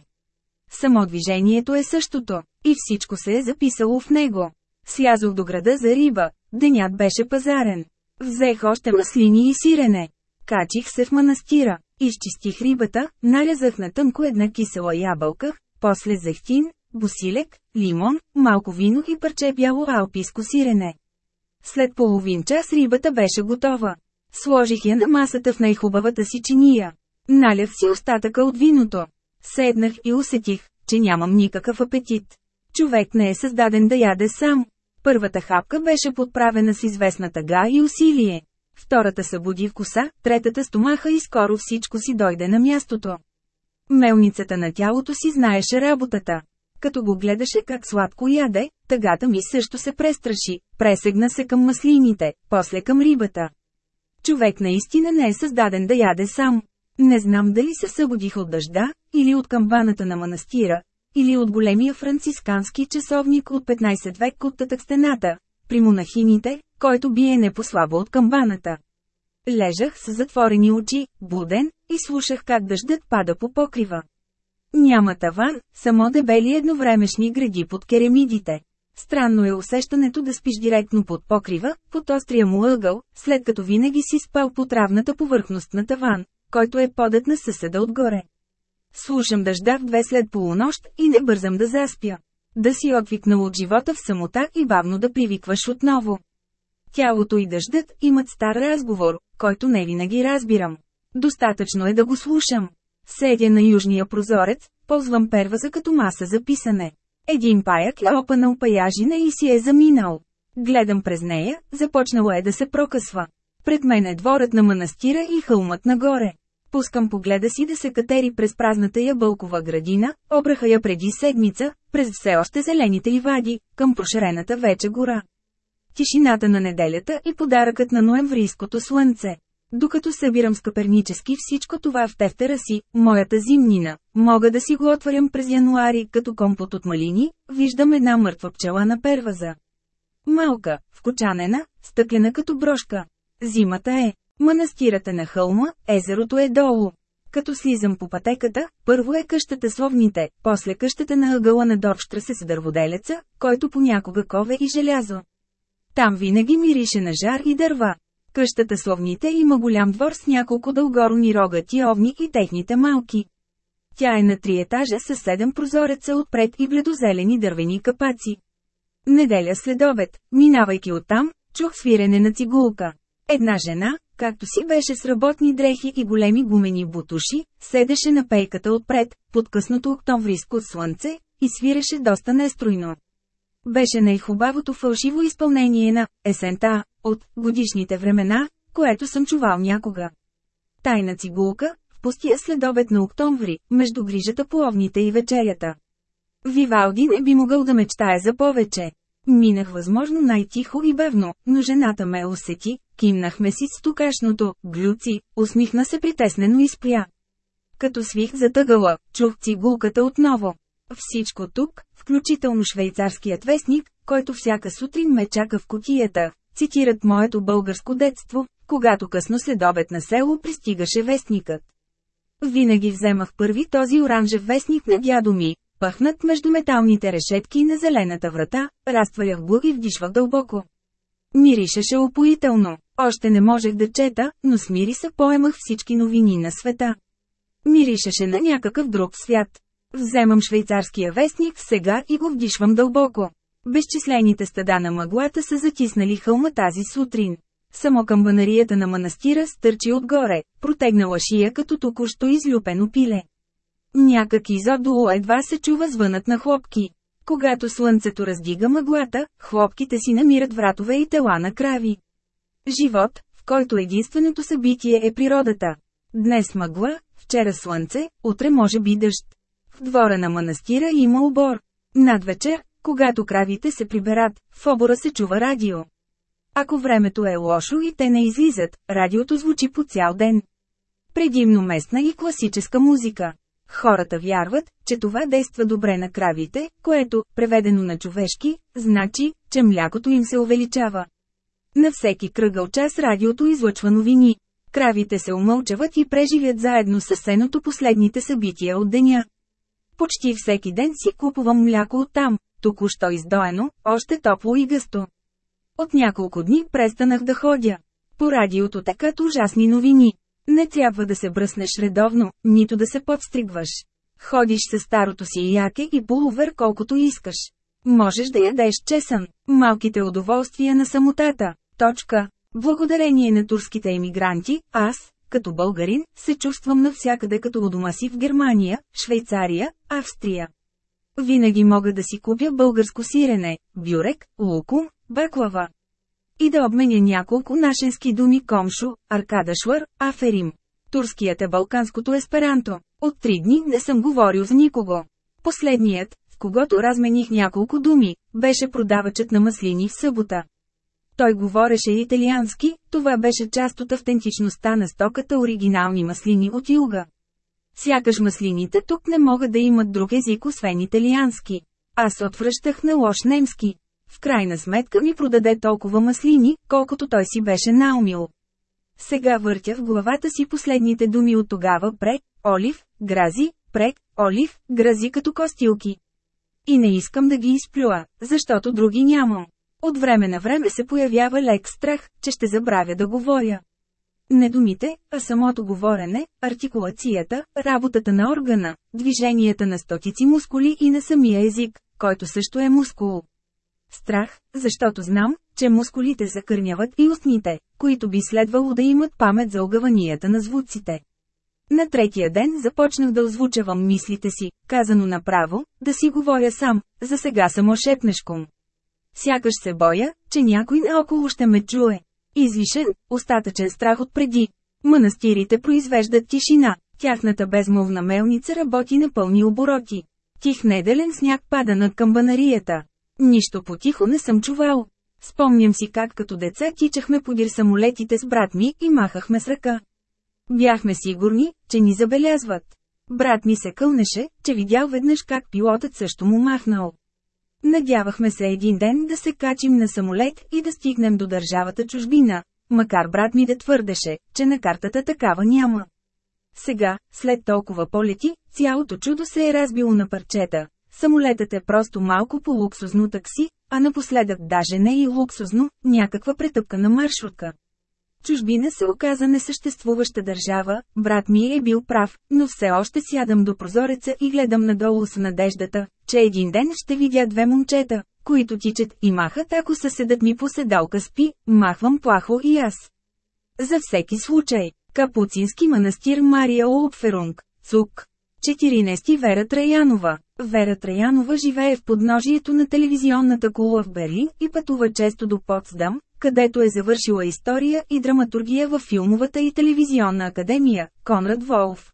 Само движението е същото, и всичко се е записало в него. Слязох до града за риба, денят беше пазарен. Взех още маслини и сирене. Качих се в манастира, изчистих рибата, нарязах на тънко една кисела ябълка, после зехтин, бусилек, лимон, малко вино и парче бяло алпийско сирене. След половин час рибата беше готова. Сложих я на масата в най-хубавата си чиния. Налях си остатъка от виното. Седнах и усетих, че нямам никакъв апетит. Човек не е създаден да яде сам. Първата хапка беше подправена с известна тъга и усилие. Втората събуди вкуса, третата стомаха и скоро всичко си дойде на мястото. Мелницата на тялото си знаеше работата. Като го гледаше как сладко яде, тъгата ми също се престраши, пресегна се към маслините, после към рибата. Човек наистина не е създаден да яде сам. Не знам дали се събудих от дъжда, или от камбаната на манастира, или от големия францискански часовник от 15 век от татък стената, при монахините, който бие не по-слабо от камбаната. Лежах с затворени очи, буден, и слушах как дъждът пада по покрива. Няма таван, само дебели едновремешни гради под керемидите. Странно е усещането да спиш директно под покрива, под острия му ъгъл, след като винаги си спал под равната повърхност на таван, който е подът на съседа отгоре. Слушам дъжда в две след полунощ и не бързам да заспя. Да си отвикнал от живота в самота и бавно да привикваш отново. Тялото и дъждът имат стар разговор, който не винаги разбирам. Достатъчно е да го слушам. Седя на южния прозорец, ползвам перваза като маса за писане. Един паяк е опанал паяжина и си е заминал. Гледам през нея, започнала е да се прокъсва. Пред мен е дворът на манастира и хълмът нагоре. Пускам погледа си да се катери през празната ябълкова градина, обраха я преди седмица, през все още зелените ливади, към прошарената вече гора. Тишината на неделята и подаръкът на ноемврийското слънце. Докато събирам скъпернически всичко това в тефтера си, моята зимнина, мога да си го отварям през януари като компот от малини, виждам една мъртва пчела на перваза. Малка, вкочанена, стъклена като брошка. Зимата е. Манастирата на хълма, езерото е долу. Като слизам по пътеката, първо е къщата с овните, после къщата на ъгъла на Дорштрасе с дърводелеца, който понякога кове и желязо. Там винаги мирише на жар и дърва. Къщата с овните има голям двор с няколко дългорни рогати овни и техните малки. Тя е на три етажа с седем прозореца отпред и бледозелени дървени капаци. Неделя след обед, минавайки оттам, чух свирене на цигулка. Една жена, както си беше с работни дрехи и големи гумени бутуши, седеше на пейката отпред, под късното октомвриско слънце, и свиреше доста нестройно. Беше най-хубавото фалшиво изпълнение на «Есента» от «Годишните времена», което съм чувал някога. Тайна цигулка, в пустия следобед на октомври, между грижата по овните и вечерята. Вивалди не би могъл да мечтае за повече. Минах възможно най-тихо и бавно, но жената ме усети, кимнахме си с токашното, глюци, усмихна се притеснено и спря. Като свих затъгала, чух цигулката отново. Всичко тук, включително швейцарският вестник, който всяка сутрин ме чака в котията, цитират моето българско детство, когато късно след обед на село пристигаше вестникът. Винаги вземах първи този оранжев вестник на дядо ми, пъхнат между металните решетки на зелената врата, разтварях го и вдишвах дълбоко. Миришеше опоително. Още не можех да чета, но с мириса поемах всички новини на света. Миришеше на някакъв друг свят. Вземам швейцарския вестник сега и го вдишвам дълбоко. Безчислените стада на мъглата са затиснали хълма тази сутрин. Само камбанарията на манастира стърчи отгоре, протегнала шия като току-що излюпено пиле. Някак изодолу едва се чува звънът на хлопки. Когато слънцето раздига мъглата, хлопките си намират вратове и тела на крави. Живот, в който единственото събитие е природата. Днес мъгла, вчера слънце, утре може би дъжд. В двора на манастира има обор. Над вечер, когато кравите се приберат, в обора се чува радио. Ако времето е лошо и те не излизат, радиото звучи по цял ден. Предимно местна и класическа музика. Хората вярват, че това действа добре на кравите, което, преведено на човешки, значи, че млякото им се увеличава. На всеки кръгъл час радиото излъчва новини. Кравите се умълчават и преживят заедно с сеното последните събития от деня. Почти всеки ден си купувам мляко оттам, току-що издоено, още топло и гъсто. От няколко дни престанах да ходя. По радиото текат ужасни новини. Не трябва да се бръснеш редовно, нито да се подстригваш. Ходиш със старото си яке и полувер колкото искаш. Можеш да ядеш чесън. Малките удоволствия на самотата. Точка. Благодарение на турските емигранти, аз, като българин, се чувствам навсякъде като у дома си в Германия, Швейцария, Австрия. Винаги мога да си купя българско сирене, бюрек, лукум, баклава. И да обменя няколко нашенски думи комшо, аркадашвър, аферим. Турският е балканското есперанто. От три дни не съм говорил с никого. Последният, с когото размених няколко думи, беше продавачът на маслини в събота. Той говореше италиански, това беше част от автентичността на стоката оригинални маслини от юга. Сякаш маслините тук не могат да имат друг език освен италиански. Аз отвръщах на лош немски. В крайна сметка ми продаде толкова маслини, колкото той си беше наумил. Сега въртя в главата си последните думи от тогава прек, олив, грази, прек, олив, грази като костилки. И не искам да ги изплюа, защото други нямам. От време на време се появява лек страх, че ще забравя да говоря. Не думите, а самото говорене, артикулацията, работата на органа, движенията на стотици мускули и на самия език, който също е мускул. Страх, защото знам, че мускулите закърняват и устните, които би следвало да имат памет за огъванията на звуците. На третия ден започнах да озвучавам мислите си, казано направо, да си говоря сам, за сега само шепнешком. Сякаш се боя, че някой наоколо ще ме чуе. Извишен, остатъчен страх от преди. Манастирите произвеждат тишина, тяхната безмолвна мелница работи на пълни обороти. Тих неделен сняг пада над камбанарията. Нищо потихо не съм чувал. Спомням си как като деца тичахме подир самолетите с брат ми и махахме с ръка. Бяхме сигурни, че ни забелязват. Брат ми се кълнеше, че видял веднъж как пилотът също му махнал. Надявахме се един ден да се качим на самолет и да стигнем до държавата чужбина, макар брат ми да твърдеше, че на картата такава няма. Сега, след толкова полети, цялото чудо се е разбило на парчета. Самолетът е просто малко по-луксозно такси, а напоследък даже не и луксозно, някаква претъпкана маршрутка. Чужбина се оказа несъществуваща държава, брат ми е бил прав, но все още сядам до прозореца и гледам надолу с надеждата, че един ден ще видя две момчета, които тичат и махат ако съседът ми по седалка спи, махвам плахо и аз. За всеки случай, Капуцински манастир Мария Лупферунг, Цук. 14 Вера Траянова Вера Траянова живее в подножието на телевизионната кула в Берлин и пътува често до Потсдам, където е завършила история и драматургия в филмовата и телевизионна академия, Конрад Волф.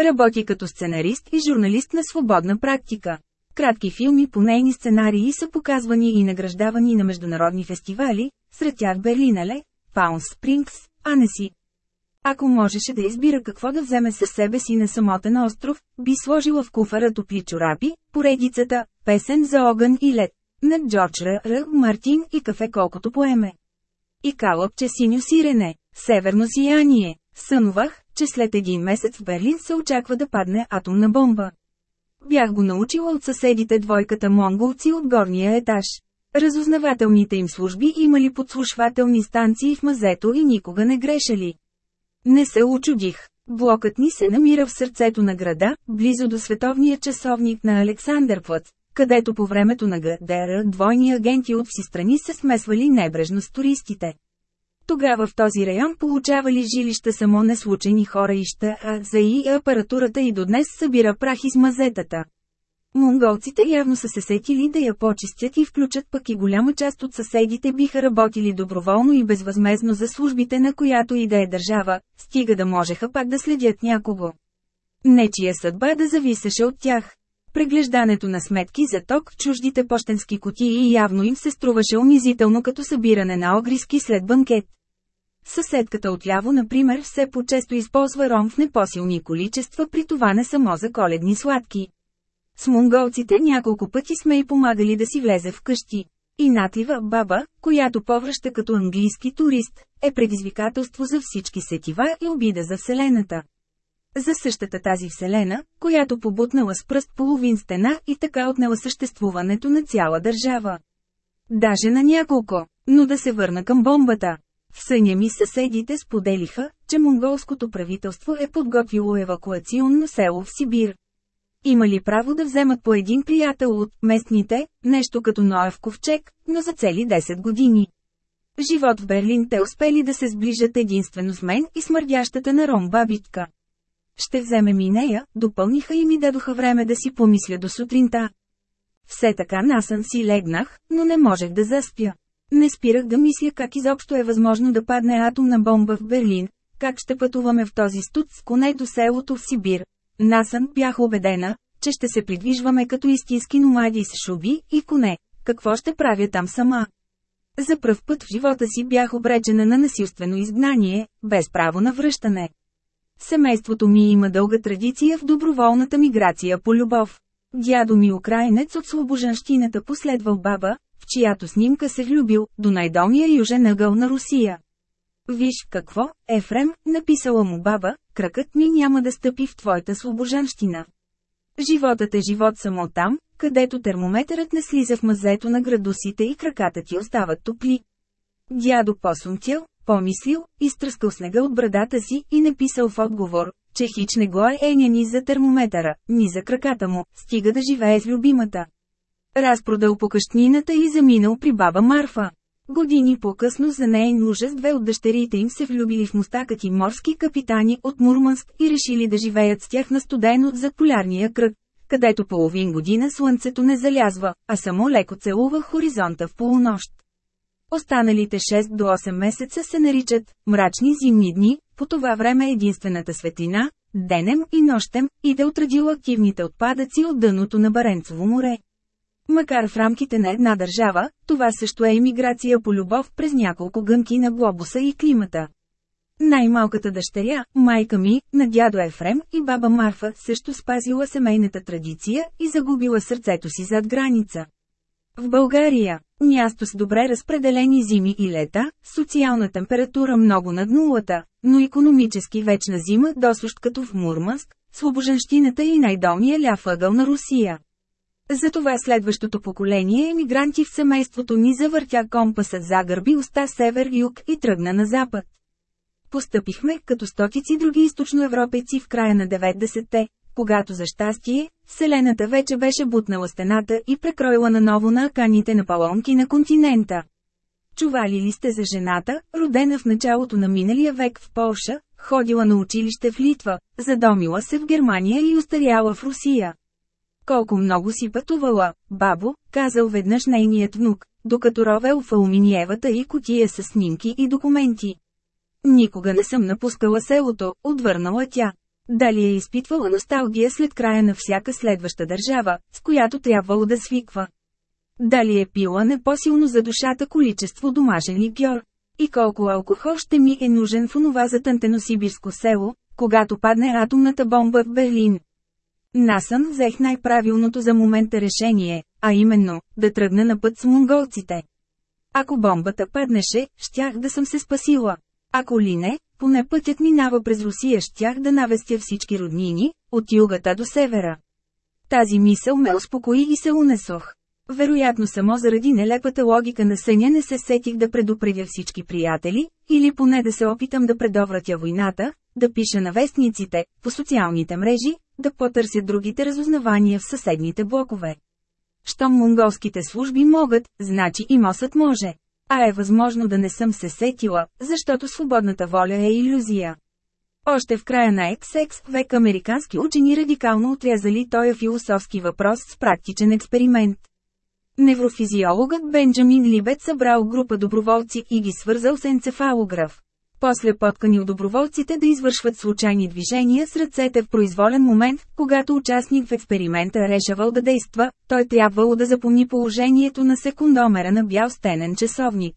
Работи като сценарист и журналист на свободна практика. Кратки филми по нейни сценарии са показвани и награждавани на международни фестивали, сред тях Берлинале, Паунс Спрингс, Анеси. Ако можеше да избира какво да вземе със себе си на самотен остров, би сложила в куфара топли чорапи, поредицата, песен за огън и лед, на Джордж Р. Р. Мартин и кафе колкото поеме. И калъпче синьо сирене, северно сияние. Сънувах, че след един месец в Берлин се очаква да падне атомна бомба. Бях го научила от съседите двойката монголци от горния етаж. Разузнавателните им служби имали подслушвателни станции в мазето и никога не грешали. Не се очудих. Блокът ни се намира в сърцето на града, близо до световния часовник на Александърплът, където по времето на ГДР двойни агенти от вси страни се смесвали небрежно с туристите. Тогава в този район получавали жилища само неслучени хора ища, а за и апаратурата и до днес събира прах из мазетата. Монголците явно са се сетили да я почистят и включат пък и голяма част от съседите биха работили доброволно и безвъзмезно за службите на която и да е държава, стига да можеха пак да следят някого. Нечия съдба да зависеше от тях. Преглеждането на сметки за ток в чуждите почтенски кутии явно им се струваше унизително като събиране на огриски след банкет. Съседката отляво, например, все по-често използва ром в непосилни количества, при това не само за коледни сладки. С монголците няколко пъти сме и помагали да си влезе в къщи. И натлива баба, която повръща като английски турист, е предизвикателство за всички сетива и обида за Вселената. За същата тази Вселена, която побутнала с пръст половин стена и така отнела съществуването на цяла държава. Даже на няколко, но да се върна към бомбата. В съня ми съседите споделиха, че монголското правителство е подготвило евакуационно село в Сибир. Има ли право да вземат по един приятел от местните, нещо като Ноев ковчег, но за цели 10 години? Живот в Берлин те успели да се сближат единствено с мен и смърдящата на ром бабичка. Ще вземем и нея, допълниха и ми дадоха време да си помисля до сутринта. Все така насън си легнах, но не можех да заспя. Не спирах да мисля как изобщо е възможно да падне атомна бомба в Берлин, как ще пътуваме в този студ с коне до селото в Сибир. Насън бях убедена, че ще се придвижваме като истински номади с шуби и коне. Какво ще правя там сама? За пръв път в живота си бях обречена на насилствено изгнание, без право на връщане. Семейството ми има дълга традиция в доброволната миграция по любов. Дядо ми украинец от слобожанщината последвал баба, в чиято снимка се влюбил, до най-долния южен ъгъл на Русия. Виж какво, Ефрем, написала му баба, кракът ми няма да стъпи в твоята слобожанщина. Животът е живот само там, където термометърът не слиза в мазето на градусите и краката ти остават топли. Дядо посумтял, помислил, изтръскал снега от брадата си и написал в отговор, че хич не го е еня ни за термометъра, ни за краката му, стига да живее с любимата. Разпродал по къщнината и заминал при баба Марфа. Години по-късно за нейн ужас две от дъщерите им се влюбили в мустакати морски капитани от Мурманск и решили да живеят с тях на студено за полярния кръг, където половин година слънцето не залязва, а само леко целува хоризонта в полунощ. Останалите 6 до 8 месеца се наричат «мрачни зимни дни», по това време единствената светлина, денем и нощем, иде от радиоактивните отпадъци от дъното на Баренцово море. Макар в рамките на една държава, това също е иммиграция по любов през няколко гънки на глобуса и климата. Най-малката дъщеря, майка ми, на дядо Ефрем и баба Марфа също спазила семейната традиция и загубила сърцето си зад граница. В България, място с добре разпределени зими и лета, социална температура много над нулата, но економически вечна зима досущ като в Мурманск, Слобожанщината и най-долния ляв ъгъл на Русия. Затова следващото поколение емигранти в семейството ни завъртя компаса загърби уста север-юг и тръгна на запад. Постъпихме като стотици други източноевропейци в края на 90-те, когато за щастие, Вселената вече беше бутнала стената и прекроила наново на аканите на палонки на континента. Чували ли сте за жената, родена в началото на миналия век в Полша, ходила на училище в Литва, задомила се в Германия и устаряла в Русия? Колко много си пътувала, бабо, казал веднъж нейният внук, докато ровел в алуминиевата и котия с снимки и документи. Никога не съм напускала селото, отвърнала тя. Дали е изпитвала носталгия след края на всяка следваща държава, с която трябвало да свиква? Дали е пила не по-силно за душата количество домашен ликьор? И колко алкохол ще ми е нужен в онова затънтено сибирско село, когато падне атомната бомба в Берлин? Насън взех най-правилното за момента решение, а именно, да тръгна на път с монголците. Ако бомбата паднеше, щях да съм се спасила. Ако ли не, поне пътят минава през Русия щях да навестя всички роднини, от югата до севера. Тази мисъл ме успокои и се унесох. Вероятно само заради нелепата логика на съня не се сетих да предупредя всички приятели, или поне да се опитам да предовратя войната, да пиша на вестниците, по социалните мрежи, да потърся другите разузнавания в съседните блокове. Щом монголските служби могат, значи и МОСът може. А е възможно да не съм се сетила, защото свободната воля е иллюзия. Още в края на XX век американски учени радикално отрязали този философски въпрос с практичен експеримент. Неврофизиологът Бенджамин Либет събрал група доброволци и ги свързал с енцефалограф. После поткани от доброволците да извършват случайни движения с ръцете в произволен момент, когато участник в експеримента решавал да действа, той трябвало да запомни положението на секундомера на бял стенен часовник.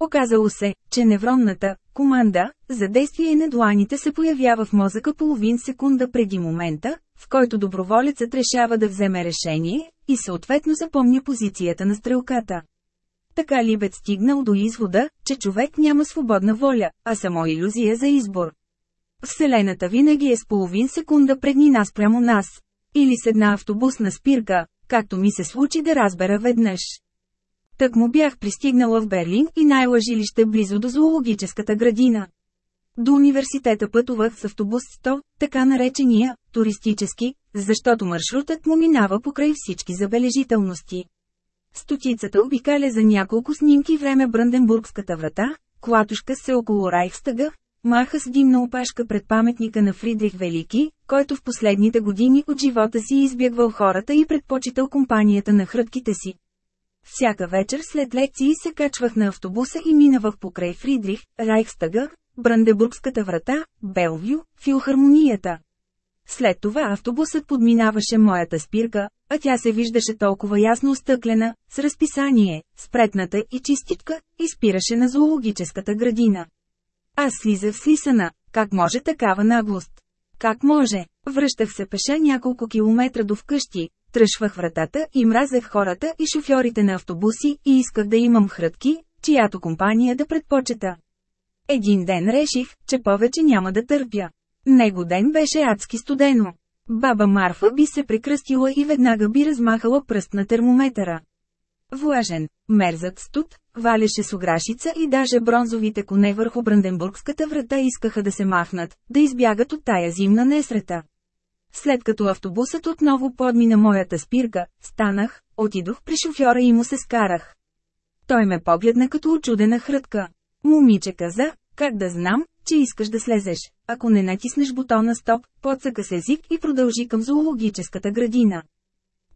Оказало се, че невронната команда за действие на дланите се появява в мозъка половин секунда преди момента, в който доброволецът решава да вземе решение, и съответно запомня позицията на стрелката. Така Либет стигнал до извода, че човек няма свободна воля, а само иллюзия за избор. Вселената винаги е с половин секунда предни нас прямо нас. Или с една автобусна спирка, както ми се случи да разбера веднъж. Так му бях пристигнала в Берлин и най-лъжилище близо до зоологическата градина. До университета пътувах с автобус 100, така наречения, туристически, защото маршрутът му минава покрай всички забележителности. Стотицата обикаля за няколко снимки време Бранденбургската врата, клатушка се около Райхстага, маха с димна опашка пред паметника на Фридрих Велики, който в последните години от живота си избягвал хората и предпочитал компанията на хрътките си. Всяка вечер след лекции се качвах на автобуса и минавах покрай Фридрих, Райхстага, Брандебургската врата, Белвю, филхармонията. След това автобусът подминаваше моята спирка, а тя се виждаше толкова ясно стъклена, с разписание, спретната и чистичка, и спираше на зоологическата градина. Аз слизах в слисана, как може такава наглост? Как може? Връщах се пеша няколко километра до вкъщи, тръшвах вратата и мразех хората и шофьорите на автобуси и исках да имам хрътки, чиято компания да предпочета. Един ден реших, че повече няма да търпя. Него ден беше адски студено. Баба Марфа би се прекръстила и веднага би размахала пръст на термометъра. Влажен, мерзък студ, валеше с ограшица и даже бронзовите коне върху Бранденбургската врата искаха да се махнат, да избягат от тая зимна несрета. След като автобусът отново подмина моята спирка, станах, отидох при шофьора и му се скарах. Той ме погледна като очудена хрътка. Момиче каза, как да знам, че искаш да слезеш, ако не натиснеш бутона стоп, подсъка с език и продължи към зоологическата градина.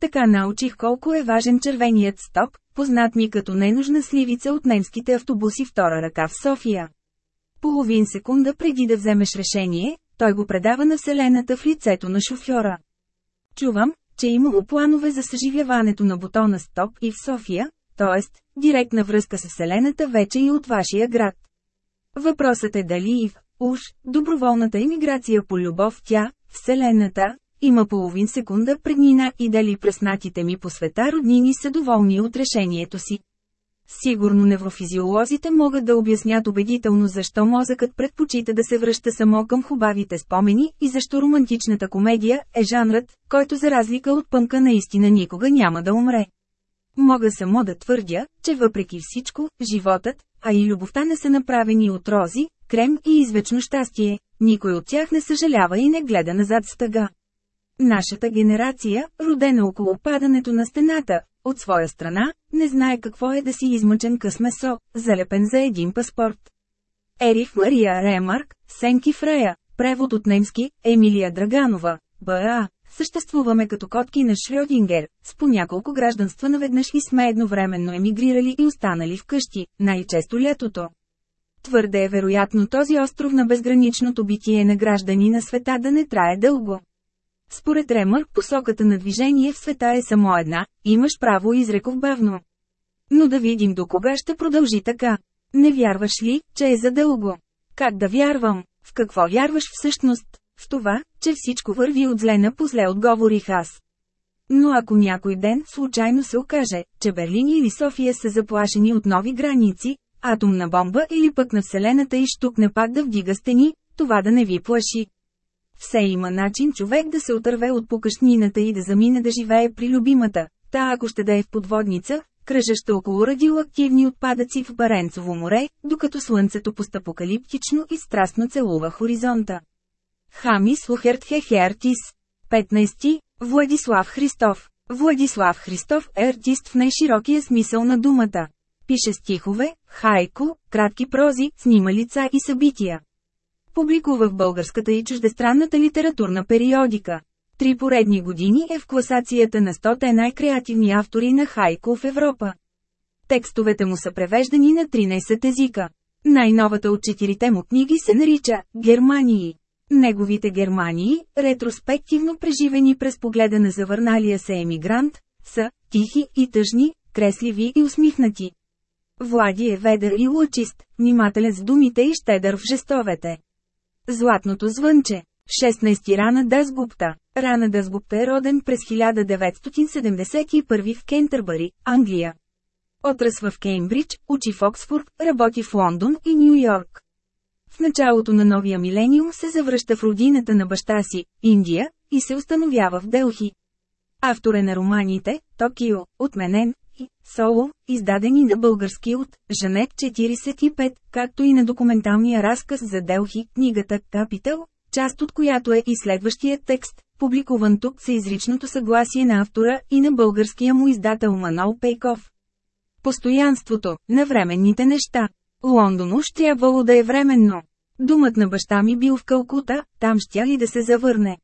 Така научих колко е важен червеният стоп, познат ми като ненужна сливица от немските автобуси втора ръка в София. Половин секунда преди да вземеш решение, той го предава на Вселената в лицето на шофьора. Чувам, че имало планове за съживяването на бутона стоп и в София, т.е. директна връзка с Вселената вече и от вашия град. Въпросът е дали и в уж доброволната иммиграция по любов тя, Вселената, има половин секунда преднина и дали преснатите ми по света роднини са доволни от решението си. Сигурно неврофизиолозите могат да обяснят убедително защо мозъкът предпочита да се връща само към хубавите спомени и защо романтичната комедия е жанрът, който за разлика от пънка наистина никога няма да умре. Мога само да твърдя, че въпреки всичко, животът, а и любовта не са направени от рози, крем и извечно щастие, никой от тях не съжалява и не гледа назад с тъга. Нашата генерация, родена около падането на стената, от своя страна, не знае какво е да си измъчен къс месо, залепен за един паспорт. Ерих Мария Ремарк, Сенки Фрея, превод от немски, Емилия Драганова, БА. Съществуваме като котки на Шрёдингер, с по няколко гражданства наведнъж и сме едновременно емигрирали и останали вкъщи, най-често лятото. Твърде е вероятно този остров на безграничното битие на граждани на света да не трае дълго. Според Ремър, посоката на движение в света е само една, имаш право изреков бавно. Но да видим до кога ще продължи така. Не вярваш ли, че е задълго? Как да вярвам? В какво вярваш всъщност? В това, че всичко върви от зле на позле отговорих аз. Но ако някой ден случайно се окаже, че Берлин или София са заплашени от нови граници, атомна бомба или пък на Вселената и штукне пак да вдига стени, това да не ви плаши. Все има начин човек да се отърве от покъшнината и да замине да живее при любимата, та ако ще да е в подводница, кръжаща около радиоактивни отпадъци в Баренцово море, докато слънцето постапокалиптично и страстно целува хоризонта. Хами Слухерт Хехертис 15. Владислав Христов Владислав Христов е артист в най-широкия смисъл на думата. Пише стихове, хайко, кратки прози, снима лица и събития. Публикува в българската и чуждестранната литературна периодика. Три поредни години е в класацията на 100 най-креативни автори на хайко в Европа. Текстовете му са превеждани на 13 езика. Най-новата от четирите му книги се нарича «Германии». Неговите Германии, ретроспективно преживени през погледа на завърналия се емигрант, са тихи и тъжни, кресливи и усмихнати. Влади е ведър и лучист, внимателен с думите и щедър в жестовете. Златното звънче 16 Рана Дазгупта Рана Дазгупта е роден през 1971 в Кентърбъри, Англия. Отръсва в Кеймбридж, учи в Оксфорд, работи в Лондон и Нью Йорк. В началото на новия милениум се завръща в родината на баща си, Индия, и се установява в Делхи. Автор е на романите «Токио», «Отменен» и «Соло», издадени на български от Жанет 45, както и на документалния разказ за Делхи, книгата «Капитал», част от която е и следващият текст, публикуван тук с изричното съгласие на автора и на българския му издател Манол Пейков. Постоянството, на временните неща. Лондон уж трябвало да е временно. Думът на баща ми бил в Калкута, там щя ли да се завърне.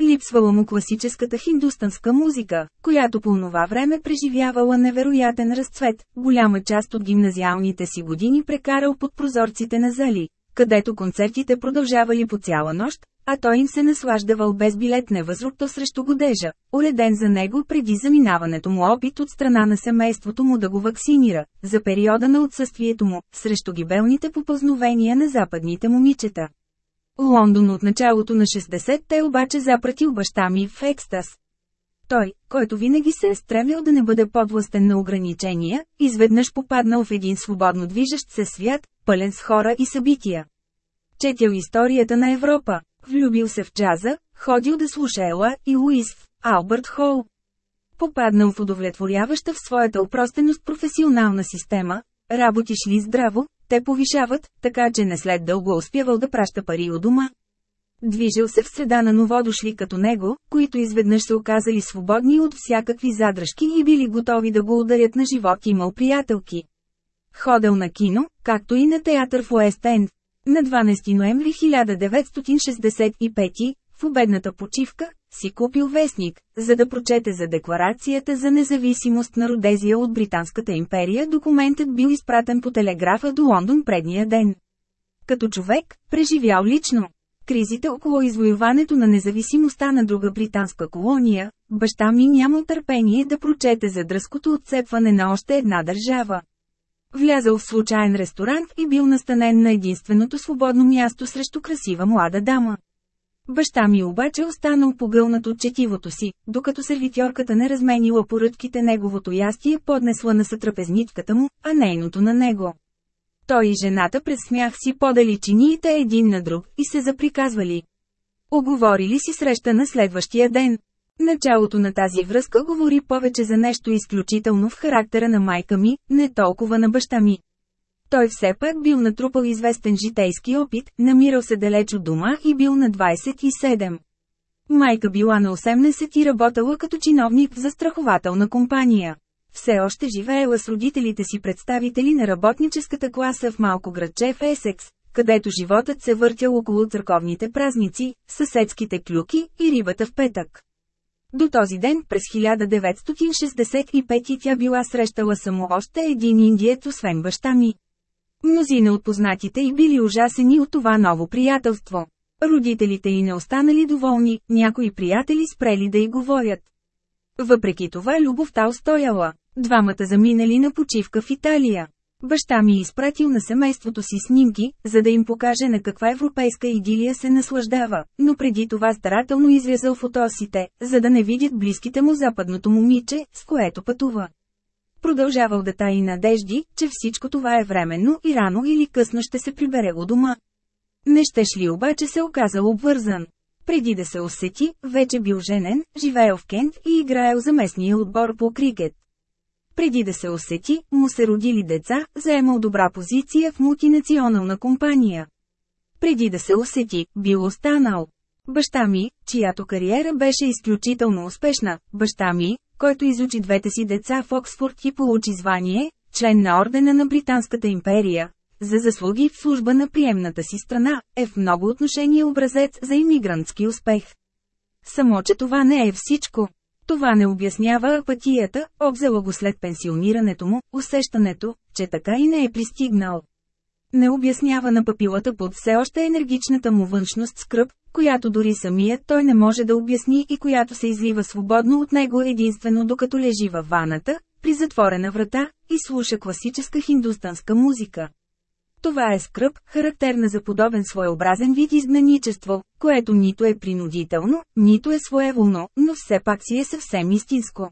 Липсвала му класическата хиндустанска музика, която по това време преживявала невероятен разцвет, голяма част от гимназиалните си години прекарал под прозорците на зали, където концертите продължавали по цяла нощ, а той им се наслаждавал без билет невъзрукто срещу годежа, уреден за него преди заминаването му опит от страна на семейството му да го вакцинира, за периода на отсъствието му, срещу гибелните попълзновения на западните момичета. Лондон от началото на 60-те обаче запратил баща ми в екстаз. Той, който винаги се е стремил да не бъде подвластен на ограничения, изведнъж попаднал в един свободно движещ се свят, пълен с хора и събития. Четял историята на Европа, влюбил се в джаза, ходил да слуша Ела и Луис в Албърт Хол. Попаднал в удовлетворяваща в своята упростеност професионална система, работиш ли здраво, те повишават, така че не след дълго успявал да праща пари у дома. Движил се в среда на новодошли като него, които изведнъж се оказали свободни от всякакви задръжки и били готови да го ударят на живот имал приятелки. Ходил на кино, както и на театър в Уест Енд. На 12 ноември 1965, в обедната почивка, си купил вестник, за да прочете за декларацията за независимост на Родезия от Британската империя. Документът бил изпратен по телеграфа до Лондон предния ден. Като човек, преживял лично кризите около извоюването на независимостта на друга британска колония, баща ми нямал търпение да прочете за дръското отцепване на още една държава. Влязъл в случайен ресторант и бил настанен на единственото свободно място срещу красива млада дама. Баща ми обаче останал погълнат от четивото си, докато сервитьорката не разменила поръчките неговото ястие поднесла на сътрапезничката му, а нейното на него. Той и жената през смях си подали чиниите един на друг и се заприказвали. Оговорили си среща на следващия ден. Началото на тази връзка говори повече за нещо изключително в характера на майка ми, не толкова на баща ми. Той все пак бил натрупал известен житейски опит, намирал се далеч от дома и бил на 27. Майка била на 18 и работала като чиновник в застрахователна компания. Все още живеела с родителите си представители на работническата класа в малко градче в Есекс, където животът се въртял около църковните празници, съседските клюки и рибата в петък. До този ден, през 1965 тя била срещала само още един индиец освен баща ми. Мнозина от познатите й били ужасени от това ново приятелство. Родителите й не останали доволни, някои приятели спрели да й говорят. Въпреки това любовта устояла. Двамата заминали на почивка в Италия. Баща ми изпратил на семейството си снимки, за да им покаже на каква европейска идилия се наслаждава, но преди това старателно изрязал фотосите, за да не видят близките му западното момиче, с което пътува. Продължавал да таи надежди, че всичко това е временно и рано или късно ще се прибере у дома. Не щеш ли обаче се оказал обвързан. Преди да се усети, вече бил женен, живеел в Кент и играел за местния отбор по крикет. Преди да се усети, му се родили деца, заемал добра позиция в мултинационална компания. Преди да се усети, бил останал. Баща ми, чиято кариера беше изключително успешна, баща ми, който изучи двете си деца в Оксфорд и получи звание, член на Ордена на Британската империя, за заслуги в служба на приемната си страна, е в много отношения образец за иммигрантски успех. Само, че това не е всичко. Това не обяснява апатията, обзела го след пенсионирането му, усещането, че така и не е пристигнал. Не обяснява на папилата под все още енергичната му външност скръп, която дори самият той не може да обясни и която се излива свободно от него единствено докато лежи във ваната, при затворена врата, и слуша класическа хиндустанска музика. Това е скръп, характерна за подобен своеобразен вид изгнаничество, което нито е принудително, нито е своеволно, но все пак си е съвсем истинско.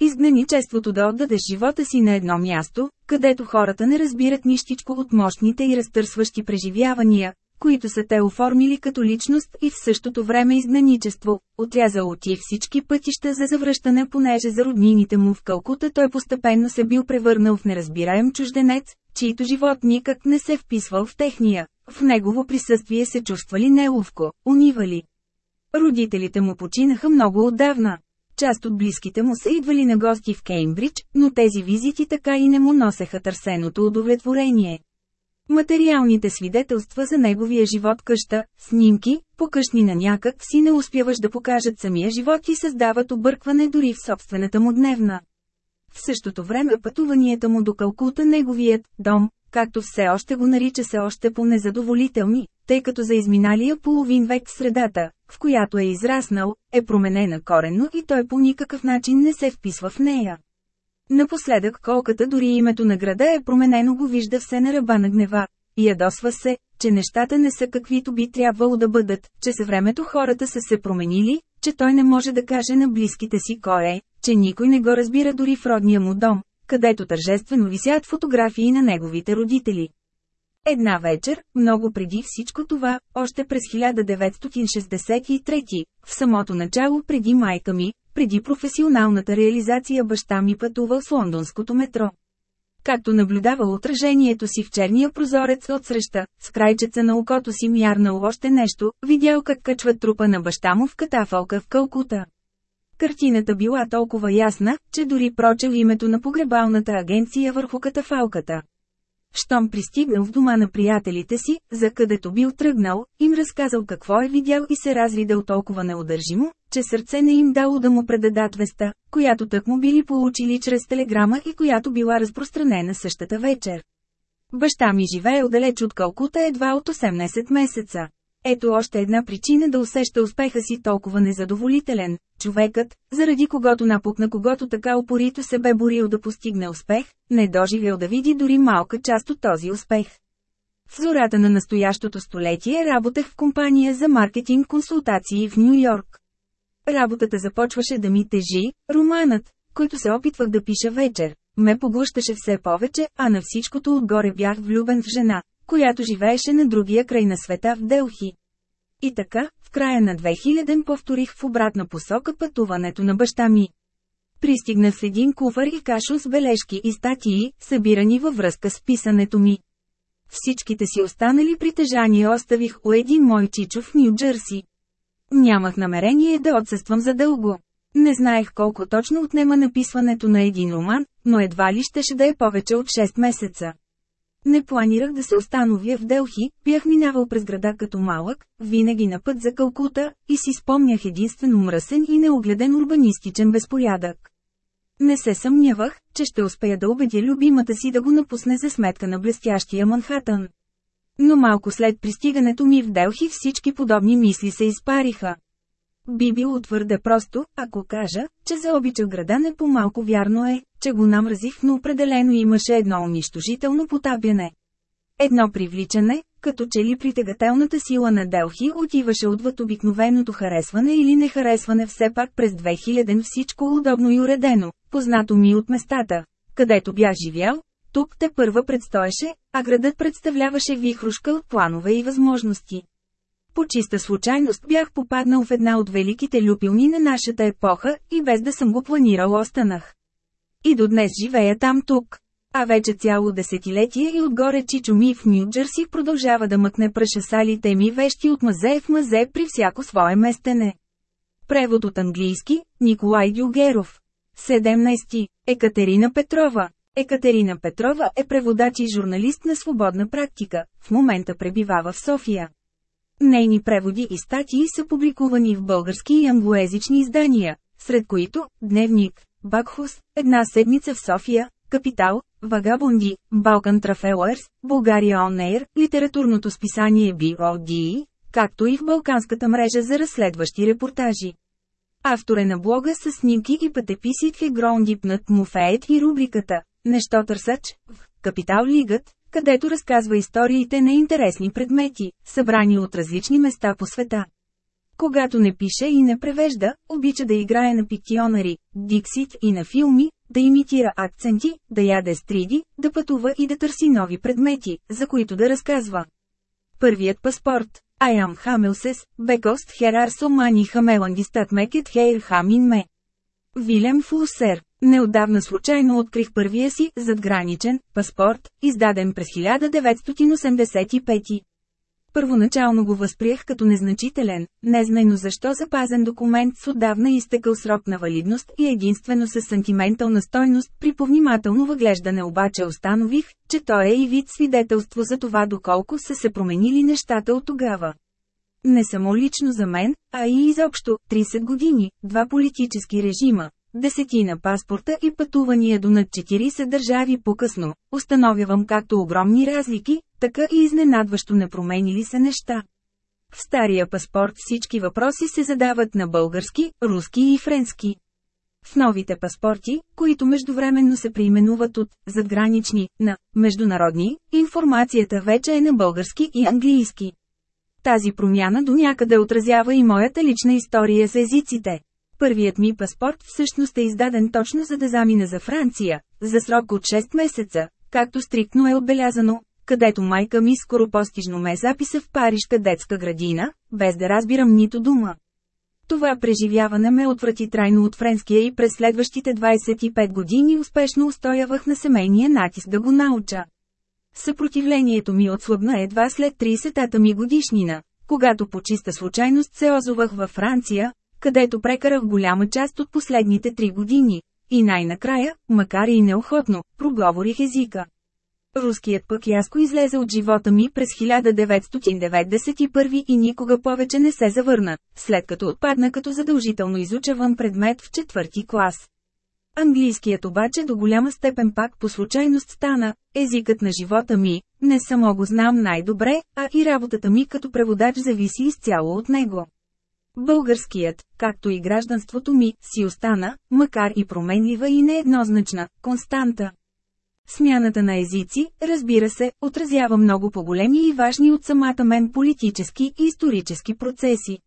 Изгнаничеството да отдадеш живота си на едно място, където хората не разбират нищичко от мощните и разтърсващи преживявания, които са те оформили като личност и в същото време изгнаничество, отрязало ти всички пътища за завръщане понеже за роднините му в Калкута той постепенно се бил превърнал в неразбираем чужденец, чийто живот никак не се вписвал в техния, в негово присъствие се чувствали неловко, унивали. Родителите му починаха много отдавна. Част от близките му са идвали на гости в Кеймбридж, но тези визити така и не му носеха търсеното удовлетворение. Материалните свидетелства за неговия живот къща, снимки, покъшни на някак си не успяваш да покажат самия живот и създават объркване дори в собствената му дневна. В същото време пътуванията му до Калкута неговият дом, както все още го нарича се още по-незадоволителни, тъй като за изминалия половин век средата, в която е израснал, е променена коренно и той по никакъв начин не се вписва в нея. Напоследък колката дори името на града е променено го вижда все на ръба на гнева. Ядосва се, че нещата не са каквито би трябвало да бъдат, че с времето хората са се променили, че той не може да каже на близките си кой е, че никой не го разбира дори в родния му дом, където тържествено висят фотографии на неговите родители. Една вечер, много преди всичко това, още през 1963, в самото начало преди майка ми, преди професионалната реализация баща ми пътувал с лондонското метро. Както наблюдава отражението си в черния прозорец от среща, с крайчеца на окото си мярнал още нещо, видял как качва трупа на баща му в катафалка в Калкута. Картината била толкова ясна, че дори прочел името на погребалната агенция върху катафалката. Щом пристигнал в дома на приятелите си, за където бил тръгнал, им разказал какво е видял и се развидал толкова неудържимо, че сърце не им дало да му предадат веста, която тък му били получили чрез телеграма и която била разпространена същата вечер. Баща ми живее далеч от Калкута едва от 18 месеца. Ето още една причина да усеща успеха си толкова незадоволителен. Човекът, заради когото напук на когото така упорито се бе борил да постигне успех, не доживел да види дори малка част от този успех. В зората на настоящото столетие работех в компания за маркетинг консултации в Нью Йорк. Работата започваше да ми тежи, романът, който се опитвах да пиша вечер, ме поглъщаше все повече, а на всичкото отгоре бях влюбен в жена, която живееше на другия край на света в Делхи. И така, в края на 2000 повторих в обратна посока пътуването на баща ми. Пристигна с един куфар и кашо с бележки и статии, събирани във връзка с писането ми. Всичките си останали притежания оставих у един мой чичо в Нью Джерси. Нямах намерение да отсъствам задълго. Не знаех колко точно отнема написването на един роман, но едва ли щеше да е повече от 6 месеца. Не планирах да се установя в Делхи, бях минавал през града като малък, винаги на път за Калкута, и си спомнях единствено мръсен и неогледен урбанистичен безпорядък. Не се съмнявах, че ще успея да убедя любимата си да го напусне за сметка на блестящия Манхатън. Но малко след пристигането ми в Делхи всички подобни мисли се изпариха. Би било твърде просто, ако кажа, че заобича града не по-малко вярно е, че го намразих, но определено имаше едно унищожително потапяне. Едно привличане, като че ли притегателната сила на Делхи отиваше отвъд обикновеното харесване или нехаресване все пак през 2000 всичко удобно и уредено, познато ми от местата, където бях живял, тук те първа предстоеше, а градът представляваше вихрушка от планове и възможности. По чиста случайност бях попаднал в една от великите люпилни на нашата епоха и без да съм го планирал останах. И до днес живея там тук. А вече цяло десетилетие и отгоре Чичо ми в Нью Джерси продължава да мъкне прашасалите ми вещи от мазе в мазе при всяко свое местене. Превод от английски – Николай Дюгеров. 17. Екатерина Петрова Екатерина Петрова е преводач и журналист на свободна практика, в момента пребивава в София. Нейни преводи и статии са публикувани в български и англоязични издания, сред които Дневник, Бакхус, Една седмица в София, Капитал, Вагабонди, Балкан Трафелърс, България Он Air, литературното списание BOD, както и в Балканската мрежа за разследващи репортажи. Автор е на блога с снимки и пътеписи Тхегрон Дипнат Муфеет и рубриката «Нещо търсач» в Капитал Лигът, където разказва историите на интересни предмети, събрани от различни места по света. Когато не пише и не превежда, обича да играе на пикционари, диксит и на филми, да имитира акценти, да яде стриди, да пътува и да търси нови предмети, за които да разказва. Първият паспорт I am Hamelses, Бекост Херарсо Мани Хамелангистат Мекет Хейр Хамин Ме. Вилем Фулсер Неотдавна случайно открих първия си задграничен паспорт, издаден през 1985. Първоначално го възприех като незначителен, незнайно защо запазен документ с отдавна изтекал срок на валидност и единствено с сантиментална стойност, при повнимателно въглеждане обаче установих, че той е и вид свидетелство за това доколко са се променили нещата от тогава. Не само лично за мен, а и изобщо, 30 години, два политически режима, десетина паспорта и пътувания до над 40 държави по-късно, установявам както огромни разлики, така и изненадващо не променили се неща. В стария паспорт всички въпроси се задават на български, руски и френски. В новите паспорти, които междувременно се преименуват от «задгранични» на «международни», информацията вече е на български и английски. Тази промяна до някъде отразява и моята лична история с езиците. Първият ми паспорт всъщност е издаден точно за да замина за Франция, за срок от 6 месеца, както стриктно е отбелязано, където майка ми скоро постижно ме записа в Парижка детска градина, без да разбирам нито дума. Това преживяване ме отврати трайно от френския и през следващите 25 години успешно устоявах на семейния натиск да го науча. Съпротивлението ми отслабна едва след 30-та ми годишнина, когато по чиста случайност се озовах във Франция, където прекарах голяма част от последните три години. И най-накрая, макар и неохотно, проговорих езика. Руският пък яско излезе от живота ми през 1991 и никога повече не се завърна, след като отпадна като задължително изучаван предмет в четвърти клас. Английският обаче до голяма степен пак по случайност стана, езикът на живота ми, не само го знам най-добре, а и работата ми като преводач зависи изцяло от него. Българският, както и гражданството ми, си остана, макар и променлива и нееднозначна, константа. Смяната на езици, разбира се, отразява много по-големи и важни от самата мен политически и исторически процеси.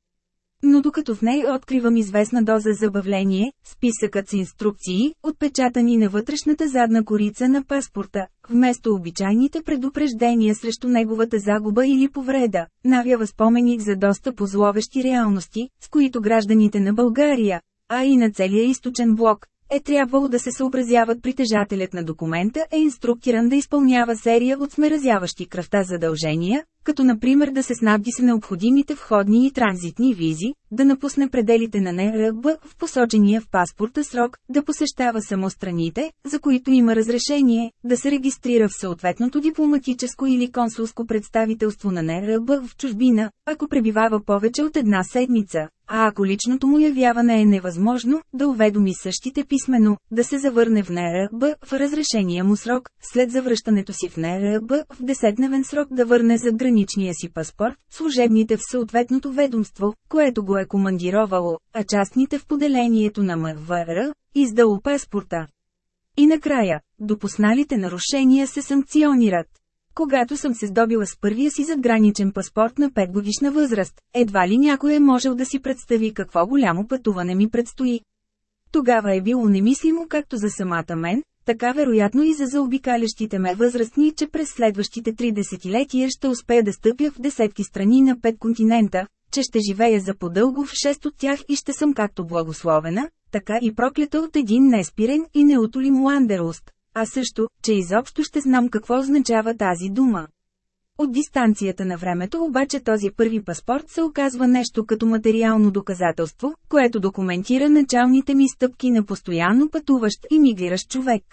Но докато в нея откривам известна доза забавление, списъкът с инструкции, отпечатани на вътрешната задна корица на паспорта, вместо обичайните предупреждения срещу неговата загуба или повреда, навява споменик за доста позловещи реалности, с които гражданите на България, а и на целия източен блок, е трябвало да се съобразяват притежателят на документа е инструктиран да изпълнява серия от смеразяващи кръвта задължения, като например да се снабди с необходимите входни и транзитни визи, да напусне пределите на НРБ в посочения в паспорта срок, да посещава само страните, за които има разрешение, да се регистрира в съответното дипломатическо или консулско представителство на НРБ в чужбина, ако пребивава повече от една седмица, а ако личното му явяване е невъзможно, да уведоми същите писмено, да се завърне в НРБ в разрешения му срок, след завръщането си в НРБ в 10-дневен срок да върне за граничния си паспорт, служебните в съответното ведомство, което го е командировало, а частните в поделението на МВР, издало паспорта. И накрая, допусналите нарушения се санкционират. Когато съм се здобила с първия си задграничен паспорт на 5 годишна възраст, едва ли някой е можел да си представи какво голямо пътуване ми предстои. Тогава е било немислимо както за самата мен, така вероятно и за заобикалящите ме възрастни, че през следващите три десетилетия ще успея да стъпя в десетки страни на пет континента, че ще живея за подълго в шест от тях и ще съм както благословена, така и проклята от един неспирен и неутолим ландеруст, а също, че изобщо ще знам какво означава тази дума. От дистанцията на времето обаче този първи паспорт се оказва нещо като материално доказателство, което документира началните ми стъпки на постоянно пътуващ и мигриращ човек.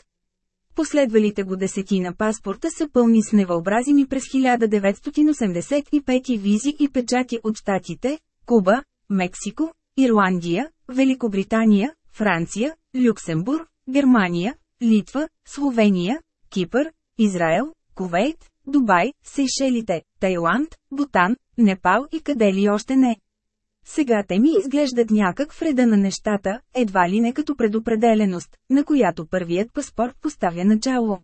Последвалите го десетина паспорта са пълни с невъобразими през 1985 визи и печати от Штатите, Куба, Мексико, Ирландия, Великобритания, Франция, Люксембург, Германия, Литва, Словения, Кипър, Израел, Кувейт, Дубай, Сейшелите, Тайланд, Бутан, Непал и къде ли още не. Сега те ми изглеждат някак в реда на нещата, едва ли не като предопределеност, на която първият паспорт поставя начало.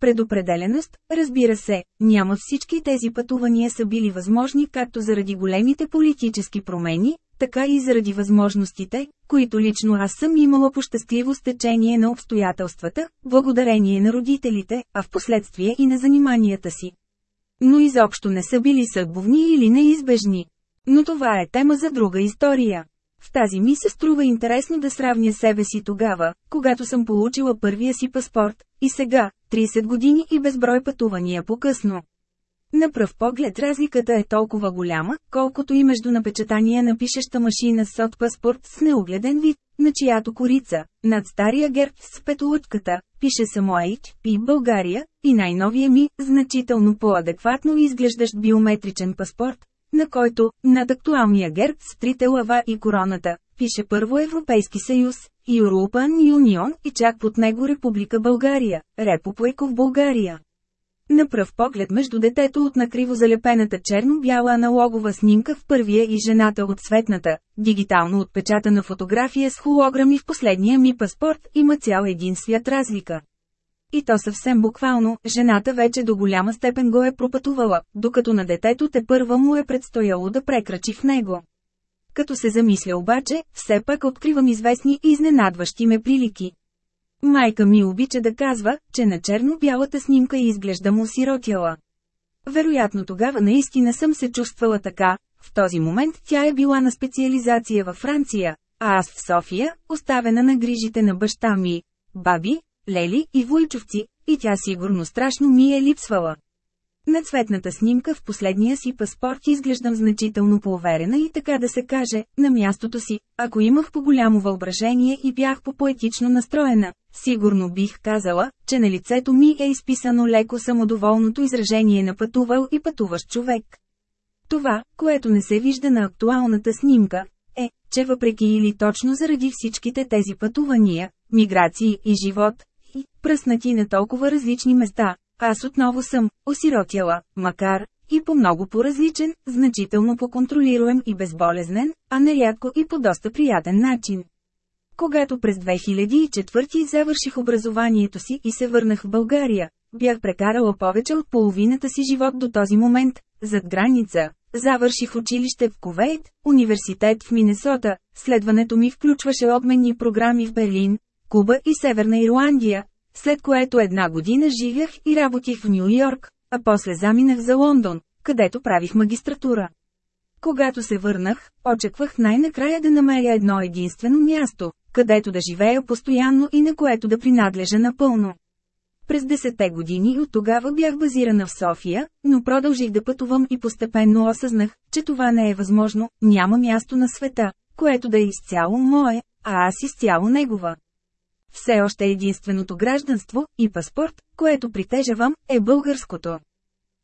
Предопределеност, разбира се, няма всички тези пътувания са били възможни както заради големите политически промени, така и заради възможностите, които лично аз съм имала по щастливо стечение на обстоятелствата, благодарение на родителите, а в последствие и на заниманията си. Но изобщо не са били съдбовни или неизбежни. Но това е тема за друга история. В тази ми се струва интересно да сравня себе си тогава, когато съм получила първия си паспорт, и сега, 30 години и безброй пътувания по-късно. На пръв поглед разликата е толкова голяма, колкото и между напечатания на пишеща машина с от паспорт с неогледен вид, на чиято корица, над стария герб с петолъчката, пише само HP България, и най-новия ми, значително по-адекватно изглеждащ биометричен паспорт, на който, над актуалния герб с трите лава и короната, пише първо Европейски съюз, European Union и чак под него Република България, Република в България. На пръв поглед между детето от накриво залепената черно-бяла аналогова снимка в първия и жената от светната, дигитално отпечатана фотография с холограми в последния ми паспорт има цял един свят разлика. И то съвсем буквално, жената вече до голяма степен го е пропътувала, докато на детето те първа му е предстояло да прекрачи в него. Като се замисля обаче, все пак откривам известни и изненадващи ме прилики. Майка ми обича да казва, че на черно-бялата снимка изглежда му сиротяла. Вероятно тогава наистина съм се чувствала така, в този момент тя е била на специализация във Франция, а аз в София, оставена на грижите на баща ми, баби, лели и войчовци, и тя сигурно страшно ми е липсвала. На цветната снимка в последния си паспорт изглеждам значително поуверена и така да се каже, на мястото си, ако имах по-голямо въображение и бях по-поетично настроена, сигурно бих казала, че на лицето ми е изписано леко самодоволното изражение на пътувал и пътуващ човек. Това, което не се вижда на актуалната снимка, е, че въпреки или точно заради всичките тези пътувания, миграции и живот, и пръснати на толкова различни места, аз отново съм осиротяла, макар и по много по-различен, значително по-контролируем и безболезнен, а нерядко и по доста приятен начин. Когато през 2004 завърших образованието си и се върнах в България, бях прекарала повече от половината си живот до този момент, зад граница. Завърших училище в Ковейт, университет в Миннесота, следването ми включваше обменни програми в Берлин, Куба и Северна Ирландия, след което една година живях и работих в Нью Йорк, а после заминах за Лондон, където правих магистратура. Когато се върнах, очаквах най-накрая да намеря едно единствено място, където да живея постоянно и на което да принадлежа напълно. През десете години от тогава бях базирана в София, но продължих да пътувам и постепенно осъзнах, че това не е възможно, няма място на света, което да е изцяло мое, а аз изцяло негова. Все още единственото гражданство и паспорт, което притежавам, е българското.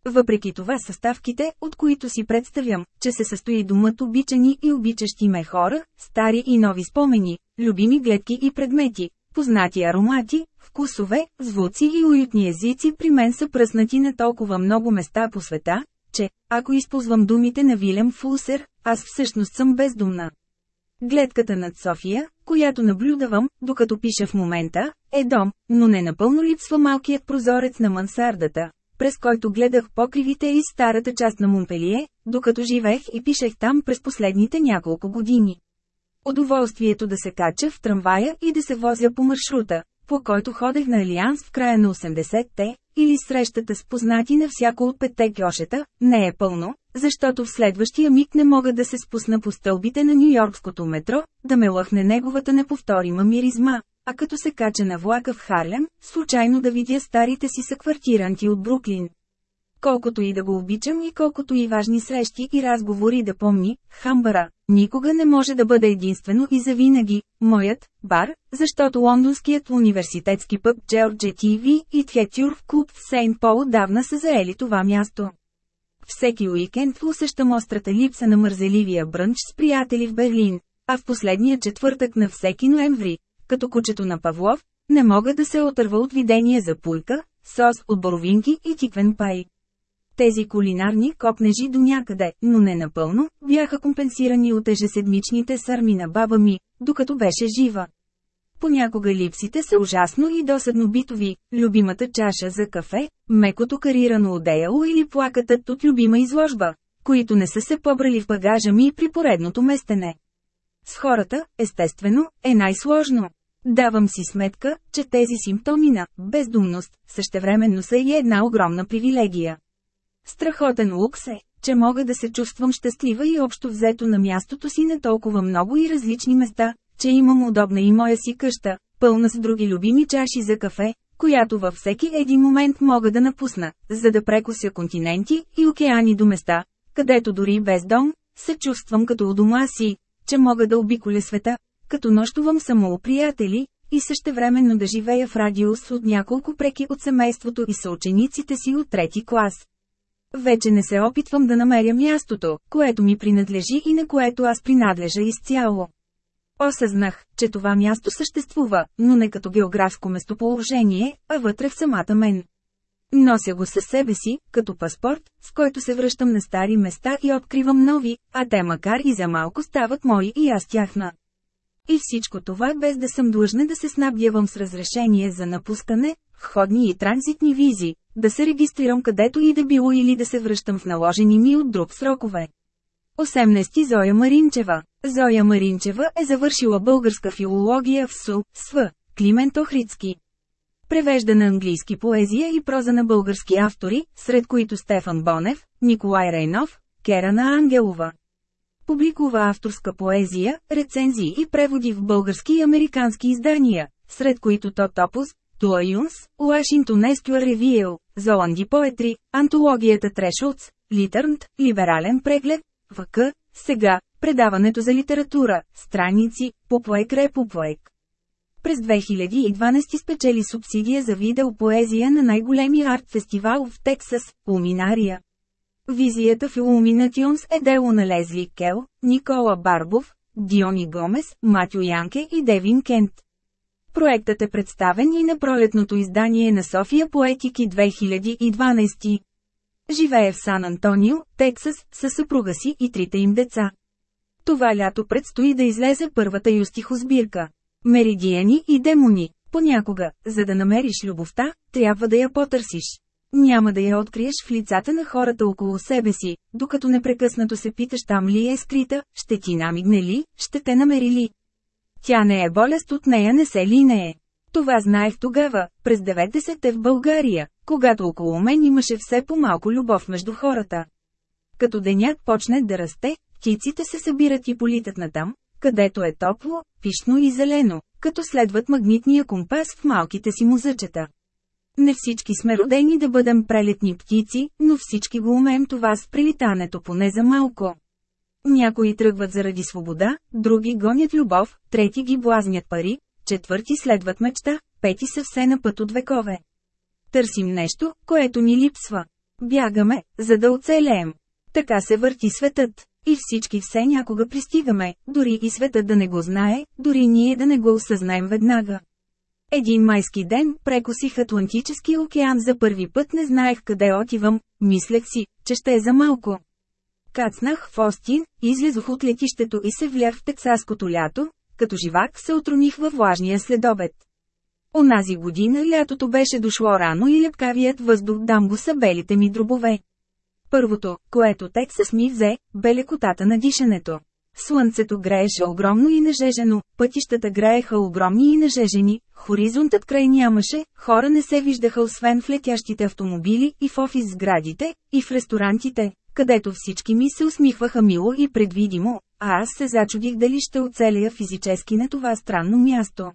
Въпреки това съставките, от които си представям, че се състои думът обичани и обичащи ме хора, стари и нови спомени, любими гледки и предмети, познати аромати, вкусове, звуци и уютни езици при мен са пръснати на толкова много места по света, че, ако използвам думите на Вилям Фулсер, аз всъщност съм бездумна. Гледката над София, която наблюдавам, докато пиша в момента, е дом, но не напълно липсва малкият прозорец на мансардата, през който гледах покривите и старата част на Монпелие, докато живеех и пишех там през последните няколко години. Удоволствието да се кача в трамвая и да се возя по маршрута, по който ходех на Алианс в края на 80-те, или срещата с познати на всяко от петте кьошета, не е пълно, защото в следващия миг не мога да се спусна по стълбите на Нью-Йоркското метро, да ме лъхне неговата неповторима миризма, а като се кача на влака в Харлем, случайно да видя старите си съквартиранти от Бруклин. Колкото и да го обичам и колкото и важни срещи и разговори да помни, Хамбара, никога не може да бъде единствено и завинаги, моят, бар, защото лондонският университетски пъб Джорджи ТВ и Тхетюр клуб в Сейнт Пол давна са заели това място. Всеки уикенд усещам острата липса на мързеливия брънч с приятели в Берлин, а в последния четвъртък на всеки ноември, като кучето на Павлов, не мога да се отърва от видение за пулька, сос от боровинки и тиквен пай. Тези кулинарни копнежи до някъде, но не напълно, бяха компенсирани от ежеседмичните сърми на баба ми, докато беше жива. Понякога липсите са ужасно и досадно битови, любимата чаша за кафе, мекото карирано одеяло или плакатът от любима изложба, които не са се побрали в багажа ми при поредното местене. С хората, естествено, е най-сложно. Давам си сметка, че тези симптоми на бездумност същевременно са и една огромна привилегия. Страхотен лукс е, че мога да се чувствам щастлива и общо взето на мястото си на толкова много и различни места, че имам удобна и моя си къща, пълна с други любими чаши за кафе, която във всеки един момент мога да напусна, за да прекося континенти и океани до места, където дори без дом, се чувствам като у дома си, че мога да обиколя света, като нощувам само у приятели, и същевременно да живея в радиус от няколко преки от семейството и съучениците си от трети клас. Вече не се опитвам да намеря мястото, което ми принадлежи и на което аз принадлежа изцяло. Осъзнах, че това място съществува, но не като географско местоположение, а вътре в самата мен. Нося го със себе си, като паспорт, с който се връщам на стари места и откривам нови, а те макар и за малко стават мои и аз тяхна. И всичко това без да съм длъжна да се снабдявам с разрешение за напускане, входни и транзитни визи, да се регистрирам където и да било или да се връщам в наложени ми от друг срокове. 18. Зоя Маринчева Зоя Маринчева е завършила българска филология в СУ, СВ, Климент Охридски. Превежда на английски поезия и проза на български автори, сред които Стефан Бонев, Николай Рейнов, Керана Ангелова. Публикува авторска поезия, рецензии и преводи в български и американски издания, сред които Тотопус, Туаюнс, Уашинтон Ескюа Ревиел, Золанди Поетри, антологията Трешуц, Литърнт, Либерален преглед, ВК, сега, предаването за литература, страници, Пупуек Репупуек. През 2012 спечели субсидия за видеопоезия на най-големия арт-фестивал в Тексас, Луминария. Визията в Illuminations е дело на Лезли Кел, Никола Барбов, Диони Гомес, Матю Янке и Девин Кент. Проектът е представен и на пролетното издание на София Поетики 2012. Живее в Сан Антонио, Тексас, със съпруга си и трите им деца. Това лято предстои да излезе първата юстихосбирка. Меридиани и демони. Понякога, за да намериш любовта, трябва да я потърсиш. Няма да я откриеш в лицата на хората около себе си, докато непрекъснато се питаш там ли е скрита, ще ти намигне ли, ще те намери ли. Тя не е болест, от нея не се ли не е. Това знаех тогава, през 90-те в България, когато около мен имаше все по-малко любов между хората. Като денят почне да расте, птиците се събират и политат натам, където е топло, пишно и зелено, като следват магнитния компас в малките си музъчета. Не всички сме родени да бъдем прелетни птици, но всички го умеем това с прилитането поне за малко. Някои тръгват заради свобода, други гонят любов, трети ги блазнят пари, четвърти следват мечта, пети са все на път от векове. Търсим нещо, което ни липсва. Бягаме, за да оцелеем. Така се върти светът. И всички все някога пристигаме, дори и светът да не го знае, дори ние да не го осъзнаем веднага. Един майски ден прекосих Атлантически океан за първи път не знаех къде отивам, мислех си, че ще е за малко. Кацнах в Остин, излезох от летището и се влях в тексаското лято, като живак се отроних във влажния следобед. Онази година лятото беше дошло рано и лепкавият въздух дам са белите ми дробове. Първото, което Тексас ми взе, бе лекотата на дишането. Слънцето грееше огромно и нажежено, пътищата грееха огромни и нажежени, хоризонтът край нямаше, хора не се виждаха освен в летящите автомобили и в офис сградите, и в ресторантите, където всички ми се усмихваха мило и предвидимо, а аз се зачудих дали ще оцелия физически на това странно място.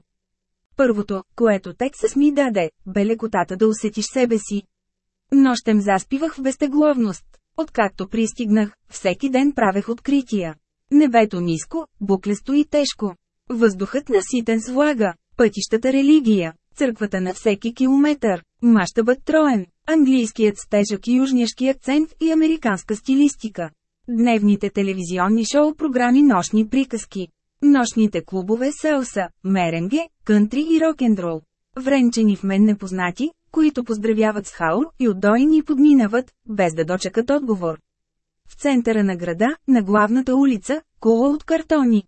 Първото, което Тексас ми даде, бе лекотата да усетиш себе си. Нощем заспивах в безтегловност. Откакто пристигнах, всеки ден правех открития. Небето ниско, буклесто и тежко. Въздухът наситен с влага, пътищата религия, църквата на всеки километър, мащабът троен, английският стежък и южняшки акцент и американска стилистика. Дневните телевизионни шоу-програми нощни приказки. Нощните клубове селса, меренге, кънтри и рок-н-рол. Вренчени в мен непознати, които поздравяват с хаур и отдойни подминават, без да дочекат отговор. В центъра на града, на главната улица, кула от картони.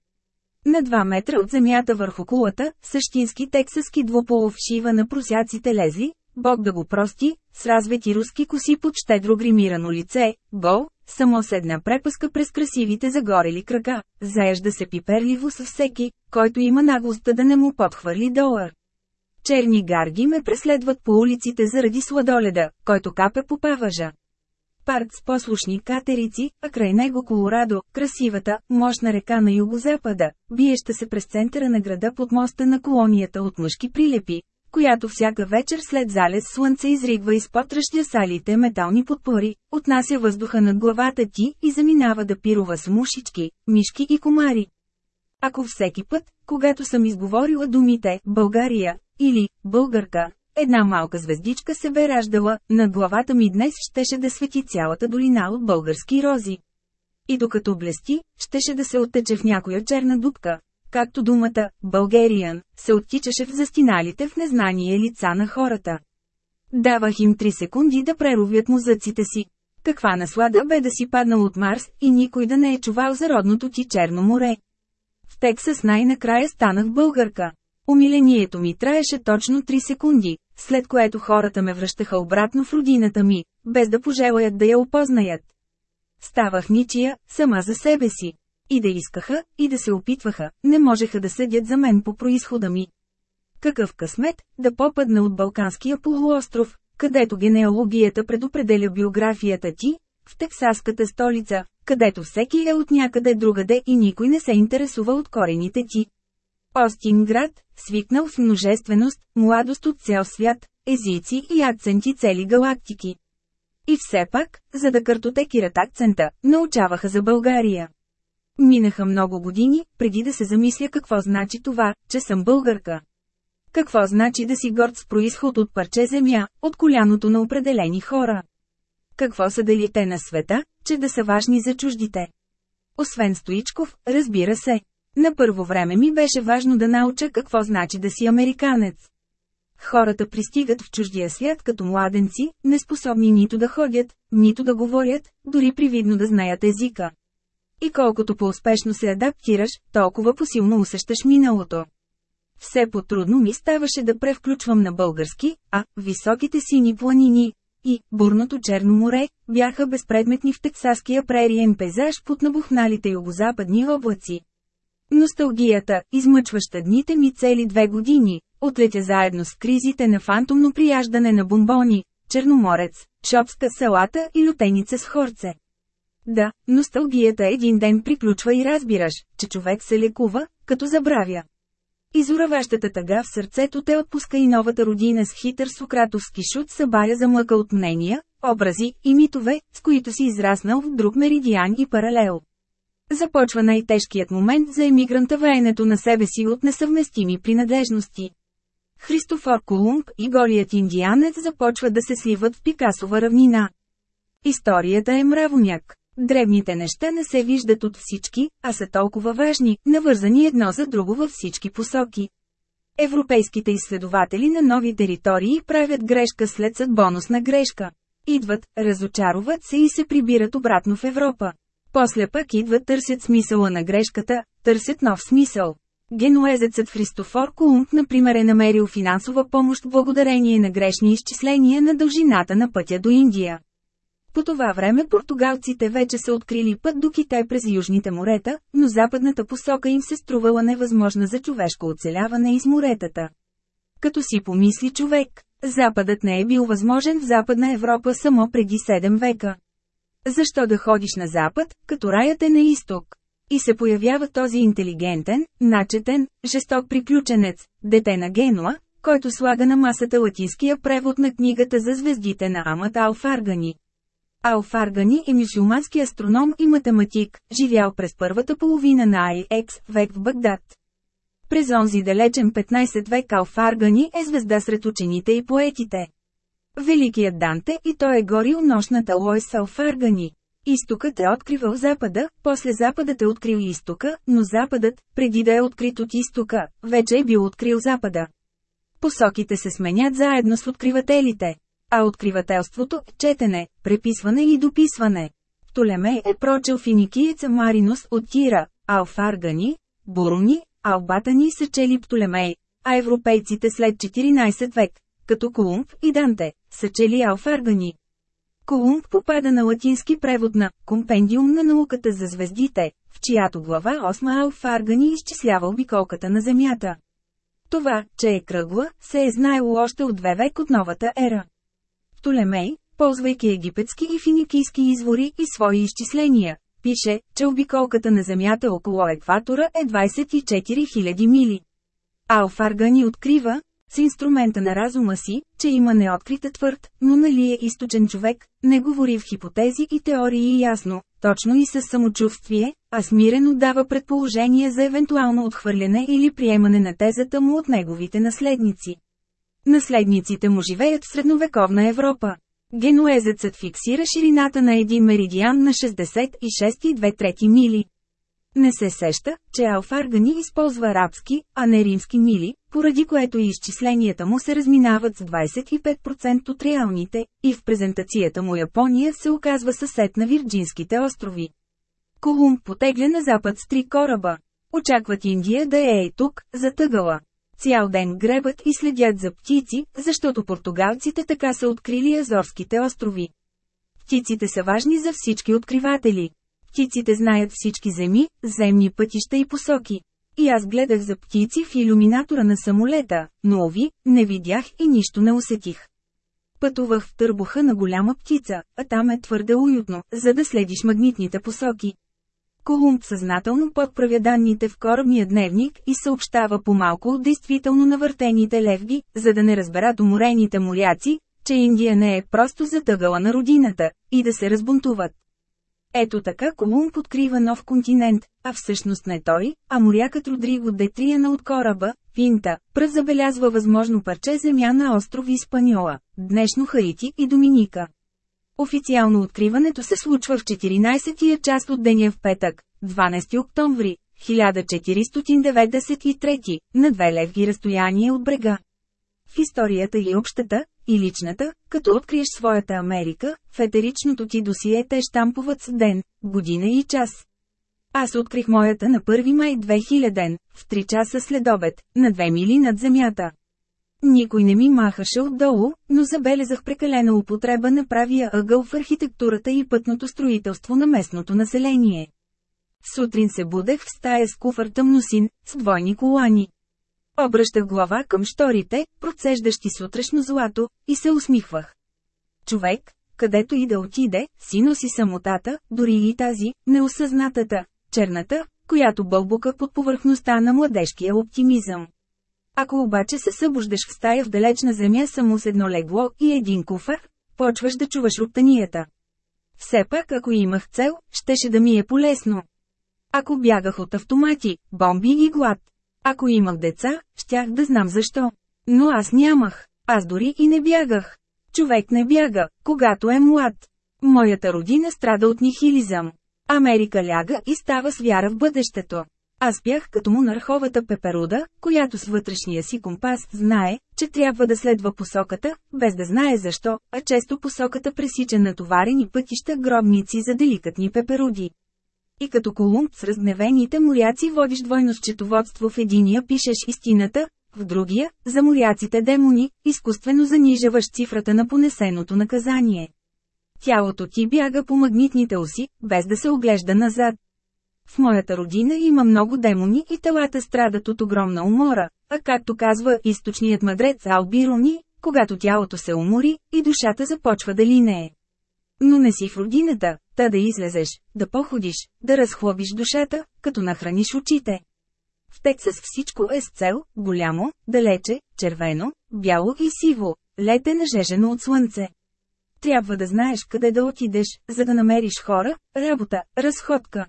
На 2 метра от земята върху кулата, същински тексаски двуполов шива на просяците лези, Бог да го прости, с развети руски коси под щедро гримирано лице, гол, само с една препъска през красивите загорели крака, заежда се пиперливо със всеки, който има наглостта да не му подхвърли долар. Черни гарги ме преследват по улиците заради сладоледа, който капе по паважа. Парк с послушни катерици, а край него Колорадо, красивата, мощна река на югозапада, биеща се през центъра на града под моста на колонията от мъжки прилепи, която всяка вечер след залез слънце изригва изпод салите метални подпори, отнася въздуха над главата ти и заминава да пирува с мушички, мишки и комари. Ако всеки път, когато съм изговорила думите «България» или «Българка», една малка звездичка се бе раждала, над главата ми днес щеше да свети цялата долина от български рози. И докато блести, щеше да се оттече в някоя черна дупка, както думата «Българиан» се оттичаше в застиналите в незнание лица на хората. Давах им три секунди да преровят мозъците си. Каква наслада бе да си паднал от Марс и никой да не е чувал за родното ти Черно море. В Тексас най-накрая станах българка. Умилението ми траеше точно 3 секунди, след което хората ме връщаха обратно в родината ми, без да пожелаят да я опознаят. Ставах ничия, сама за себе си. И да искаха, и да се опитваха, не можеха да съдят за мен по происхода ми. Какъв късмет, да попадна от Балканския полуостров, където генеалогията предопределя биографията ти, в тексаската столица, където всеки е от някъде другаде и никой не се интересува от корените ти. Остин град, свикнал с множественост, младост от цял свят, езици и акценти цели галактики. И все пак, за да картотекират акцента, научаваха за България. Минаха много години, преди да се замисля какво значи това, че съм българка. Какво значи да си горд с происход от парче земя, от коляното на определени хора? Какво са делите на света, че да са важни за чуждите? Освен Стоичков, разбира се. На първо време ми беше важно да науча какво значи да си американец. Хората пристигат в чуждия свят като младенци, неспособни нито да ходят, нито да говорят, дори привидно да знаят езика. И колкото по-успешно се адаптираш, толкова посилно усещаш миналото. Все по-трудно ми ставаше да превключвам на български, а високите сини планини и бурното Черно море бяха безпредметни в тексаския прериен пейзаж под набухналите югозападни облаци. Носталгията, измъчваща дните ми цели две години, отлетя заедно с кризите на фантомно прияждане на бомбони, черноморец, шопска салата и лютеница с хорце. Да, носталгията един ден приключва и разбираш, че човек се лекува, като забравя. Изураващата тъга в сърцето те отпуска и новата родина с хитър сократовски шут събаря за мъка от мнения, образи и митове, с които си израснал в друг меридиан и паралел. Започва най-тежкият момент за емигранта веенето на себе си от несъвместими принадлежности. Христофор Колумб и голият индианец започват да се сливат в Пикасова равнина. Историята е мравоняк. Древните неща не се виждат от всички, а са толкова важни, навързани едно за друго във всички посоки. Европейските изследователи на нови територии правят грешка след съдбоносна грешка. Идват, разочароват се и се прибират обратно в Европа. После пък идват търсят смисъла на грешката, търсят нов смисъл. Генуезецът Христофор Колумб например е намерил финансова помощ благодарение на грешни изчисления на дължината на пътя до Индия. По това време португалците вече са открили път до Китай през южните морета, но западната посока им се струвала невъзможна за човешко оцеляване из моретата. Като си помисли човек, Западът не е бил възможен в Западна Европа само преди 7 века. Защо да ходиш на запад, като раят е на изток? И се появява този интелигентен, начетен, жесток приключенец, дете на Генуа, който слага на масата латинския превод на книгата за звездите на Амат Алфаргани. Алфаргани е мюсюлмански астроном и математик, живял през първата половина на IX век в Багдад. През онзи далечен 15 век Алфаргани е звезда сред учените и поетите. Великият Данте и той е горил нощната Лойс Алфаргани. Изтокът е откривал Запада, после Западът е открил Изтока, но Западът, преди да е открит от Изтока, вече е бил открил Запада. Посоките се сменят заедно с откривателите. А откривателството – четене, преписване и дописване. Птолемей е прочел финикиеца Маринус от Тира, Алфаргани, Буруни, Албатани са чели Птолемей, а европейците след 14 век, като Колумб и Данте, са чели Алфаргани. Колумб попада на латински превод на «Компендиум на науката за звездите», в чиято глава 8 Алфаргани изчислява обиколката на Земята. Това, че е кръгла, се е знаело още от две век от новата ера. Птолемей, ползвайки египетски и финикийски извори и свои изчисления, пише, че обиколката на Земята около екватора е 24 000 мили. Алфарга ни открива, с инструмента на разума си, че има неоткрита твърд, но нали е източен човек, не говори в хипотези и теории ясно, точно и с самочувствие, а смирено дава предположение за евентуално отхвърляне или приемане на тезата му от неговите наследници. Наследниците му живеят в средновековна Европа. Генуезецът фиксира ширината на един меридиан на 66,2 трети мили. Не се сеща, че Алфаргани използва арабски, а не римски мили, поради което изчисленията му се разминават с 25% от реалните, и в презентацията му Япония се оказва съсед на Вирджинските острови. Колумб потегля на запад с три кораба. Очакват Индия да е и тук, затъгала. Цял ден гребат и следят за птици, защото португалците така са открили Азорските острови. Птиците са важни за всички откриватели. Птиците знаят всички земи, земни пътища и посоки. И аз гледах за птици в иллюминатора на самолета, но ови, не видях и нищо не усетих. Пътувах в търбуха на голяма птица, а там е твърде уютно, за да следиш магнитните посоки. Колумб съзнателно подправя данните в корабния дневник и съобщава по-малко от действително навъртените левги, за да не разберат уморените моряци, че Индия не е просто затъгала на родината, и да се разбунтуват. Ето така Колумб открива нов континент, а всъщност не той, а морякът Родриго де Триана от кораба, Пинта, пръв забелязва възможно парче земя на остров Испаньола, днешно Хаити и Доминика. Официално откриването се случва в 14-тия част от деня в петък, 12 октомври, 1493, на две левги разстояние от брега. В историята и общата, и личната, като откриеш своята Америка, в етеричното ти досие те штампуват с ден, година и час. Аз открих моята на 1 май 2000, в 3 часа след обед, на 2 мили над земята. Никой не ми махаше отдолу, но забелязах прекалена употреба на правия ъгъл в архитектурата и пътното строителство на местното население. Сутрин се будех в стая с куфър тъмносин, с двойни колани. Обръщах глава към шторите, процеждащи сутрешно злато, и се усмихвах. Човек, където и да отиде, си носи самотата, дори и тази, неосъзнатата, черната, която бълбука под повърхността на младежкия оптимизъм. Ако обаче се събуждаш в стая в далечна земя само с едно легло и един куфар, почваш да чуваш роптанията. Все пак ако имах цел, щеше да ми е полезно. Ако бягах от автомати, бомби и глад. Ако имах деца, щях да знам защо. Но аз нямах. Аз дори и не бягах. Човек не бяга, когато е млад. Моята родина страда от нихилизъм. Америка ляга и става с вяра в бъдещето. Аз бях като монарховата пеперуда, която с вътрешния си компас знае, че трябва да следва посоката, без да знае защо, а често посоката пресича натоварени пътища гробници за деликатни пеперуди. И като Колумб с разгневените моряци водиш двойно счетоводство в единия пишеш истината, в другия, за моряците демони, изкуствено занижаваш цифрата на понесеното наказание. Тялото ти бяга по магнитните оси, без да се оглежда назад. В моята родина има много демони и телата страдат от огромна умора, а както казва източният мъдрец Албирони, когато тялото се умори, и душата започва да линее. Но не си в родината, та да излезеш, да походиш, да разхлобиш душата, като нахраниш очите. В Тексас всичко е с цел, голямо, далече, червено, бяло и сиво, лете нажежено от слънце. Трябва да знаеш къде да отидеш, за да намериш хора, работа, разходка.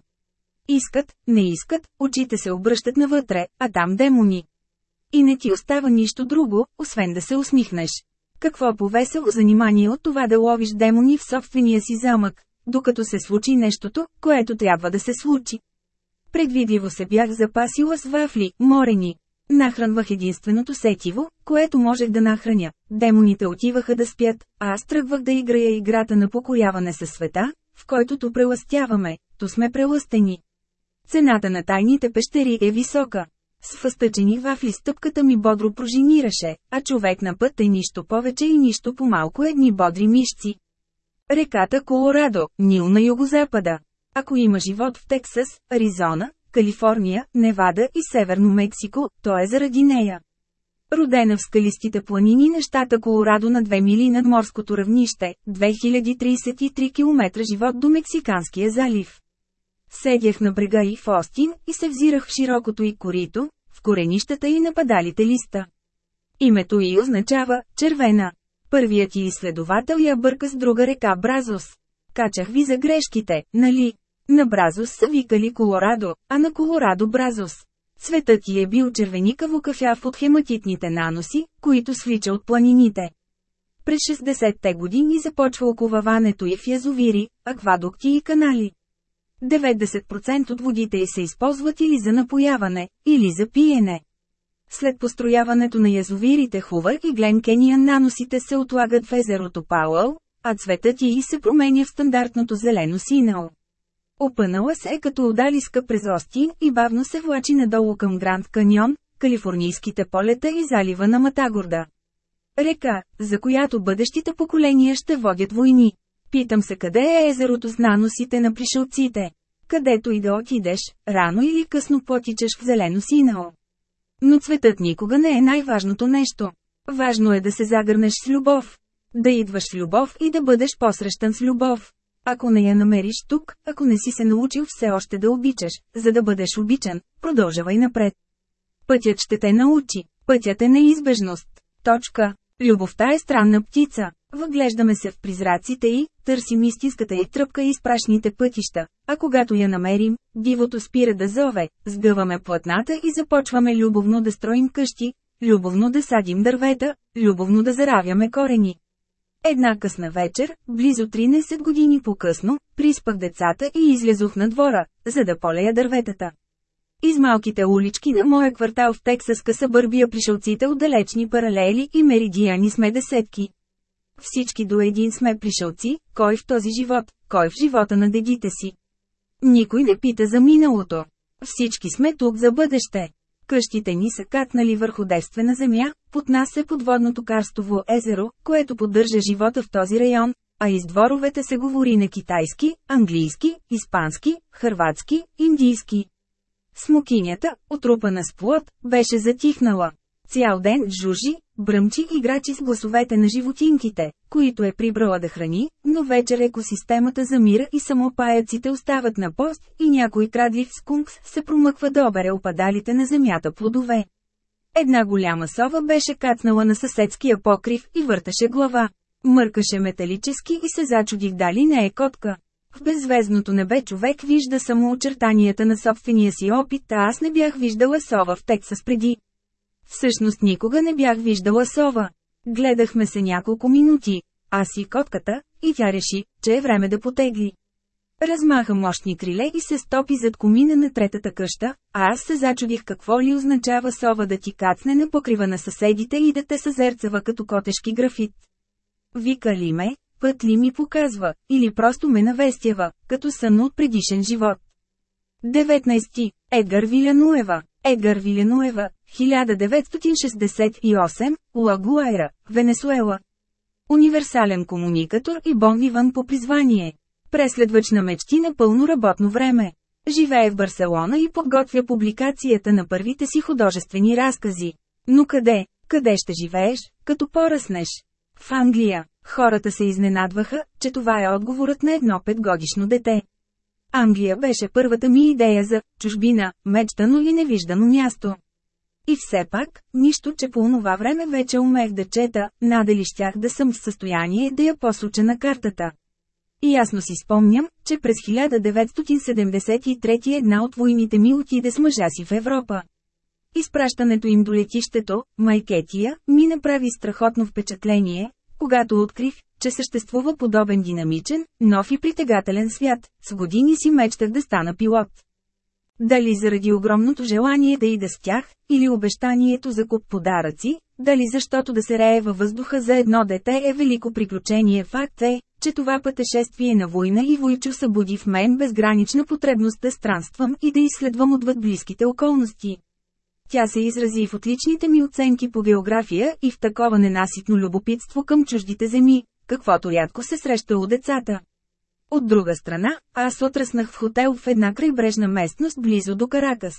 Искат, не искат, очите се обръщат навътре, а там демони. И не ти остава нищо друго, освен да се усмихнеш. Какво повесело занимание от това да ловиш демони в собствения си замък, докато се случи нещото, което трябва да се случи. Предвидливо се бях запасила с вафли, морени. Нахранвах единственото сетиво, което можех да нахраня. Демоните отиваха да спят, а аз тръгвах да играя играта на покоряване със света, в който то преластяваме, то сме прелъстени. Цената на тайните пещери е висока. С въстъчени вафли стъпката ми бодро пружинираше, а човек на път е нищо повече и нищо по-малко едни бодри мишци. Реката Колорадо, Нил на югозапада. Ако има живот в Тексас, Аризона, Калифорния, Невада и Северно Мексико, то е заради нея. Родена в скалистите планини на щата Колорадо на 2 мили над морското равнище, 2033 км живот до Мексиканския залив. Седях на брега и в Остин и се взирах в широкото и корито, в коренищата и нападалите листа. Името й означава «червена». Първият ти изследовател я бърка с друга река Бразос. Качах ви за грешките, нали? На Бразос са викали Колорадо, а на Колорадо Бразос. Цветът ти е бил червеникаво кафяв от хематитните наноси, които свлича от планините. През 60-те години започва оковаването и в язовири, аквадукти и канали. 90% от водите й се използват или за напояване, или за пиене. След построяването на язовирите Хувър и Глен Кениан наносите се отлагат в езерото Пауъл, а цветът й се променя в стандартното зелено синал. Опънала се е като удалиска през Остин и бавно се влачи надолу към Гранд Каньон, калифорнийските полета и залива на Матагорда. Река, за която бъдещите поколения ще водят войни. Питам се къде е езерото с наносите на пришелците. Където и да отидеш, рано или късно потичаш в зелено синало. Но цветът никога не е най-важното нещо. Важно е да се загърнеш с любов. Да идваш с любов и да бъдеш посрещан с любов. Ако не я намериш тук, ако не си се научил все още да обичаш, за да бъдеш обичан, продължавай напред. Пътят ще те научи. Пътят е неизбежност. Точка. Любовта е странна птица. Въглеждаме се в призраците и, търсим истинската и тръпка и спрашните пътища, а когато я намерим, дивото спира да зове, сгъваме платната и започваме любовно да строим къщи, любовно да садим дървета, любовно да заравяме корени. Една късна вечер, близо 13 години по-късно, приспах децата и излязох на двора, за да полея дърветата. Из малките улички на моя квартал в Тексаска са бърбия пришелците от далечни паралели и меридиани сме десетки. Всички до един сме пришелци, кой в този живот, кой в живота на дедите си. Никой не пита за миналото. Всички сме тук за бъдеще. Къщите ни са катнали върху девствена земя, под нас е подводното карстово езеро, което поддържа живота в този район, а из дворовете се говори на китайски, английски, испански, хърватски, индийски. Смокинята, отрупана с плод, беше затихнала. Цял ден жужи, бръмчи и грачи с гласовете на животинките, които е прибрала да храни, но вечер екосистемата замира и само паяците остават на пост и някой крадлив скункс се промъква да обере опадалите на земята плодове. Една голяма сова беше кацнала на съседския покрив и върташе глава. Мъркаше металически и се зачудих дали не е котка. В беззвездното небе човек вижда само очертанията на собствения си опит, а аз не бях виждала сова в Тексас преди. Всъщност никога не бях виждала сова. Гледахме се няколко минути, аз и котката, и тя реши, че е време да потегли. Размаха мощни криле и се стопи зад комина на третата къща, а аз се зачудих какво ли означава сова да ти кацне на покрива на съседите и да те съзерцава като котешки графит. Вика ли ме, път ли ми показва, или просто ме навестява, като сън от предишен живот. 19. Едгар Вилянуева Едгар Виленуева, 1968, Лагуайра, Венесуела. Универсален комуникатор и бон Иван по призвание. Преследвач на мечти на пълно работно време. Живее в Барселона и подготвя публикацията на първите си художествени разкази. Но къде, къде ще живееш, като поръснеш? В Англия. Хората се изненадваха, че това е отговорът на едно петгодишно дете. Англия беше първата ми идея за чужбина, мечтано и невиждано място. И все пак, нищо, че по онова време вече умех да чета, надали щях да съм в състояние да я посоча на картата. И ясно си спомням, че през 1973 една от войните ми отиде с мъжа си в Европа. Изпращането им до летището, Майкетия, ми направи страхотно впечатление, когато открих, че съществува подобен динамичен, нов и притегателен свят, с години си мечтах да стана пилот. Дали заради огромното желание да ида с тях, или обещанието за куп подаръци, дали защото да се рее във въздуха за едно дете е велико приключение факт е, че това пътешествие на война и войчо събуди в мен безгранична потребност да странствам и да изследвам отвъд близките околности. Тя се изрази в отличните ми оценки по география и в такова ненаситно любопитство към чуждите земи, каквото рядко се среща у децата. От друга страна, аз отраснах в хотел в една крайбрежна местност близо до Каракас.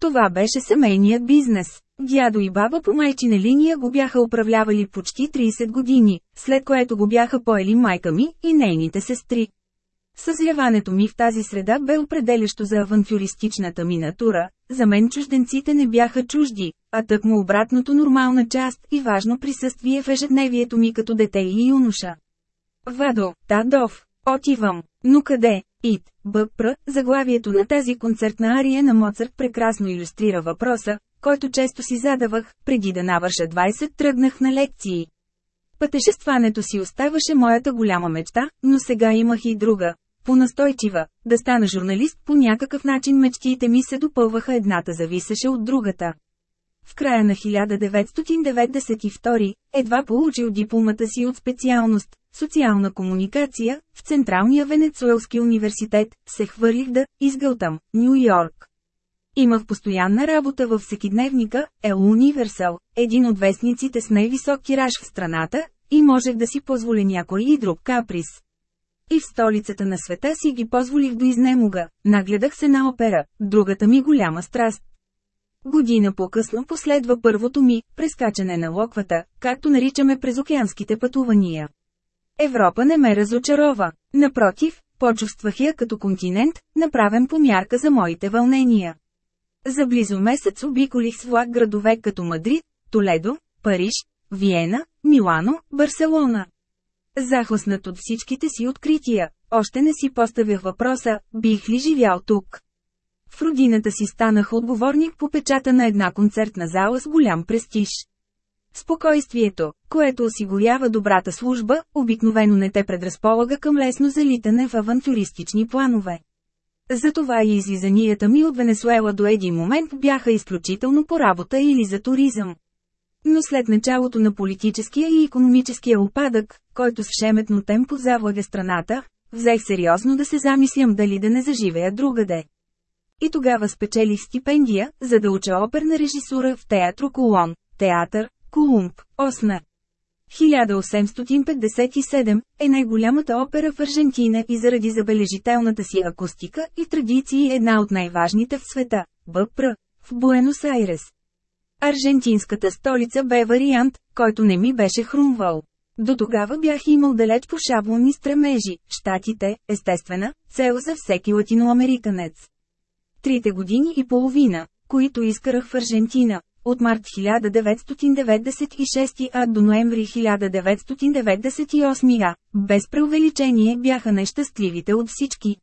Това беше семейният бизнес. Дядо и баба по майчина линия го бяха управлявали почти 30 години, след което го бяха поели майка ми и нейните сестри. Съзряването ми в тази среда бе определящо за авантюристичната ми натура, за мен чужденците не бяха чужди, а тък му обратното нормална част и важно присъствие в ежедневието ми като дете и юноша. Вадо, Тадов, отивам, но къде? Ит, БПР, заглавието на тази концертна ария на Моцарт прекрасно иллюстрира въпроса, който често си задавах, преди да навърша 20 тръгнах на лекции. Пътешестването си оставаше моята голяма мечта, но сега имах и друга. Понастойчива, да стана журналист по някакъв начин мечтите ми се допълваха едната зависеше от другата. В края на 1992, едва получил дипломата си от специалност «Социална комуникация» в Централния Венецуелски университет, се хвърлих да изгълтам Нью Йорк. Имах постоянна работа във всекидневника El Universal, един от вестниците с най-висок тираж в страната, и можех да си позволя някой и друг каприз. И в столицата на света си ги позволих до изнемога, нагледах се на опера, другата ми голяма страст. Година по-късно последва първото ми прескачане на локвата, както наричаме през океанските пътувания. Европа не ме разочарова. Напротив, почувствах я като континент, направен по мярка за моите вълнения. За близо месец обиколих с влак градове като Мадрид, Толедо, Париж, Виена, Милано, Барселона. Захласнат от всичките си открития, още не си поставях въпроса, бих ли живял тук. В родината си станах отговорник по печата на една концертна зала с голям престиж. Спокойствието, което осигурява добрата служба, обикновено не те предразполага към лесно залитане в авантюристични планове. Затова и излизанията ми от Венесуела до един момент бяха изключително по работа или за туризъм. Но след началото на политическия и економическия опадък, който с шеметно темпо завлага страната, взех сериозно да се замислям дали да не заживея другаде. И тогава спечелих стипендия, за да уча оперна режисура в театро Колон, театър, Колумб, Осна. 1857 е най-голямата опера в Аржентина и заради забележителната си акустика и традиции е една от най-важните в света – БПР, в Буенос Айрес. Аржентинската столица бе вариант, който не ми беше хрумвал. До тогава бях имал далеч по шаблонни стремежи, щатите, естествена, цел за всеки латиноамериканец. Трите години и половина, които изкарах в Аржентина, от март 1996 а до ноември 1998 а, без преувеличение бяха нещастливите от всички.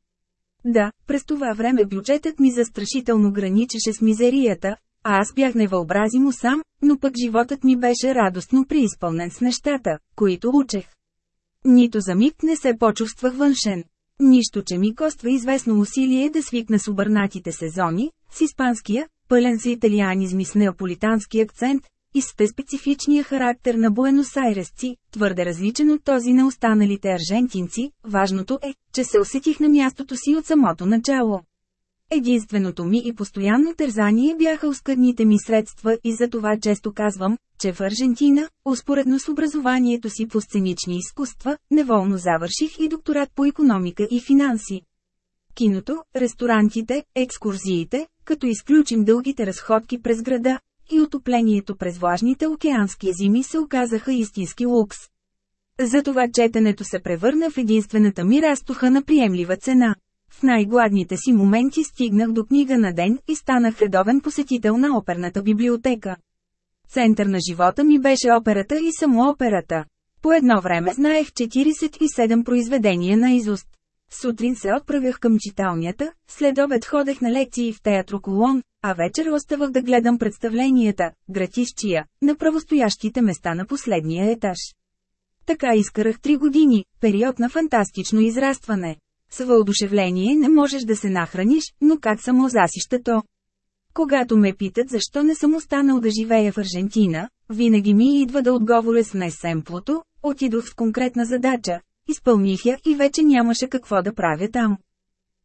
Да, през това време бюджетът ми застрашително граничеше с мизерията, а аз бях невъобразимо сам, но пък животът ми беше радостно преизпълнен с нещата, които учех. Нито за миг не се почувствах външен. Нищо, че ми коства известно усилие да свикна с обърнатите сезони, с испанския, пълен с италианизми с неаполитански акцент, и с специфичния характер на буеносайресци, твърде различен от този на останалите аржентинци, важното е, че се усетих на мястото си от самото начало. Единственото ми и постоянно тързание бяха оскъдните ми средства и за това често казвам, че в Аржентина, успоредно с образованието си по сценични изкуства, неволно завърших и докторат по економика и финанси. Киното, ресторантите, екскурзиите, като изключим дългите разходки през града, и отоплението през влажните океански зими се оказаха истински лукс. Затова четенето се превърна в единствената ми разтуха на приемлива цена. В най-гладните си моменти стигнах до книга на ден и станах редовен посетител на оперната библиотека. Център на живота ми беше операта и само операта. По едно време знаех 47 произведения на изуст. Сутрин се отправях към читалнята, след обед ходех на лекции в театро Колон, а вечер оставах да гледам представленията, гратищия, на правостоящите места на последния етаж. Така изкарах три години, период на фантастично израстване. С въодушевление не можеш да се нахраниш, но как само засища то? Когато ме питат защо не съм останал да живея в Аржентина, винаги ми идва да отговоря с не семплото, отидох с конкретна задача, изпълних я и вече нямаше какво да правя там.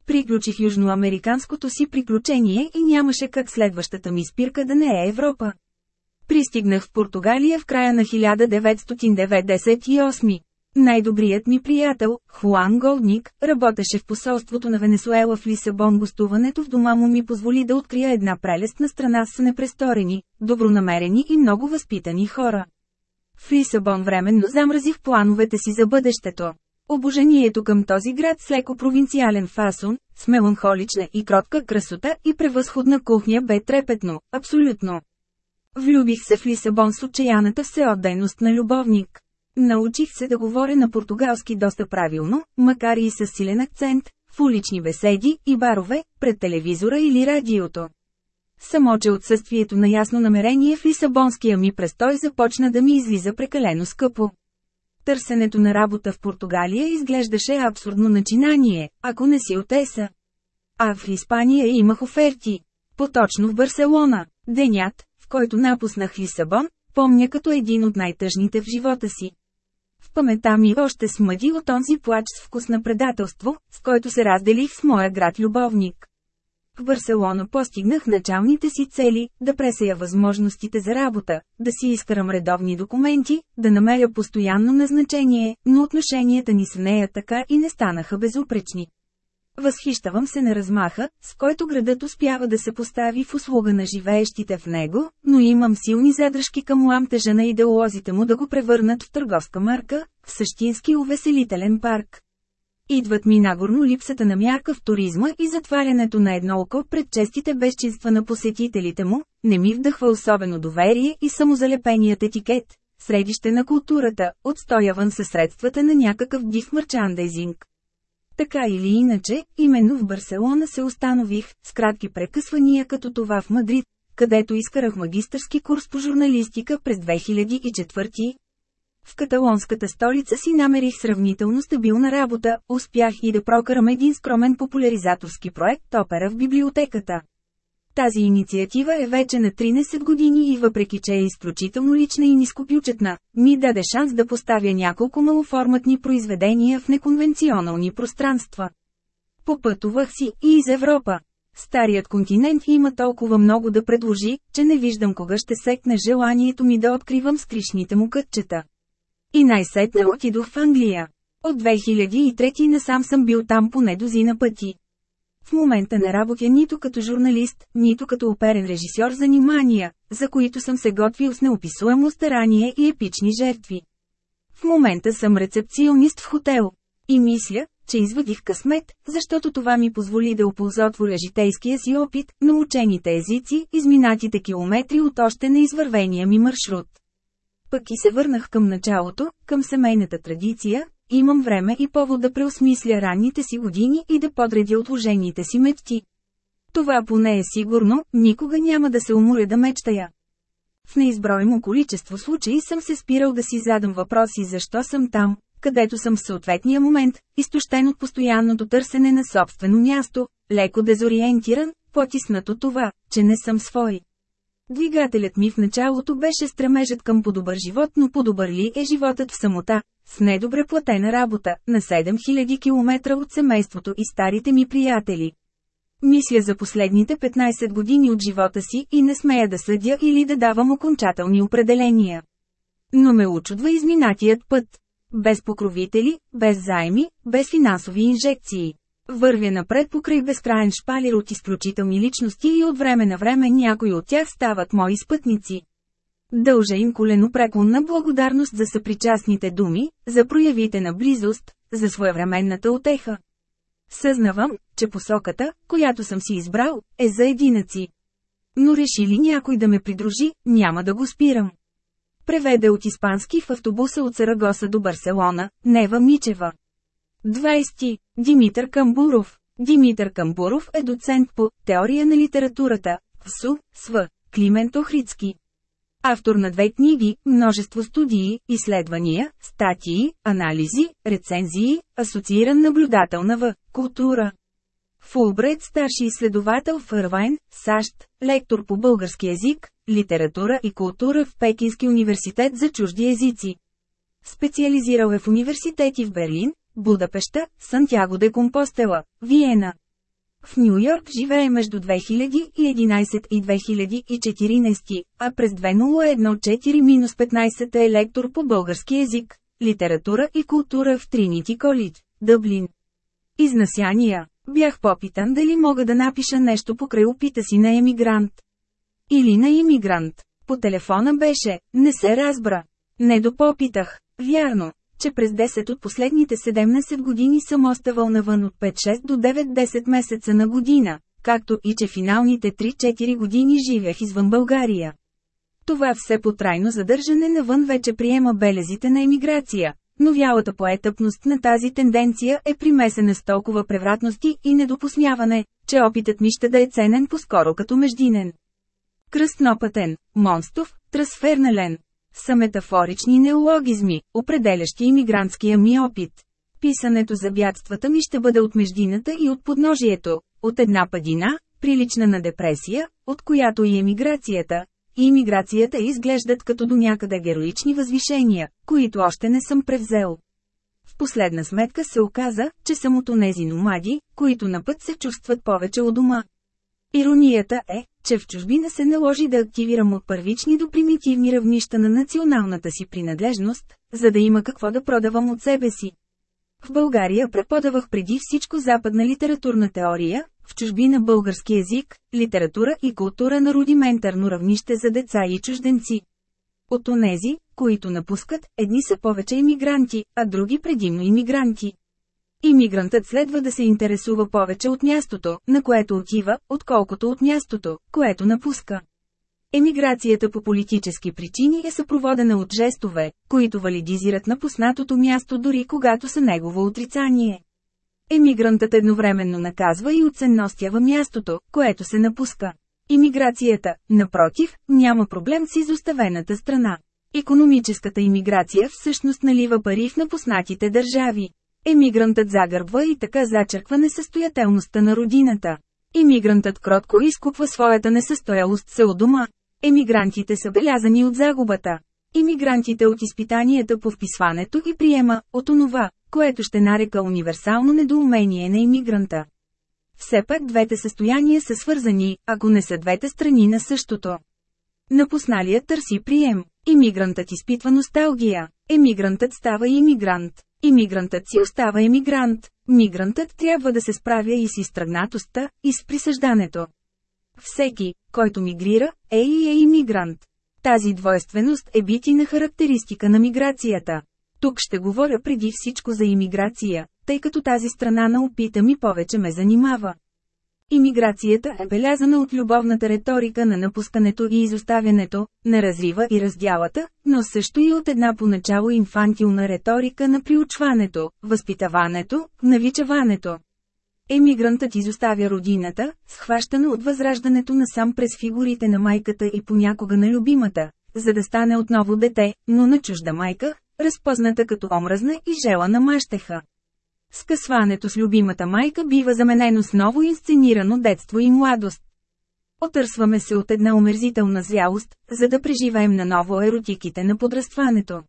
Приключих южноамериканското си приключение и нямаше как следващата ми спирка да не е Европа. Пристигнах в Португалия в края на 1998. Най-добрият ми приятел, Хуан Голдник, работеше в посолството на Венесуела в Лисабон. Гостуването в дома му ми позволи да открия една прелестна страна с непресторени, добронамерени и много възпитани хора. В Лисабон временно замразих плановете си за бъдещето. Обожението към този град с леко провинциален фасон, с меланхолична и кротка красота и превъзходна кухня бе трепетно, абсолютно. Влюбих се в Лисабон с отчаяната всеотдайност на любовник. Научих се да говоря на португалски доста правилно, макар и с силен акцент, в улични беседи и барове, пред телевизора или радиото. Само че отсъствието на ясно намерение в Лисабонския ми престой започна да ми излиза прекалено скъпо. Търсенето на работа в Португалия изглеждаше абсурдно начинание, ако не си от ЕСА. А в Испания имах оферти. Поточно в Барселона. Денят, в който напуснах Лисабон, помня като един от най-тъжните в живота си. В памета ми още смъди от онзи плач с вкус на предателство, с който се разделих с моя град любовник. В Барселона постигнах началните си цели, да пресея възможностите за работа, да си изкарам редовни документи, да намеря постоянно назначение, но отношенията ни с нея така и не станаха безупречни. Възхищавам се на размаха, с който градът успява да се постави в услуга на живеещите в него, но имам силни задръжки към ламтежа на идеолозите му да го превърнат в търговска марка, в същински увеселителен парк. Идват ми нагорно липсата на мярка в туризма и затварянето на едно око пред честите безчинства на посетителите му, не ми вдъхва особено доверие и самозалепеният етикет, средище на културата, отстояван със средствата на някакъв див марчандайзинг. Така или иначе, именно в Барселона се установих, с кратки прекъсвания като това в Мадрид, където изкарах магистърски курс по журналистика през 2004. В каталонската столица си намерих сравнително стабилна работа, успях и да прокарам един скромен популяризаторски проект опера в библиотеката. Тази инициатива е вече на 13 години и въпреки че е изключително лична и нискобюджетна, ми даде шанс да поставя няколко малоформатни произведения в неконвенционални пространства. Попътувах си и из Европа. Старият континент има толкова много да предложи, че не виждам кога ще секне желанието ми да откривам скришните му кътчета. И най-сетне отидох в Англия. От 2003 насам съм бил там поне дозина пъти. В момента не работя нито като журналист, нито като оперен режисьор занимания, за които съм се готвил с неописуемо старание и епични жертви. В момента съм рецепционист в хотел. И мисля, че извадих късмет, защото това ми позволи да оползотворя житейския си опит, научените езици, изминатите километри от още неизвървения ми маршрут. Пък и се върнах към началото, към семейната традиция, имам време и повод да преосмисля ранните си години и да подредя отложените си мечти. Това поне е сигурно, никога няма да се уморя да мечтая. В неизброимо количество случаи съм се спирал да си задам въпроси защо съм там, където съм в съответния момент, изтощен от постоянното търсене на собствено място, леко дезориентиран, потиснат от това, че не съм свой. Двигателят ми в началото беше стремежът към по-добър живот, но по-добър ли е животът в самота, с недобре платена работа, на 7000 км от семейството и старите ми приятели. Мисля за последните 15 години от живота си и не смея да съдя или да давам окончателни определения. Но ме учудва изминатият път. Без покровители, без займи, без финансови инжекции. Вървя напред покрай безкрайен шпалир от изключителни личности и от време на време някои от тях стават мои спътници. Дължа им коленопреклонна благодарност за съпричастните думи, за проявите на близост, за своевременната отеха. Съзнавам, че посоката, която съм си избрал, е за единаци. Но реши ли някой да ме придружи, няма да го спирам. Преведе от испански в автобуса от Сарагоса до Барселона, Нева Мичева. 20. Димитър Камбуров Димитър Камбуров е доцент по «Теория на литературата» в СУ, СВ, Климент Охридски. Автор на две книги, множество студии, изследвания, статии, анализи, рецензии, асоцииран наблюдател на В. Култура. Фулбрайт старши изследовател в Ирвайн, САЩ, лектор по български язик, литература и култура в Пекински университет за чужди езици. Специализирал е в университети в Берлин, Будапешта, Сантяго де Компостела, Виена. В Нью Йорк живее между 2011 и 2014, а през 2014-15 е лектор по български език, литература и култура в Тринити Колидж, Дъблин. Изнасяния. Бях попитан дали мога да напиша нещо покрай опита си на емигрант. Или на иммигрант. По телефона беше, не се разбра. Не допопитах. Вярно, че през 10 от последните 17 години съм оставал навън от 5-6 до 9-10 месеца на година, както и че финалните 3-4 години живях извън България. Това все потрайно задържане навън вече приема белезите на емиграция, но вялата поетъпност на тази тенденция е примесена с толкова превратности и недопусняване, че опитът ми ще да е ценен по-скоро като междинен. Кръстнопътен, монстов, трансфернален. Са метафорични неологизми, определящи иммигрантския ми опит. Писането за бядствата ми ще бъде от междината и от подножието, от една падина, прилична на депресия, от която и емиграцията, и имиграцията изглеждат като до някъде героични възвишения, които още не съм превзел. В последна сметка се оказа, че съм от онези номади, които на път се чувстват повече от дома. Иронията е, че в чужбина се наложи да активирам от първични до примитивни равнища на националната си принадлежност, за да има какво да продавам от себе си. В България преподавах преди всичко западна литературна теория, в чужбина български език, литература и култура на рудиментарно равнище за деца и чужденци. От онези, които напускат, едни са повече иммигранти, а други предимно иммигранти. Имигрантът следва да се интересува повече от мястото, на което отива, отколкото от мястото, което напуска. Емиграцията по политически причини е съпроводена от жестове, които валидизират напуснатото място дори когато са негово отрицание. Емигрантът едновременно наказва и оценностява мястото, което се напуска. Имиграцията, напротив, няма проблем с изоставената страна. Економическата имиграция всъщност налива пари в напуснатите държави. Емигрантът загърбва и така зачерква несъстоятелността на родината. Имигрантът кротко изкупва своята несъстоялост се у дома. Емигрантите са белязани от загубата. Имигрантите от изпитанията по вписването и приема, от онова, което ще нарека универсално недоумение на иммигранта. Все пак двете състояния са свързани, ако не са двете страни на същото. Напусналият търси прием, иммигрантът изпитва носталгия, емигрантът става иммигрант, иммигрантът си остава емигрант, мигрантът трябва да се справя и с изтръгнатостта, и с присъждането. Всеки, който мигрира, е и е иммигрант. Тази двойственост е битина характеристика на миграцията. Тук ще говоря преди всичко за имиграция, тъй като тази страна на опита ми повече ме занимава. Имиграцията е белязана от любовната риторика на напускането и изоставянето, на разрива и раздялата, но също и от една поначало инфантилна риторика на приучването, възпитаването, навичаването. Емигрантът изоставя родината, схващана от възраждането насам през фигурите на майката и понякога на любимата, за да стане отново дете, но на чужда майка, разпозната като омразна и желана мащеха. Скъсването с любимата майка бива заменено с ново инсценирано детство и младост. Отърсваме се от една омерзителна зрялост, за да преживеем наново еротиките на подрастването.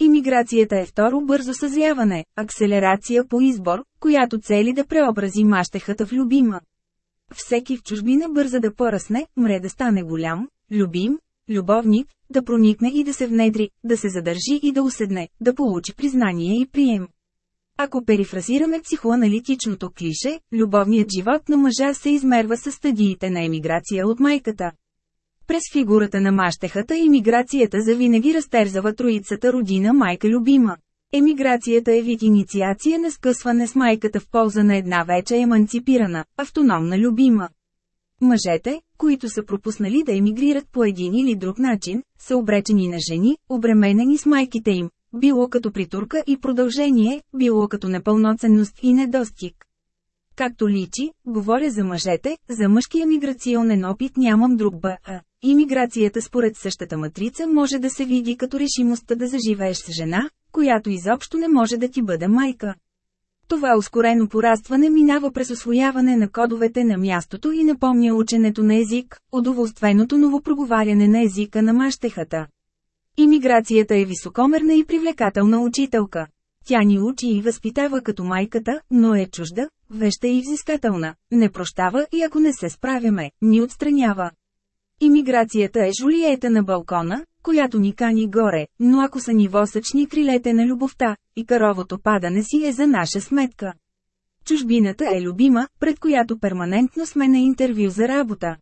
Имиграцията е второ бързо съзряване, акселерация по избор, която цели да преобрази мащехата в любима. Всеки в чужбина бърза да поръсне, мре да стане голям, любим, любовник, да проникне и да се внедри, да се задържи и да уседне, да получи признание и прием. Ако перифразираме психоаналитичното клише, любовният живот на мъжа се измерва с стадиите на емиграция от майката. През фигурата на мащехата имиграцията завинаги разтерзава троицата родина майка любима. Емиграцията е вид инициация на скъсване с майката в полза на една вече еманципирана, автономна любима. Мъжете, които са пропуснали да емигрират по един или друг начин, са обречени на жени, обременени с майките им, било като притурка и продължение, било като непълноценност и недостиг. Както личи, говоря за мъжете, за мъжкия миграционен опит нямам друг б. А. Имиграцията според същата матрица може да се види като решимостта да заживееш с жена, която изобщо не може да ти бъде майка. Това ускорено порастване минава през освояване на кодовете на мястото и напомня ученето на език, удоволственото новопроговаряне на езика на мащехата. Имиграцията е високомерна и привлекателна учителка. Тя ни учи и възпитава като майката, но е чужда, веща и взискателна, не прощава и ако не се справяме, ни отстранява. Имиграцията е жулиета на балкона, която ни кани горе, но ако са ни восъчни крилете на любовта, и каровото падане си е за наша сметка. Чужбината е любима, пред която перманентно сме на интервю за работа.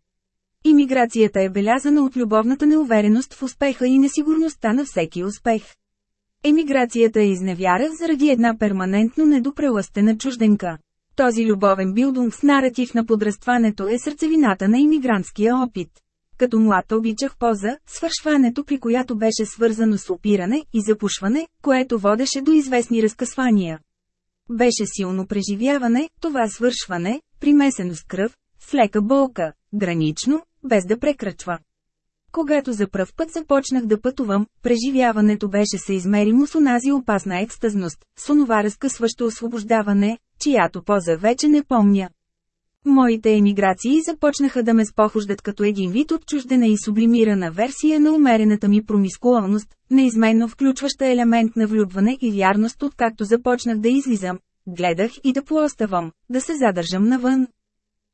Имиграцията е белязана от любовната неувереност в успеха и несигурността на всеки успех. Емиграцията е изневяра заради една перманентно недопрелъстена чужденка. Този любовен билдунг с наратив на подрастването е сърцевината на имигрантския опит. като млад обичах поза, свършването при която беше свързано с опиране и запушване, което водеше до известни разкъсвания. Беше силно преживяване, това свършване, примесено с кръв, с лека болка, гранично, без да прекрачва. Когато за пръв път започнах да пътувам, преживяването беше съизмеримо с онази опасна екстазност, с онова разкъсващо освобождаване, чиято поза вече не помня. Моите емиграции започнаха да ме спохождат като един вид отчуждена и сублимирана версия на умерената ми промискуалност, неизменно включваща елемент на влюбване и вярност откакто започнах да излизам. Гледах и да пооставам, да се задържам навън.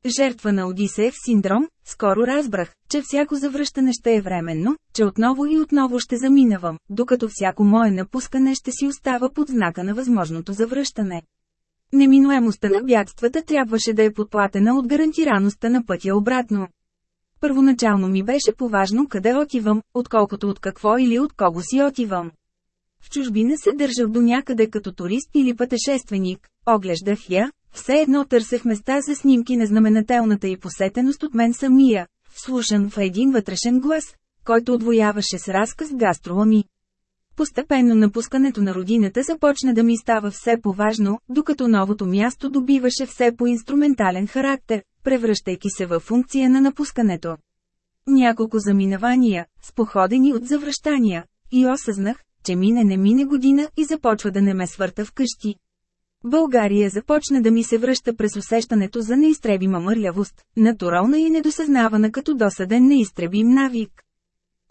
Жертва на Одисеев синдром, скоро разбрах, че всяко завръщане ще е временно, че отново и отново ще заминавам, докато всяко мое напускане ще си остава под знака на възможното завръщане. Неминуемостта на бягствата трябваше да е подплатена от гарантираността на пътя обратно. Първоначално ми беше поважно къде отивам, отколкото от какво или от кого си отивам. В чужбина се държах до някъде като турист или пътешественик, оглеждах я, все едно търсех места за снимки на знаменателната и посетеност от мен самия, вслушан в един вътрешен глас, който отвояваше с разказ гастролами. Постепенно напускането на родината започна да ми става все по-важно, докато новото място добиваше все по-инструментален характер, превръщайки се във функция на напускането. Няколко заминавания, споходени от завръщания, и осъзнах, че мине не мине година и започва да не ме свърта вкъщи. България започна да ми се връща през усещането за неизтребима мърлявост, натурална и недосъзнавана като досъден неизтребим навик.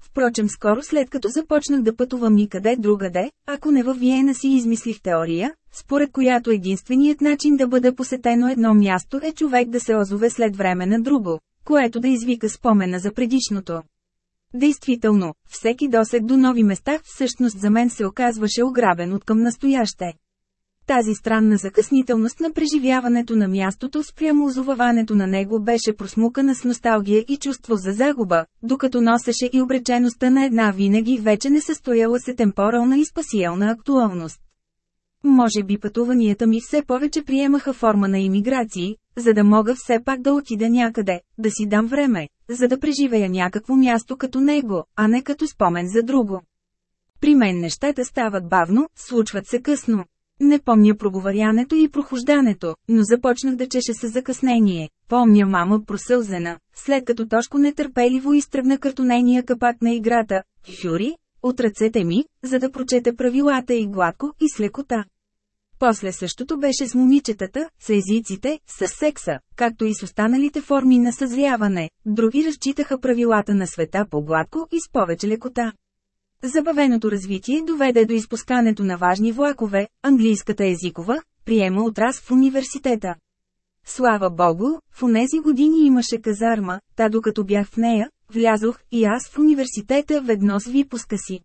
Впрочем скоро след като започнах да пътувам никъде другаде, ако не във Виена си измислих теория, според която единственият начин да бъде посетено едно място е човек да се озове след време на друго, което да извика спомена за предишното. Действително, всеки досег до нови места всъщност за мен се оказваше ограбен от към настояще. Тази странна закъснителност на преживяването на мястото спрямо озоваването на него беше просмукана с носталгия и чувство за загуба, докато носеше и обречеността на една винаги вече не състояла се темпорална и спасиална актуалност. Може би пътуванията ми все повече приемаха форма на имиграции, за да мога все пак да отида някъде, да си дам време, за да преживея някакво място като него, а не като спомен за друго. При мен нещата стават бавно, случват се късно. Не помня проговарянето и прохождането, но започнах да чеше с закъснение. Помня мама просълзена, след като Тошко нетърпеливо изтръгна картонения капак на играта, Фюри, от ръцете ми, за да прочете правилата и гладко и с лекота. После същото беше с момичетата, с езиците, с секса, както и с останалите форми на съзряване, други разчитаха правилата на света по-гладко и с повече лекота. Забавеното развитие доведе до изпускането на важни влакове, английската езикова, приема от раз в университета. Слава богу, в онези години имаше казарма, та докато бях в нея, влязох и аз в университета ведно с випуска си.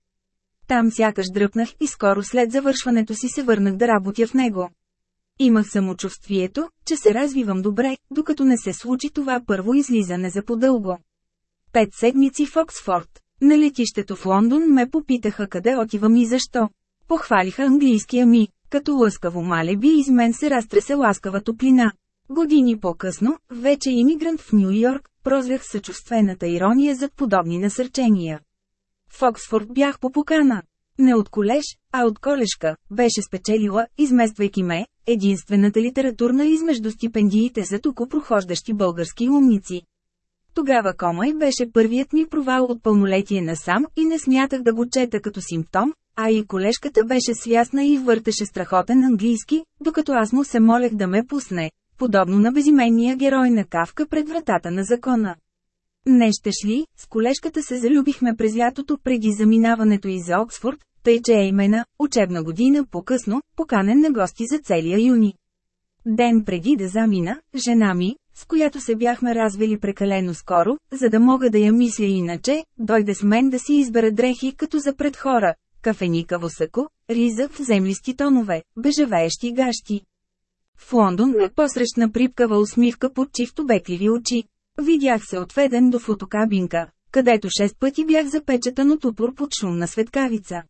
Там сякаш дръпнах и скоро след завършването си се върнах да работя в него. Имах самочувствието, че се развивам добре, докато не се случи това първо излизане за подълго. Пет седмици в Оксфорд. На летището в Лондон ме попитаха къде отивам и защо. Похвалиха английския ми, като лъскаво малеби из мен се разтресе ласкава топлина. Години по-късно, вече иммигрант в Нью Йорк, прозрях съчувствената ирония зад подобни насърчения. В Оксфорд бях по покана. Не от колеж, а от колешка, беше спечелила, измествайки ме, единствената литературна измежду стипендиите за тук прохождащи български умници. Тогава Комай беше първият ми провал от пълнолетие насам и не смятах да го чета като симптом, а и колежката беше свясна и въртеше страхотен английски, докато аз му се молех да ме пусне, подобно на безименния герой на Кавка пред вратата на закона. Не щеш ли, с колежката се залюбихме през лятото преди заминаването и за Оксфорд, тъй че е имена, учебна година по-късно, поканен на гости за целия юни. Ден преди да замина, жена ми, с която се бяхме развели прекалено скоро, за да мога да я мисля иначе, дойде с мен да си избера дрехи като за пред хора, кафеникаво сако, риза в землисти тонове, бежевеещи гащи. В Лондон ме посрещна припкава усмивка под чифто бекливи очи. Видях се отведен до фотокабинка, където шест пъти бях запечатан от упор под шумна светкавица.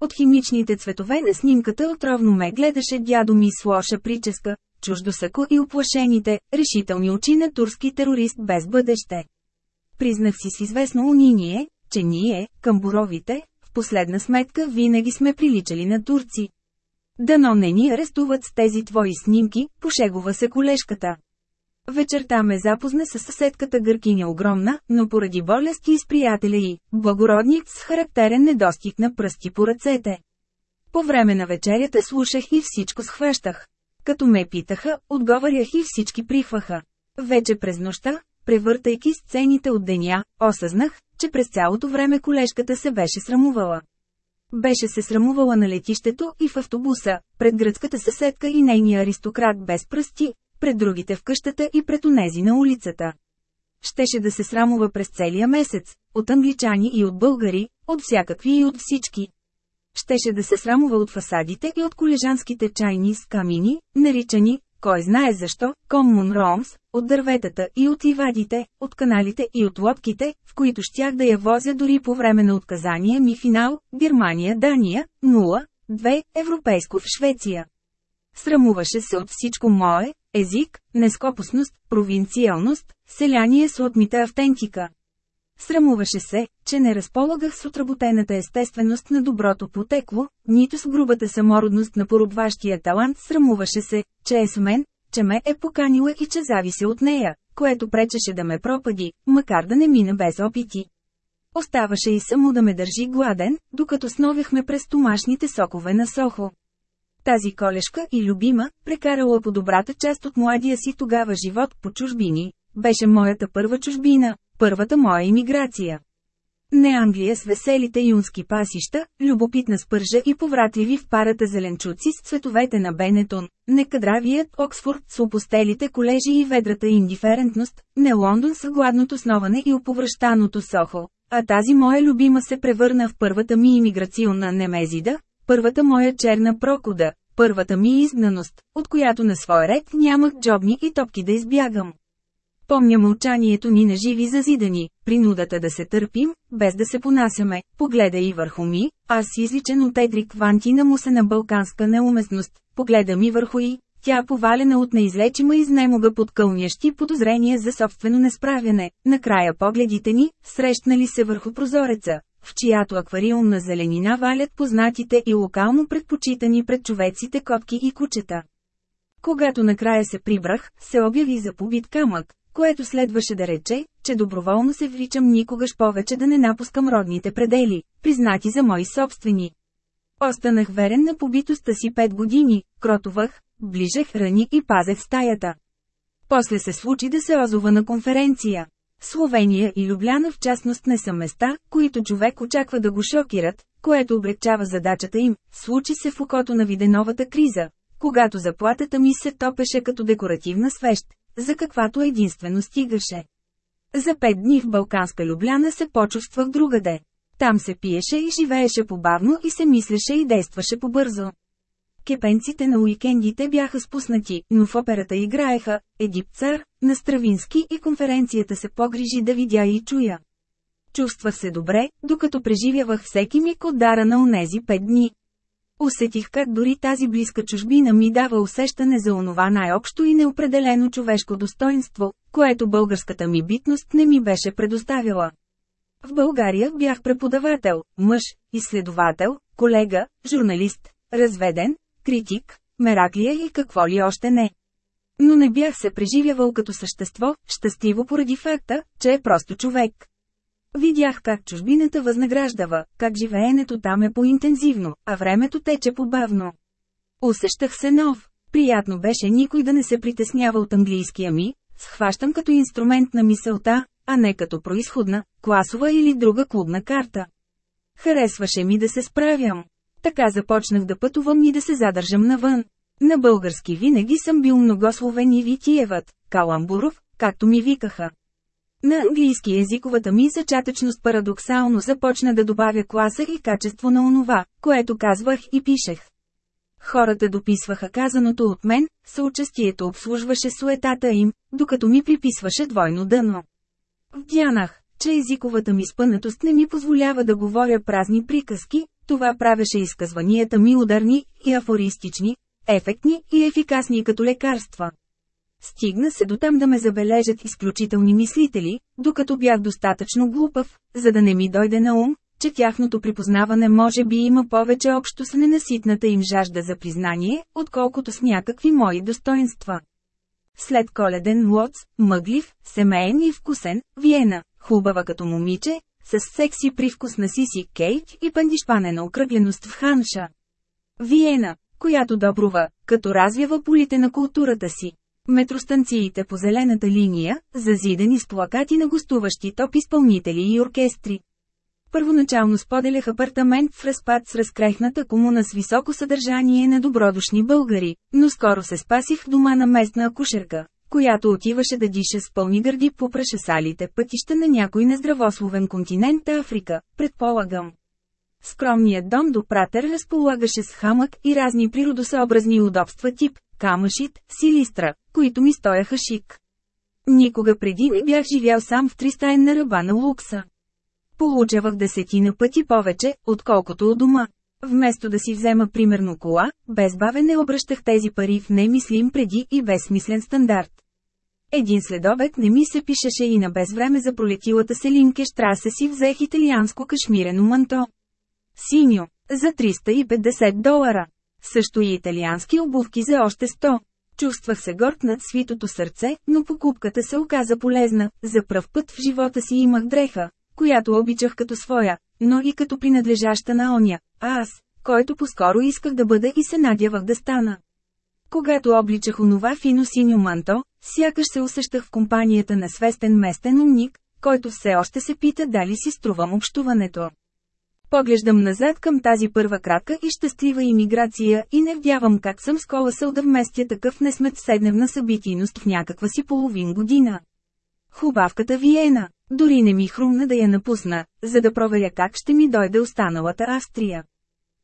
От химичните цветове на снимката отровно ме гледаше дядо ми с лоша прическа, чуждосъко и оплашените, решителни очи на турски терорист без бъдеще. признах си с известно униние, че ние, камбуровите, в последна сметка винаги сме приличали на турци. Дано не ни арестуват с тези твои снимки, пошегува се колежката. Вечерта ме запозна с съседката гъркиня огромна, но поради болести и с приятеля и благородник с характерен недостиг на пръсти по ръцете. По време на вечерята слушах и всичко схващах. Като ме питаха, отговарях и всички прихваха. Вече през нощта, превъртайки сцените от деня, осъзнах, че през цялото време колежката се беше срамувала. Беше се срамувала на летището и в автобуса, пред гръцката съседка и нейния аристократ без пръсти, пред другите в къщата и пред онези на улицата. Щеше да се срамува през целия месец, от англичани и от българи, от всякакви и от всички. Щеше да се срамува от фасадите и от колежанските чайни с камини, наричани, кой знае защо, Common Rooms, от дърветата и от ивадите, от каналите и от лодките, в които щях да я возя дори по време на отказания ми финал, Германия-Дания, 0, 2, Европейско в Швеция. Срамуваше се от всичко мое, език, нескопосност, провинциалност, селяние с отмита автентика. Срамуваше се, че не разполагах с отработената естественост на доброто потекло, нито с грубата самородност на поробващия талант, срамуваше се, че е с мен, че ме е поканила и че зависи от нея, което пречеше да ме пропади, макар да не мина без опити. Оставаше и само да ме държи гладен, докато сновяхме през томашните сокове на Сохо. Тази колешка и любима, прекарала по добрата част от младия си тогава живот по чужбини, беше моята първа чужбина, първата моя имиграция. Не Англия с веселите юнски пасища, любопитна спържа и повратливи в парата зеленчуци с цветовете на Бенетон, не кадравият Оксфорд с опостелите колежи и ведрата индиферентност, не Лондон с гладното сноване и оповръщаното Сохо, а тази моя любима се превърна в първата ми имиграционна немезида, първата моя черна прокуда, първата ми изгнаност, от която на свой ред нямах джобни и топки да избягам. Помня мълчанието ни на живи зазидани, принудата да се търпим, без да се понасяме, погледа и върху ми, аз изличен от Едрик Вантина му се на балканска неуместност, погледа ми върху и, тя повалена от неизлечима изнемога под кълнящи подозрения за собствено несправяне, накрая погледите ни, срещнали се върху прозореца, в чиято аквариумна зеленина валят познатите и локално предпочитани пред човеците котки и кучета. Когато накрая се прибрах, се обяви за побит камък, което следваше да рече, че доброволно се вличам никогаш повече да не напускам родните предели, признати за мои собствени. Останах верен на побитостта си пет години, кротовах, ближех храни и пазех стаята. После се случи да се озова на конференция. Словения и Любляна в частност не са места, които човек очаква да го шокират, което облегчава задачата им. Случи се в окото на виденовата криза, когато заплатата ми се топеше като декоративна свещ, за каквато единствено стигаше. За пет дни в Балканска Любляна се почувствах другаде. Там се пиеше и живееше побавно и се мислеше и действаше побързо. Кепенците на уикендите бяха спуснати, но в операта играеха Едип цар, на Стравински и конференцията се погрижи да видя и чуя. Чувствах се добре, докато преживявах всеки миг от дара на онези пет дни. Усетих как дори тази близка чужбина ми дава усещане за онова най-общо и неопределено човешко достоинство, което българската ми битност не ми беше предоставила. В България бях преподавател, мъж, изследовател, колега, журналист, разведен, критик, мераклия и какво ли още не. Но не бях се преживявал като същество, щастливо поради факта, че е просто човек. Видях как чужбината възнаграждава, как живеенето там е по-интензивно, а времето тече по-бавно. Усещах се нов. Приятно беше никой да не се притеснява от английския ми, схващам като инструмент на мисълта, а не като происходна, класова или друга клубна карта. Харесваше ми да се справям. Така започнах да пътувам и да се задържам навън. На български винаги съм бил многословен и витиевът, каламбуров, както ми викаха. На английски езиковата ми зачатъчност парадоксално започна да добавя класа и качество на онова, което казвах и пишех. Хората дописваха казаното от мен, съучастието обслужваше суетата им, докато ми приписваше двойно дъно. Вдянах, че езиковата ми спънатост не ми позволява да говоря празни приказки, това правеше изказванията ми ударни и афористични, ефектни и ефикасни като лекарства. Стигна се до там да ме забележат изключителни мислители, докато бях достатъчно глупав, за да не ми дойде на ум, че тяхното припознаване може би има повече общо с ненаситната им жажда за признание, отколкото с някакви мои достоинства. След коледен лоц, мъглив, семейен и вкусен, Виена, хубава като момиче, с секси привкус на Сиси Кейт и пандишпанена окръгленост в Ханша. Виена, която добрува, като развява полите на културата си. Метростанциите по зелената линия, зазидани с плакати на гостуващи топ изпълнители и оркестри. Първоначално споделях апартамент в разпад с разкрехната комуна с високо съдържание на добродушни българи, но скоро се спасих в дома на местна акушерка, която отиваше да диша с пълни гърди по прашесалите пътища на някой нездравословен континент Африка, предполагам. Скромният дом до пратер разполагаше с хамък и разни природосъобразни удобства тип камъшит, силистра, които ми стояха шик. Никога преди не бях живял сам в тристаен ръба на лукса. Получавах десетина пъти повече, отколкото у дома. Вместо да си взема примерно кола, без бавене обръщах тези пари в немислим преди и безсмислен стандарт. Един следобед не ми се пишеше и на безвреме за пролетилата Селинке Штрасе си взех италианско кашмирено манто. Синьо, за 350 долара. Също и италиански обувки за още 100. Чувствах се горд над свитото сърце, но покупката се оказа полезна. За пръв път в живота си имах дреха, която обичах като своя, но и като принадлежаща на оня, а аз, който по-скоро исках да бъда и се надявах да стана. Когато обличах онова фино синьо манто, сякаш се усещах в компанията на свестен местен умник, който все още се пита дали си струвам общуването. Поглеждам назад към тази първа кратка и щастлива имиграция и не вдявам как съм сколасъл да вместя такъв несмет седневна събитийност в някаква си половин година. Хубавката Виена. Дори не ми хрумна да я напусна, за да проверя как ще ми дойде останалата Австрия.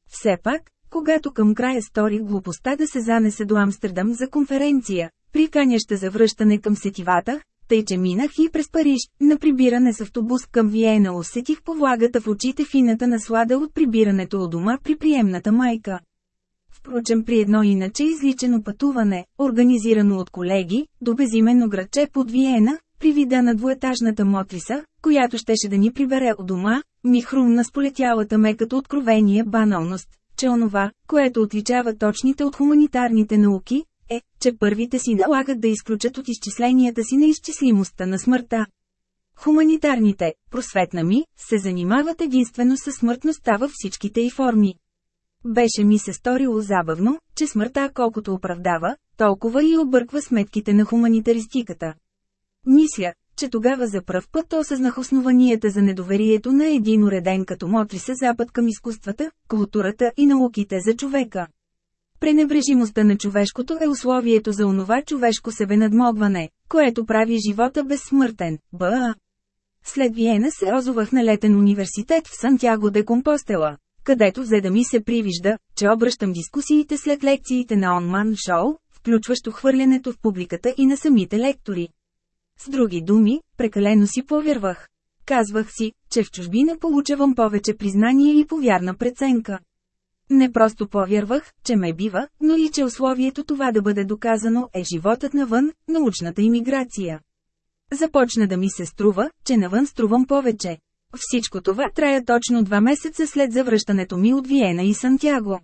Все пак, когато към края стори глупостта да се занесе до Амстердам за конференция, приканяща за връщане към сетивата, тъй че минах и през Париж, на прибиране с автобус към Виена усетих по влагата в очите фината наслада от прибирането от дома при приемната майка. Впрочем при едно иначе изличено пътуване, организирано от колеги, до безименно градче под Виена, при вида на двуетажната мотриса, която щеше да ни прибере от дома, ми хрумна сполетялата ме като откровение баналност, че онова, което отличава точните от хуманитарните науки, е, че първите си налагат да изключат от изчисленията си на изчислимостта на смъртта. Хуманитарните, просветна ми, се занимават единствено със смъртността във всичките й форми. Беше ми се сторило забавно, че смъртта колкото оправдава, толкова и обърква сметките на хуманитаристиката. Мисля, че тогава за пръв път осъзнах основанията за недоверието на един уреден като Мотриса запад към изкуствата, културата и науките за човека. Пренебрежимостта на човешкото е условието за онова човешко себенадмогване, което прави живота безсмъртен. Ба. След Виена се озовах на летен университет в Сантяго де Компостела, където взе да ми се привижда, че обръщам дискусиите след лекциите на онман шоу, включващо хвърлянето в публиката и на самите лектори. С други думи, прекалено си повярвах. Казвах си, че в чужбина получавам повече признание и повярна преценка. Не просто повярвах, че ме бива, но и че условието това да бъде доказано е животът навън, научната имиграция. Започна да ми се струва, че навън струвам повече. Всичко това трая точно два месеца след завръщането ми от Виена и Сантяго.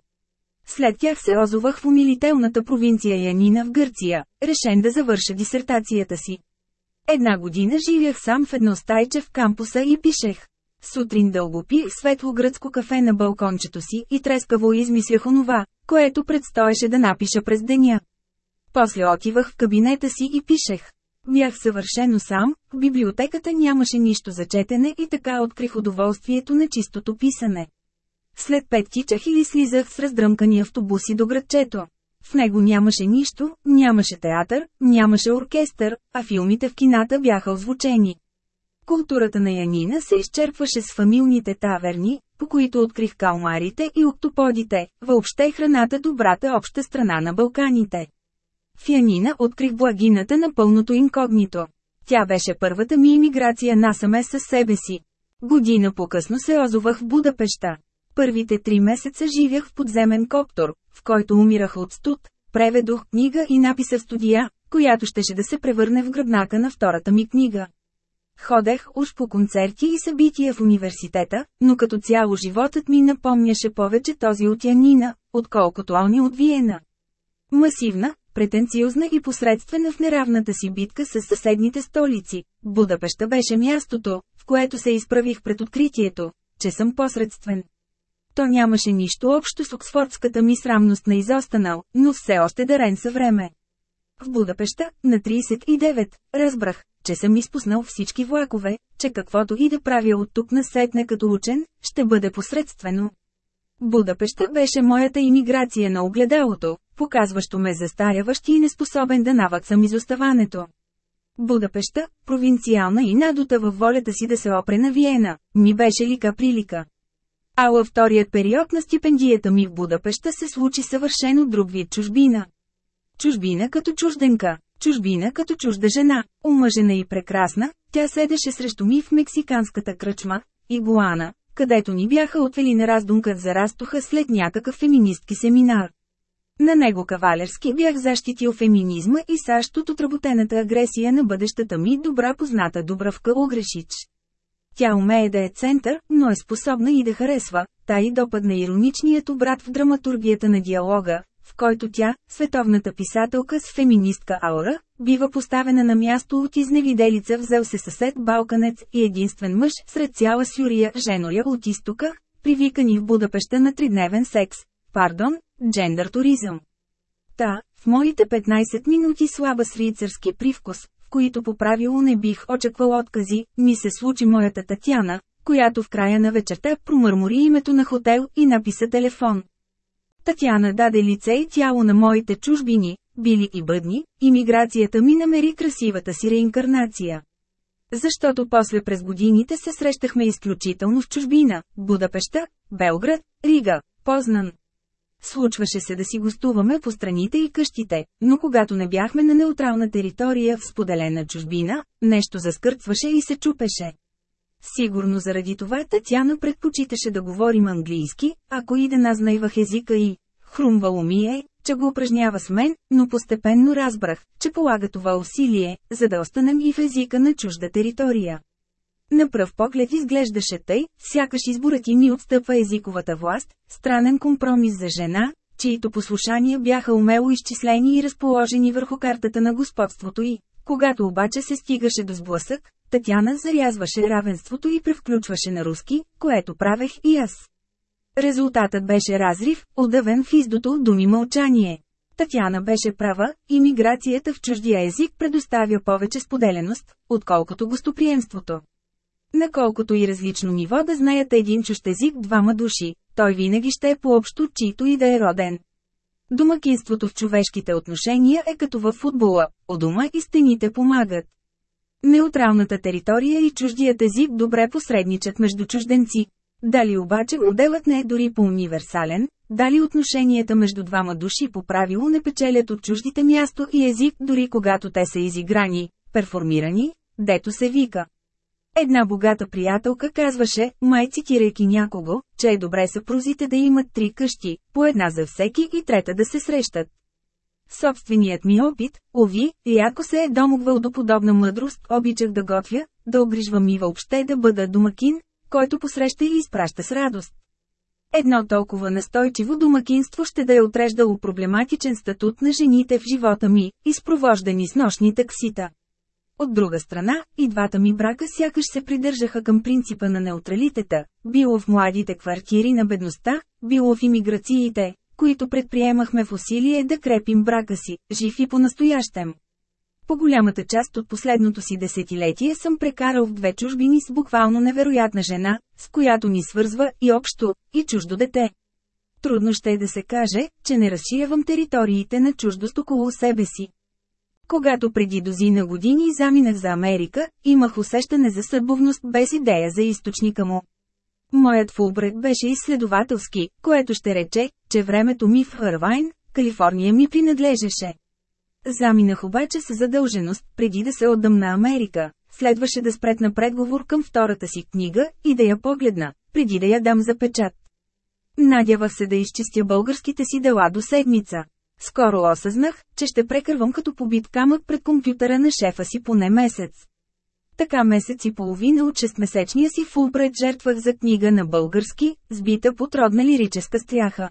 След тях се озовах в умилителната провинция Янина в Гърция, решен да завърша дисертацията си. Една година живях сам в едно стайче в кампуса и пишех. Сутрин дълго пих светло гръцко кафе на балкончето си и трескаво измислях онова, което предстоеше да напиша през деня. После отивах в кабинета си и пишех. Бях съвършено сам, в библиотеката нямаше нищо за четене и така открих удоволствието на чистото писане. След пет тичах или слизах с раздръмкани автобуси до градчето. В него нямаше нищо, нямаше театър, нямаше оркестър, а филмите в кината бяха озвучени. Културата на Янина се изчерпваше с фамилните таверни, по които открих калмарите и октоподите, въобще храната добрата обща страна на Балканите. В Янина открих благината на пълното инкогнито. Тя беше първата ми иммиграция насаме със себе си. Година по-късно се озовах в Будапешта. Първите три месеца живях в подземен коптор, в който умирах от студ, преведох книга и написах студия, която щеше да се превърне в гръбнака на втората ми книга. Ходех уж по концерти и събития в университета, но като цяло животът ми напомняше повече този от Янина, отколкото они от Виена. Масивна, претенциозна и посредствена в неравната си битка с съседните столици, Будапеща беше мястото, в което се изправих пред откритието, че съм посредствен. То нямаше нищо общо с оксфордската ми срамност на изостанал, но все още дарен със време. В Будапеща, на 39, разбрах, че съм изпуснал всички влакове, че каквото и да правя от тук насетне като учен, ще бъде посредствено. Будапеща беше моята имиграция на огледалото, показващо ме застаряващ и неспособен да наваксам изоставането. Будапеща, провинциална и надута във волята си да се опре на Виена, ми беше лика прилика. А във вторият период на стипендията ми в Будапеща се случи съвършено друг вид чужбина. Чужбина като чужденка, чужбина като чужда жена, омъжена и прекрасна, тя седеше срещу ми в мексиканската кръчма, Игуана, където ни бяха отвели на раздумка за растуха след някакъв феминистки семинар. На него кавалерски бях защитил феминизма и САЩ от отработената агресия на бъдещата ми добра позната Добравка Огрешич. Тя умее да е център, но е способна и да харесва, та и допадна ироничният обрат в драматургията на диалога, в който тя, световната писателка с феминистка аура, бива поставена на място от изневиделица взел се съсед Балканец и единствен мъж сред цяла Сюрия женоя от изтока, привикани в Будапеща на тридневен секс, пардон, джендър туризъм. Та, в моите 15 минути слаба с рицарски привкус, в които по правило не бих очаквал откази, ми се случи моята Татяна, която в края на вечерта промърмори името на хотел и написа телефон. Татяна даде лице и тяло на моите чужбини, били и бъдни, имиграцията ми намери красивата си реинкарнация. Защото после през годините се срещахме изключително в чужбина – Будапеща, Белград, Рига, Познан. Случваше се да си гостуваме по страните и къщите, но когато не бяхме на неутрална територия в споделена чужбина, нещо заскърцваше и се чупеше. Сигурно заради това Татяна предпочиташе да говорим английски, ако и да назнайвах езика и хрумвало ми е, че го упражнява с мен, но постепенно разбрах, че полага това усилие, за да останем и в езика на чужда територия. На пръв поглед изглеждаше тъй, сякаш изборът и ми отстъпва езиковата власт, странен компромис за жена, чието послушания бяха умело изчислени и разположени върху картата на господството и, когато обаче се стигаше до сблъсък, Татяна зарязваше равенството и превключваше на руски, което правех и аз. Резултатът беше разрив, удавен в издото от думи мълчание. Татяна беше права, имиграцията в чуждия език предоставя повече споделеност, отколкото гостоприемството. Наколкото и различно ниво да знаят един чужд език двама души, той винаги ще е по-общо, чието и да е роден. Домакинството в човешките отношения е като във футбола, у дома и стените помагат. Неутралната територия и чуждият език добре посредничат между чужденци. Дали обаче моделът не е дори по-универсален, дали отношенията между двама души по правило не печелят от чуждите място и език дори когато те са изиграни, перформирани, дето се вика. Една богата приятелка казваше, май цитирайки някого, че е добре съпрузите да имат три къщи, по една за всеки и трета да се срещат. Собственият ми опит, ови, и ако се е домогвал до подобна мъдрост, обичах да готвя, да обгрижвам и въобще да бъда домакин, който посреща и изпраща с радост. Едно толкова настойчиво домакинство ще да е отреждало проблематичен статут на жените в живота ми, изпровождани с нощни таксита. От друга страна, и двата ми брака сякаш се придържаха към принципа на неутралитета, било в младите квартири на бедността, било в имиграциите, които предприемахме в усилие да крепим брака си, жив и по-настоящем. По голямата част от последното си десетилетие съм прекарал в две чужбини с буквално невероятна жена, с която ни свързва и общо, и чуждо дете. Трудно ще е да се каже, че не разширявам териториите на чуждост около себе си. Когато преди дозина години заминах за Америка, имах усещане за съдбовност без идея за източника му. Моят фулбрек беше изследователски, което ще рече, че времето ми в Хървайн, Калифорния ми принадлежеше. Заминах обаче с задълженост, преди да се отдам на Америка. Следваше да спретна предговор към втората си книга и да я погледна, преди да я дам за печат. Надявах се да изчистя българските си дела до седмица. Скоро осъзнах, че ще прекървам като побит камък пред компютъра на шефа си поне месец. Така месец и половина от 6-месечния си фулбред жертвах за книга на български, сбита под родна лирическа стряха.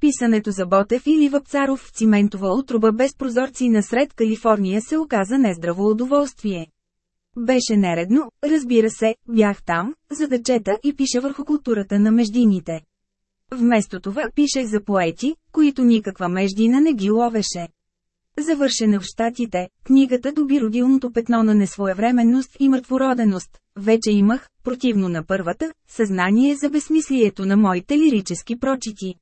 Писането за Ботев или Вапцаров в циментова отруба без прозорци насред Калифорния се оказа нездраво удоволствие. Беше нередно, разбира се, бях там, за да чета и пиша върху културата на междините. Вместо това пишех за поети, които никаква междина не ги ловеше. Завършена в щатите, книгата доби родилното петно на несвоевременност и мъртвороденост. Вече имах, противно на първата, съзнание за безсмислието на моите лирически прочити.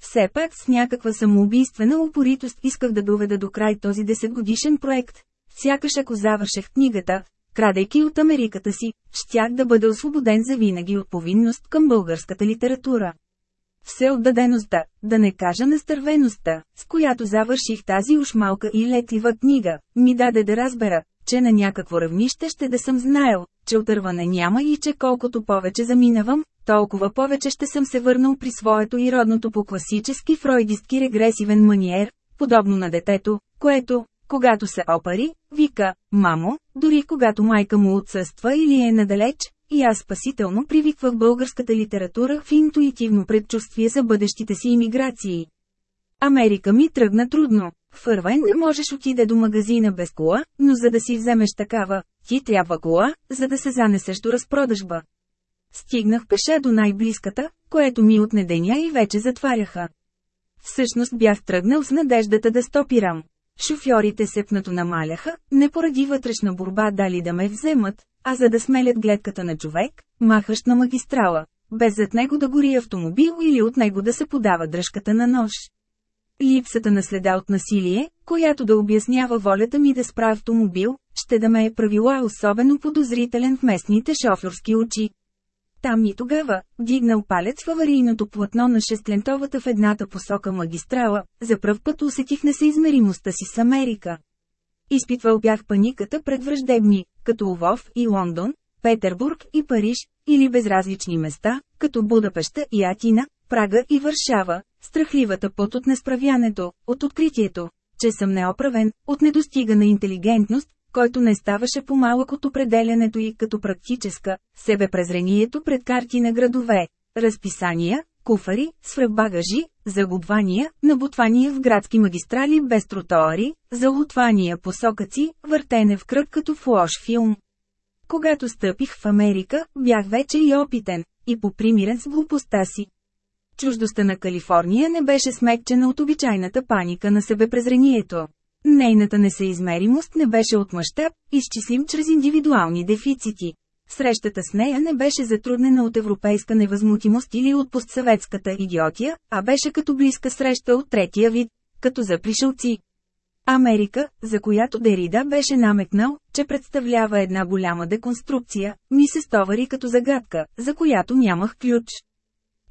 Все пак с някаква самоубийствена упоритост исках да доведа до край този десетгодишен проект. Сякаш ако завършех книгата, крадейки от Америката си, щях да бъда освободен за винаги от повинност към българската литература. Всеотдадеността, да не кажа настървеността, с която завърших тази уж малка и летлива книга, ми даде да разбера, че на някакво равнище ще да съм знаел, че отърване няма и че колкото повече заминавам, толкова повече ще съм се върнал при своето и родното по класически фройдистки регресивен маниер, подобно на детето, което, когато се опари, вика «Мамо», дори когато майка му отсъства или е надалеч, и аз спасително привиквах българската литература в интуитивно предчувствие за бъдещите си имиграции. Америка ми тръгна трудно. В не можеш отиде до магазина без кола, но за да си вземеш такава, ти трябва кола, за да се занесеш до разпродажба. Стигнах пеша до най-близката, което ми отне деня и вече затваряха. Всъщност бях тръгнал с надеждата да стопирам. Шофьорите сепнато намаляха, не поради вътрешна борба дали да ме вземат, а за да смелят гледката на човек, махащ на магистрала, без зад него да гори автомобил или от него да се подава дръжката на нож. Липсата на следа от насилие, която да обяснява волята ми да спра автомобил, ще да ме е правила особено подозрителен в местните шофьорски очи. Там и тогава, дигнал палец в аварийното платно на шестлентовата в едната посока магистрала, за пръв път усетих несъизмеримостта си с Америка. Изпитвал бях паниката пред враждебни, като Лвов и Лондон, Петербург и Париж, или безразлични места, като Будапеща и Атина, Прага и Варшава, страхливата пот от несправянето, от откритието, че съм неоправен, от недостигана интелигентност, който не ставаше по-малък от определянето и като практическа, себепрезрението пред карти на градове, разписания, куфари, свръхбагажи, загубвания, набутвания в градски магистрали без тротоари, залутвания по сокаци, въртене в кръг като в лош филм. Когато стъпих в Америка, бях вече и опитен, и попримирен с глупостта си. Чуждостта на Калифорния не беше смекчена от обичайната паника на себепрезрението. Нейната несъизмеримост не беше от мащаб, изчислим чрез индивидуални дефицити. Срещата с нея не беше затруднена от европейска невъзмутимост или от постсъветската идиотия, а беше като близка среща от третия вид, като за пришелци. Америка, за която Дерида беше намекнал, че представлява една голяма деконструкция, ми се стовари като загадка, за която нямах ключ.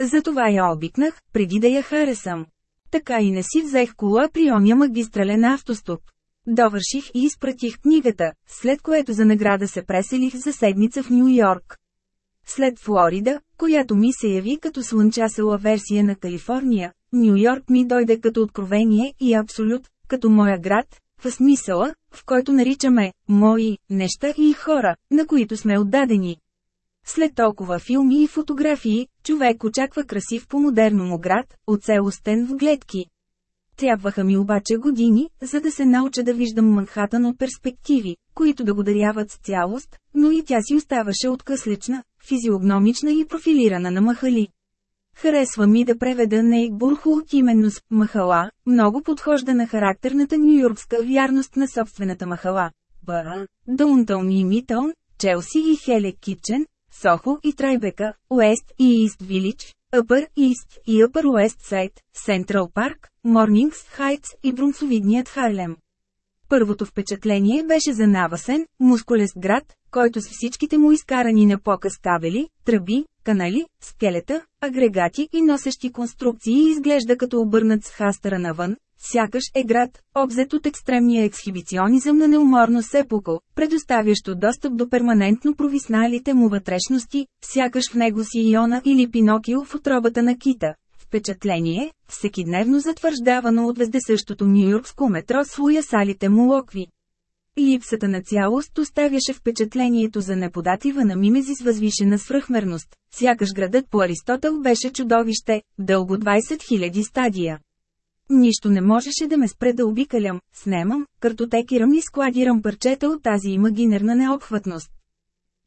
Затова я обикнах, преди да я харесам. Така и не си взех кола при оня магистрален автостоп. Довърших и изпратих книгата, след което за награда се преселих за седмица в Нью Йорк. След Флорида, която ми се яви като слънчасела версия на Калифорния, Нью Йорк ми дойде като откровение и абсолют, като моя град, в смисъла, в който наричаме «мои» неща и хора, на които сме отдадени. След толкова филми и фотографии, човек очаква красив по модерно му град, оцелостен в гледки. Трябваха ми обаче години, за да се науча да виждам Манхатън от перспективи, които да го даряват с цялост, но и тя си оставаше откъслична, физиогномична и профилирана на махали. Харесва ми да преведа Нейк Бурхулт именно с «махала», много подхожда на характерната нью-йоркска вярност на собствената махала. Б. Даунтълн и Митълн, Челси и Хелек Китчен, Сохо и Трайбека, Уест и Ист Вилич, Upper East и Upper West Side, Central Park, Mornings Heights и Брунсовидният Харлем. Първото впечатление беше за навасен, мускулест град, който с всичките му изкарани на показ кабели, тръби, канали, скелета, агрегати и носещи конструкции изглежда като обърнат с хастъра навън, Сякаш е град, обзет от екстремния ексхибиционизъм на неуморно сепуко, предоставящо достъп до перманентно провисналите му вътрешности, сякаш в него си Иона или Пинокио в отробата на кита, Впечатление, всекидневно затвърждавано от вездесъщото нью-йоркско метро с уясалите му локви. Липсата на цялост оставяше впечатлението за неподатива на мимезис възвишена свръхмерност, сякаш градът по Аристотел беше чудовище, дълго 20 000 стадия. Нищо не можеше да ме спре да обикалям, снемам, картотекирам и складирам парчета от тази имагинерна необхватност.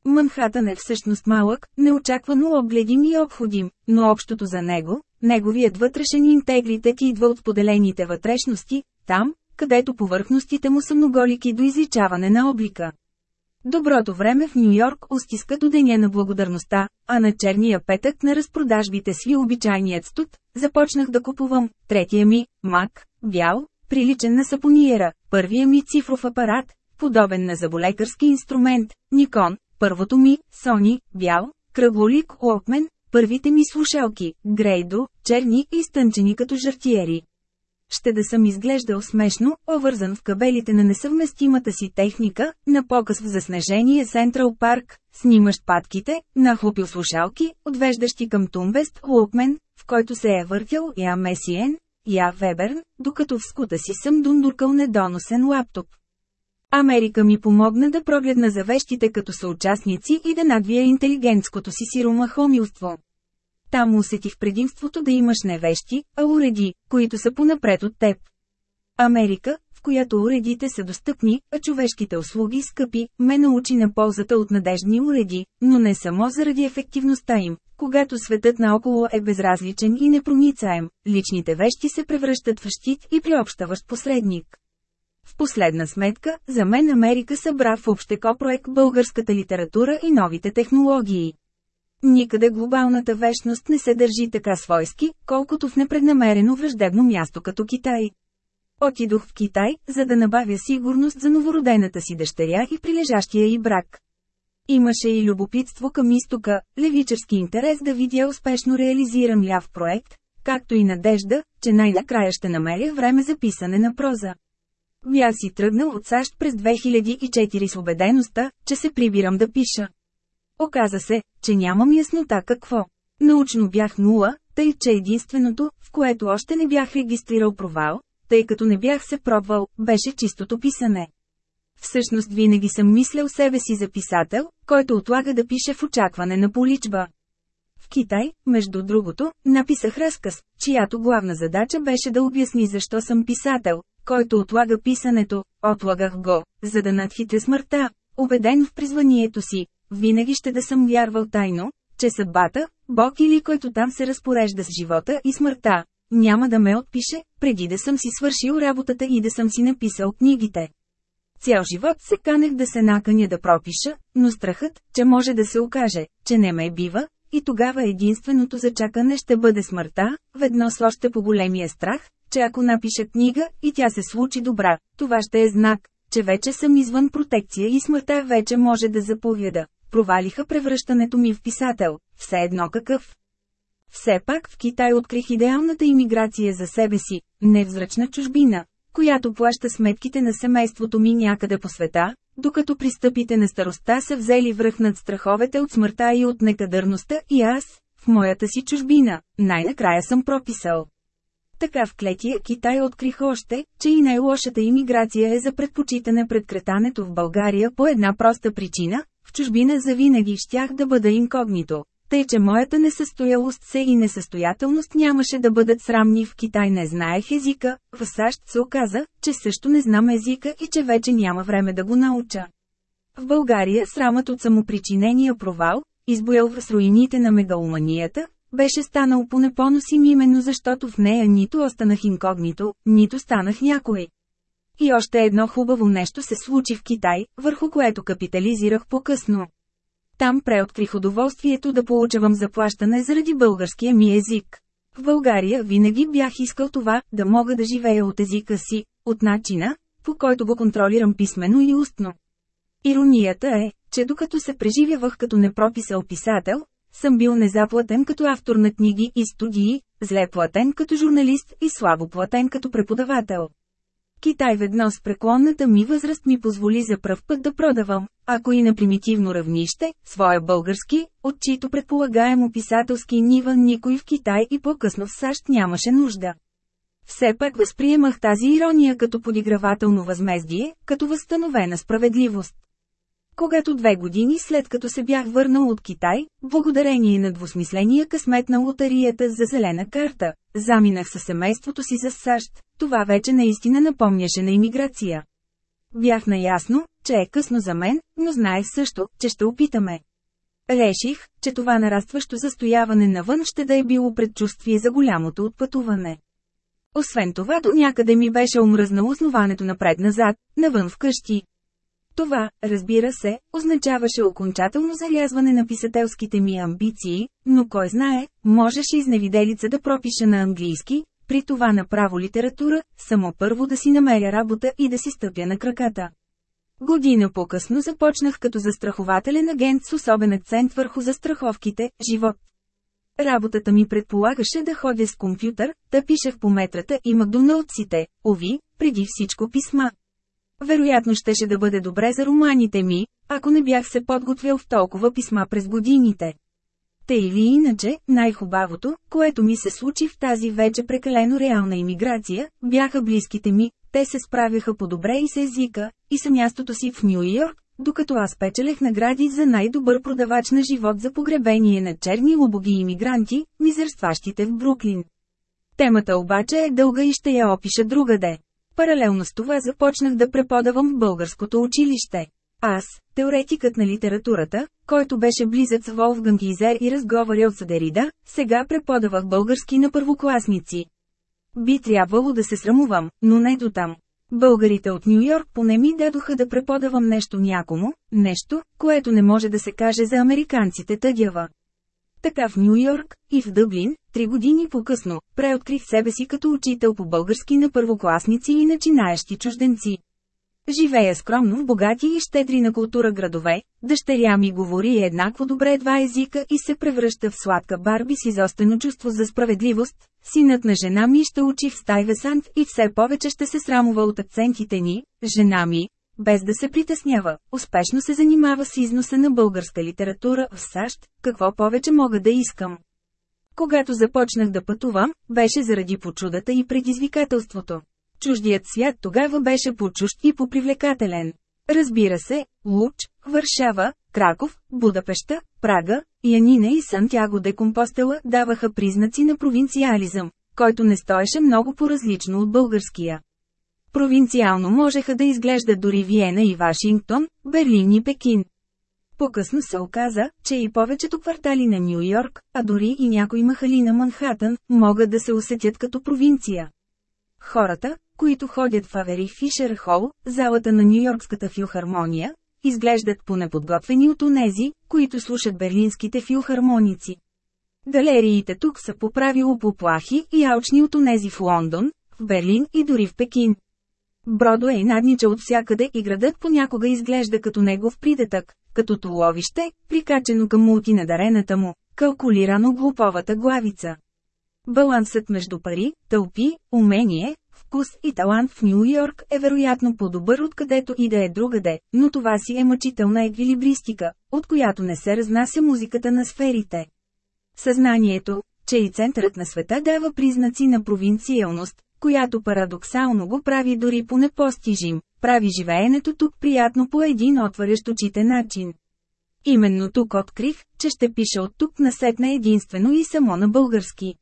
Манхатън е всъщност малък, неочаквано обгледим и обходим, но общото за него, неговият вътрешен интегритет идва от поделените вътрешности, там, където повърхностите му са многолики до изличаване на облика. Доброто време в Нью Йорк устиска до деня на благодарността, а на черния петък на разпродажбите сви обичайният студ, започнах да купувам, третия ми, мак, бял, приличен на сапониера, първия ми цифров апарат, подобен на заболекарски инструмент, Никон, първото ми, Сони, бял, кръглолик Уокмен, първите ми слушалки, Грейдо, черни и стънчени като жартиери. Ще да съм изглеждал смешно, овързан в кабелите на несъвместимата си техника, на показ в заснежение Сентрал Парк, снимащ патките, нахлупил слушалки, отвеждащи към Тумбест, Лукмен, в който се е въртял Я Месиен, Я Веберн, докато в скута си съм дундуркал недоносен лаптоп. Америка ми помогна да прогледна завещите като съучастници и да надвия интелигентското си сиромахомилство. Там усетих предимството да имаш не вещи, а уреди, които са понапред от теб. Америка, в която уредите са достъпни, а човешките услуги скъпи, ме научи на ползата от надежни уреди, но не само заради ефективността им. Когато светът наоколо е безразличен и непроницаем, личните вещи се превръщат в щит и приобщаващ посредник. В последна сметка, за мен Америка събра в общеко проект българската литература и новите технологии. Никъде глобалната вечност не се държи така свойски, колкото в непреднамерено враждебно място като Китай. Отидох в Китай, за да набавя сигурност за новородената си дъщеря и прилежащия и брак. Имаше и любопитство към изтока, левичерски интерес да видя успешно реализиран ляв проект, както и надежда, че най-накрая ще намеря време за писане на проза. Бях си тръгнал от САЩ през 2004 с убедеността, че се прибирам да пиша. Оказа се, че нямам яснота какво. Научно бях нула, тъй че единственото, в което още не бях регистрирал провал, тъй като не бях се пробвал, беше чистото писане. Всъщност винаги съм мислял себе си за писател, който отлага да пише в очакване на поличба. В Китай, между другото, написах разказ, чиято главна задача беше да обясни защо съм писател, който отлага писането, отлагах го, за да надхитря смъртта, убеден в призванието си, винаги ще да съм вярвал тайно, че съдбата, Бог или който там се разпорежда с живота и смъртта, няма да ме отпише, преди да съм си свършил работата и да съм си написал книгите. Цял живот се канех да се накъня да пропиша, но страхът, че може да се окаже, че не ме бива, и тогава единственото зачакане ще бъде смъртта, ведно с още по големия страх, че ако напиша книга и тя се случи добра, това ще е знак, че вече съм извън протекция и смъртта вече може да заповяда провалиха превръщането ми в писател, все едно какъв. Все пак в Китай открих идеалната имиграция за себе си, невзрачна чужбина, която плаща сметките на семейството ми някъде по света, докато пристъпите на староста са взели връх над страховете от смъртта и от некадърността и аз, в моята си чужбина, най-накрая съм прописал. Така в клетия Китай открих още, че и най-лошата имиграция е за предпочитане пред кретането в България по една проста причина, в чужбина завинаги щях да бъда инкогнито. Тъй, че моята несъстоялост се и несъстоятелност нямаше да бъдат срамни в Китай не знаех езика, в САЩ се оказа, че също не знам езика и че вече няма време да го науча. В България срамът от самопричинения провал, избоял в руините на мегаломанията, беше станал по непоносим именно защото в нея нито останах инкогнито, нито станах някой. И още едно хубаво нещо се случи в Китай, върху което капитализирах по-късно. Там преоткрих удоволствието да получавам заплащане заради българския ми език. В България винаги бях искал това, да мога да живея от езика си, от начина, по който го контролирам писмено и устно. Иронията е, че докато се преживявах като непрописал писател, съм бил незаплатен като автор на книги и студии, зле платен като журналист и слабо платен като преподавател. Китай ведно с преклонната ми възраст ми позволи за пръв път да продавам, ако и на примитивно равнище, своя български, от чието предполагаемо писателски нива никой в Китай и по-късно в САЩ нямаше нужда. Все пак възприемах тази ирония като подигравателно възмездие, като възстановена справедливост. Когато две години след като се бях върнал от Китай, благодарение на двусмисления късмет на лотарията за зелена карта, заминах със семейството си за САЩ, това вече наистина напомняше на иммиграция. Бях наясно, че е късно за мен, но знаех също, че ще опитаме. Реших, че това нарастващо застояване навън ще да е било предчувствие за голямото отпътуване. Освен това до някъде ми беше омръзнало основането напред-назад, навън вкъщи. Това, разбира се, означаваше окончателно зарязване на писателските ми амбиции, но кой знае, можеше изневиделица да пропиша на английски, при това направо литература, само първо да си намеря работа и да си стъпя на краката. Година по-късно започнах като застрахователен агент с особен акцент върху застраховките «Живот». Работата ми предполагаше да ходя с компютър, да пишех по метрата и Макдоналдсите, ови, преди всичко писма. Вероятно щеше да бъде добре за романите ми, ако не бях се подготвил в толкова писма през годините. Те или иначе, най-хубавото, което ми се случи в тази вече прекалено реална иммиграция, бяха близките ми, те се справяха по-добре и с езика, и с мястото си в Нью Йорк, докато аз печелех награди за най-добър продавач на живот за погребение на черни лобоги иммигранти, мизерстващите в Бруклин. Темата обаче е дълга и ще я опиша другаде. Паралелно с това започнах да преподавам в българското училище. Аз, теоретикът на литературата, който беше близък с Волфганг Изер и разговарял с Дерида, сега преподавах български на първокласници. Би трябвало да се срамувам, но не до там. Българите от Нью Йорк поне ми дадоха да преподавам нещо някому, нещо, което не може да се каже за американците тъгява. Така в Нью Йорк и в Дъблин, три години по-късно, преоткрих себе си като учител по български на първокласници и начинаещи чужденци. Живея скромно в богати и щедри на култура градове, дъщеря ми говори еднакво добре два езика и се превръща в сладка барби с изостено чувство за справедливост, синът на жена ми ще учи в Стайвесант и все повече ще се срамува от акцентите ни, жена ми, без да се притеснява, успешно се занимава с износа на българска литература в САЩ, какво повече мога да искам. Когато започнах да пътувам, беше заради почудата и предизвикателството. Чуждият свят тогава беше по-чужд и по-привлекателен. Разбира се, Луч, Варшава, Краков, Будапеща, Прага, Янина и Сантяго де Компостела даваха признаци на провинциализъм, който не стоеше много по-различно от българския. Провинциално можеха да изглеждат дори Виена и Вашингтон, Берлин и Пекин. По-късно се оказа, че и повечето квартали на Нью Йорк, а дори и някои махали на Манхатън, могат да се усетят като провинция. Хората, които ходят в Авери Фишер Хол, залата на Нью-Йоркската филхармония, изглеждат понеподготвени от онези, които слушат берлинските филхармоници. Галериите тук са по правило поплахи и алчни от онези в Лондон, в Берлин и дори в Пекин. Бродуей наднича от всякъде и градът понякога изглежда като негов придатък, като толовище, прикачено към мултинадарената му, калкулирано глуповата главица. Балансът между пари, тълпи, умение, вкус и талант в Нью Йорк е вероятно по-добър откъдето и да е другаде, но това си е мъчителна еквилибристика, от която не се разнася музиката на сферите. Съзнанието, че и центърът на света дава признаци на провинциалност, която парадоксално го прави дори по непостижим, прави живеенето тук приятно по един отварящ очите начин. Именно тук открих, че ще пиша от тук насетна единствено и само на български.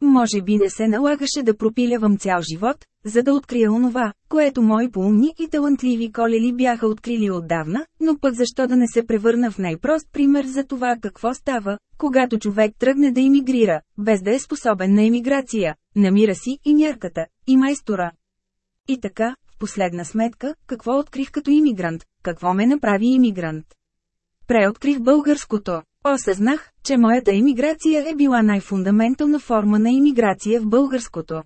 Може би не се налагаше да пропилявам цял живот, за да открия онова, което мои поумни и талантливи колели бяха открили отдавна, но пък защо да не се превърна в най-прост пример за това какво става, когато човек тръгне да иммигрира, без да е способен на емиграция, намира си и мярката, и майстора. И така, в последна сметка, какво открих като иммигрант, какво ме направи иммигрант. Преоткрих българското. Осъзнах, че моята иммиграция е била най-фундаментална форма на иммиграция в българското.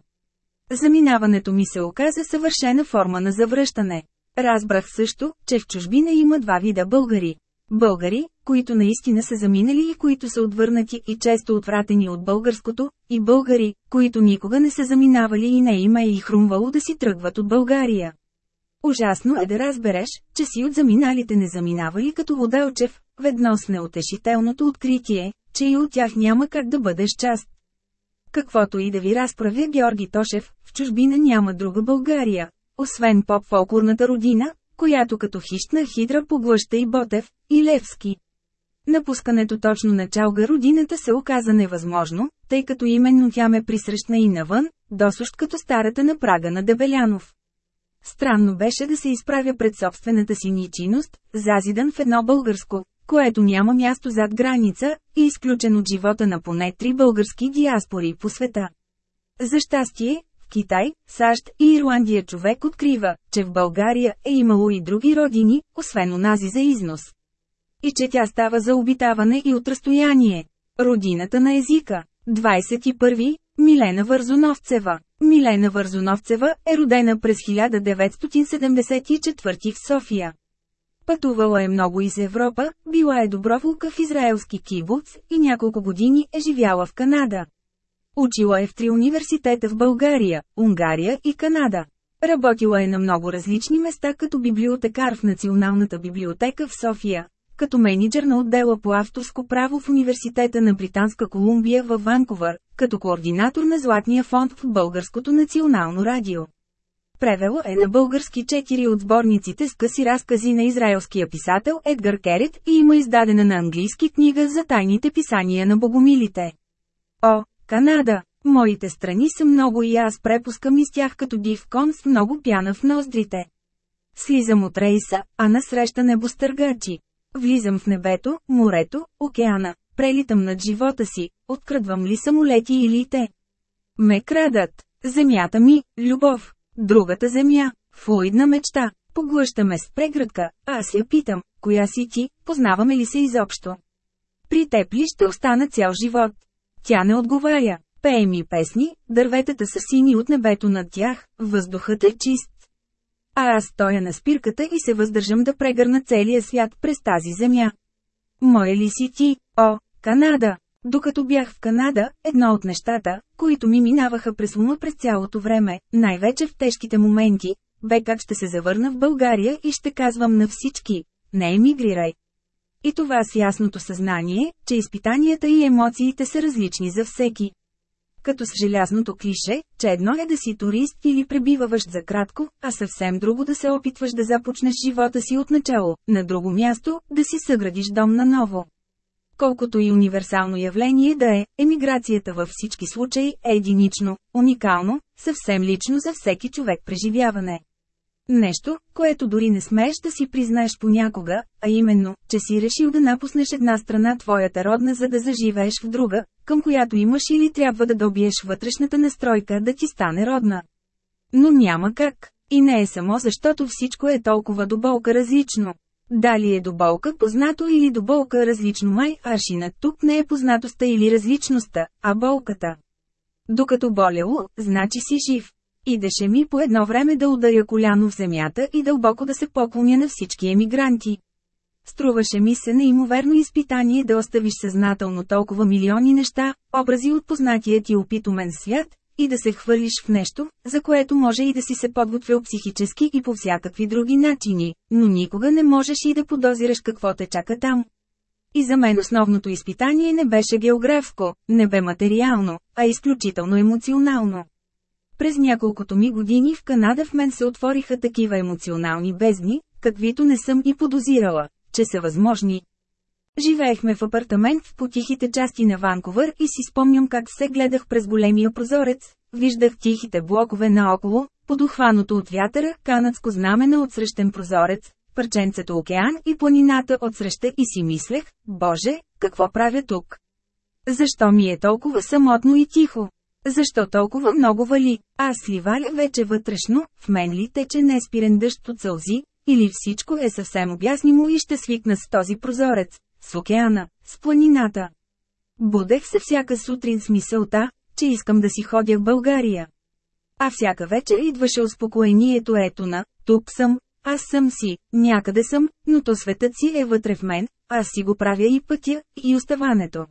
Заминаването ми се оказа съвършена форма на завръщане. Разбрах също, че в чужбина има два вида българи. Българи, които наистина са заминали и които са отвърнати и често отвратени от българското, и българи, които никога не са заминавали и не има и хрумвало да си тръгват от България. Ужасно е да разбереш, че си от заминалите не заминавали като Воделчев, ведно с неутешителното откритие, че и от тях няма как да бъдеш част. Каквото и да ви разправя Георги Тошев, в чужбина няма друга България, освен поп-фолклорната родина, която като хищна хидра поглъща и Ботев, и Левски. Напускането точно на чалга родината се оказа невъзможно, тъй като именно тя ме присрещна и навън, досущ като старата на прага на Дебелянов. Странно беше да се изправя пред собствената си ничиност, зазидан в едно българско, което няма място зад граница, и изключен от живота на поне три български диаспори по света. За щастие, в Китай, САЩ и Ирландия човек открива, че в България е имало и други родини, освен онази за износ. И че тя става за обитаване и от разстояние. Родината на езика. 21. Милена Вързуновцева Милена Вързуновцева е родена през 1974 в София. Пътувала е много из Европа, била е доброволка в израелски кибуц и няколко години е живяла в Канада. Учила е в три университета в България, Унгария и Канада. Работила е на много различни места като библиотекар в Националната библиотека в София, като менеджер на отдела по авторско право в Университета на Британска Колумбия в Ванкувър, като координатор на Златния фонд в Българското национално радио. Превела е на български четири от сборниците с къси разкази на израелския писател Едгар Керет и има издадена на английски книга за тайните писания на богомилите. О, Канада! Моите страни са много и аз препускам из тях като див кон с много пяна в ноздрите. Слизам от рейса, а насреща небостъргачи. Влизам в небето, морето, океана, прелитам над живота си, открадвам ли самолети или те. Ме крадат. Земята ми, любов. Другата земя, флуидна мечта. Поглъщаме с преградка, аз я питам, коя си ти, познаваме ли се изобщо? При теб ли ще остана цял живот? Тя не отговаря. Пее ми песни, дърветата са сини от небето над тях, въздухът е чист. А аз стоя на спирката и се въздържам да прегърна целия свят през тази земя. Моя ли си ти, о, Канада? Докато бях в Канада, едно от нещата, които ми минаваха през ума през цялото време, най-вече в тежките моменти, бе как ще се завърна в България и ще казвам на всички – не емигрирай. И това с ясното съзнание, че изпитанията и емоциите са различни за всеки като с желязното клише, че едно е да си турист или пребиваващ за кратко, а съвсем друго да се опитваш да започнеш живота си от начало, на друго място, да си съградиш дом на ново. Колкото и универсално явление да е, емиграцията във всички случаи е единично, уникално, съвсем лично за всеки човек преживяване. Нещо, което дори не смееш да си признаеш понякога, а именно, че си решил да напуснеш една страна твоята родна за да заживееш в друга, към която имаш или трябва да добиеш вътрешната настройка да ти стане родна. Но няма как. И не е само защото всичко е толкова до болка различно. Дали е до болка познато или до болка различно май, аршинът тук не е познатостта или различността, а болката. Докато болело, значи си жив. Идеше ми по едно време да ударя коляно в земята и дълбоко да се поклоня на всички емигранти. Струваше ми се неимоверно изпитание да оставиш съзнателно толкова милиони неща, образи от познатия ти опитумен свят, и да се хвърлиш в нещо, за което може и да си се подготвил психически и по всякакви други начини, но никога не можеш и да подозираш какво те чака там. И за мен основното изпитание не беше географско, не бе материално, а изключително емоционално. През няколкото ми години в Канада в мен се отвориха такива емоционални бездни, каквито не съм и подозирала, че са възможни. Живеехме в апартамент в потихите части на Ванкувър и си спомням как се гледах през големия прозорец, виждах тихите блокове наоколо, подухваното от вятъра, канадско знаме на отсрещен прозорец, парченцето океан и планината отсреща и си мислех, Боже, какво правя тук? Защо ми е толкова самотно и тихо? Защо толкова много вали? Аз сливаля вече вътрешно, в мен ли тече неспирен дъжд от сълзи, или всичко е съвсем обяснимо и ще свикна с този прозорец, с океана, с планината. Будех се всяка сутрин с мисълта, че искам да си ходя в България. А всяка вечер идваше успокоението ето на, тук съм, аз съм си, някъде съм, но то светът си е вътре в мен, аз си го правя и пътя, и оставането.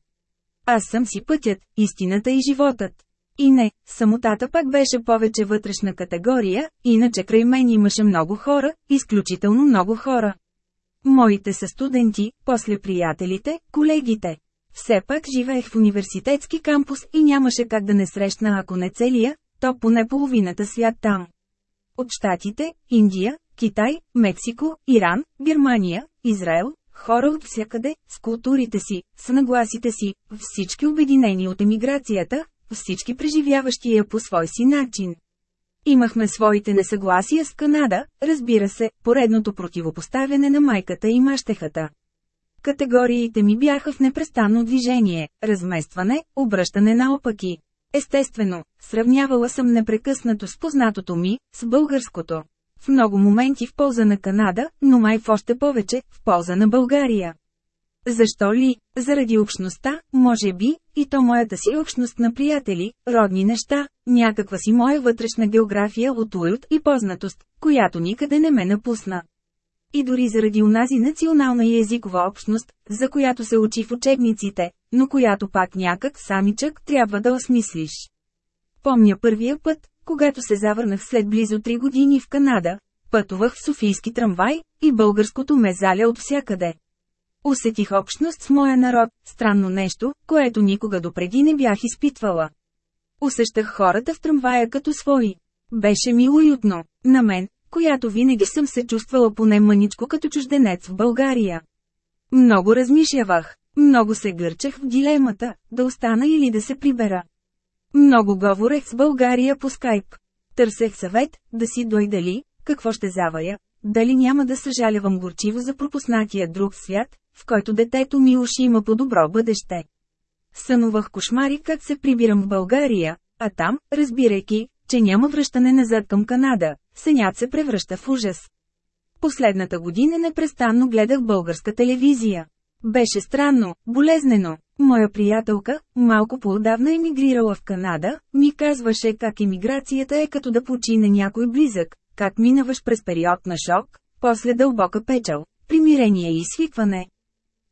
Аз съм си пътят, истината и животът. И не, самотата пак беше повече вътрешна категория, иначе край мен имаше много хора, изключително много хора. Моите са студенти, после приятелите, колегите. Все пак живеех в университетски кампус и нямаше как да не срещна ако не целия, то поне половината свят там. От Штатите, Индия, Китай, Мексико, Иран, Германия, Израел, хора от всякъде, с културите си, с нагласите си, всички обединени от емиграцията, всички преживяващи я по свой си начин. Имахме своите несъгласия с Канада, разбира се, поредното противопоставяне на майката и мащехата. Категориите ми бяха в непрестанно движение, разместване, обръщане наопаки. Естествено, сравнявала съм непрекъснато с познатото ми, с българското. В много моменти в полза на Канада, но май в още повече, в полза на България. Защо ли? Заради общността, може би, и то моята си общност на приятели, родни неща, някаква си моя вътрешна география от уют и познатост, която никъде не ме напусна. И дори заради унази национална и езикова общност, за която се учи в учебниците, но която пак някак самичък трябва да осмислиш. Помня първия път, когато се завърнах след близо 3 години в Канада, пътувах в Софийски трамвай, и българското ме заля от всякъде. Усетих общност с моя народ, странно нещо, което никога допреди не бях изпитвала. Усещах хората в трамвая като свои. Беше ми уютно. На мен, която винаги съм се чувствала поне мъничко като чужденец в България. Много размишлявах, много се гърчах в дилемата, да остана или да се прибера. Много говорех с България по скайп. Търсех съвет, да си дойдали, какво ще завая, дали няма да съжалявам горчиво за пропуснатия друг свят, в който детето ми уши има по-добро бъдеще. Сънувах кошмари как се прибирам в България, а там, разбирайки, че няма връщане назад към Канада, сънят се превръща в ужас. Последната година непрестанно гледах българска телевизия. Беше странно, болезнено. Моя приятелка, малко по-отдавна емигрирала в Канада, ми казваше как емиграцията е като да почине някой близък, как минаваш през период на шок, после дълбока печал, примирение и свикване.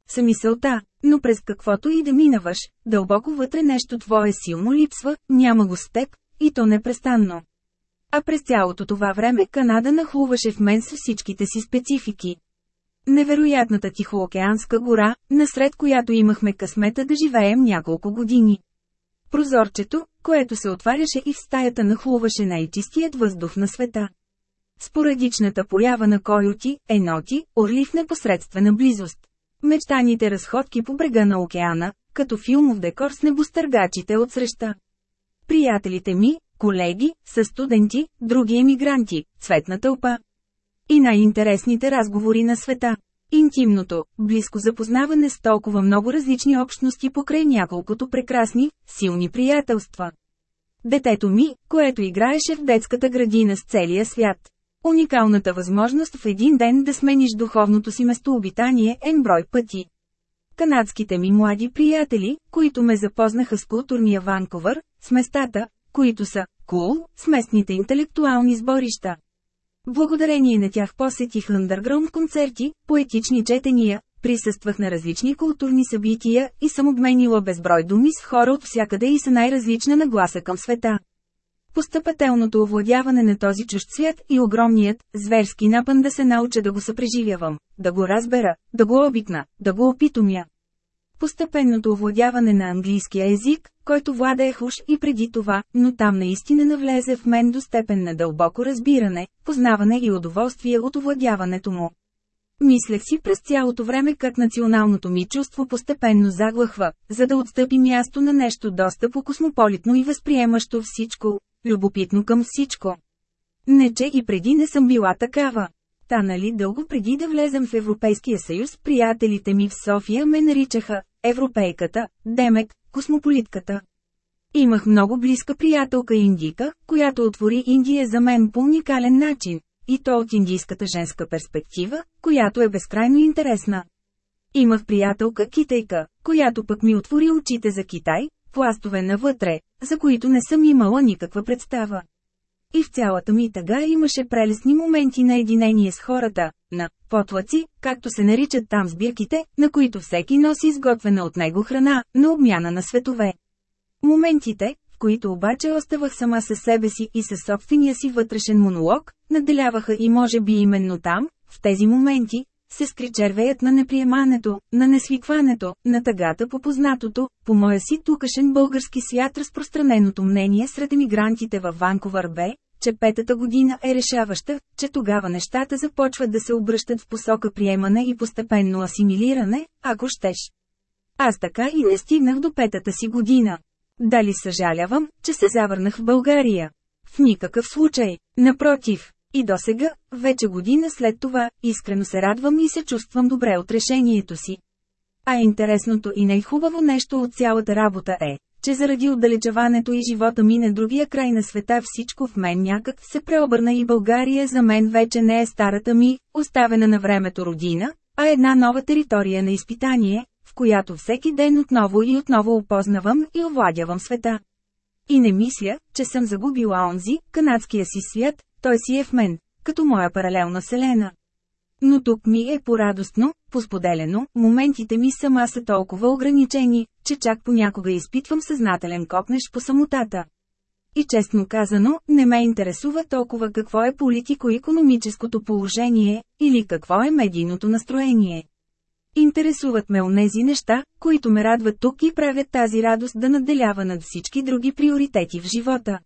Самисълта, но през каквото и да минаваш, дълбоко вътре нещо твое силно липсва, няма го с теб, и то непрестанно. А през цялото това време Канада нахлуваше в мен с всичките си специфики. Невероятната Тихоокеанска гора, насред която имахме късмета да живеем няколко години. Прозорчето, което се отваряше и в стаята нахлуваше най-чистият въздух на света. Споредичната поява на койоти, еноти, орли в непосредствена близост. Мечтаните разходки по брега на океана, като филмов декор с небостъргачите от среща. Приятелите ми, колеги, са студенти, други емигранти, цветна тълпа. И най-интересните разговори на света. Интимното, близко запознаване с толкова много различни общности покрай няколкото прекрасни, силни приятелства. Детето ми, което играеше в детската градина с целия свят. Уникалната възможност в един ден да смениш духовното си местообитание е брой пъти. Канадските ми млади приятели, които ме запознаха с културния Ванковър, с местата, които са кул, cool, с местните интелектуални сборища. Благодарение на тях посетих андерграунд концерти, поетични четения, присъствах на различни културни събития и съм обменила безброй думи с хора от всякъде и са най-различна нагласа към света. Постъпателното овладяване на този чужд свят и огромният, зверски напън да се науча да го съпреживявам, да го разбера, да го обикна, да го опитомя. Постепенното овладяване на английския език, който владеех уж и преди това, но там наистина навлезе в мен до степен на дълбоко разбиране, познаване и удоволствие от овладяването му. Мислех си през цялото време как националното ми чувство постепенно заглъхва, за да отстъпи място на нещо доста по-космополитно и възприемащо всичко, любопитно към всичко. Не че и преди не съм била такава. Та нали дълго преди да влезем в Европейския съюз, приятелите ми в София ме наричаха «Европейката», Демек, космополитката. Имах много близка приятелка индика, която отвори Индия за мен по уникален начин, и то от индийската женска перспектива, която е безкрайно интересна. Имах приятелка китайка, която пък ми отвори очите за Китай, пластове навътре, за които не съм имала никаква представа. И в цялата ми тъга имаше прелесни моменти на единение с хората, на потлаци, както се наричат там сбирките, на които всеки носи изготвена от него храна, на обмяна на светове. Моментите, които обаче оставах сама със себе си и със собствения си вътрешен монолог, наделяваха и може би именно там, в тези моменти, се скри червеят на неприемането, на несвикването, на тъгата по познатото, по моя си тукашен български свят разпространеното мнение сред емигрантите във Ванковър бе, че петата година е решаваща, че тогава нещата започват да се обръщат в посока приемане и постепенно асимилиране, ако щеш. Аз така и не стигнах до петата си година. Дали съжалявам, че се завърнах в България? В никакъв случай. Напротив, и до сега, вече година след това, искрено се радвам и се чувствам добре от решението си. А интересното и най-хубаво нещо от цялата работа е, че заради отдалечаването и живота ми на другия край на света всичко в мен някак се преобърна и България за мен вече не е старата ми, оставена на времето родина, а една нова територия на изпитание, в която всеки ден отново и отново опознавам и овладявам света. И не мисля, че съм загубила онзи, канадския си свят, той си е в мен, като моя паралелна селена. Но тук ми е порадостно, посподелено, моментите ми сама са толкова ограничени, че чак понякога изпитвам съзнателен копнеш по самотата. И честно казано, не ме интересува толкова какво е политико-економическото положение, или какво е медийното настроение. Интересуват ме онези неща, които ме радват тук и правят тази радост да надделява над всички други приоритети в живота.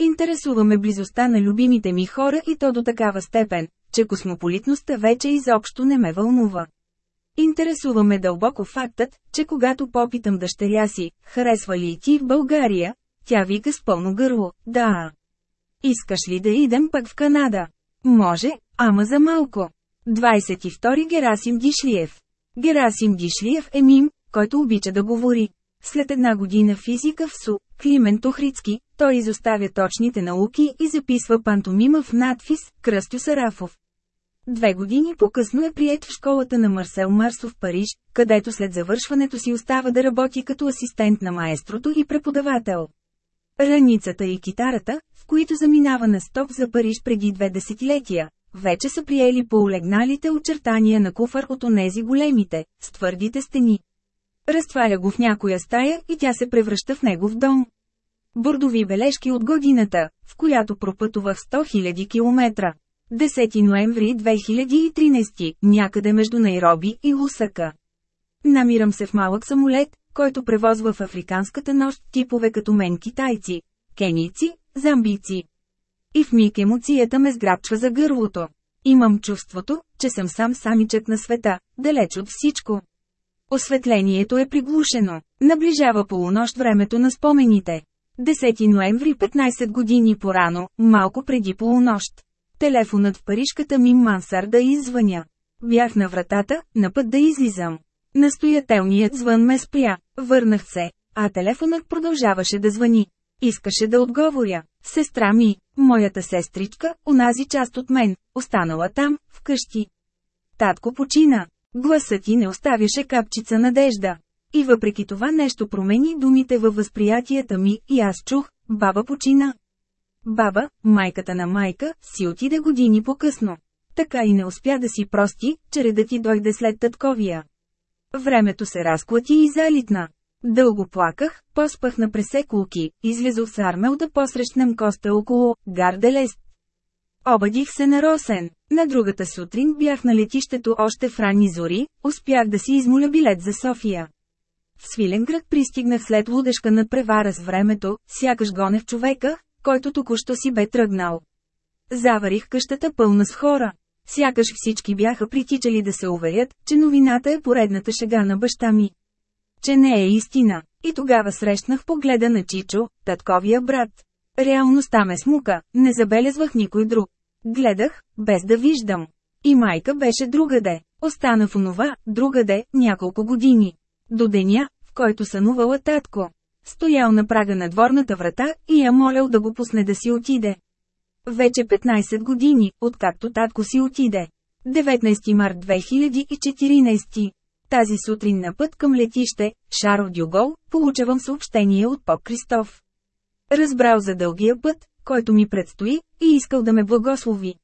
Интересуваме близостта на любимите ми хора и то до такава степен, че космополитността вече изобщо не ме вълнува. Интересуваме дълбоко фактът, че когато попитам дъщеря си, харесва ли и ти в България, тя вика с пълно гърло, да. Искаш ли да идем пък в Канада? Може, ама за малко. 22 Герасим Дишлиев Герасим Дишлиев е мим, който обича да говори. След една година физика в СУ, Климент Охрицки, той изоставя точните науки и записва пантомима в надфис Кръстю Сарафов. Две години по-късно е прият в школата на Марсел Марсо в Париж, където след завършването си остава да работи като асистент на маестрото и преподавател. Раницата и китарата, в които заминава на стоп за Париж преди две десетилетия, вече са приели по олегналите очертания на куфар от онези големите, с твърдите стени. Разтваря го в някоя стая и тя се превръща в негов дом. Бордови бележки от годината, в която пропътувах 100 000 км. 10 ноември 2013, някъде между Найроби и Лусака. Намирам се в малък самолет, който превозва в африканската нощ типове като мен китайци, кенийци, замбийци. И в миг емоцията ме сграбчва за гърлото. Имам чувството, че съм сам самичък на света, далеч от всичко. Осветлението е приглушено. Наближава полунощ времето на спомените. 10 ноември 15 години порано, малко преди полунощ. Телефонът в парижката ми мансарда извъня. Бях на вратата, на път да излизам. Настоятелният звън ме спря, върнах се, а телефонът продължаваше да звъни. Искаше да отговоря. Сестра ми, моята сестричка, онази част от мен, останала там, вкъщи. Татко почина. Гласът ти не оставяше капчица надежда. И въпреки това нещо промени думите във възприятията ми и аз чух, баба почина. Баба, майката на майка, си отиде години по-късно. Така и не успя да си прости, че реда ти дойде след татковия. Времето се разклати и залитна. Дълго плаках, поспах на пресекулки, излезох с армел да посрещнем коста около Гарделест. Обадих се на Росен. На другата сутрин бях на летището още в ранни зори, успях да си измоля билет за София. В Свиленград пристигнах след лудешка над превара с времето, сякаш гонех човека, който току-що си бе тръгнал. Заварих къщата пълна с хора. Сякаш всички бяха притичали да се уверят, че новината е поредната шега на баща ми. Че не е истина. И тогава срещнах погледа на Чичо, татковия брат. Реалността ме смука, не забелезвах никой друг. Гледах, без да виждам. И майка беше другаде. Остана в онова, другаде, няколко години. До деня, в който сънувала татко. Стоял на прага на дворната врата и я молял да го пусне да си отиде. Вече 15 години, откакто татко си отиде. 19 март 2014. Тази сутрин на път към летище, Шаро Дюгол, получавам съобщение от поп Кристоф. Разбрал за дългия път, който ми предстои, и искал да ме благослови.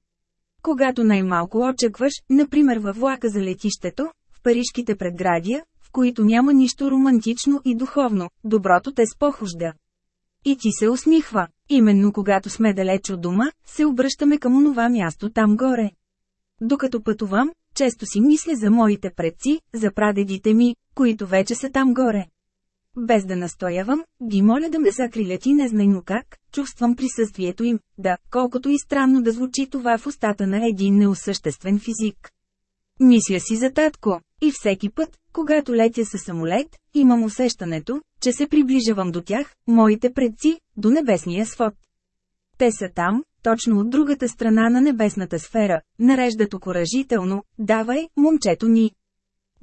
Когато най-малко очакваш, например във влака за летището, в парижките предградия, в които няма нищо романтично и духовно, доброто те спохожда. И ти се усмихва. Именно когато сме далеч от дома, се обръщаме към онова място там горе. Докато пътувам, често си мисля за моите предци, за прадедите ми, които вече са там горе. Без да настоявам, ги моля да ме закрилят и незнайно как, чувствам присъствието им, да, колкото и странно да звучи това в устата на един неосъществен физик. Мисля си за татко, и всеки път, когато летя със самолет, имам усещането, че се приближавам до тях, моите предци, до небесния свод. Те са там, точно от другата страна на небесната сфера, нареждат окоръжително, давай, момчето ни.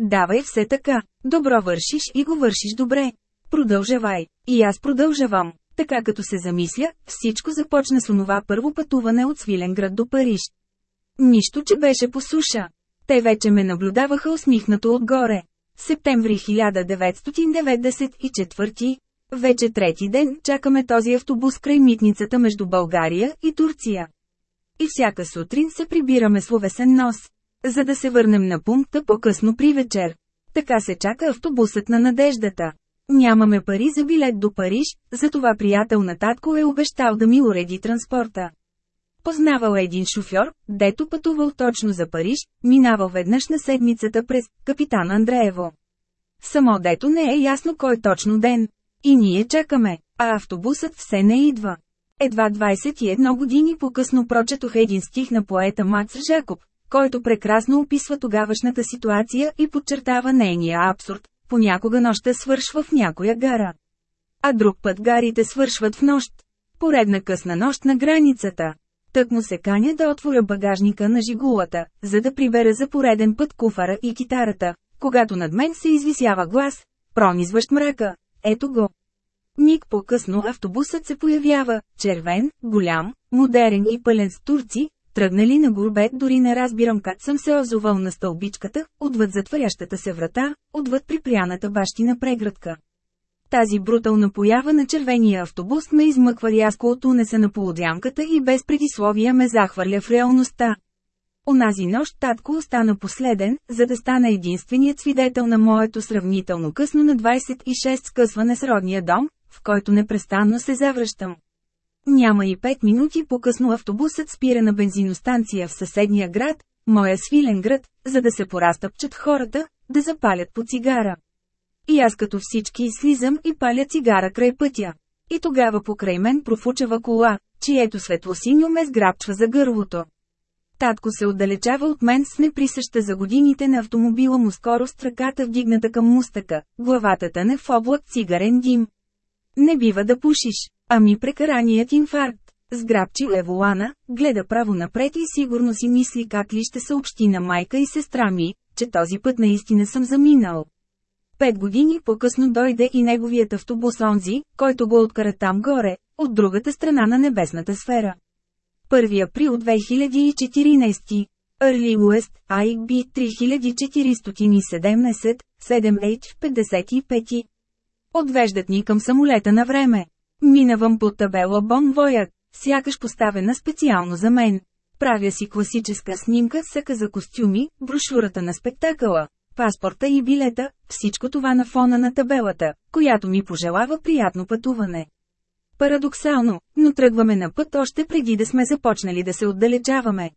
Давай все така, добро вършиш и го вършиш добре. Продължавай, и аз продължавам. Така като се замисля, всичко започна с онова първо пътуване от Свиленград до Париж. Нищо, че беше по суша. Те вече ме наблюдаваха усмихнато отгоре. Септември 1994, вече трети ден чакаме този автобус край митницата между България и Турция. И всяка сутрин се прибираме словесен нос. За да се върнем на пункта по-късно при вечер. Така се чака автобусът на надеждата. Нямаме пари за билет до Париж, затова приятел на татко е обещал да ми уреди транспорта. Познавал един шофьор, дето пътувал точно за Париж, минавал веднъж на седмицата през Капитан Андреево. Само дето не е ясно кой точно ден. И ние чакаме, а автобусът все не идва. Едва 21 години по-късно прочетох един стих на поета Макс Жакоб, който прекрасно описва тогавашната ситуация и подчертава нейния абсурд. Понякога нощта свършва в някоя гара. А друг път гарите свършват в нощ. Поредна късна нощ на границата. Тък му се каня да отворя багажника на жигулата, за да прибера за пореден път куфара и китарата, когато над мен се извисява глас, пронизващ мрака. Ето го. Миг по-късно автобусът се появява, червен, голям, модерен и пълен с турци, тръгнали на горбет дори не разбирам как съм се озовал на стълбичката, отвъд затварящата се врата, отвъд припряната бащина преградка. Тази брутална поява на червения автобус ме измъква рязко от унеса на полудянката и без предисловия ме захвърля в реалността. Онази нощ татко остана последен, за да стана единственият свидетел на моето сравнително късно на 26 скъсване с родния дом, в който непрестанно се завръщам. Няма и 5 минути по-късно автобусът спира на бензиностанция в съседния град, моя свилен град, за да се порастъпчат хората, да запалят по цигара. И аз като всички слизам и паля цигара край пътя. И тогава покрай мен профучава кола, чието светлосиньо ме сграбчва за гърлото. Татко се отдалечава от мен с неприсъща за годините на автомобила му скорост ръката вдигната към мустъка, главата тъне в облак цигарен дим. Не бива да пушиш, ами прекараният инфаркт. Сграбчи леволана, гледа право напред и сигурно си мисли как ли ще съобщи на майка и сестра ми, че този път наистина съм заминал. Пет години по-късно дойде и неговият автобус онзи, който го откара там горе, от другата страна на небесната сфера. 1 април 2014. Early West, IB 3417, 7H55. Отвеждат ни към самолета на време. Минавам под табела Бон Воят, сякаш поставена специално за мен. Правя си класическа снимка съка за костюми, брошурата на спектакъла, паспорта и билета, всичко това на фона на табелата, която ми пожелава приятно пътуване. Парадоксално, но тръгваме на път още преди да сме започнали да се отдалечаваме.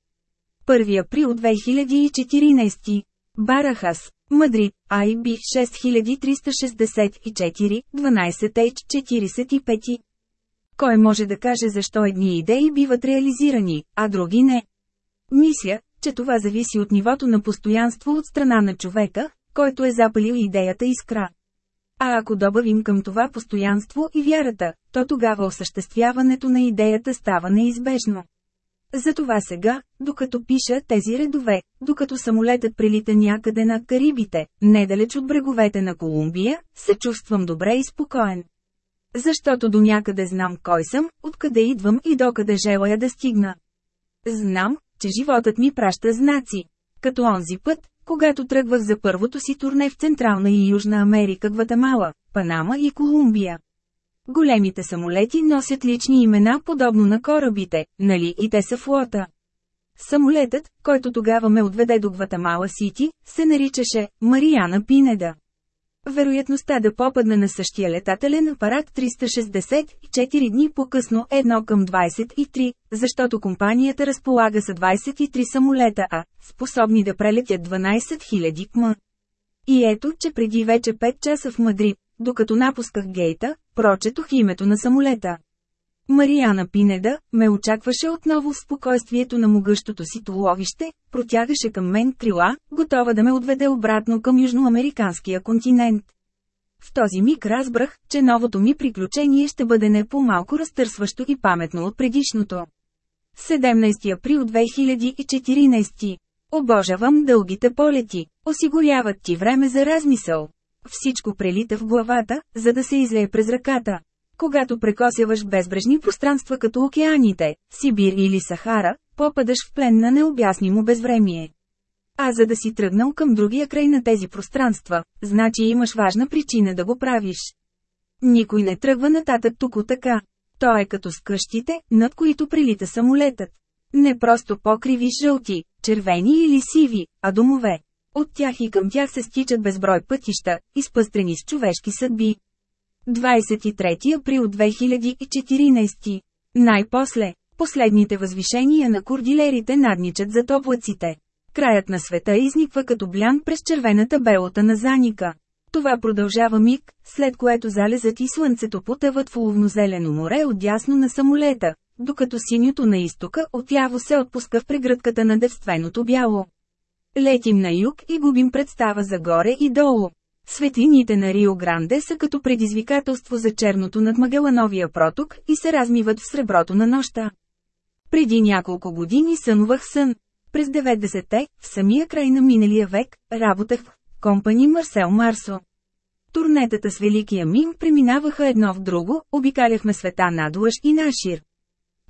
1 април 2014. Барахас, Мадрид, IB 6364, 12H45. Кой може да каже защо едни идеи биват реализирани, а други не? Мисля, че това зависи от нивото на постоянство от страна на човека, който е запалил идеята искра. А ако добавим към това постоянство и вярата, то тогава осъществяването на идеята става неизбежно. Затова сега, докато пиша тези редове, докато самолетът прилита някъде над Карибите, недалеч от бреговете на Колумбия, се чувствам добре и спокоен. Защото до някъде знам кой съм, откъде идвам и докъде желая да стигна. Знам, че животът ми праща знаци. Като онзи път, когато тръгвах за първото си турне в Централна и Южна Америка, Гватемала, Панама и Колумбия. Големите самолети носят лични имена подобно на корабите, нали и те са флота. Самолетът, който тогава ме отведе до Гватемала Сити, се наричаше Мариана Пинеда. Вероятността да попадна на същия летателен апарат 364 дни по-късно е 1 към 23, защото компанията разполага с 23 самолета А, способни да прелетят 12 000 км. И ето, че преди вече 5 часа в Мадрид, докато напусках гейта, прочетох името на самолета. Мариана Пинеда ме очакваше отново в спокойствието на могъщото си толовище, протягаше към мен крила, готова да ме отведе обратно към южноамериканския континент. В този миг разбрах, че новото ми приключение ще бъде не по-малко разтърсващо и паметно от предишното. 17 април 2014 Обожавам дългите полети, осигуряват ти време за размисъл. Всичко прелита в главата, за да се излее през ръката. Когато прекосяваш безбрежни пространства като океаните, Сибир или Сахара, попадаш в плен на необяснимо безвремие. А за да си тръгнал към другия край на тези пространства, значи имаш важна причина да го правиш. Никой не тръгва нататък тук така. То е като с къщите, над които прилита самолетът. Не просто покриви жълти, червени или сиви, а домове. От тях и към тях се стичат безброй пътища, изпъстрени с човешки съдби. 23 април 2014. Най-после, последните възвишения на кордилерите надничат за облаците. Краят на света изниква като блян през червената белота на заника. Това продължава миг, след което залезът и слънцето потъват в ловнозелено море отдясно на самолета, докато синьото на изтока отляво се отпуска в прегръдката на девственото бяло. Летим на юг и губим представа за горе и долу. Светлините на Рио Гранде са като предизвикателство за черното над Магелановия проток и се размиват в среброто на нощта. Преди няколко години сънувах сън. През 90-те, в самия край на миналия век, работех в компани Марсел Марсо. Турнетата с Великия Мим преминаваха едно в друго, обикаляхме света надлъж и нашир.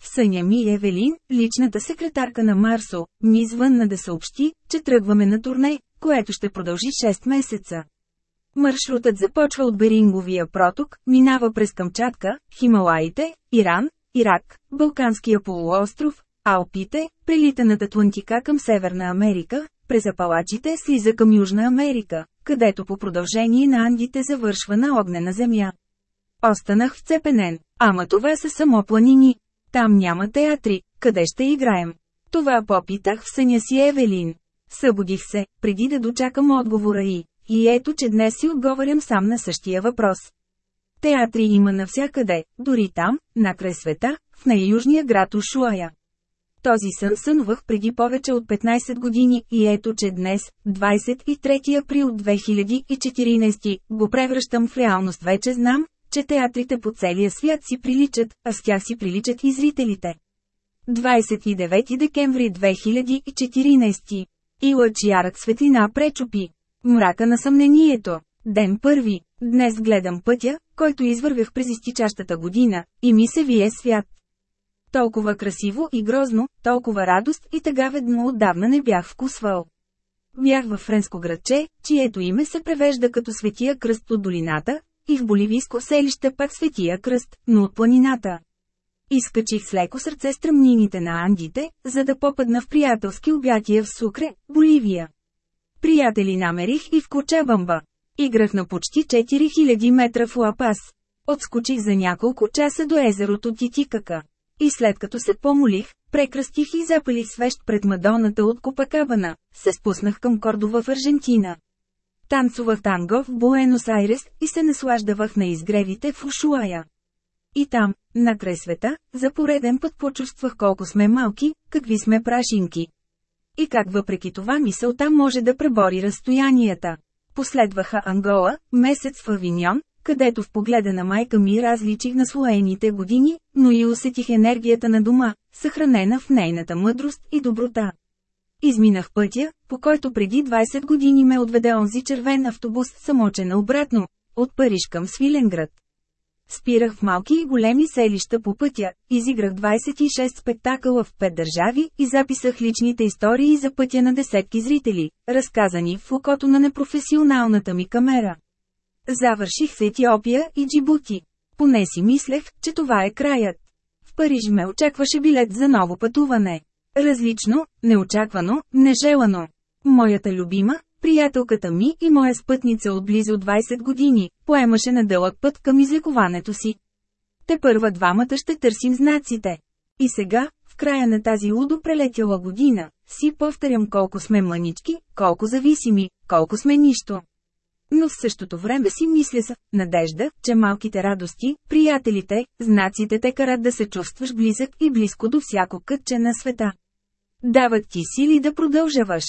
В съня ми Евелин, личната секретарка на Марсо, ми звънна да съобщи, че тръгваме на турне, което ще продължи 6 месеца. Маршрутът започва от Беринговия проток, минава през Камчатка, Хималаите, Иран, Ирак, Балканския полуостров, Алпите, прелита над Атлантика към Северна Америка, през Апалачите слиза към Южна Америка, където по продължение на Андите завършва на огнена земя. Останах вцепенен, ама това са само планини. Там няма театри, къде ще играем. Това попитах в съня си Евелин. Събудих се, преди да дочакам отговора и. И ето че днес си отговарям сам на същия въпрос. Театри има навсякъде, дори там, накрай света, в най-южния град Ушуая. Този сън сънувах преди повече от 15 години и ето че днес, 23 април 2014, го превръщам в реалност вече знам, че театрите по целия свят си приличат, а с тях си приличат и зрителите. 29 декември 2014. И лъч светлина пречупи. Мрака на съмнението. Ден първи. Днес гледам пътя, който извървях през изтичащата година, и ми се вие свят. Толкова красиво и грозно, толкова радост и тъга ведно отдавна не бях вкусвал. Бях във френско градче, чието име се превежда като Светия кръст от долината, и в боливийско селище пак Светия кръст, но от планината. Изкачих с леко сърце стръмнините на Андите, за да попадна в приятелски обятия в Сукре, Боливия. Приятели намерих и в Кочабамба. Играх на почти 4000 метра в Лапас. Отскочих за няколко часа до езерото Титикака. И след като се помолих, прекръстих и запалих свещ пред Мадоната от Копакабана, се спуснах към Кордова в Аржентина. Танцувах танго в Буенос Айрес и се наслаждавах на изгревите в Ушуая. И там, накрай света, за пореден път почувствах колко сме малки, какви сме прашинки. И как въпреки това мисълта може да пребори разстоянията. Последваха Ангола, месец в Авиньон, където в погледа на майка ми различих на слоените години, но и усетих енергията на дома, съхранена в нейната мъдрост и доброта. Изминах пътя, по който преди 20 години ме отведе онзи червен автобус самочен обратно, от Париж към Свиленград. Спирах в малки и големи селища по пътя, изиграх 26 спектакъла в 5 държави и записах личните истории за пътя на десетки зрители, разказани в окото на непрофесионалната ми камера. Завърших с Етиопия и Джибути. Поне си мислех, че това е краят. В Париж ме очакваше билет за ново пътуване. Различно, неочаквано, нежелано. Моята любима, приятелката ми и моя спътница от близо 20 години, поемаше на дълъг път към излекуването си. Те първа двамата ще търсим знаците. И сега, в края на тази лудо прелетяла година, си повторям колко сме мънички, колко зависими, колко сме нищо. Но в същото време си мисля за надежда, че малките радости, приятелите, знаците те карат да се чувстваш близък и близко до всяко кътче на света. Дават ти сили да продължаваш.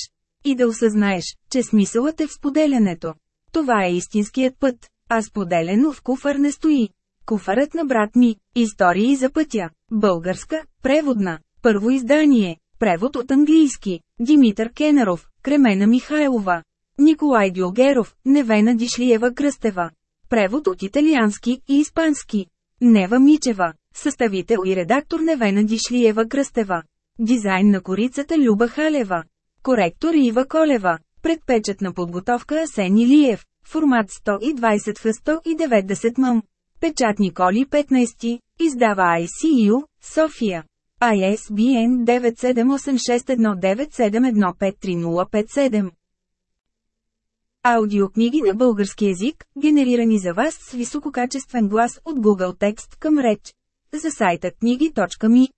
И да осъзнаеш, че смисълът е в споделянето. Това е истинският път, а споделено в куфър не стои. Куфарът на брат ми. Истории за пътя. Българска, преводна. Първо издание. Превод от английски. Димитър Кенеров, Кремена Михайлова. Николай Дюлгеров, Невена Дишлиева Кръстева. Превод от италиански и испански. Нева Мичева. Съставител и редактор Невена Дишлиева Кръстева. Дизайн на корицата Люба Халева. Коректор Ива Колева. Предпечатна подготовка Асен Илиев. Формат 120 в 190 мм. Печатни коли 15. Издава ICU, София. ISBN 9786197153057. Аудиокниги на български език, генерирани за вас с висококачествен глас от Google Текст към реч. За сайта книги.ми